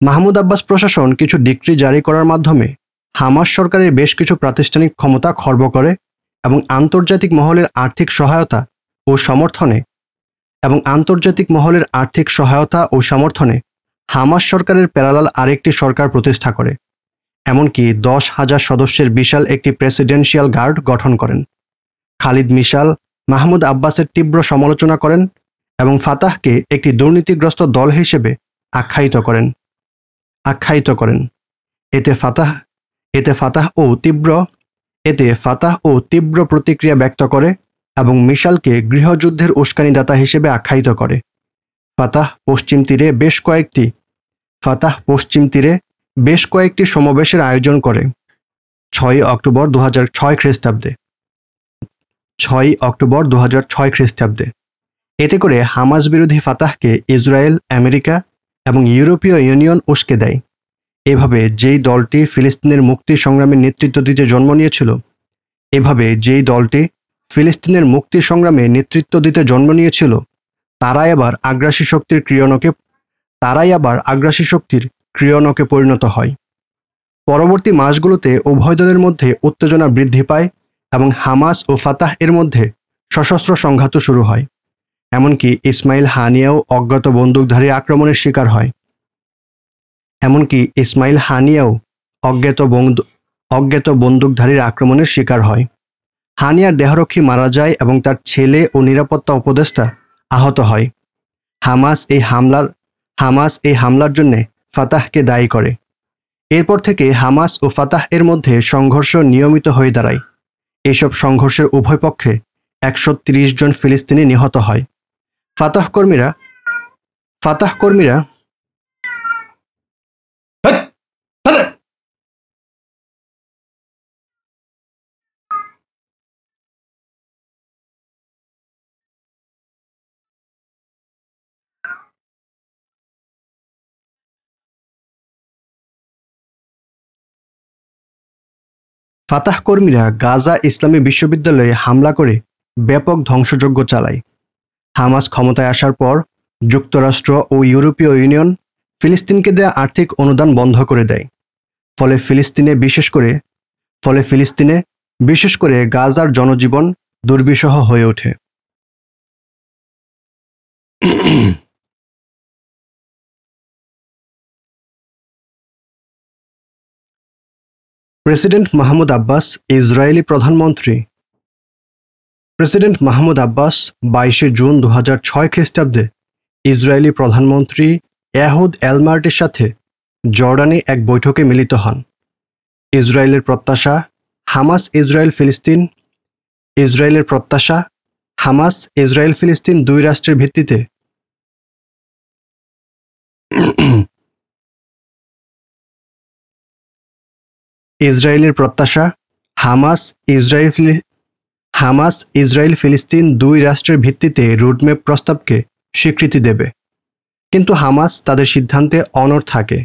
মাহমুদ আব্বাস প্রশাসন কিছু ডিগ্রি জারি করার মাধ্যমে হামাস সরকারের বেশ কিছু প্রাতিষ্ঠানিক ক্ষমতা খর্ব করে এবং আন্তর্জাতিক মহলের আর্থিক সহায়তা ও সমর্থনে, এবং আন্তর্জাতিক মহলের আর্থিক সহায়তা ও সমর্থনে হামাস সরকারের প্যারালাল আরেকটি সরকার প্রতিষ্ঠা করে, এমনকি দশ হাজার সদস্যের বিশাল একটি প্রেসিডেন্সিয়াল গার্ড গঠন করেন। খালিদ মিশাল, মাহমুদ আব্বাসের তীব্র সমালোচনা করেন এবং ফাতাহকে একটি দুর্নীতিগ্রস্ত দল হিসেবে আখ্যায়িত করেন। আখ্যায়িত করেন। এতে ফাতাহ এতে ফাতাহ ও তীব্র, এতে ফাতাহ ও তীব্র প্রতিক্রিয়া ব্যক্ত করে এবং মিশালকে গৃহযুদ্ধের উস্কানিদাতা হিসেবে আখ্যায়িত করে। ফাতাহ পশ্চিম তীরে বেশ কয়েকটি। ফাতাহ পশ্চিম তীরে বেশ কয়েকটি সমাবেশের আয়োজন করে। ছয়ই অক্টোবর দু হাজার ছয় খ্রিস্টাব্দে। ছয়ই অক্টোবর দু হাজার ছয় খ্রিস্টাব্দে। এতে করে হামাস বিরোধী ফাতাহকে ইসরায়েল, আমেরিকা এবং ইউরোপীয় ইউনিয়ন উস্কে দেয়। এভাবে যেই দলটি ফিলিস্তিনের মুক্তি সংগ্রামে নেতৃত্ব দিতে জন্ম নিয়েছিল, এভাবে যেই দলটি ফিলিস্তিনের মুক্তি সংগ্রামে নেতৃত্ব দিতে জন্ম নিয়েছিল তারাই আবার আগ্রাসী শক্তির ক্রিয়নকে, তারাই আবার আগ্রাসী শক্তির ক্রিয়নকে পরিণত হয়। পরবর্তী মাসগুলোতে উভয় দলের মধ্যে উত্তেজনা বৃদ্ধি পায় এবং হামাস ও ফাতাহ এর মধ্যে সশস্ত্র সংঘাত শুরু হয়। এমনকি ইসমাইল হানিয়াও অজ্ঞাত বন্দুকধারী আক্রমণের শিকার হয়। এমনকি ইসমাইল হানিয়াও অজ্ঞাত বন্দু অজ্ঞাত বন্দুকধারীর আক্রমণের শিকার হয়। হানিয়ার দেহরক্ষী মারা যায় এবং তার ছেলে ও নিরাপত্তা উপদেষ্টা আহত হয়। হামাস এই হামলার, হামাস এই হামলার জন্যে ফাতাহকে দায়ী করে। এরপর থেকে হামাস ও ফাতাহ এর মধ্যে সংঘর্ষ নিয়মিত হয়ে দাঁড়ায়। এসব সংঘর্ষের উভয় পক্ষে একশো জন ফিলিস্তিনি নিহত হয়। ফাতাহ কর্মীরা ফাতাহ কর্মীরা ফাতাহ কর্মীরা গাজা ইসলামী বিশ্ববিদ্যালয়ে হামলা করে ব্যাপক ধ্বংসযজ্ঞ চালায়। হামাস ক্ষমতায় আসার পর যুক্তরাষ্ট্র ও ইউরোপীয় ইউনিয়ন ফিলিস্তিনকে দেয়া আর্থিক অনুদান বন্ধ করে দেয়। ফলে ফিলিস্তিনে বিশেষ করে, ফলে ফিলিস্তিনে বিশেষ করে গাজার জনজীবন দুর্বিষহ হয়ে ওঠে। প্রেসিডেন্ট মাহমুদ আব্বাস, ইসরায়েলি প্রধানমন্ত্রী। প্রেসিডেন্ট মাহমুদ আব্বাস বাইশে জুন দু হাজার ছয় খ্রিস্টাব্দে ইসরায়েলি প্রধানমন্ত্রী এহুদ এলমার্টের সাথে জর্ডানে এক বৈঠকে মিলিত হন। ইসরায়েলের প্রত্যাশা, হামাস ইসরায়েল ফিলিস্তিন। ইসরায়েলের প্রত্যাশা, হামাস ইসরায়েল ফিলিস্তিন দুই রাষ্ট্রের ভিত্তিতে। ইসরায়েলের প্রত্যাশা, হামাস, ইসরায়েল হামাস, ইসরায়েল ফিলিস্তিন দুই রাষ্ট্রের ভিত্তিতে রুটম্যাপ প্রস্তাবকে স্বীকৃতি দেবে। কিন্তু হামাস তাদের সিদ্ধান্তে অনড় থাকে।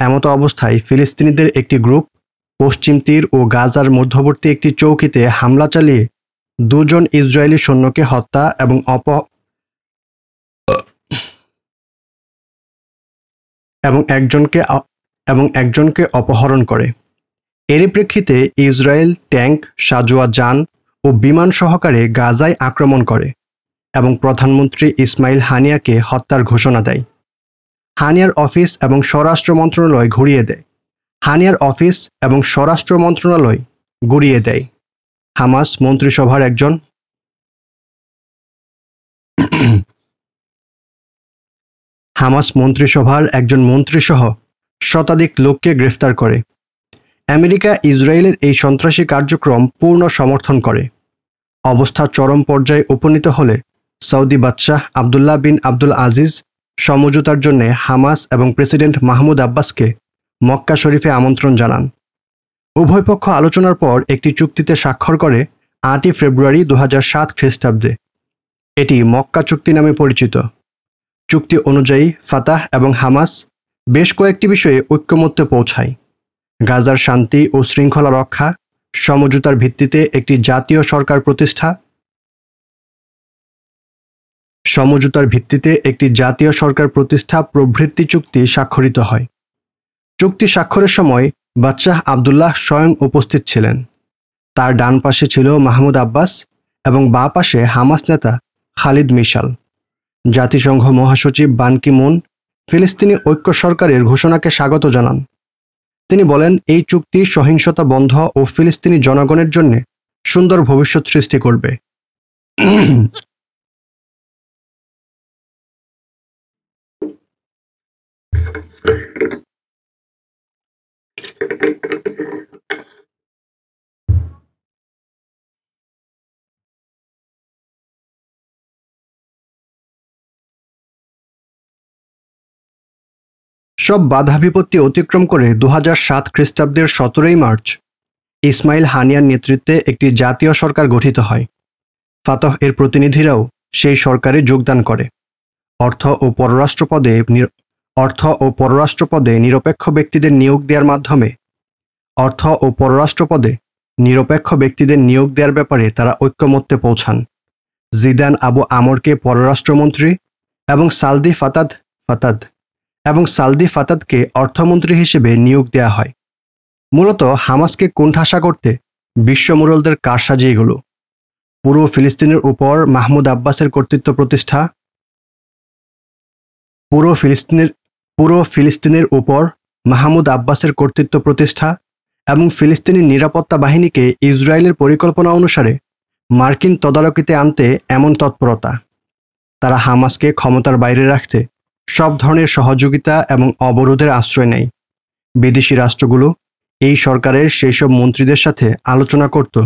এমতো অবস্থায় ফিলিস্তিনিদের একটি গ্রুপ, পশ্চিম তীর ও গাজার মধ্যবর্তী একটি চৌকিতে হামলা চালিয়ে দুজন ইসরায়েলি সৈন্যকে হত্যা এবং অপ, এবং একজনকে এবং একজনকে অপহরণ করে। এরই প্রেক্ষিতে ইসরায়েল ট্যাঙ্ক সাজোয়া যান ও বিমান সহকারে গাজায় আক্রমণ করে এবং প্রধানমন্ত্রী ইসমাইল হানিয়াকে হত্যার ঘোষণা দেয়। হানিয়ার অফিস এবং স্বরাষ্ট্র মন্ত্রণালয় ঘুরিয়ে দেয়। হানিয়ার অফিস এবং স্বরাষ্ট্র মন্ত্রণালয় গুড়িয়ে দেয়। হামাস মন্ত্রিসভার একজন হামাস মন্ত্রিসভার একজন মন্ত্রীসহ শতাধিক লোককে গ্রেফতার করে। আমেরিকা ইসরায়েলের এই সন্ত্রাসী কার্যক্রম পূর্ণ সমর্থন করে। অবস্থা চরম পর্যায়ে উপনীত হলে সৌদি বাদশাহ আবদুল্লাহ বিন আব্দুল আজিজ সমঝোতার জন্য হামাস এবং প্রেসিডেন্ট মাহমুদ আব্বাসকে মক্কা শরীফে আমন্ত্রণ জানান। উভয় পক্ষ আলোচনার পর একটি চুক্তিতে স্বাক্ষর করে আটই ফেব্রুয়ারি দু সাত খ্রিস্টাব্দে। এটি মক্কা চুক্তি নামে পরিচিত। চুক্তি অনুযায়ী ফাতাহ এবং হামাস বেশ কয়েকটি বিষয়ে ঐক্যমত্যে পৌঁছায়। গাজার শান্তি ও শৃঙ্খলা রক্ষা, সমঝোতার ভিত্তিতে একটি জাতীয় সরকার প্রতিষ্ঠা। সমঝোতার ভিত্তিতে একটি জাতীয় সরকার প্রতিষ্ঠা প্রভৃতি চুক্তি স্বাক্ষরিত হয়। চুক্তি স্বাক্ষরের সময় বাদশাহ আবদুল্লাহ স্বয়ং উপস্থিত ছিলেন। তার ডান পাশে ছিল মাহমুদ আব্বাস এবং বা পাশে হামাস নেতা খালিদ মিশাল। জাতিসংঘ মহাসচিব বান কি মুন ফিলিস্তিনি ঐক্য সরকারের ঘোষণাকে স্বাগত জানান। তিনি বলেন এই চুক্তি সহিংসতা বন্ধ ও ফিলিস্তিনি জনগণের জন্য সুন্দর ভবিষ্যৎ সৃষ্টি করবে। সব বাধা বিপত্তি অতিক্রম করে দু সাত খ্রিস্টাব্দের সতেরোই মার্চ। ইসমাইল হানিয়ার নেতৃত্বে একটি জাতীয় সরকার গঠিত হয়। ফাতহ এর প্রতিনিধিরাও সেই সরকারে যোগদান করে। অর্থ ও পররাষ্ট্র পদে অর্থ ও পররাষ্ট্র পদে নিরপেক্ষ ব্যক্তিদের নিয়োগ দেওয়ার মাধ্যমে অর্থ ও পররাষ্ট্র পদে নিরপেক্ষ ব্যক্তিদের নিয়োগ দেওয়ার ব্যাপারে তারা ঐক্যমত্যে পৌঁছান। জিদান আবু আমরকে পররাষ্ট্রমন্ত্রী এবং সালদি ফাতাদ ফাতাদ এবং সালদি ফাতাদকে অর্থমন্ত্রী হিসেবে নিয়োগ দেওয়া হয়। মূলত হামাসকে কোণঠাসা করতে বিশ্বমুরলদের কারসাজি এগুলো। পুরো ফিলিস্তিনের উপর মাহমুদ আব্বাসের কর্তৃত্ব প্রতিষ্ঠা। পুরো ফিলিস্তিনের পুরো ফিলিস্তিনের উপর মাহমুদ আব্বাসের কর্তৃত্ব প্রতিষ্ঠা এবং ফিলিস্তিনি নিরাপত্তা বাহিনীকে ইসরায়েলের পরিকল্পনা অনুসারে মার্কিন তদারকিতে আনতে এমন তৎপরতা। তারা হামাসকে ক্ষমতার বাইরে রাখতে সব ধরনের সহযোগিতা এবং অবরোধের আশ্রয় নেয়। বিদেশি রাষ্ট্রগুলো এই সরকারের সেই সব মন্ত্রীদের সাথে আলোচনা করত।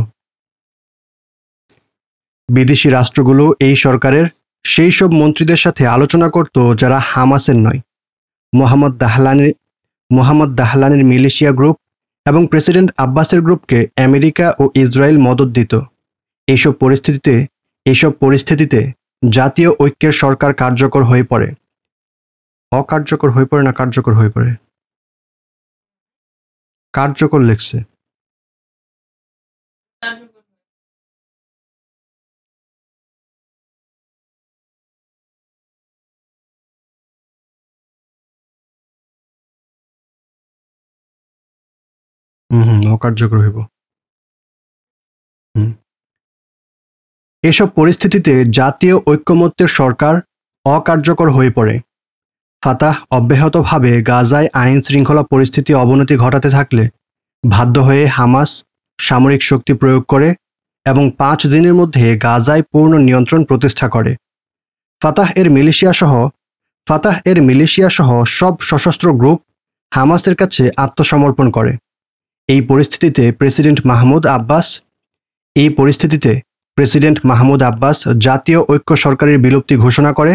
বিদেশি রাষ্ট্রগুলো এই সরকারের সেই সব মন্ত্রীদের সাথে আলোচনা করত যারা হামাসের নয়। মোহাম্মদ দাহলানের মোহাম্মদ দাহলানের মিলিশিয়া গ্রুপ এবং প্রেসিডেন্ট আব্বাসের গ্রুপকে আমেরিকা ও ইসরায়েল মদত দিত। এইসব পরিস্থিতিতে এইসব পরিস্থিতিতে জাতীয় ঐক্যের সরকার কার্যকর হয়ে পড়ে। অকার্যকর হয়ে পড়ে না কার্যকর হয়ে পড়ে? কার্যকর লেখছে। অকার্যকর হইব। এসব পরিস্থিতিতে জাতীয় ঐক্যমত্যের সরকার অকার্যকর হয়ে পড়ে। ফাতাহ অব্যাহতভাবে গাজায় আইন শৃঙ্খলা পরিস্থিতি অবনতি ঘটাতে থাকলে বাধ্য হয়ে হামাস সামরিক শক্তি প্রয়োগ করে এবং পাঁচ দিনের মধ্যে গাজায় পূর্ণ নিয়ন্ত্রণ প্রতিষ্ঠা করে। ফাতাহ এর মিলিশিয়া সহ ফাতাহ এর মিলিশিয়া সহ সব সশস্ত্র গ্রুপ হামাসের কাছে আত্মসমর্পণ করে। এই পরিস্থিতিতে প্রেসিডেন্ট মাহমুদ আব্বাস, এই পরিস্থিতিতে প্রেসিডেন্ট মাহমুদ আব্বাস জাতীয় ঐক্য সরকারের বিলুপ্তি ঘোষণা করে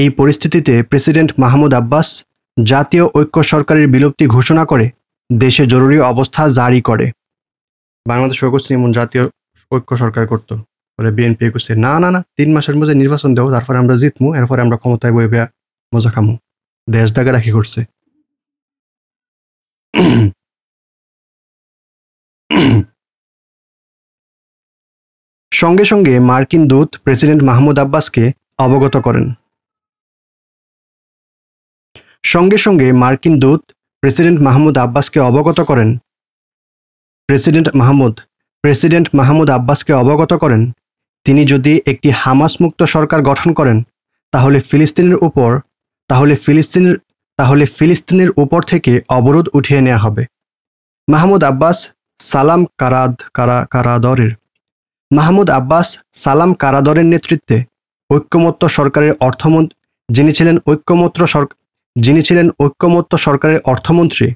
এই পরিস্থিতিতে প্রেসিডেন্ট মাহমুদ আব্বাস জাতীয় ঐক্য সরকারের বিলুপ্তি ঘোষণা করে দেশে জরুরি অবস্থা জারি করে। বাংলাদেশ করছে এমন জাতীয় ঐক্য সরকার করতো পরে বিএনপি করছে না না না, তিন মাসের মধ্যে নির্বাচন দেবো, তারপরে আমরা জিতমু, এরপরে আমরা ক্ষমতায় বই বেয়া মজা খামু। দেশ দাগে রাখি করছে সঙ্গে সঙ্গে মার্কিন দূত প্রেসিডেন্ট মাহমুদ আব্বাসকে অবগত করেন। সঙ্গে সঙ্গে মার্কিন দূত প্রেসিডেন্ট মাহমুদ আব্বাসকে অবগত করেন। প্রেসিডেন্ট মাহমুদ প্রেসিডেন্ট মাহমুদ আব্বাসকে অবগত করেন, তিনি যদি একটি হামাস মুক্ত সরকার গঠন করেন, তাহলে ফিলিস্তিনের উপর, তাহলে ফিলিস্তিনের তাহলে ফিলিস্তিনের উপর থেকে অবরোধ উঠিয়ে নেওয়া হবে। মাহমুদ আব্বাস সালাম কারাদ, কারা, কারাদরের। মাহমুদ আব্বাস সালাম কারাদরের নেতৃত্বে ঐক্যমত্য সরকারের অর্থমন্ত্রী, যিনি ছিলেন ঐক্যমত্র সরকার যিনি ছিলেন ঐক্যমত্য সরকারের অর্থমন্ত্রী,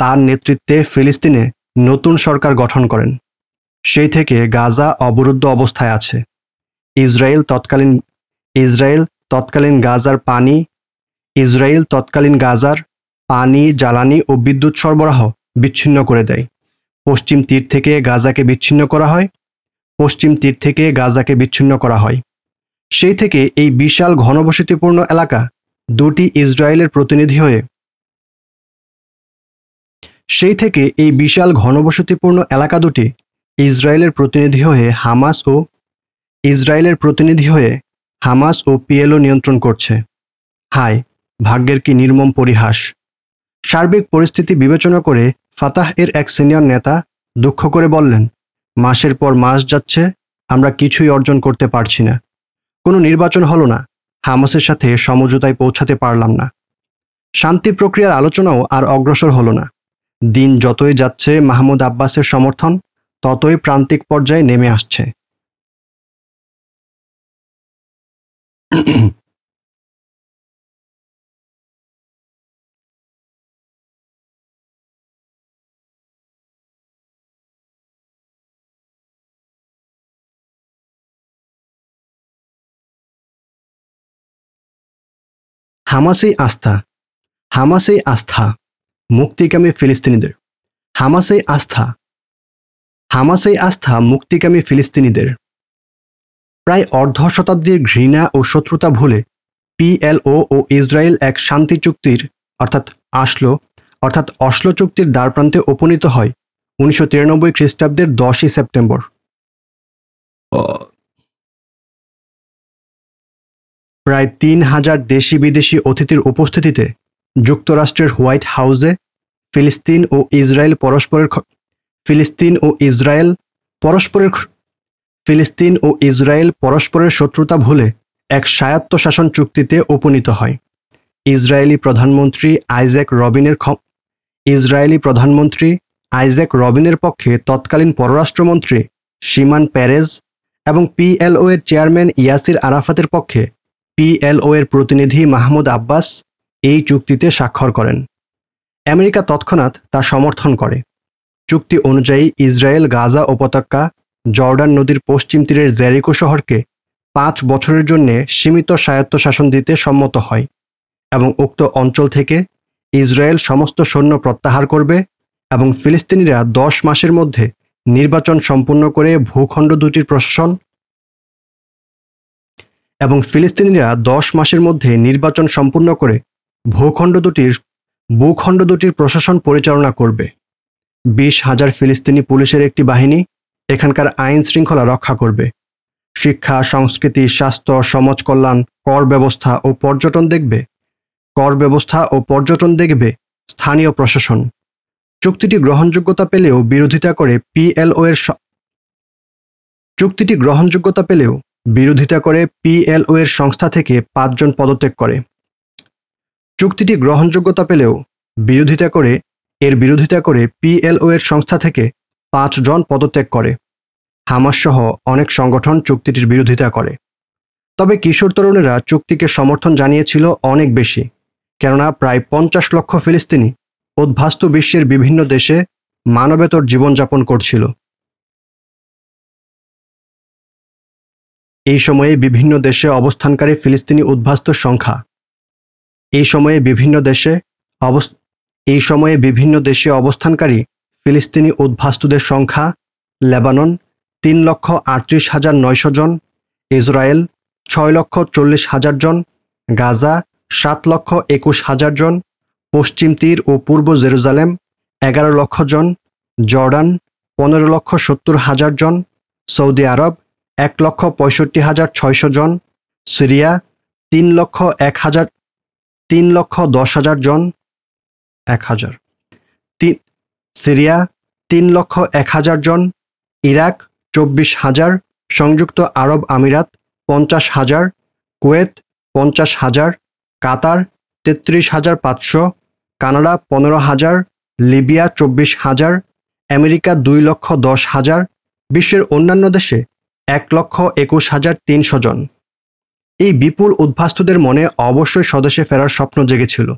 তার নেতৃত্বে ফিলিস্তিনে নতুন সরকার গঠন করেন। সেই থেকে গাজা অবরুদ্ধ অবস্থায় আছে। ইসরায়েল তৎকালীন ইসরায়েল তৎকালীন গাজার পানি, ইসরায়েল তৎকালীন গাজার পানি, জ্বালানি ও বিদ্যুৎ সরবরাহ বিচ্ছিন্ন করে দেয়। পশ্চিম তীর থেকে গাজাকে বিচ্ছিন্ন করা হয়। পশ্চিম তীর থেকে গাজাকে বিচ্ছিন্ন করা হয়। সেই থেকে এই বিশাল ঘনবসতিপূর্ণ এলাকা দুটি ইসরায়েলের প্রতিনিধি হয়ে। সেই থেকে এই বিশাল ঘনবসতিপূর্ণ এলাকা দুটি ইসরায়েলের প্রতিনিধি হয়ে হামাস ও ইসরায়েলের প্রতিনিধি হয়ে হামাস ও পিএলও নিয়ন্ত্রণ করছে। হায়, ভাগ্যের কি নির্মম পরিহাস। সার্বিক পরিস্থিতি বিবেচনা করে ফাতাহ এর এক সিনিয়র নেতা দুঃখ করে বললেন, মাসের পর মাস যাচ্ছে, আমরা কিছুই অর্জন করতে পারছি না। কোনো নির্বাচন হলো না। হামাসের সাথে সমঝোতায় পৌঁছাতে পারলাম না। শান্তি প্রক্রিয়ার আলোচনাও আর অগ্রসর হলো না। দিন যতই যাচ্ছে মাহমুদ আব্বাসের সমর্থন, ততই প্রান্তিক পর্যায়ে নেমে আসছে। হামাসেই আস্থা হামাসেই আস্থা, মুক্তিকামী ফিলিস্তিনিদের, হামাসেই আস্থা হামাসেই আস্থা, মুক্তিকামী ফিলিস্তিনিদের। প্রায় অর্ধ শতাব্দীর ঘৃণা ও শত্রুতা ভুলে পিএলও ও ইসরায়েল এক শান্তি চুক্তির, অর্থাৎ আসলো, অর্থাৎ অশ্ল চুক্তির দ্বারপ্রান্তে উপনীত হয় উনিশশো তিরানব্বই খ্রিস্টাব্দের দশই সেপ্টেম্বর। প্রায় তিন হাজার দেশি বিদেশি অতিথির উপস্থিতিতে যুক্তরাষ্ট্রের হোয়াইট হাউসে ফিলিস্তিন ও ইসরায়েল পরস্পরের ফিলিস্তিন ও ইসরায়েল পরস্পরের ফিলিস্তিন ও ইসরায়েল পরস্পরের শত্রুতা ভুলে এক স্বায়ত্তশাসন চুক্তিতে উপনীত হয়। ইসরায়েলি প্রধানমন্ত্রী আইজ্যাক রবিনের ইসরায়েলি প্রধানমন্ত্রী আইজ্যাক রবিনের পক্ষে তৎকালীন পররাষ্ট্রমন্ত্রী শিমান প্যারেজ এবং পিএলও এর চেয়ারম্যান ইয়াসির আরাফাতের পক্ষে পিএলও এর প্রতিনিধি মাহমুদ আব্বাস এই চুক্তিতে স্বাক্ষর করেন। আমেরিকা তৎক্ষণাৎ তা সমর্থন করে। চুক্তি অনুযায়ী ইসরায়েল, গাজা উপত্যকা, জর্ডান নদীর পশ্চিম তীরের জেরিকো শহরকে পাঁচ বছরের জন্য সীমিত স্বায়ত্তশাসন দিতে সম্মত হয় এবং উক্ত অঞ্চল থেকে ইসরায়েল সমস্ত সৈন্য প্রত্যাহার করবে এবং ফিলিস্তিনিরা দশ মাসের মধ্যে নির্বাচন সম্পূর্ণ করে ভূখণ্ড দুটির প্রশাসন এবং ফিলিস্তিনিরা দশ মাসের মধ্যে নির্বাচন সম্পূর্ণ করে ভূখণ্ড দুটির ভূখণ্ড দুটির প্রশাসন পরিচালনা করবে। বিশ হাজার ফিলিস্তিনি পুলিশের একটি বাহিনী এখানকার আইন শৃঙ্খলা রক্ষা করবে। শিক্ষা, সংস্কৃতি, স্বাস্থ্য, সমাজ কল্যাণ, কর ব্যবস্থা ও পর্যটন দেখবে। কর ব্যবস্থা ও পর্যটন দেখবে স্থানীয় প্রশাসন। চুক্তিটি গ্রহণযোগ্যতা পেলেও বিরোধিতা করে পিএলও এর চুক্তিটি গ্রহণযোগ্যতা পেলেও বিরোধিতা করে পিএলও এর সংস্থা থেকে পাঁচজন পদত্যাগ করে। চুক্তিটি গ্রহণযোগ্যতা পেলেও বিরোধিতা করে, এর বিরোধিতা করে পিএলও এর সংস্থা থেকে পাঁচজন পদত্যাগ করে। হামাস সহ অনেক সংগঠন চুক্তিটির বিরোধিতা করে। তবে কিশোর তরুণেরা চুক্তিকে সমর্থন জানিয়েছিল অনেক বেশি, কেননা প্রায় পঞ্চাশ লক্ষ ফিলিস্তিনি উদ্ভাস্ত বিশ্বের বিভিন্ন দেশে মানবেতর জীবনযাপন করছিল। এই সময়ে বিভিন্ন দেশে অবস্থানকারী ফিলিস্তিনি উদ্ভাস্তর সংখ্যা। এই সময়ে বিভিন্ন দেশে অবস এই সময়ে বিভিন্ন দেশে অবস্থানকারী ফিলিস্তিনি উদ্ভাস্তদের সংখ্যা লেবানন তিন লক্ষ আটত্রিশ হাজার নয়শো জন, ইসরায়েল ছয় লক্ষ চল্লিশ হাজার জন, গাজা সাত লক্ষ একুশ হাজার জন, পশ্চিম তীর ও পূর্ব জেরুজালেম এগারো লক্ষ জন, জর্ডান পনেরো লক্ষ সত্তর হাজার জন, সৌদি আরব এক লক্ষ পঁয়ষট্টি হাজার ছয়শো জন, সিরিয়া তিন লক্ষ এক হাজার, তিন লক্ষ দশ হাজার জন, এক হাজার। তিন সিরিয়া তিন লক্ষ এক হাজার জন, ইরাক চব্বিশ হাজার, সংযুক্ত আরব আমিরাত পঞ্চাশ হাজার, কুয়েত পঞ্চাশ হাজার, কাতার তেত্রিশ হাজার পাঁচশো, কানাডা পনেরো হাজার, লিবিয়া চব্বিশ হাজার, আমেরিকা দুই লক্ষ দশ হাজার, বিশ্বের অন্যান্য দেশে এক লক্ষ একুশ হাজার তিনশো জন। এই বিপুল উদ্ভাস্তদের মনে অবশ্যই স্বদেশে ফেরার স্বপ্ন জেগেছিল।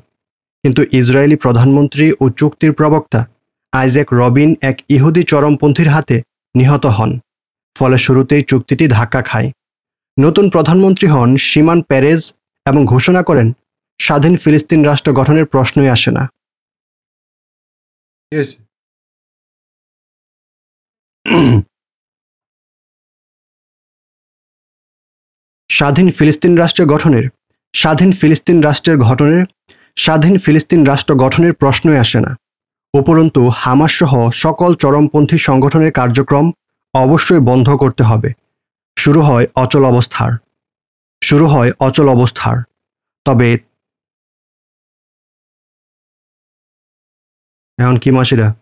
কিন্তু ইসরায়েলি প্রধানমন্ত্রী ও চুক্তির প্রবক্তা আইজ্যাক রবিন এক ইহুদি চরমপন্থীর হাতে নিহত হন। ফলে শুরুতেই চুক্তিটি ধাক্কা খায়। নতুন প্রধানমন্ত্রী হন সীমান প্যারেজ এবং ঘোষণা করেন স্বাধীন ফিলিস্তিন রাষ্ট্র গঠনের প্রশ্নই আসে না। <clears throat> স্বাধীন ফিলিস্তিন রাষ্ট্র গঠনের, স্বাধীন ফিলিস্তিন রাষ্ট্রের গঠনের, স্বাধীন ফিলিস্তিন রাষ্ট্র গঠনের প্রশ্নই আসে না। উপরন্তু হামাস সহ সকল চরমপন্থী সংগঠনের কার্যক্রম অবশ্যই বন্ধ করতে হবে। শুরু হয় অচল অবস্থার। শুরু হয় অচল অবস্থার। তবে এখন কি মাস এটা?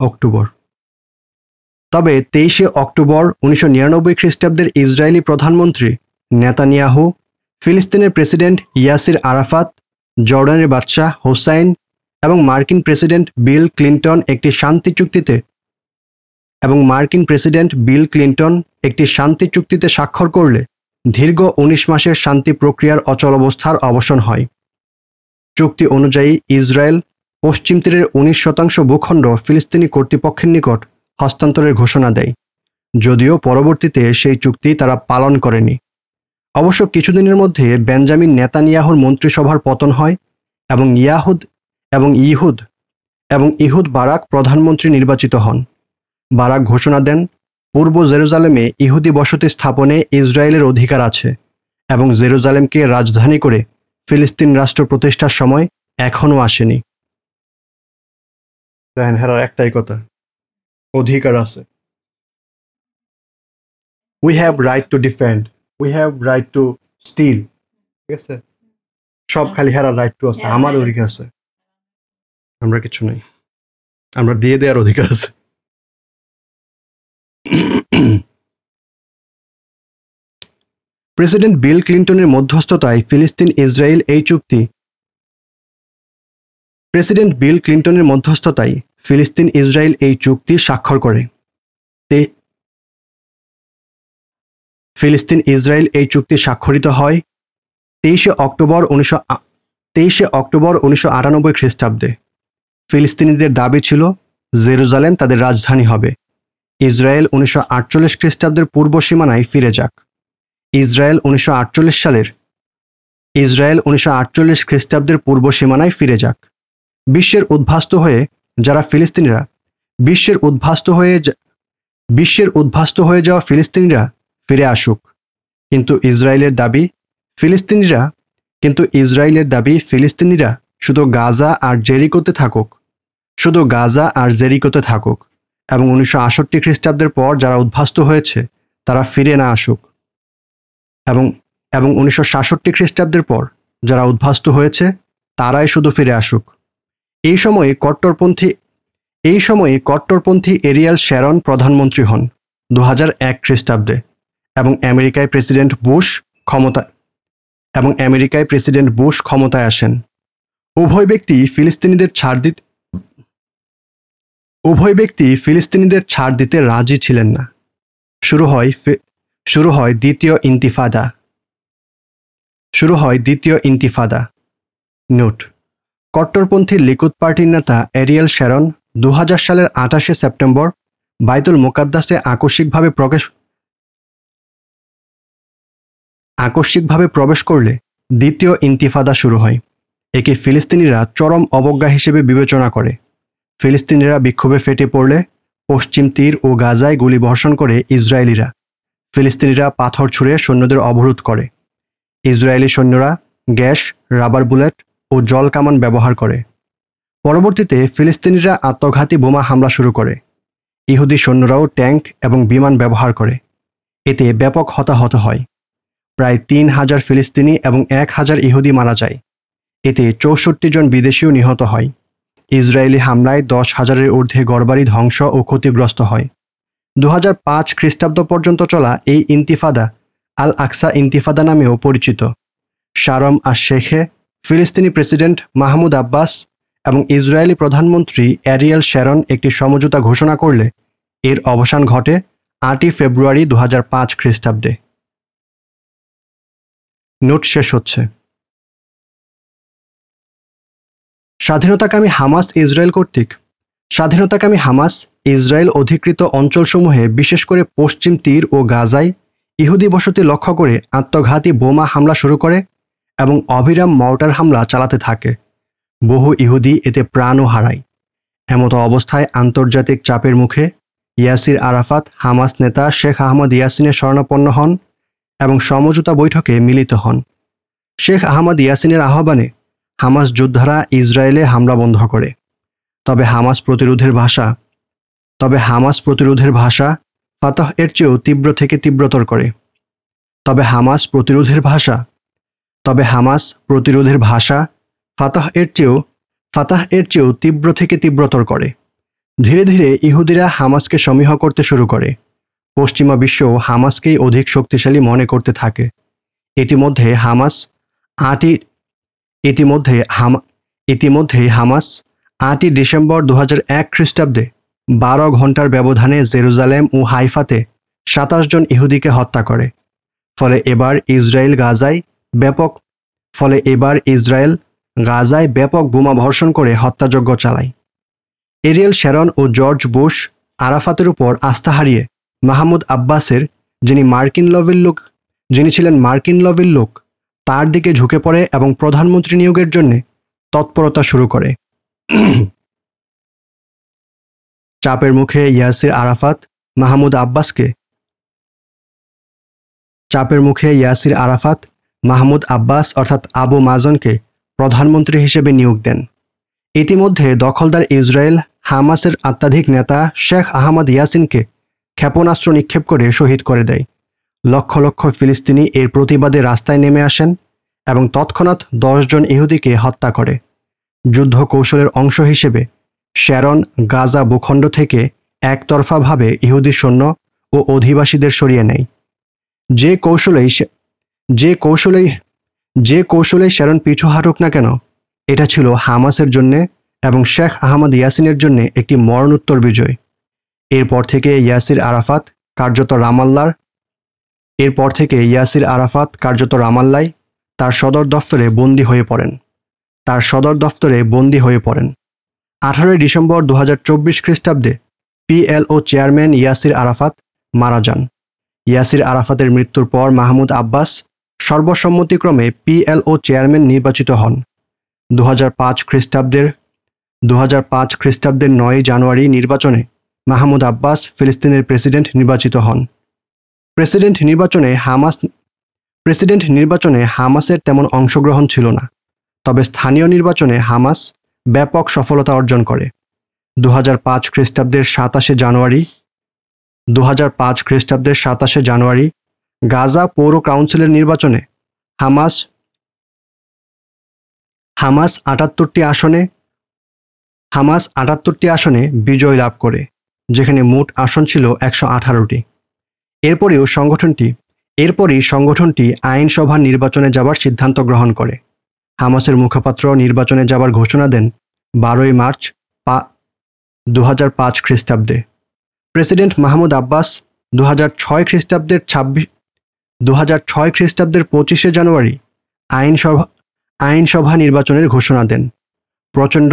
অক্টোবর। তবে তেইশে অক্টোবর উনিশশো নিরানব্বই খ্রিস্টাব্দের ইসরায়েলি প্রধানমন্ত্রী নেতানিয়াহু, ফিলিস্তিনের প্রেসিডেন্ট ইয়াসির আরাফাত, জর্ডানের বাদশাহ হোসাইন এবং মার্কিন প্রেসিডেন্ট বিল ক্লিন্টন একটি শান্তি চুক্তিতে এবং মার্কিন প্রেসিডেন্ট বিল ক্লিন্টন একটি শান্তি চুক্তিতে স্বাক্ষর করলে দীর্ঘ উনিশ মাসের শান্তি প্রক্রিয়ার অচল অবস্থার অবসান হয়। চুক্তি অনুযায়ী ইসরায়েল পশ্চিম তীরের উনিশ শতাংশ ভূখণ্ড ফিলিস্তিনি কর্তৃপক্ষের নিকট হস্তান্তরের ঘোষণা দেয়, যদিও পরবর্তীতে সেই চুক্তি তারা পালন করেনি। অবশ্য কিছুদিনের মধ্যে বেঞ্জামিন নেতানিয়াহুর মন্ত্রিসভার পতন হয় এবং ইয়াহুদ এবং ইহুদ এবং ইহুদ বারাক প্রধানমন্ত্রী নির্বাচিত হন। বারাক ঘোষণা দেন, পূর্ব জেরুজালেমে ইহুদি বসতি স্থাপনে ইসরায়েলের অধিকার আছে এবং জেরুজালেমকে রাজধানী করে ফিলিস্তিন রাষ্ট্র প্রতিষ্ঠার সময় এখনও আসেনি। দেখেন হেরার একটাই কথা, অধিকার আছে। We have right to defend we have right to still ঠিক আছে? সব খালি হেরার রাইট টু আছে আমার অধিকার আছে। আমরা কিছু নেই। আমরা দিয়ে দেওয়ার অধিকার আছে। প্রেসিডেন্ট বিল ক্লিন্টনের মধ্যস্থতায় ফিলিস্তিন ইসরায়েল এই চুক্তি। প্রেসিডেন্ট বিল ক্লিন্টনের মধ্যস্থতায় ফিলিস্তিন ইসরায়েল এই চুক্তি স্বাক্ষর করে। ফিলিস্তিন ইসরায়েল এই চুক্তি স্বাক্ষরিত হয় তেইশে অক্টোবর উনিশশো তেইশে অক্টোবর উনিশশো আটানব্বই খ্রিস্টাব্দে। ফিলিস্তিনিদের দাবি ছিল জেরুজালেম তাদের রাজধানী হবে। ইসরায়েল উনিশশো আটচল্লিশ খ্রিস্টাব্দের পূর্ব সীমানায় ফিরে যাক। ইসরায়েল উনিশশো আটচল্লিশ সালের, ইসরায়েল উনিশশো আটচল্লিশ খ্রিস্টাব্দের পূর্ব সীমানায় ফিরে যাক। বিশ্বের উদ্ভাস্ত হয়ে যারা ফিলিস্তিনিরা, বিশ্বের উদ্ভাস্ত হয়ে বিশ্বের উদ্ভাস্ত হয়ে যাওয়া ফিলিস্তিনিরা ফিরে আসুক। কিন্তু ইসরায়েলের দাবি ফিলিস্তিনিরা, কিন্তু ইসরায়েলের দাবি ফিলিস্তিনিরা শুধু গাজা আর জেরিকোতে থাকুক। শুধু গাজা আর জেরিকোতে থাকুক এবং উনিশশো আষট্টি খ্রিস্টাব্দের পর যারা উদ্ভাস্ত হয়েছে, তারা ফিরে না আসুক। এবং এবং উনিশশো সাতষট্টি খ্রিস্টাব্দের পর যারা উদ্ভাস্ত হয়েছে, তারাই শুধু ফিরে আসুক। এই সময়ে কট্টরপন্থী, এই সময়ে কট্টরপন্থী এরিয়াল শ্যারন প্রধানমন্ত্রী হন দু হাজার এক খ্রিস্টাব্দে। এবং আমেরিকায় প্রেসিডেন্ট বুশ ক্ষমতা এবং আমেরিকায় প্রেসিডেন্ট বুশ ক্ষমতায় আসেন। উভয় ব্যক্তি ফিলিস্তিনিদের ছাড় দিতে উভয় ব্যক্তি ফিলিস্তিনিদের ছাড় দিতে রাজি ছিলেন না। শুরু হয় শুরু হয় দ্বিতীয় ইন্তিফাদা। শুরু হয় দ্বিতীয় ইন্তিফাদা। নোট। কট্টরপন্থী লিকুদ পার্টির নেতা এরিয়েল শ্যারন দু সালের আঠাশে সেপ্টেম্বর বাইতুল মোকাদ্দাসে আকস্মিকভাবে প্রবেশ আকস্মিকভাবে প্রবেশ করলে দ্বিতীয় ইন্তিফাদা শুরু হয়। একে ফিলিস্তিনিরা চরম অবজ্ঞা হিসেবে বিবেচনা করে। ফিলিস্তিনিরা বিক্ষোভে ফেটে পড়লে পশ্চিম তীর ও গাজায় গুলি বর্ষণ করে ইসরায়েলিরা। ফিলিস্তিনিরা পাথর ছুঁড়ে সৈন্যদের অবরোধ করে। ইসরায়েলি সৈন্যরা গ্যাস, রাবার বুলেট ও জল কামান ব্যবহার করে। পরবর্তীতে ফিলিস্তিনিরা আত্মঘাতী বোমা হামলা শুরু করে। ইহুদি সৈন্যরাও ট্যাঙ্ক এবং বিমান ব্যবহার করে। এতে ব্যাপক হতাহত হয়। প্রায় তিন হাজার ফিলিস্তিনি এবং এক হাজার ইহুদি মারা যায়। এতে চৌষট্টি জন বিদেশিও নিহত হয়। ইসরায়েলি হামলায় দশ হাজারের ঊর্ধ্বে গড়বাড়ি ধ্বংস ও ক্ষতিগ্রস্ত হয়। দু হাজার পাঁচ খ্রিস্টাব্দ পর্যন্ত চলা এই ইন্তিফাদা আল আকসা ইন্তিফাদা নামেও পরিচিত। শারম আর শেখে ফিলিস্তিনি প্রেসিডেন্ট মাহমুদ আব্বাস এবং ইসরায়েলি প্রধানমন্ত্রী অ্যারিয়েল শ্যারন একটি সমঝোতা ঘোষণা করলে এর অবসান ঘটে আটই ফেব্রুয়ারি দু হাজার পাঁচ খ্রিস্টাব্দে। নোট শেষ হচ্ছে। স্বাধীনতাকামী হামাস ইসরায়েল কর্তৃক স্বাধীনতাকামী হামাস ইসরায়েল অধিকৃত অঞ্চলসমূহে, বিশেষ করে পশ্চিম তীর ও গাজায় ইহুদি বসতি লক্ষ্য করে আত্মঘাতী বোমা হামলা শুরু করে এবং অবিরাম মর্টার হামলা চালাতে থাকে। বহু ইহুদি এতে প্রাণও হারায়। এমত অবস্থায় আন্তর্জাতিক চাপের মুখে ইয়াসির আরাফাত হামাস নেতা শেখ আহমদ ইয়াসিনের স্বর্ণাপন্ন হন। এবং সমঝোতা বৈঠকে মিলিত হন। শেখ আহমদ ইয়াসিনের আহ্বানে হামাস যোদ্ধারা ইসরায়েলে হামলা বন্ধ করে। তবে হামাস প্রতিরোধের ভাষা, তবে হামাস প্রতিরোধের ভাষা ফাতাহ এর চেয়েও তীব্র থেকে তীব্রতর করে। তবে হামাস প্রতিরোধের ভাষা, তবে হামাস প্রতিরোধের ভাষা ফাতাহ এর চেয়েও, ফাতাহ এর চেয়েও তীব্র থেকে তীব্রতর করে। ধীরে ধীরে ইহুদিরা হামাসকে সমীহ করতে শুরু করে। পশ্চিমা বিশ্ব হামাসকেই অধিক শক্তিশালী মনে করতে থাকে। ইতিমধ্যে হামাস আটই, ইতিমধ্যে হামা, ইতিমধ্যে হামাস আটই ডিসেম্বর দু এক খ্রিস্টাব্দে বারো ঘণ্টার ব্যবধানে জেরুজালেম ও হাইফাতে সাতাশ জন ইহুদিকে হত্যা করে। ফলে এবার ইসরায়েল গাজায় ব্যাপক, ফলে এবার ইসরায়েল গাজায় ব্যাপক বোমা বর্ষণ করে হত্যাযজ্ঞ চালায়। এরিয়েল শ্যারন ও জর্জ বুশ আরাফাতের উপর আস্থা হারিয়ে মাহমুদ আব্বাসের, যিনি মার্কিন লবির লোক, যিনি ছিলেন মার্কিন লবির লোক, তার দিকে ঝুঁকে পড়ে এবং প্রধানমন্ত্রী নিয়োগের জন্য তৎপরতা শুরু করে। চাপের মুখে ইয়াসির আরাফাত মাহমুদ আব্বাসকে। চাপের মুখে ইয়াসির আরাফাত মাহমুদ আব্বাস অর্থাৎ আবু মাজনকে প্রধানমন্ত্রী হিসেবে নিয়োগ দেন। ইতিমধ্যে দখলদার ইসরায়েল হামাসের আত্মাধিক নেতা শেখ আহমদ ইয়াসিনকে ক্ষেপণাস্ত্র নিক্ষেপ করে শহীদ করে দেয়। লক্ষ লক্ষ ফিলিস্তিনি এর প্রতিবাদে রাস্তায় নেমে আসেন এবং তৎক্ষণাৎ দশজন ইহুদিকে হত্যা করে। যুদ্ধ কৌশলের অংশ হিসেবে শ্যারন গাজা ভূখণ্ড থেকে একতরফাভাবে ইহুদি সৈন্য ও অধিবাসীদের সরিয়ে নেয়। যে কৌশলেই যে কৌশলেই যে কৌশলেই শ্যারন পিছু হারুক না কেন, এটা ছিল হামাসের জন্যে এবং শেখ আহমদ ইয়াসিনের জন্য একটি মরণোত্তর বিজয়। এরপর থেকে ইয়াসির আরাফাত, কার্যত রামাল্লার। এরপর থেকে ইয়াসির আরাফাত, কার্যত রামাল্লায় তার সদর দফতরে বন্দী হয়ে পড়েন। তার সদর দফতরে বন্দী হয়ে পড়েন। আঠারোই ডিসেম্বর দু হাজার চব্বিশ খ্রিস্টাব্দে পিএলও চেয়ারম্যান ইয়াসির আরাফাত মারা যান। ইয়াসির আরাফাতের মৃত্যুর পর মাহমুদ আব্বাস সর্বসম্মতিক্রমে পিএলও চেয়ারম্যান নির্বাচিত হন। দু হাজার পাঁচ খ্রিস্টাব্দের দু হাজার পাঁচ খ্রিস্টাব্দের নয় জানুয়ারি নির্বাচনে মাহমুদ আব্বাস ফিলিস্তিনের প্রেসিডেন্ট নির্বাচিত হন। প্রেসিডেন্ট নির্বাচনে হামাস প্রেসিডেন্ট নির্বাচনে হামাসের তেমন অংশগ্রহণ ছিল না, তবে স্থানীয় নির্বাচনে হামাস ব্যাপক সফলতা অর্জন করে। দু হাজার পাঁচ খ্রিস্টাব্দের সাতাশে জানুয়ারি দু হাজার পাঁচ খ্রিস্টাব্দের সাতাশে জানুয়ারি গাজা পৌর কাউন্সিলের নির্বাচনে হামাস হামাস আটাত্তরটি আসনে হামাস আটাত্তরটি আসনে বিজয় লাভ করে। যেখানে মোট আসন ছিল একশো আঠারোটি। এরপরেও সংগঠনটি, এরপরই সংগঠনটি আইনসভা নির্বাচনে যাবার সিদ্ধান্ত গ্রহণ করে। হামাসের মুখপাত্র নির্বাচনে যাবার ঘোষণা দেন বারোই মার্চ পা দু হাজার পাঁচ খ্রিস্টাব্দে। প্রেসিডেন্ট মাহমুদ আব্বাস দু ছয় খ্রিস্টাব্দের ছাব্বিশ দু ছয় খ্রিস্টাব্দের পঁচিশে জানুয়ারি আইনসভা আইনসভা নির্বাচনের ঘোষণা দেন। প্রচণ্ড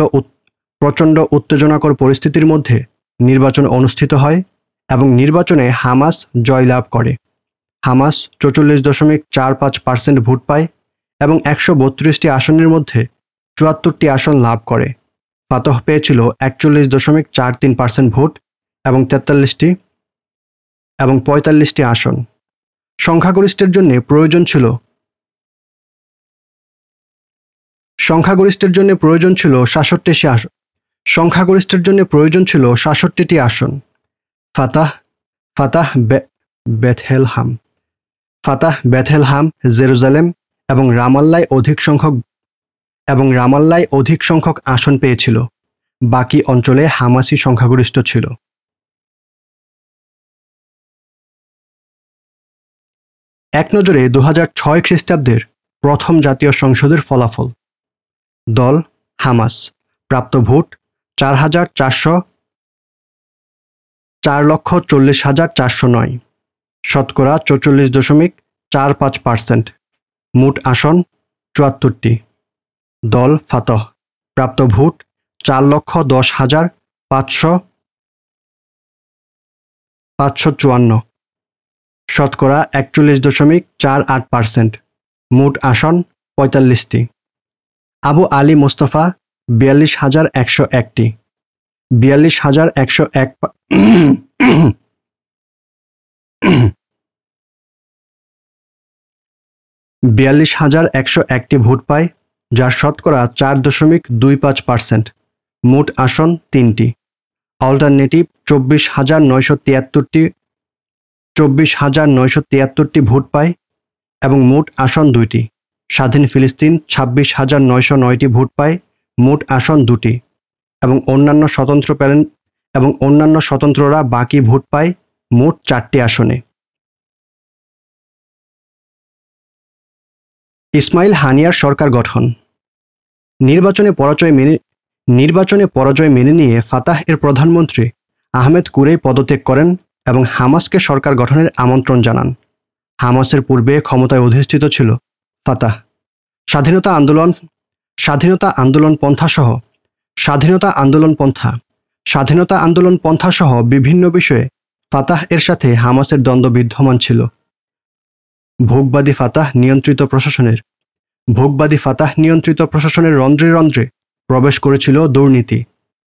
প্রচণ্ড উত্তেজনাকর পরিস্থিতির মধ্যে নির্বাচন অনুষ্ঠিত হয় এবং নির্বাচনে হামাস জয়লাভ করে। হামাস চৌচল্লিশ দশমিক চার পাঁচ পার্সেন্ট ভোট পায় এবং একশো বত্রিশটি আসনের মধ্যে চুয়াত্তরটি আসন লাভ করে। ফাতহ পেয়েছিল একচল্লিশ দশমিক চার তিন পার্সেন্ট ভোট এবং তেতাল্লিশটি এবং পঁয়তাল্লিশটি আসন। সংখ্যাগরিষ্ঠের জন্য প্রয়োজন ছিল সংখ্যাগরিষ্ঠের জন্য প্রয়োজন ছিল সাতষট্টি সংখ্যাগরিষ্ঠের জন্য প্রয়োজন ছিল সাতষট্টিটি আসন। Fatah Fatah Bethlehem Fatah Bethlehem Jerusalem এবং রামাল্লায় অধিক সংখ্যক, এবং রামাল্লায় অধিক সংখ্যক আসন পেয়েছিল। বাকি অঞ্চলে হামাসি সংখ্যাগরিষ্ঠ ছিল। এক নজরে দু ছয় খ্রিস্টাব্দের প্রথম জাতীয় সংসদের ফলাফল। দল, হামাস। প্রাপ্ত ভোট চার হাজার চারশো চার লক্ষ চল্লিশ হাজার চারশো নয়। শতকরা চৌচল্লিশ দশমিক চার পাঁচ পার্সেন্ট। মোট আসন চুয়াত্তরটি। দল ফাতহ। প্রাপ্ত ভোট চার লক্ষ দশ হাজার পাঁচশো পাঁচশো চুয়ান্ন। শতকরা একচল্লিশ দশমিক চার আট পার্সেন্ট। মোট আসন পঁয়তাল্লিশটি। আবু আলী মোস্তফা বিয়াল্লিশ হাজার একশো একটি। বিয়াল্লিশ হাজার একশো এক বিয়াল্লিশ হাজার একশো একটি ভোট পায়, যার শতকরা চার দশমিক দুই পাঁচ পার্সেন্ট। মোট আসন তিনটি। অল্টারনেটিভ চব্বিশ হাজার নয়শো তিয়াত্তরটি, চব্বিশ হাজার নয়শো তিয়াত্তরটি ভোট পায় এবং মোট আসন দুইটি। স্বাধীন ফিলিস্তিন ছাব্বিশ হাজার নয়শো নয়টি ভোট পায় মোট আসন দুটি এবং অন্যান্য স্বতন্ত্র প্যারেন এবং অন্যান্য স্বতন্ত্ররা বাকি ভোট পায় মোট চারটি আসনে। ইসমাইল হানিয়ার সরকার গঠন। নির্বাচনে পরাজয় মেনে নির্বাচনে পরাজয় মেনে নিয়ে ফাতাহ এর প্রধানমন্ত্রী আহমেদ কুরেই পদত্যাগ করেন এবং হামাসকে সরকার গঠনের আমন্ত্রণ জানান। হামাসের পূর্বে ক্ষমতায় অধিষ্ঠিত ছিল ফাতাহ। স্বাধীনতা আন্দোলন স্বাধীনতা আন্দোলন পন্থাসহ স্বাধীনতা আন্দোলন পন্থা। স্বাধীনতা আন্দোলন পন্থাসহ বিভিন্ন বিষয়ে ফাতাহ এর সাথে হামাসের দ্বন্দ্ব বিদ্যমান ছিল। ভোগবাদী ফাতাহ নিয়ন্ত্রিত প্রশাসনের ভোগবাদী ফাতাহ নিয়ন্ত্রিত প্রশাসনের রন্ধ্রে রন্ধ্রে প্রবেশ করেছিল দুর্নীতি,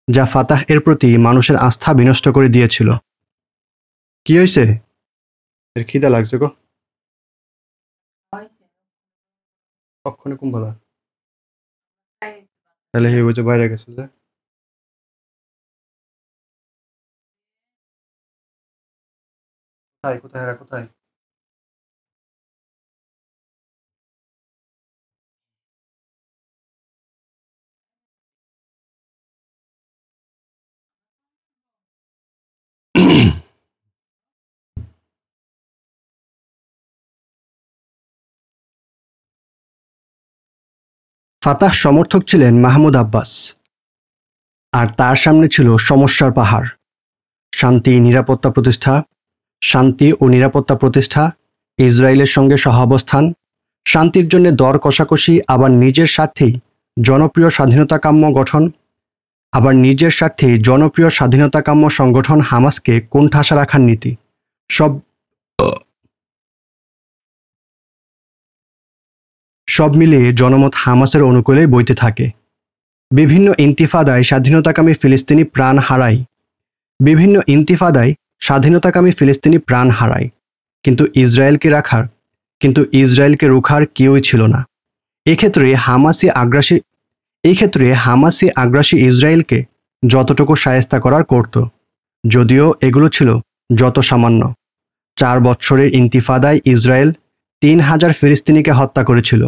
যা ফাতাহ এর প্রতি মানুষের আস্থা বিনষ্ট করে দিয়েছিল। কি হয়েছে এর খিদা লাগছে গো। কখনো কুম্ভলা তাহলে হে বলছে বাইরে গেছে যে। কোথায় ফাতাহ সমর্থক ছিলেন মাহমুদ আব্বাস। আর তার সামনে ছিল সমস্যার পাহাড়। শান্তি, নিরাপত্তা প্রতিষ্ঠা, শান্তি ও নিরাপত্তা প্রতিষ্ঠা, ইসরায়েলের সঙ্গে সহাবস্থান, শান্তির জন্য দর কষাকষি, আবার নিজের স্বার্থেই জনপ্রিয় স্বাধীনতাকাম্য গঠন, আবার নিজের স্বার্থেই জনপ্রিয় স্বাধীনতাকাম্য সংগঠন হামাসকে কোণঠাসা রাখার নীতি। সব সব মিলিয়ে জনমত হামাসের অনুকূলে বইতে থাকে। বিভিন্ন ইন্তিফাদায় স্বাধীনতাকামী ফিলিস্তিনি প্রাণ হারায়। বিভিন্ন ইন্তিফাদায় স্বাধীনতাকামী ফিলিস্তিনি প্রাণ হারায়। কিন্তু ইসরায়েলকে রাখার, কিন্তু ইসরায়েলকে রুখার কেউই ছিল না। এক্ষেত্রে হামাসি আগ্রাসী এই ক্ষেত্রে হামাসি আগ্রাসী ইসরায়েলকে যতটুকু সায়স্তা করার করত, যদিও এগুলো ছিল যত সামান্য। চার বছরের ইন্তিফাদায় ইসরায়েল তিন হাজার ফিলিস্তিনিকে হত্যা করেছিল।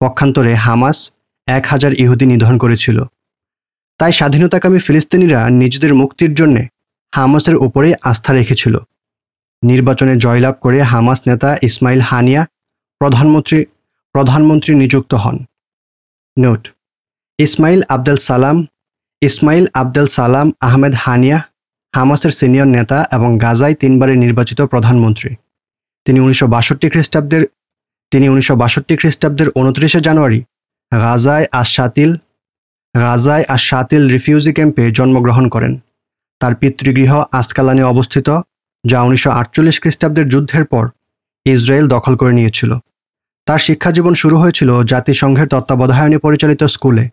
পক্ষান্তরে হামাস এক হাজার ইহুদি নিধন করেছিল। তাই স্বাধীনতাকামী ফিলিস্তিনিরা নিজেদের মুক্তির জন্যে হামাসের উপরে আস্থা রেখেছিল। নির্বাচনে জয়লাভ করে হামাস নেতা ইসমাইল হানিয়া প্রধানমন্ত্রী প্রধানমন্ত্রী নিযুক্ত হন। নোট, ইসমাইল আবদেল সালাম, ইসমাইল আবদেল সালাম আহমেদ হানিয়া হামাসের সিনিয়র নেতা এবং গাজায় তিনবারের নির্বাচিত প্রধানমন্ত্রী। তিনি উনিশশো বাষট্টি খ্রিস্টাব্দের তিনি উনিশশো বাষট্টি খ্রিস্টাব্দের উনত্রিশে জানুয়ারি গাজায় আশাতিল গাজায় আশাতিল রিফিউজি ক্যাম্পে জন্মগ্রহণ করেন। তার পিতৃগৃহ আসকালানে অবস্থিত, যা উনিশশো আটচল্লিশ খ্রিস্টাব্দের যুদ্ধের পর ইসরায়েল দখল করে নিয়েছিল। তার শিক্ষাজীবন শুরু হয়েছিল জাতিসংঘের তত্ত্বাবধায়নে পরিচালিত স্কুলে।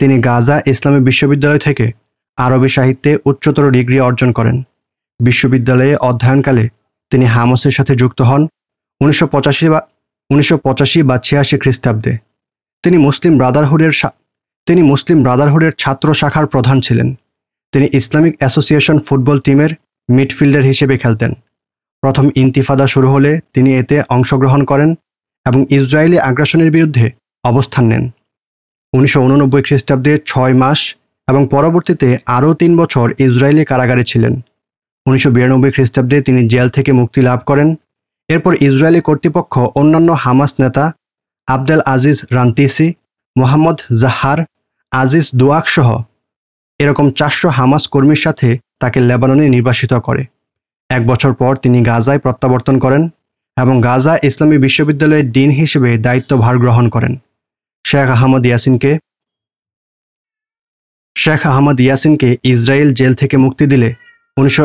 তিনি গাজা ইসলামী বিশ্ববিদ্যালয় থেকে আরবি সাহিত্যে উচ্চতর ডিগ্রি অর্জন করেন। বিশ্ববিদ্যালয়ে অধ্যয়নকালে তিনি হামসের সাথে যুক্ত হন। উনিশশো পঁচাশি বা উনিশশো পঁচাশি বা ছিয়াশি খ্রিস্টাব্দে তিনি মুসলিম ব্রাদারহুডের তিনি মুসলিম ব্রাদারহুডের ছাত্র শাখার প্রধান ছিলেন। তিনি ইসলামিক অ্যাসোসিয়েশন ফুটবল টিমের মিডফিল্ডার হিসেবে খেলতেন। প্রথম ইন্তিফাদা শুরু হলে তিনি এতে অংশগ্রহণ করেন এবং ইসরায়েলি আগ্রাসনের বিরুদ্ধে অবস্থান নেন। উনিশশো উননব্বই খ্রিস্টাব্দে ছয় মাস এবং পরবর্তীতে আরও তিন বছর ইসরায়েলি কারাগারে ছিলেন। উনিশশো বিরানব্বই খ্রিস্টাব্দে তিনি জেল থেকে মুক্তি লাভ করেন এরপর ইসরায়েলি কর্তৃপক্ষ অন্যান্য হামাস নেতা আবদেল আজিজ রান্তিসি, মোহাম্মদ জাহার আজিজ দুয়াক সহ এরকম চারশো হামাস কর্মীর সাথে তাকে লেবাননে নির্বাসিত করে। এক বছর পর তিনি গাজায় প্রত্যাবর্তন করেন এবং গাজা ইসলামী বিশ্ববিদ্যালয়ের ডিন হিসেবে দায়িত্বভার গ্রহণ করেন। শেখ আহমদ ইয়াসিনকে শেখ আহমদ ইয়াসিনকে ইসরায়েল জেল থেকে মুক্তি দিলে উনিশশো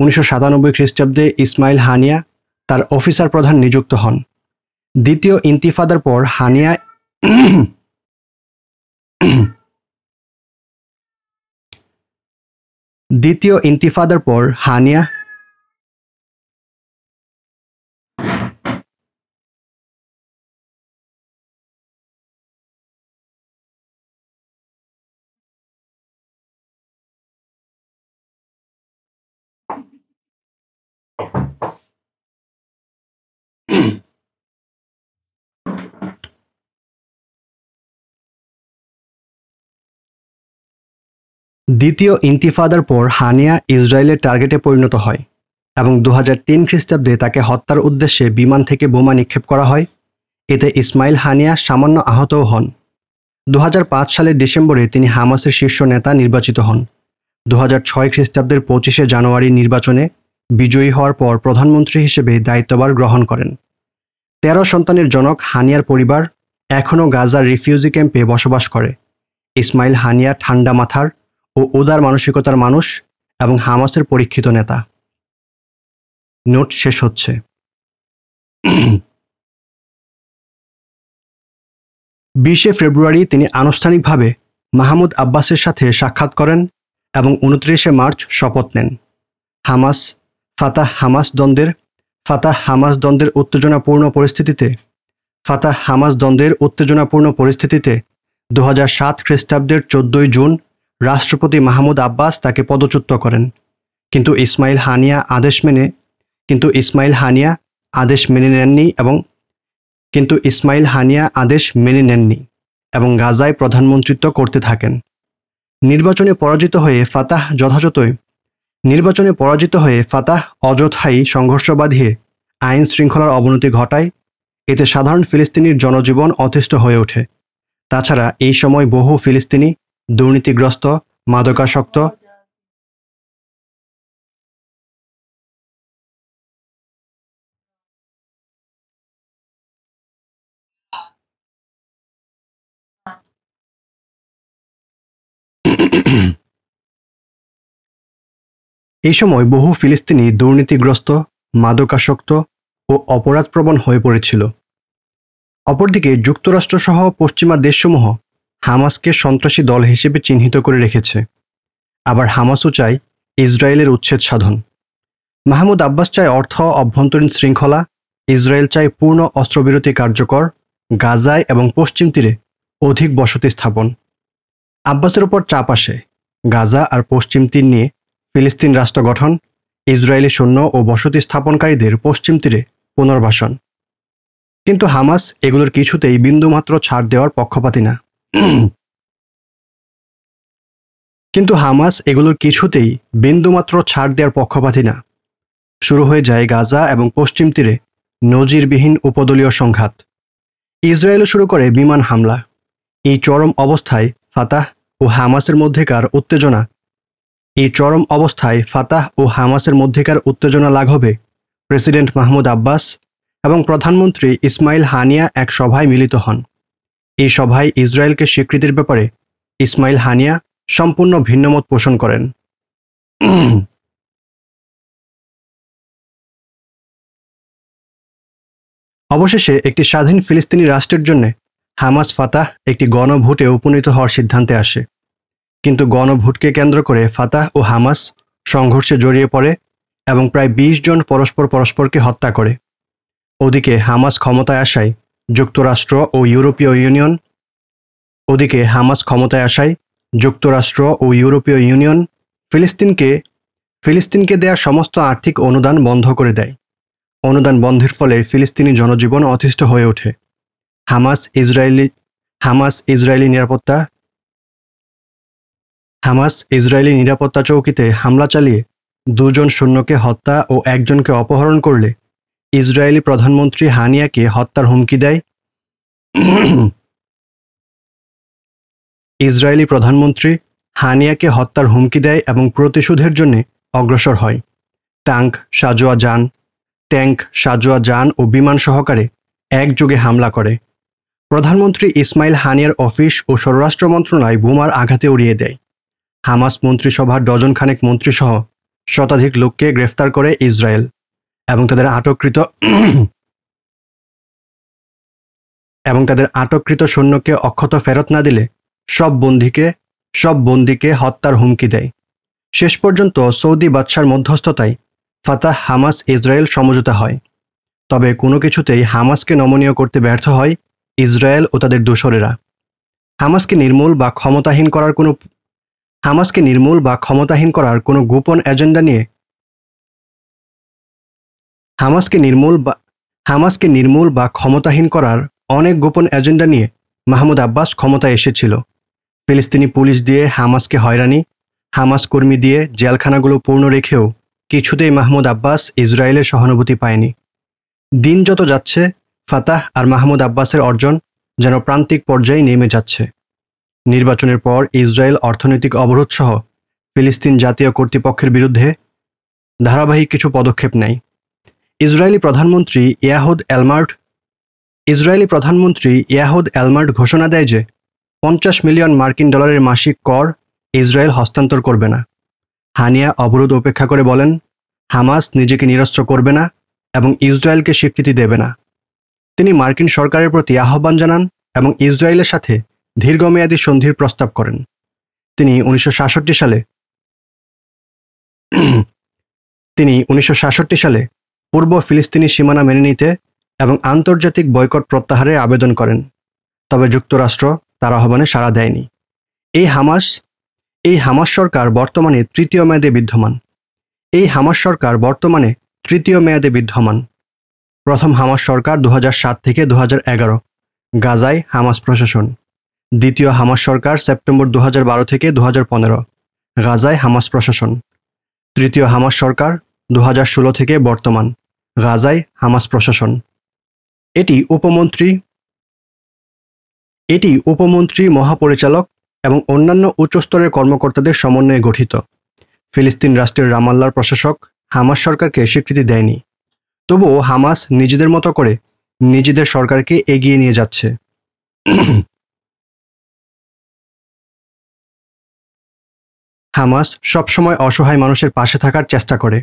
উনিশশো সাতানব্বই খ্রিস্টাব্দে ইসমাইল হানিয়া তার অফিসার প্রধান নিযুক্ত হন। দ্বিতীয় ইন্তিফাদার পর হানিয়া দ্বিতীয় ইন্তিফাদার পর হানিয়া দ্বিতীয় ইন্তিফাদার পর হানিয়া ইসরায়েলের টার্গেটে পরিণত হয় এবং দু তিন খ্রিস্টাব্দে তাকে হত্যার উদ্দেশ্যে বিমান থেকে বোমা নিক্ষেপ করা হয়। এতে ইসমাইল হানিয়া সামান্য আহতও হন। দু হাজার পাঁচ সালের ডিসেম্বরে তিনি হামাসের শীর্ষ নেতা নির্বাচিত হন। দু খ্রিস্টাব্দের পঁচিশে জানুয়ারি নির্বাচনে বিজয়ী হওয়ার পর প্রধানমন্ত্রী হিসেবে দায়িত্বভার গ্রহণ করেন। তেরো সন্তানের জনক হানিয়ার পরিবার এখনও গাজার রিফিউজি ক্যাম্পে বসবাস করে। ইসমাইল হানিয়া ঠান্ডা মাথার ও উদার মানসিকতার মানুষ এবং হামাসের পরীক্ষিত নেতা। নোট শেষ হচ্ছে। বিশে ফেব্রুয়ারি তিনি আনুষ্ঠানিকভাবে মাহমুদ আব্বাসের সাথে সাক্ষাৎ করেন এবং উনত্রিশে মার্চ শপথ নেন। হামাস, ফাতাহ হামাস দ্বন্দ্বের, ফাতাহ হামাস দ্বন্দ্বের উত্তেজনাপূর্ণ পরিস্থিতিতে, ফাতাহ হামাস দ্বন্দ্বের উত্তেজনাপূর্ণ পরিস্থিতিতে দু সাত খ্রিস্টাব্দের চোদ্দই জুন রাষ্ট্রপতি মাহমুদ আব্বাস তাকে পদচ্যুত করেন। কিন্তু ইসমাইল হানিয়া আদেশ মেনে, কিন্তু ইসমাইল হানিয়া আদেশ মেনে নেননি এবং কিন্তু ইসমাইল হানিয়া আদেশ মেনে নেননি এবং গাজায় প্রধানমন্ত্রিত্ব করতে থাকেন। নির্বাচনে পরাজিত হয়ে ফাতাহ যথাযথই, নির্বাচনে পরাজিত হয়ে ফাতাহ অযথাই সংঘর্ষ বাঁধিয়ে আইন শৃঙ্খলার অবনতি ঘটায়, এতে সাধারণ ফিলিস্তিনির জনজীবন অতিষ্ঠ হয়ে ওঠে। তাছাড়া এই সময় বহু ফিলিস্তিনি দুর্নীতিগ্রস্ত, মাদকাসক্ত এই সময় বহু ফিলিস্তিনি দুর্নীতিগ্রস্ত, মাদকাসক্ত ও অপরাধপ্রবণ হয়ে পড়েছিল। অপরদিকে যুক্তরাষ্ট্রসহ পশ্চিমা দেশসমূহ হামাসকে সন্ত্রাসী দল হিসেবে চিহ্নিত করে রেখেছে। আবার হামাসও চায় ইসরায়েলের উচ্ছেদ সাধন। মাহমুদ আব্বাস চায় অর্থ অভ্যন্তরীণ শৃঙ্খলা, ইসরায়েল চায় পূর্ণ অস্ত্রবিরতি কার্যকর, গাজায় এবং পশ্চিম তীরে অধিক বসতি স্থাপন। আব্বাসের উপর চাপ আসে। গাজা আর পশ্চিম তীর নিয়ে ফিলিস্তিন রাষ্ট্র গঠন, ইসরায়েলি সৈন্য ও বসতি স্থাপনকারীদের পশ্চিম তীরে পুনর্বাসন। কিন্তু হামাস এগুলোর কিছুতেই বিন্দুমাত্র ছাড় দেওয়ার পক্ষপাতী না। <clears throat> কিন্তু হামাস এগুলোর কিছুতেই বিন্দুমাত্র ছাড় দেওয়ার পক্ষপাতী না। শুরু হয়ে যায় গাজা এবং পশ্চিম তীরে নজিরবিহীন উপদলীয় সংঘাত। ইসরায়েলও শুরু করে বিমান হামলা। এই চরম অবস্থায় ফাতাহ ও হামাসের মধ্যেকার উত্তেজনা। এই চরম অবস্থায় ফাতাহ ও হামাসের মধ্যেকার উত্তেজনা লাঘবে প্রেসিডেন্ট মাহমুদ আব্বাস এবং প্রধানমন্ত্রী ইসমাইল হানিয়া এক সভায় মিলিত হন। এই সভায় ইসরায়েলকে স্বীকৃতির ব্যাপারে ইসমাইল হানিয়া সম্পূর্ণ ভিন্নমত পোষণ করেন। অবশেষে একটি স্বাধীন ফিলিস্তিনি রাষ্ট্রের জন্য হামাস ফাতাহ একটি গণভোটে উপনীত হওয়ার সিদ্ধান্তে আসে। কিন্তু গণভোটকে কেন্দ্র করে ফাতাহ ও হামাস সংঘর্ষে জড়িয়ে পড়ে এবং প্রায় ২০ জন পরস্পর পরস্পরকে হত্যা করে। ওদিকে হামাস ক্ষমতায় আসায় যুক্তরাষ্ট্র ও ইউরোপীয় ইউনিয়ন। ওদিকে হামাস ক্ষমতায় আসায় যুক্তরাষ্ট্র ও ইউরোপীয় ইউনিয়ন ফিলিস্তিনকে ফিলিস্তিনকে দেয়া সমস্ত আর্থিক অনুদান বন্ধ করে দেয়। অনুদান বন্ধের ফলে ফিলিস্তিনি জনজীবন অতিষ্ঠ হয়ে ওঠে। হামাস ইসরায়েলি হামাস ইসরায়েলি নিরাপত্তা হামাস ইসরায়েলি নিরাপত্তা চৌকিতে হামলা চালিয়ে দুজন সৈন্যকে হত্যা ও একজনকে অপহরণ করলে ইসরায়েলি প্রধানমন্ত্রী হানিয়াকে হত্যার হুমকি দেয়। ইসরায়েলি প্রধানমন্ত্রী হানিয়াকে হত্যার হুমকি দেয় এবং প্রতিশোধের জন্য অগ্রসর হয়। ট্যাঙ্ক সাজোয়া যান ট্যাঙ্ক সাজোয়া যান ও বিমান সহকারে একযোগে হামলা করে। প্রধানমন্ত্রী ইসমাইল হানিয়ার অফিস ও স্বরাষ্ট্র মন্ত্রণালয় বোমার আঘাতে উড়িয়ে দেয়। হামাস মন্ত্রিসভার ডজন খানেক মন্ত্রীসহ শতাধিক লোককে গ্রেফতার করে ইসরায়েল। এবং তাদের আটককৃত <clears throat> এবং তাদের আটককৃত সৈন্যকে অক্ষত ফেরত না দিলে সব বন্দীকে সব বন্দীকে হত্যার হুমকি দেয়। শেষ পর্যন্ত সৌদি বাদশার মধ্যস্থতায় ফাতাহ হামাস ইসরায়েল সমঝোতা হয়। তবে কোনো কিছুতেই হামাসকে নমনীয় করতে ব্যর্থ হয় ইসরায়েল ও তাদের দোসরেরা। হামাসকে নির্মূল বা ক্ষমতাহীন করার কোনো, হামাসকে নির্মূল বা ক্ষমতাহীন করার কোনো গোপন এজেন্ডা নিয়ে হামাসকে নির্মূল বা হামাসকে নির্মূল বা ক্ষমতাহীন করার অনেক গোপন এজেন্ডা নিয়ে মাহমুদ আব্বাস ক্ষমতায় এসেছিল। ফিলিস্তিনি পুলিশ দিয়ে হামাসকে হয়রানি, হামাস কর্মী দিয়ে জেলখানাগুলো পূর্ণ রেখেও কিছুতেই মাহমুদ আব্বাস ইসরায়েলের সহানুভূতি পায়নি। দিন যত যাচ্ছে, ফাতাহ আর মাহমুদ আব্বাসের অর্জন যেন প্রান্তিক পর্যায়ে নেমে যাচ্ছে। নির্বাচনের পর ইসরায়েল অর্থনৈতিক অবরোধ সহ ফিলিস্তিন জাতীয় কর্তৃপক্ষের বিরুদ্ধে ধারাবাহিক কিছু পদক্ষেপ নেয়। ইসরায়েলি প্রধানমন্ত্রী ইয়াহুদ এলমার্ট, ইসরায়েলি প্রধানমন্ত্রী ইয়াহুদ এলমার্ট ঘোষণা দেয় যে পঞ্চাশ মিলিয়ন মার্কিন ডলারের মাসিক কর ইসরায়েল হস্তান্তর করবে না। হানিয়া অবরোধ উপেক্ষা করে বলেন, হামাস নিজেকে নিরস্ত্র করবে না এবং ইসরায়েলকে স্বীকৃতি দেবে না। তিনি মার্কিন সরকারের প্রতি আহ্বান জানান এবং ইসরায়েলের সাথে দীর্ঘমেয়াদী সন্ধির প্রস্তাব করেন। তিনি উনিশশো সাতষট্টি সালে, তিনি উনিশশো সাতষট্টি সালে পূর্ব ফিলিস্তিনি সীমানা মেনে নিতে এবং আন্তর্জাতিক বয়কট প্রত্যাহারের আবেদন করেন। তবে যুক্তরাষ্ট্র তার আহ্বানে সাড়া দেয়নি। এই হামাস এই হামাস সরকার বর্তমানে তৃতীয় মেয়াদে বিদ্যমান। এই হামাস সরকার বর্তমানে তৃতীয় মেয়াদে বিদ্যমান। প্রথম হামাস সরকার দু হাজার সাত থেকে দু হাজার এগারো, গাজায় হামাস প্রশাসন। দ্বিতীয় হামাস সরকার সেপ্টেম্বর দু হাজার বারো থেকে দু হাজার পনেরো, গাজায় হামাস প্রশাসন। তৃতীয় হামাস সরকার দু হাজার ষোলো থেকে বর্তমান, গাজায় হামাস প্রশাসন। এটি উপমন্ত্রী এটি উপমন্ত্রী মহাপরিচালক এবং অন্যান্য উচ্চস্তরের কর্মকর্তাদের সমন্বয়ে গঠিত। ফিলিস্তিন রাষ্ট্রের রামাল্লার প্রশাসক হামাস সরকারকে স্বীকৃতি দেয়নি। তবুও হামাস নিজেদের মতো করে নিজেদের সরকারকে এগিয়ে নিয়ে যাচ্ছে। হামাস সবসময় অসহায় মানুষের পাশে থাকার চেষ্টা করে।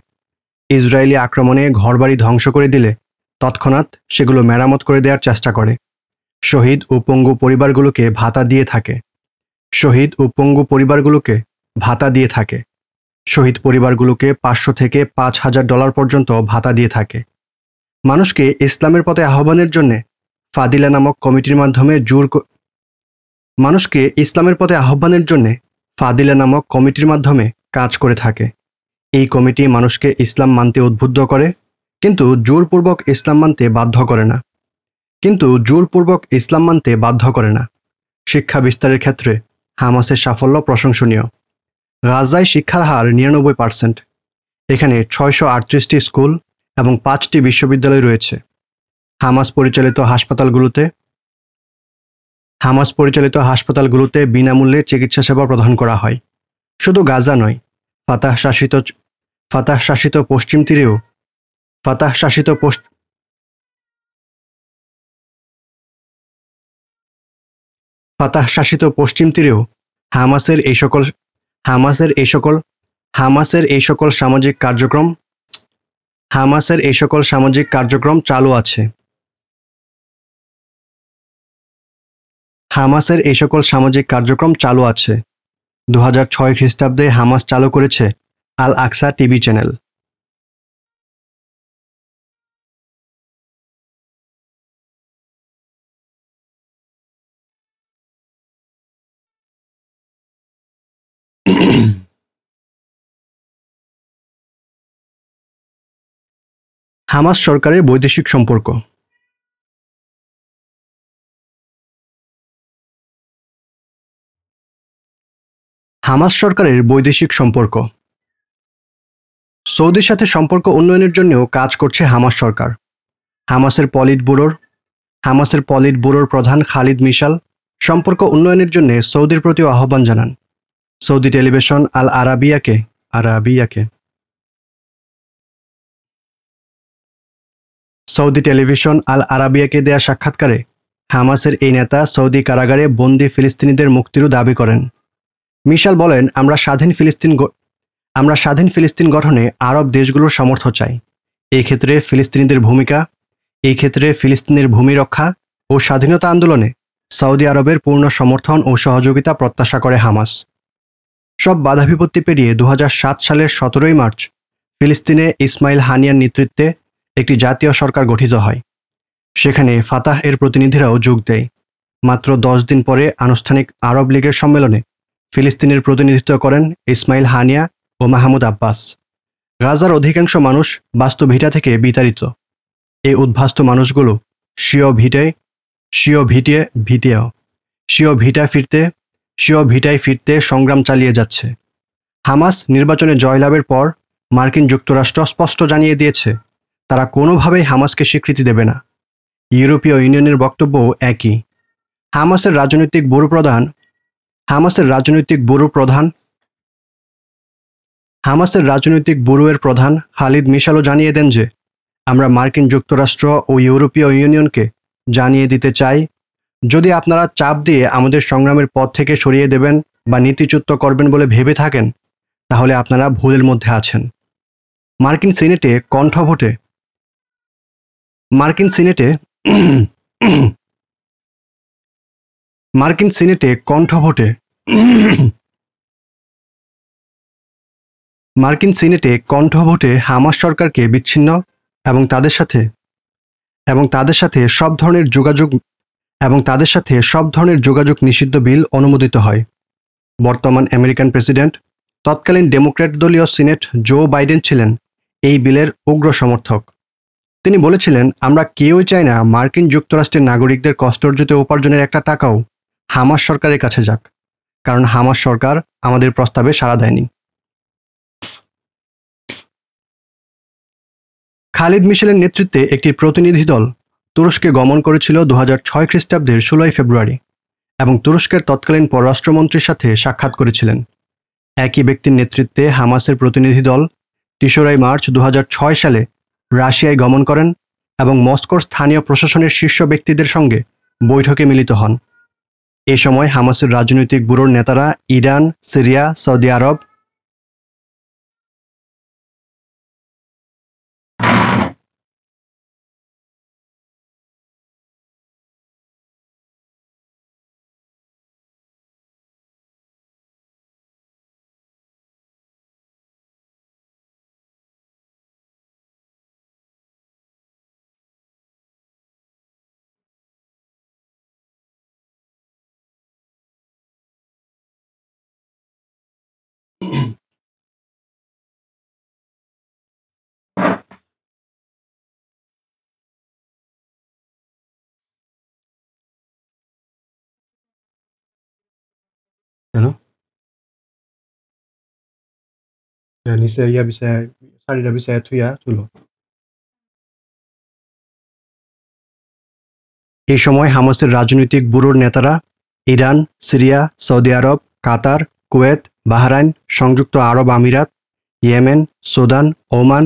ইসরায়েলি আক্রমণে ঘরবাড়ি ধ্বংস করে দিলে তৎক্ষণাৎ সেগুলো মেরামত করে দেওয়ার চেষ্টা করে। শহীদ ও পঙ্গু পরিবারগুলোকে ভাতা দিয়ে থাকে। শহীদ ও পঙ্গু পরিবারগুলোকে ভাতা দিয়ে থাকে। শহীদ পরিবারগুলোকে পাঁচশো থেকে পাঁচ হাজার ডলার পর্যন্ত ভাতা দিয়ে থাকে। মানুষকে ইসলামের পথে আহ্বানের জন্যে ফাদিলা নামক কমিটির মাধ্যমে জোর মানুষকে ইসলামের পথে আহ্বানের জন্যে ফাদিলা নামক কমিটির মাধ্যমে কাজ করে থাকে। এই কমিটি মানুষকে ইসলাম মানতে উদ্বুদ্ধ করে, কিন্তু জোরপূর্বক ইসলাম মানতে বাধ্য করে না। কিন্তু জোরপূর্বক ইসলাম মানতে বাধ্য করে না। শিক্ষা বিস্তারের ক্ষেত্রে হামাসের সাফল্য প্রশংসনীয়। গাজায় শিক্ষার হার নিরানব্বই পার্সেন্ট। এখানে ছয়শো আটত্রিশটি স্কুল এবং পাঁচটি বিশ্ববিদ্যালয় রয়েছে। হামাস পরিচালিত হাসপাতালগুলোতে হামাস পরিচালিত হাসপাতালগুলোতে বিনামূল্যে চিকিৎসা সেবা প্রদান করা হয়। শুধু গাজা নয়, ফাতাহ শাসিত ফাতাহ শাসিত পশ্চিম তীরেও, ফাতাহ শাসিত পশ্চ- ফাতাহ শাসিত পশ্চিম তীরেও হামাসের এই সকল হামাসের এই সকল হামাসের এই সকল সামাজিক কার্যক্রম হামাসের এই সকল সামাজিক কার্যক্রম চালু আছে। হামাসের এই সকল সামাজিক কার্যক্রম চালু আছে। দু হাজার ছয় খ্রিস্টাব্দে হামাস চালু করেছে Al Aqsa TV channel. Hamas সরকারের বৈদেশিক সম্পর্ক। হামাস সরকারের বৈদেশিক সম্পর্ক। সৌদির সাথে সম্পর্ক উন্নয়নের জন্যও কাজ করছে হামাস সরকার। হামাসের পলিট ব্যুরোর, হামাসের পলিট ব্যুরোর প্রধান খালিদ মিশাল সম্পর্ক উন্নয়নের জন্য সৌদির প্রতি আহ্বান জানান। সৌদি টেলিভিশন আল আরাবিয়াকে আরাবিয়াকে। সৌদি টেলিভিশন আল আরাবিয়াকে দেয়া সাক্ষাৎকারে হামাসের এই নেতা সৌদি কারাগারে বন্দি ফিলিস্তিনিদের মুক্তিরও দাবি করেন। মিশাল বলেন, আমরা স্বাধীন ফিলিস্তিন আমরা স্বাধীন ফিলিস্তিন গঠনে আরব দেশগুলোর সমর্থ চাই। এই ক্ষেত্রে ফিলিস্তিনিদের ভূমিকা, এই ক্ষেত্রে ফিলিস্তিনের ভূমি রক্ষা ও স্বাধীনতা আন্দোলনে সৌদি আরবের পূর্ণ সমর্থন ও সহযোগিতা প্রত্যাশা করে হামাস। সব বাধা বিপত্তি পেরিয়ে দু হাজার সাত সালের সতেরোই মার্চ ফিলিস্তিনে ইসমাইল হানিয়ার নেতৃত্বে একটি জাতীয় সরকার গঠিত হয়। সেখানে ফাতাহ এর প্রতিনিধিরাও যোগ দেয়। মাত্র দশ দিন পরে আনুষ্ঠানিক আরব লীগের সম্মেলনে ফিলিস্তিনের প্রতিনিধিত্ব করেন ইসমাইল হানিয়া ও মাহমুদ আব্বাস। গাজার অধিকাংশ মানুষ বাস্তু ভিটা থেকে বিতাড়িত। এই উদ্ভাস্ত মানুষগুলো শিও ভিটে শিও ভিটিয়ে ভিটিয়াও শিও ভিটা ফিরতে শিও ভিটায় ফিরতে সংগ্রাম চালিয়ে যাচ্ছে। হামাস নির্বাচনে জয়লাভের পর মার্কিন যুক্তরাষ্ট্র স্পষ্ট জানিয়ে দিয়েছে, তারা কোনোভাবেই হামাসকে স্বীকৃতি দেবে না। ইউরোপীয় ইউনিয়নের বক্তব্য একই। হামাসের রাজনৈতিক ব্যুরো প্রধান হামাসের রাজনৈতিক ব্যুরো প্রধান হামাসের রাজনৈতিক ব্যুরোয়ের প্রধান খালিদ মিশালও জানিয়ে দেন যে, আমরা মার্কিন যুক্তরাষ্ট্র ও ইউরোপীয় ইউনিয়নকে জানিয়ে দিতে চাই, যদি আপনারা চাপ দিয়ে আমাদের সংগ্রামের পথ থেকে সরিয়ে দেবেন বা নীতিচ্যুত করবেন বলে ভেবে থাকেন, তাহলে আপনারা ভুলের মধ্যে আছেন। মার্কিন সিনেটে কণ্ঠ ভোটে। মার্কিন সিনেটে মার্কিন সিনেটে কণ্ঠ ভোটে। মার্কিন সিনেটে কণ্ঠ ভোটে হামাস সরকারকে বিচ্ছিন্ন এবং তাদের সাথে, এবং তাদের সাথে সব ধরনের যোগাযোগ, এবং তাদের সাথে সব ধরনের যোগাযোগ নিষিদ্ধ বিল অনুমোদিত হয়। বর্তমান আমেরিকান প্রেসিডেন্ট, তৎকালীন ডেমোক্র্যাট দলীয় সিনেট জো বাইডেন ছিলেন এই বিলের উগ্র সমর্থক। তিনি বলেছিলেন, আমরা কেউই চাই না মার্কিন যুক্তরাষ্ট্রের নাগরিকদের কষ্টার্জিত উপার্জনের একটা টাকাও হামাস সরকারের কাছে যাক, কারণ হামাস সরকার আমাদের প্রস্তাবে সাড়া দেয়নি। খালিদ মিশেলের নেতৃত্বে একটি প্রতিনিধি দল তুরস্কে গমন করেছিল দু ছয় খ্রিস্টাব্দের ষোলোই ফেব্রুয়ারি এবং তুরস্কের তৎকালীন পররাষ্ট্রমন্ত্রীর সাথে সাক্ষাৎ করেছিলেন। একই ব্যক্তির নেতৃত্বে হামাসের প্রতিনিধি দল তেসরাই মার্চ দু হাজার ছয় সালে রাশিয়ায় গমন করেন এবং মস্কোর স্থানীয় প্রশাসনের শীর্ষ ব্যক্তিদের সঙ্গে বৈঠকে মিলিত হন। এ সময় হামাসের রাজনৈতিক ব্যুরোর নেতারা ইরান, সিরিয়া, সৌদি আরব নিচে ইয়া চাৰিটা বিচায় থুইয়া তুলো এই সময় হামাসের রাজনৈতিক ব্যুরোর নেতারা ইরান সিরিয়া সৌদি আরব কাতার কুয়েত বাহরাইন সংযুক্ত আরব আমিরাত Yemen Sudan Oman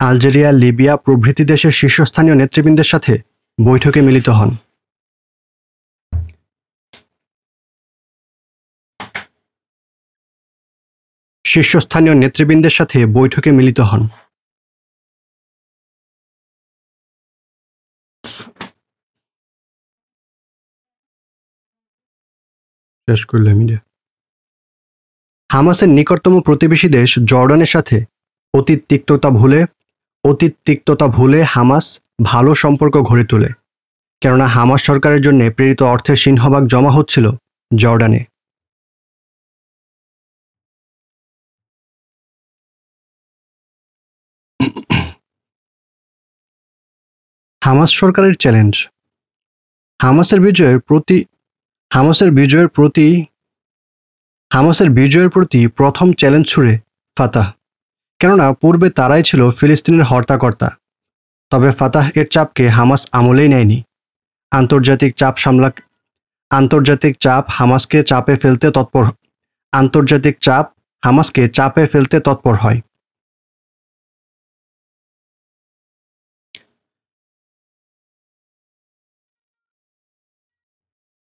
Algeria Libya প্রভৃতি দেশের শীর্ষস্থানীয় নেতৃবৃন্দের সাথে বৈঠকে মিলিত হন। শীর্ষস্থানীয় নেতৃবৃন্দের সাথে বৈঠকে মিলিত হন। শেষ করলাম হামাসের নিকটতম প্রতিবেশী দেশ জর্ডানের সাথে অতীত তিক্ততা ভুলে অতীত তিক্ততা ভুলে হামাস ভালো সম্পর্ক গড়ে তোলে। কেননা হামাস সরকারের জন্য প্রেরিত অর্থের সিংহভাগ জমা হচ্ছিল জর্ডানে। হামাস সরকারের চ্যালেঞ্জ। হামাসের বিজয়ের প্রতি, হামাসের বিজয়ের প্রতি, হামাসের বিজয়ের প্রতি প্রথম চ্যালেঞ্জ ছুড়ে ফাতাহ। কেননা, পূর্বে তারাই ছিল ফিলিস্তিনের হর্তাকর্তা। তবে ফাতাহ এর চাপকে হামাস আমলেই নেয়নি। আন্তর্জাতিক চাপ সামলা, আন্তর্জাতিক চাপ হামাসকে চাপে ফেলতে তৎপর, আন্তর্জাতিক চাপ হামাসকে চাপে ফেলতে তৎপর হয়।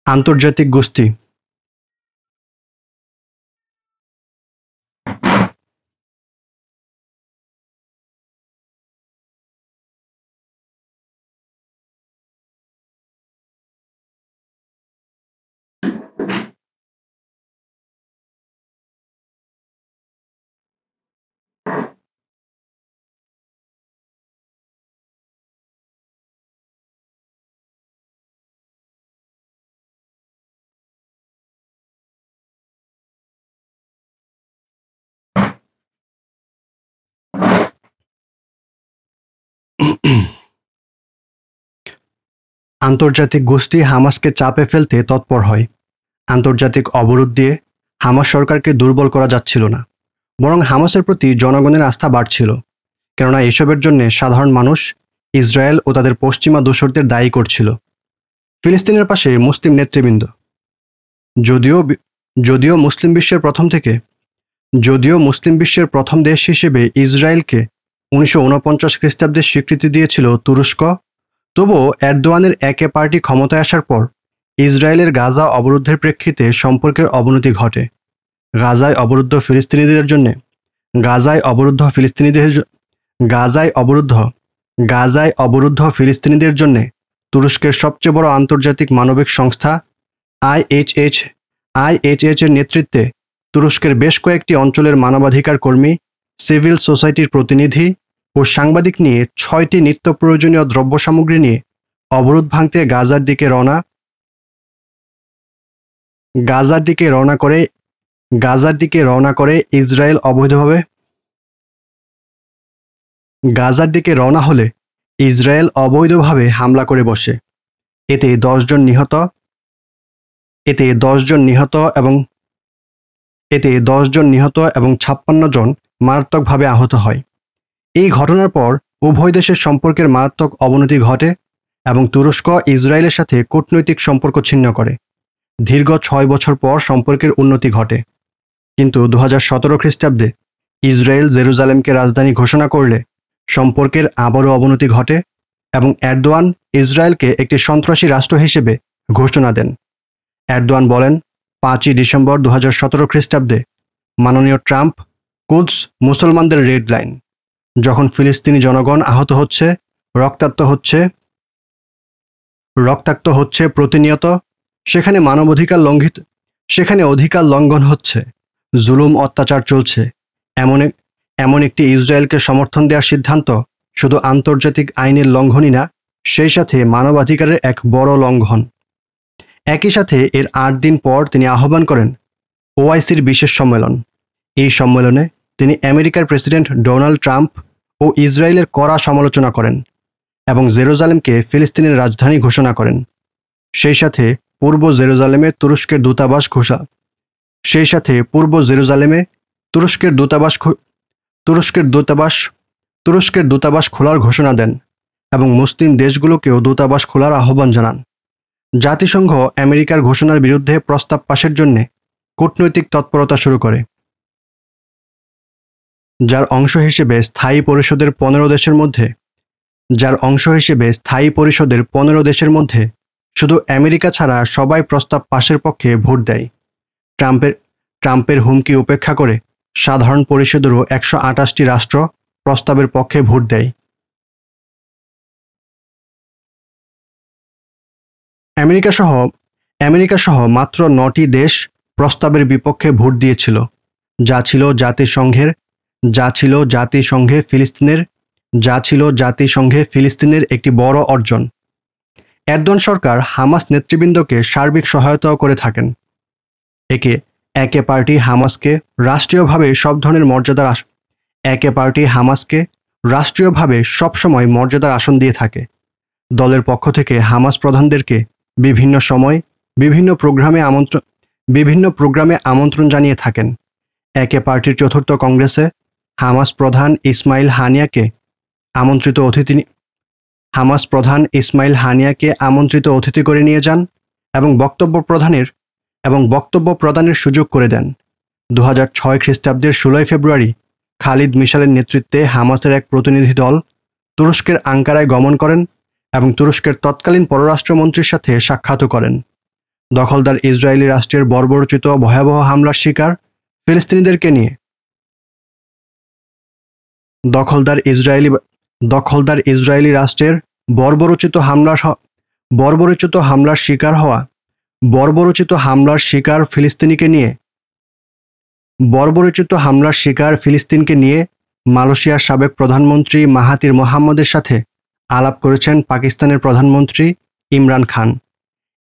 আন্তর্জাতিক গোষ্ঠী আন্তর্জাতিক গোষ্ঠী হামাসকে চাপে ফেলতে তৎপর হয়। আন্তর্জাতিক অবরোধ দিয়ে হামাস সরকারকে দুর্বল করা যাচ্ছিল না, বরং হামাসের প্রতি জনগণের আস্থা বাড়ছিল, কেননা এসবের জন্য সাধারণ মানুষ ইসরায়েল ও তাদের পশ্চিমা দোসরদের দায়ী করছিল। ফিলিস্তিনের পাশে মুসলিম নেতৃবৃন্দ। যদিও যদিও মুসলিম বিশ্বের প্রথম থেকে, যদিও মুসলিম বিশ্বের প্রথম দেশ হিসেবে ইসরায়েলকে উনিশশো উনপঞ্চাশ খ্রিস্টাব্দে স্বীকৃতি দিয়েছিল তুরস্ক। তবুও এরদোয়ানের একে পার্টি ক্ষমতায় আসার পর ইসরায়েলের গাজা অবরুদ্ধের প্রেক্ষিতে সম্পর্কের অবনতি ঘটে। গাজায় অবরুদ্ধ ফিলিস্তিনিদের জন্য, গাজায় অবরুদ্ধ ফিলিস্তিনিদের গাজায় অবরুদ্ধ গাজায় অবরুদ্ধ ফিলিস্তিনিদের জন্য তুরস্কের সবচেয়ে বড় আন্তর্জাতিক মানবিক সংস্থা আইএইচএইচ আইএইচএইচ এর নেতৃত্বে তুরস্কের বেশ কয়েকটি অঞ্চলের মানবাধিকার কর্মী সিভিল সোসাইটির প্রতিনিধি ও সাংবাদিক নিয়ে ছয়টি নিত্য প্রয়োজনীয় দ্রব্য সামগ্রী নিয়ে অবরোধ ভাঙতে গাজার দিকে রওনা। গাজার দিকে রওনা করে, গাজার দিকে রওনা করে ইসরায়েল অবৈধভাবে। গাজার দিকে রওনা হলে ইসরায়েল অবৈধভাবে হামলা করে বসে। এতে দশজন নিহত, এতে দশজন নিহত এবং, এতে দশজন নিহত এবং ছাপ্পান্ন জন মারাত্মকভাবে আহত হয়। এই ঘটনার পর উভয় দেশের সম্পর্কের মারাত্মক অবনতি ঘটে এবং তুরস্ক, ইসরায়েলের সাথে কূটনৈতিক সম্পর্ক ছিন্ন করে। দীর্ঘ ছয় বছর পর সম্পর্কের উন্নতি ঘটে। কিন্তু দু সতেরো খ্রিস্টাব্দে ইসরায়েল জেরুজালেমকে রাজধানী ঘোষণা করলে সম্পর্কের আবারও অবনতি ঘটে এবং এরদোয়ান ইসরায়েলকে একটি সন্ত্রাসী রাষ্ট্র হিসেবে ঘোষণা দেন। এরদোয়ান বলেন, পাঁচই ডিসেম্বর দু সতেরো খ্রিস্টাব্দে মাননীয় ট্রাম্প কুদস মুসলমানদের রেড লাইন। যখন ফিলিস্তিনি জনগণ আহত হচ্ছে, রক্তাক্ত হচ্ছে রক্তাক্ত হচ্ছে প্রতিনিয়ত, সেখানে মানবাধিকার লঙ্ঘিত, সেখানে অধিকার লঙ্ঘন হচ্ছে। জুলুম অত্যাচার চলছে। এমন এমন একটি ইসরায়েলকে সমর্থন দেওয়ার সিদ্ধান্ত শুধু আন্তর্জাতিক আইনের লঙ্ঘনই না, সেই সাথে মানবাধিকারের এক বড় লঙ্ঘন। একই সাথে এর আট দিন পর তিনি আহ্বান করেন, ওআইসির বিশেষ সম্মেলন। এই সম্মেলনে তিনি আমেরিকার প্রেসিডেন্ট ডোনাল্ড ট্রাম্প ও ইসরায়েলের কড়া সমালোচনা করেন এবং জেরুজালেমকে ফিলিস্তিনের রাজধানী ঘোষণা করেন। সেই সাথে পূর্ব জেরুজালেমে তুরস্কের দূতাবাস ঘোষা, সেই সাথে পূর্ব জেরুজালেমে তুরস্কের দূতাবাস তুরস্কের দূতাবাস তুরস্কের দূতাবাস খোলার ঘোষণা দেন এবং মুসলিম দেশগুলোকেও দূতাবাস খোলার আহ্বান জানান। জাতিসংঘ আমেরিকার ঘোষণার বিরুদ্ধে প্রস্তাব পাশের জন্য কূটনৈতিক তৎপরতা শুরু করে। যার অংশ হিসেবে স্থায়ী পরিষদের পনেরো দেশের মধ্যে, যার অংশ হিসেবে স্থায়ী পরিষদের পনেরো দেশের মধ্যে, শুধু আমেরিকা ছাড়া সবাই প্রস্তাব পাশের পক্ষে ভোট দেয়। ট্রাম্পের ট্রাম্পের হুমকি উপেক্ষা করে সাধারণ পরিষদেরও একশো আটাশটি রাষ্ট্র প্রস্তাবের পক্ষে ভোট দেয়। আমেরিকা সহ আমেরিকা সহ মাত্র নটি দেশ প্রস্তাবের বিপক্ষে ভোট দিয়েছিল, যা ছিল জাতিসংঘের যা ছিল জাতিসংঘে ফিলিস্তিনের, যা ছিল জাতিসংঘে ফিলিস্তিনের একটি বড় অর্জন। এরদোয়ান সরকার হামাস নেতৃবৃন্দকে সার্বিক সহায়তাও করে থাকেন। একে একে পার্টি হামাসকে রাষ্ট্রীয়ভাবে সব ধরনের মর্যাদার আস- একে পার্টি হামাসকে রাষ্ট্রীয়ভাবে সবসময় মর্যাদার আসন দিয়ে থাকে। দলের পক্ষ থেকে হামাস প্রধানদেরকে বিভিন্ন সময় বিভিন্ন প্রোগ্রামে আমন্ত্রণ বিভিন্ন প্রোগ্রামে আমন্ত্রণ জানিয়ে থাকেন। একে পার্টির চতুর্থ কংগ্রেসে হামাস প্রধান ইসমাইল হানিয়াকে আমন্ত্রিত অতিথি হামাস প্রধান ইসমাইল হানিয়াকে আমন্ত্রিত অতিথি করে নিয়ে যান এবং বক্তব্য প্রদানের এবং বক্তব্য প্রদানের সুযোগ করে দেন। দু ছয় খ্রিস্টাব্দের ষোলোই ফেব্রুয়ারি খালিদ মিশালের নেতৃত্বে হামাসের এক প্রতিনিধি দল তুরস্কের আঙ্কারায় গমন করেন এবং তুরস্কের তৎকালীন পররাষ্ট্রমন্ত্রীর সাথে সাক্ষাৎও করেন। দখলদার ইসরায়েলি রাষ্ট্রের বর্বরচিত ভয়াবহ হামলার শিকার ফিলিস্তিনিদেরকে নিয়ে দখলদার ইসরায়েলি দখলদার ইসরায়েলি রাষ্ট্রের বর্বরচিত হামলার হ- বর্বরচিত হামলার শিকার হওয়া, বর্বরচিত হামলার শিকার ফিলিস্তিনিকে নিয়ে, বর্বরচিত হামলার শিকার ফিলিস্তিনকে নিয়ে মালয়েশিয়ার সাবেক প্রধানমন্ত্রী মাহাতির মোহাম্মদের সাথে আলাপ করেছেন পাকিস্তানের প্রধানমন্ত্রী ইমরান খান।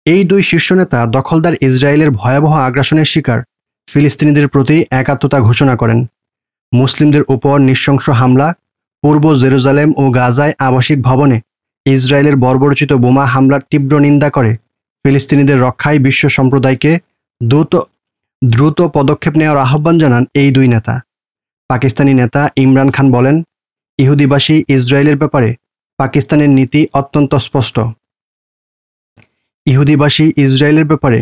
এই দুই শীর্ষ নেতা দখলদার ইসরায়েলের ভয়াবহ আগ্রাসনের শিকার ফিলিস্তিনিদের প্রতি একাত্মতা ঘোষণা করেন। মুসলিমদের উপর নৃশংস হামলা, পূর্ব জেরুজালেম ও গাজায় আবাসিক ভবনে ইসরায়েলের বর্বরচিত বোমা হামলার তীব্র নিন্দা করে ফিলিস্তিনিদের রক্ষায় বিশ্ব সম্প্রদায়কে দ্রুত দ্রুত পদক্ষেপ নেওয়ার আহ্বান জানান এই দুই নেতা। পাকিস্তানি নেতা ইমরান খান বলেন, ইহুদিবাসী ইসরায়েলের ব্যাপারে পাকিস্তানের নীতি অত্যন্ত স্পষ্ট। ইহুদিবাসী ইসরায়েলের ব্যাপারে,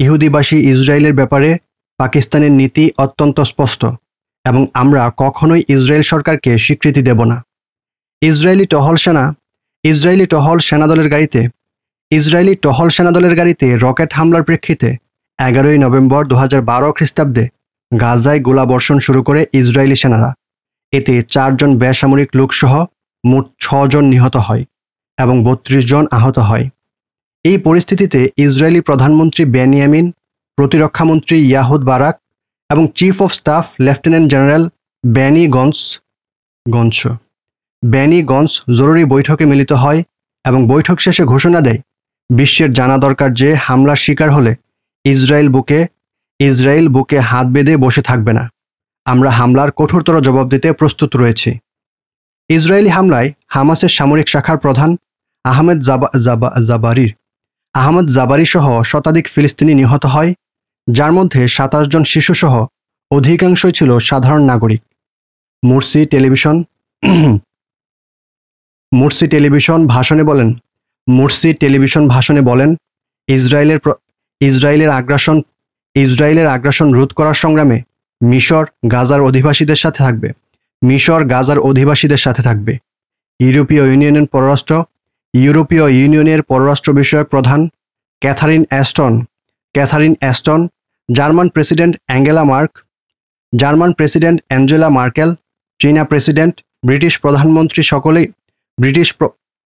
ইহুদিবাসী ইসরায়েলের ব্যাপারে পাকিস্তানের নীতি অত্যন্ত স্পষ্ট। এবং আমরা কখনোই ইসরায়েল সরকারকে স্বীকৃতি দেব না। ইসরায়েলি টহল সেনা, ইসরায়েলি টহল সেনাদলের গাড়িতে, ইসরায়েলি টহল সেনাদলের গাড়িতে রকেট হামলার প্রেক্ষিতে এগারোই নভেম্বর দু বারো খ্রিস্টাব্দে গাজায় গোলাবর্ষণ শুরু করে ইসরায়েলি সেনারা। এতে চারজন বেসামরিক লোকসহ মোট ছজন নিহত হয় এবং বত্রিশ জন আহত হয়। এই পরিস্থিতিতে ইসরায়েলি প্রধানমন্ত্রী বেনিয়ামিন, প্রতিরক্ষামন্ত্রী ইয়াহুদ বারাক এবং chief of staff lieutenant general Benny Gantz Gantz Benny গঞ্জ জরুরি বৈঠকে মিলিত হয় এবং বৈঠক শেষে ঘোষণা দেয়, বিশ্বের জানা দরকার যে হামলার শিকার হলে ইসরায়েল বুকে ইসরায়েল বুকে হাত বেঁধে বসে থাকবে না। আমরা হামলার কঠোরতর জবাব দিতে প্রস্তুত রয়েছি। ইসরায়েলি হামলায় হামাসের সামরিক শাখার প্রধান আহমেদ জাবা জাবা, জাবারির, আহমদ জাবারি সহ শতাধিক ফিলিস্তিনি নিহত হয়। যার মধ্যে সাতাশ জন শিশুসহ অধিকাংশই ছিল সাধারণ নাগরিক। মুরসি টেলিভিশন <clears throat> মুরসি টেলিভিশন ভাষণে বলেন, মুরসি টেলিভিশন ভাষণে বলেন, ইসরায়েলের ইসরায়েলের আগ্রাসন ইসরায়েলের আগ্রাসন রোধ করার সংগ্রামে মিশর গাজার অধিবাসীদের সাথে থাকবে। মিশর গাজার অধিবাসীদের সাথে থাকবে। ইউরোপীয় ইউনিয়নের পররাষ্ট্র, ইউরোপীয় ইউনিয়নের পররাষ্ট্র বিষয়ক প্রধান Catherine Ashton Catherine Ashton German president Angela mark, German president Angela Merkel, চীনা প্রেসিডেন্ট, ব্রিটিশ প্রধানমন্ত্রী সকলেই, ব্রিটিশ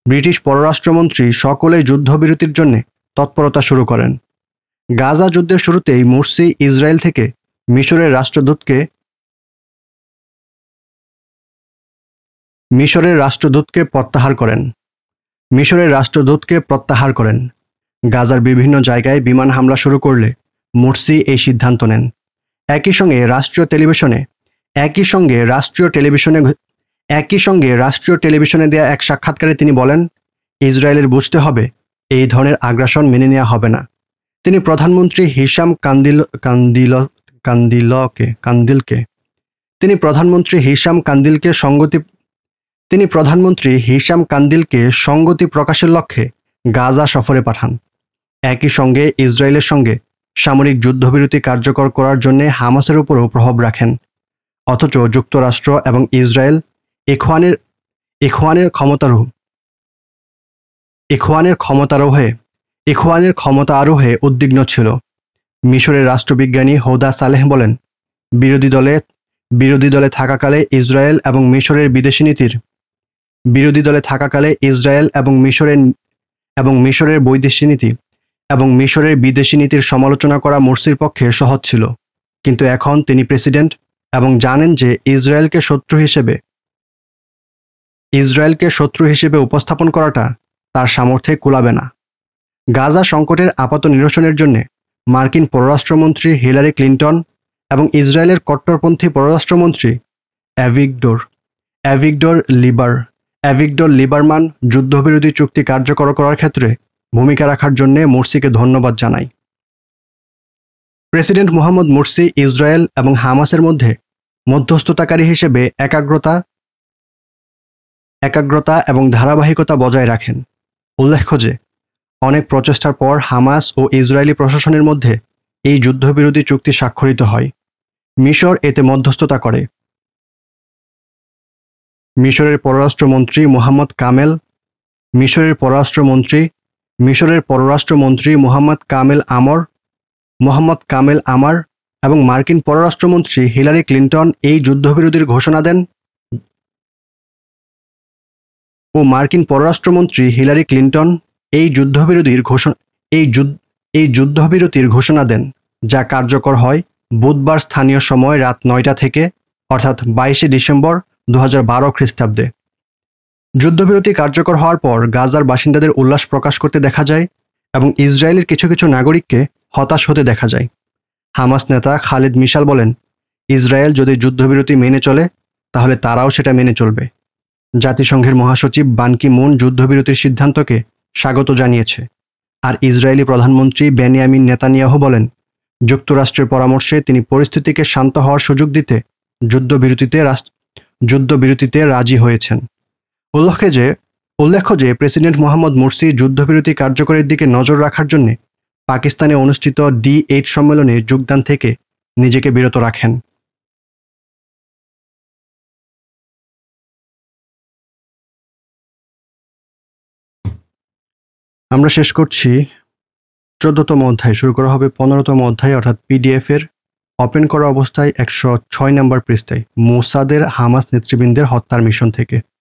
ব্রিটিশ পররাষ্ট্রমন্ত্রী সকলেই যুদ্ধবিরতির জন্য তৎপরতা শুরু করেন। গাজা যুদ্ধের শুরুতেই মুরসি ইসরায়েল থেকে মিশরের রাষ্ট্রদূতকে মিশরের রাষ্ট্রদূতকে প্রত্যাহার করেন। মিশরের রাষ্ট্রদূতকে প্রত্যাহার করেন। গাজার বিভিন্ন জায়গায় বিমান হামলা শুরু করলে মুরসি এই সিদ্ধান্ত নেন। একই সঙ্গে রাষ্ট্রীয় টেলিভিশনে, একই সঙ্গে রাষ্ট্রীয় টেলিভিশনে একই সঙ্গে রাষ্ট্রীয় টেলিভিশনে দেয়া এক সাক্ষাৎকারে তিনি বলেন, ইসরায়েলের বুঝতে হবে, এই ধরনের আগ্রাসন মেনে নেওয়া হবে না। তিনি প্রধানমন্ত্রী হিসাম কান্দিল কান্দিল কান্দিলকে কান্দিলকে তিনি প্রধানমন্ত্রী হিসাম কান্দিলকে সঙ্গতি তিনি প্রধানমন্ত্রী হিসাম কান্দিলকে সঙ্গতি প্রকাশের লক্ষ্যে গাজা সফরে পাঠান। একই সঙ্গে ইসরায়েলের সঙ্গে সামরিক যুদ্ধবিরতি কার্যকর করার জন্য হামাসের উপরও প্রভাব রাখেন। অথচ যুক্তরাষ্ট্র এবং ইসরায়েল ইখওয়ানের ইখওয়ানের ক্ষমতারোহ ইখওয়ানের ক্ষমতারোহে ইখওয়ানের ক্ষমতা আরোহে উদ্বিগ্ন ছিল। মিশরের রাষ্ট্রবিজ্ঞানী হৌদা সালেহ বলেন, বিরোধী দলে বিরোধী দলে থাকাকালে ইসরায়েল এবং মিশরের বিদেশি নীতির, বিরোধী দলে থাকাকালে ইসরায়েল এবং মিশরের এবং মিশরের বৈদেশিক নীতি এবং মিশরের বিদেশি নীতির সমালোচনা করা মোরসির পক্ষে সহজ ছিল। কিন্তু এখন তিনি প্রেসিডেন্ট এবং জানেন যে ইসরায়েলকে শত্রু হিসেবে ইসরায়েলকে শত্রু হিসেবে উপস্থাপন করাটা তার সামর্থ্যে কুলাবে না। গাজা সংকটের আপাত নিরসনের জন্য মার্কিন পররাষ্ট্রমন্ত্রী হিলারি ক্লিন্টন এবং ইসরায়েলের কট্টরপন্থী পররাষ্ট্রমন্ত্রী অ্যাভিগডোর অ্যাভিগডোর লিবার, অ্যাভিগডোর লিবারমান যুদ্ধবিরোধী চুক্তি কার্যকর করার ক্ষেত্রে ভূমিকা রাখার জন্য মোরসিকে ধন্যবাদ জানাই। প্রেসিডেন্ট মোহাম্মদ মুরসি ইসরায়েল এবং হামাসের মধ্যে মধ্যস্থতাকারী হিসেবে একাগ্রতা একাগ্রতা এবং ধারাবাহিকতা বজায় রাখেন। উল্লেখ্য যে, অনেক প্রচেষ্টার পর হামাস ও ইসরায়েলি প্রশাসনের মধ্যে এই যুদ্ধবিরোধী চুক্তি স্বাক্ষরিত হয়। মিশর এতে মধ্যস্থতা করে। মিশরের পররাষ্ট্রমন্ত্রী মোহাম্মদ কামেল, মিশরের পররাষ্ট্রমন্ত্রী মিশরের পররাষ্ট্রমন্ত্রী মোহাম্মদ কামেল আমর, মোহাম্মদ কামেল আমার এবং মার্কিন পররাষ্ট্রমন্ত্রী হিলারি ক্লিন্টন এই যুদ্ধবিরোধীর ঘোষণা দেন। ও মার্কিন পররাষ্ট্রমন্ত্রী হিলারি ক্লিন্টন এই যুদ্ধবিরোধীর ঘোষণা, এই এই যুদ্ধবিরতির ঘোষণা দেন, যা কার্যকর হয় বুধবার স্থানীয় সময় রাত নয়টা থেকে, অর্থাৎ বাইশে ডিসেম্বর দু খ্রিস্টাব্দে। যুদ্ধবিরতি কার্যকর হওয়ার পর গাজার বাসিন্দাদের উল্লাস প্রকাশ করতে দেখা যায় এবং ইসরায়েলের কিছু কিছু নাগরিককে হতাশ হতে দেখা যায়। হামাস নেতা খালিদ মিশাল বলেন, ইসরায়েল যদি যুদ্ধবিরতি মেনে চলে, তাহলে তারাও সেটা মেনে চলবে। জাতিসংঘের মহাসচিব বানকি মুন যুদ্ধবিরতির সিদ্ধান্তকে স্বাগত জানিয়েছে। আর ইসরায়েলি প্রধানমন্ত্রী বেনিয়ামিন নেতানিয়াহু বলেন, যুক্তরাষ্ট্রের পরামর্শে তিনি পরিস্থিতিকে শান্ত হওয়ার সুযোগ দিতে যুদ্ধবিরতিতে যুদ্ধবিরতিতে রাজি হয়েছেন। উল্লেখ্য যে উল্লেখ্য যে, প্রেসিডেন্ট মোহাম্মদ মুরসি যুদ্ধবিরতি কার্যকরের দিকে নজর রাখার জন্য পাকিস্তানে অনুষ্ঠিত ডি এইট সম্মেলনে যোগদান থেকে নিজেকে বিরত রাখেন। আমরা শেষ করছি। চোদ্দতম অধ্যায় শুরু করা হবে পনেরোতম অধ্যায়, অর্থাৎ পিডিএফ এর ওপেন করা অবস্থায় একশো ছয় নম্বর পৃষ্ঠায়। মোসাদের হামাস নেতৃবৃন্দের হত্যার মিশন থেকে।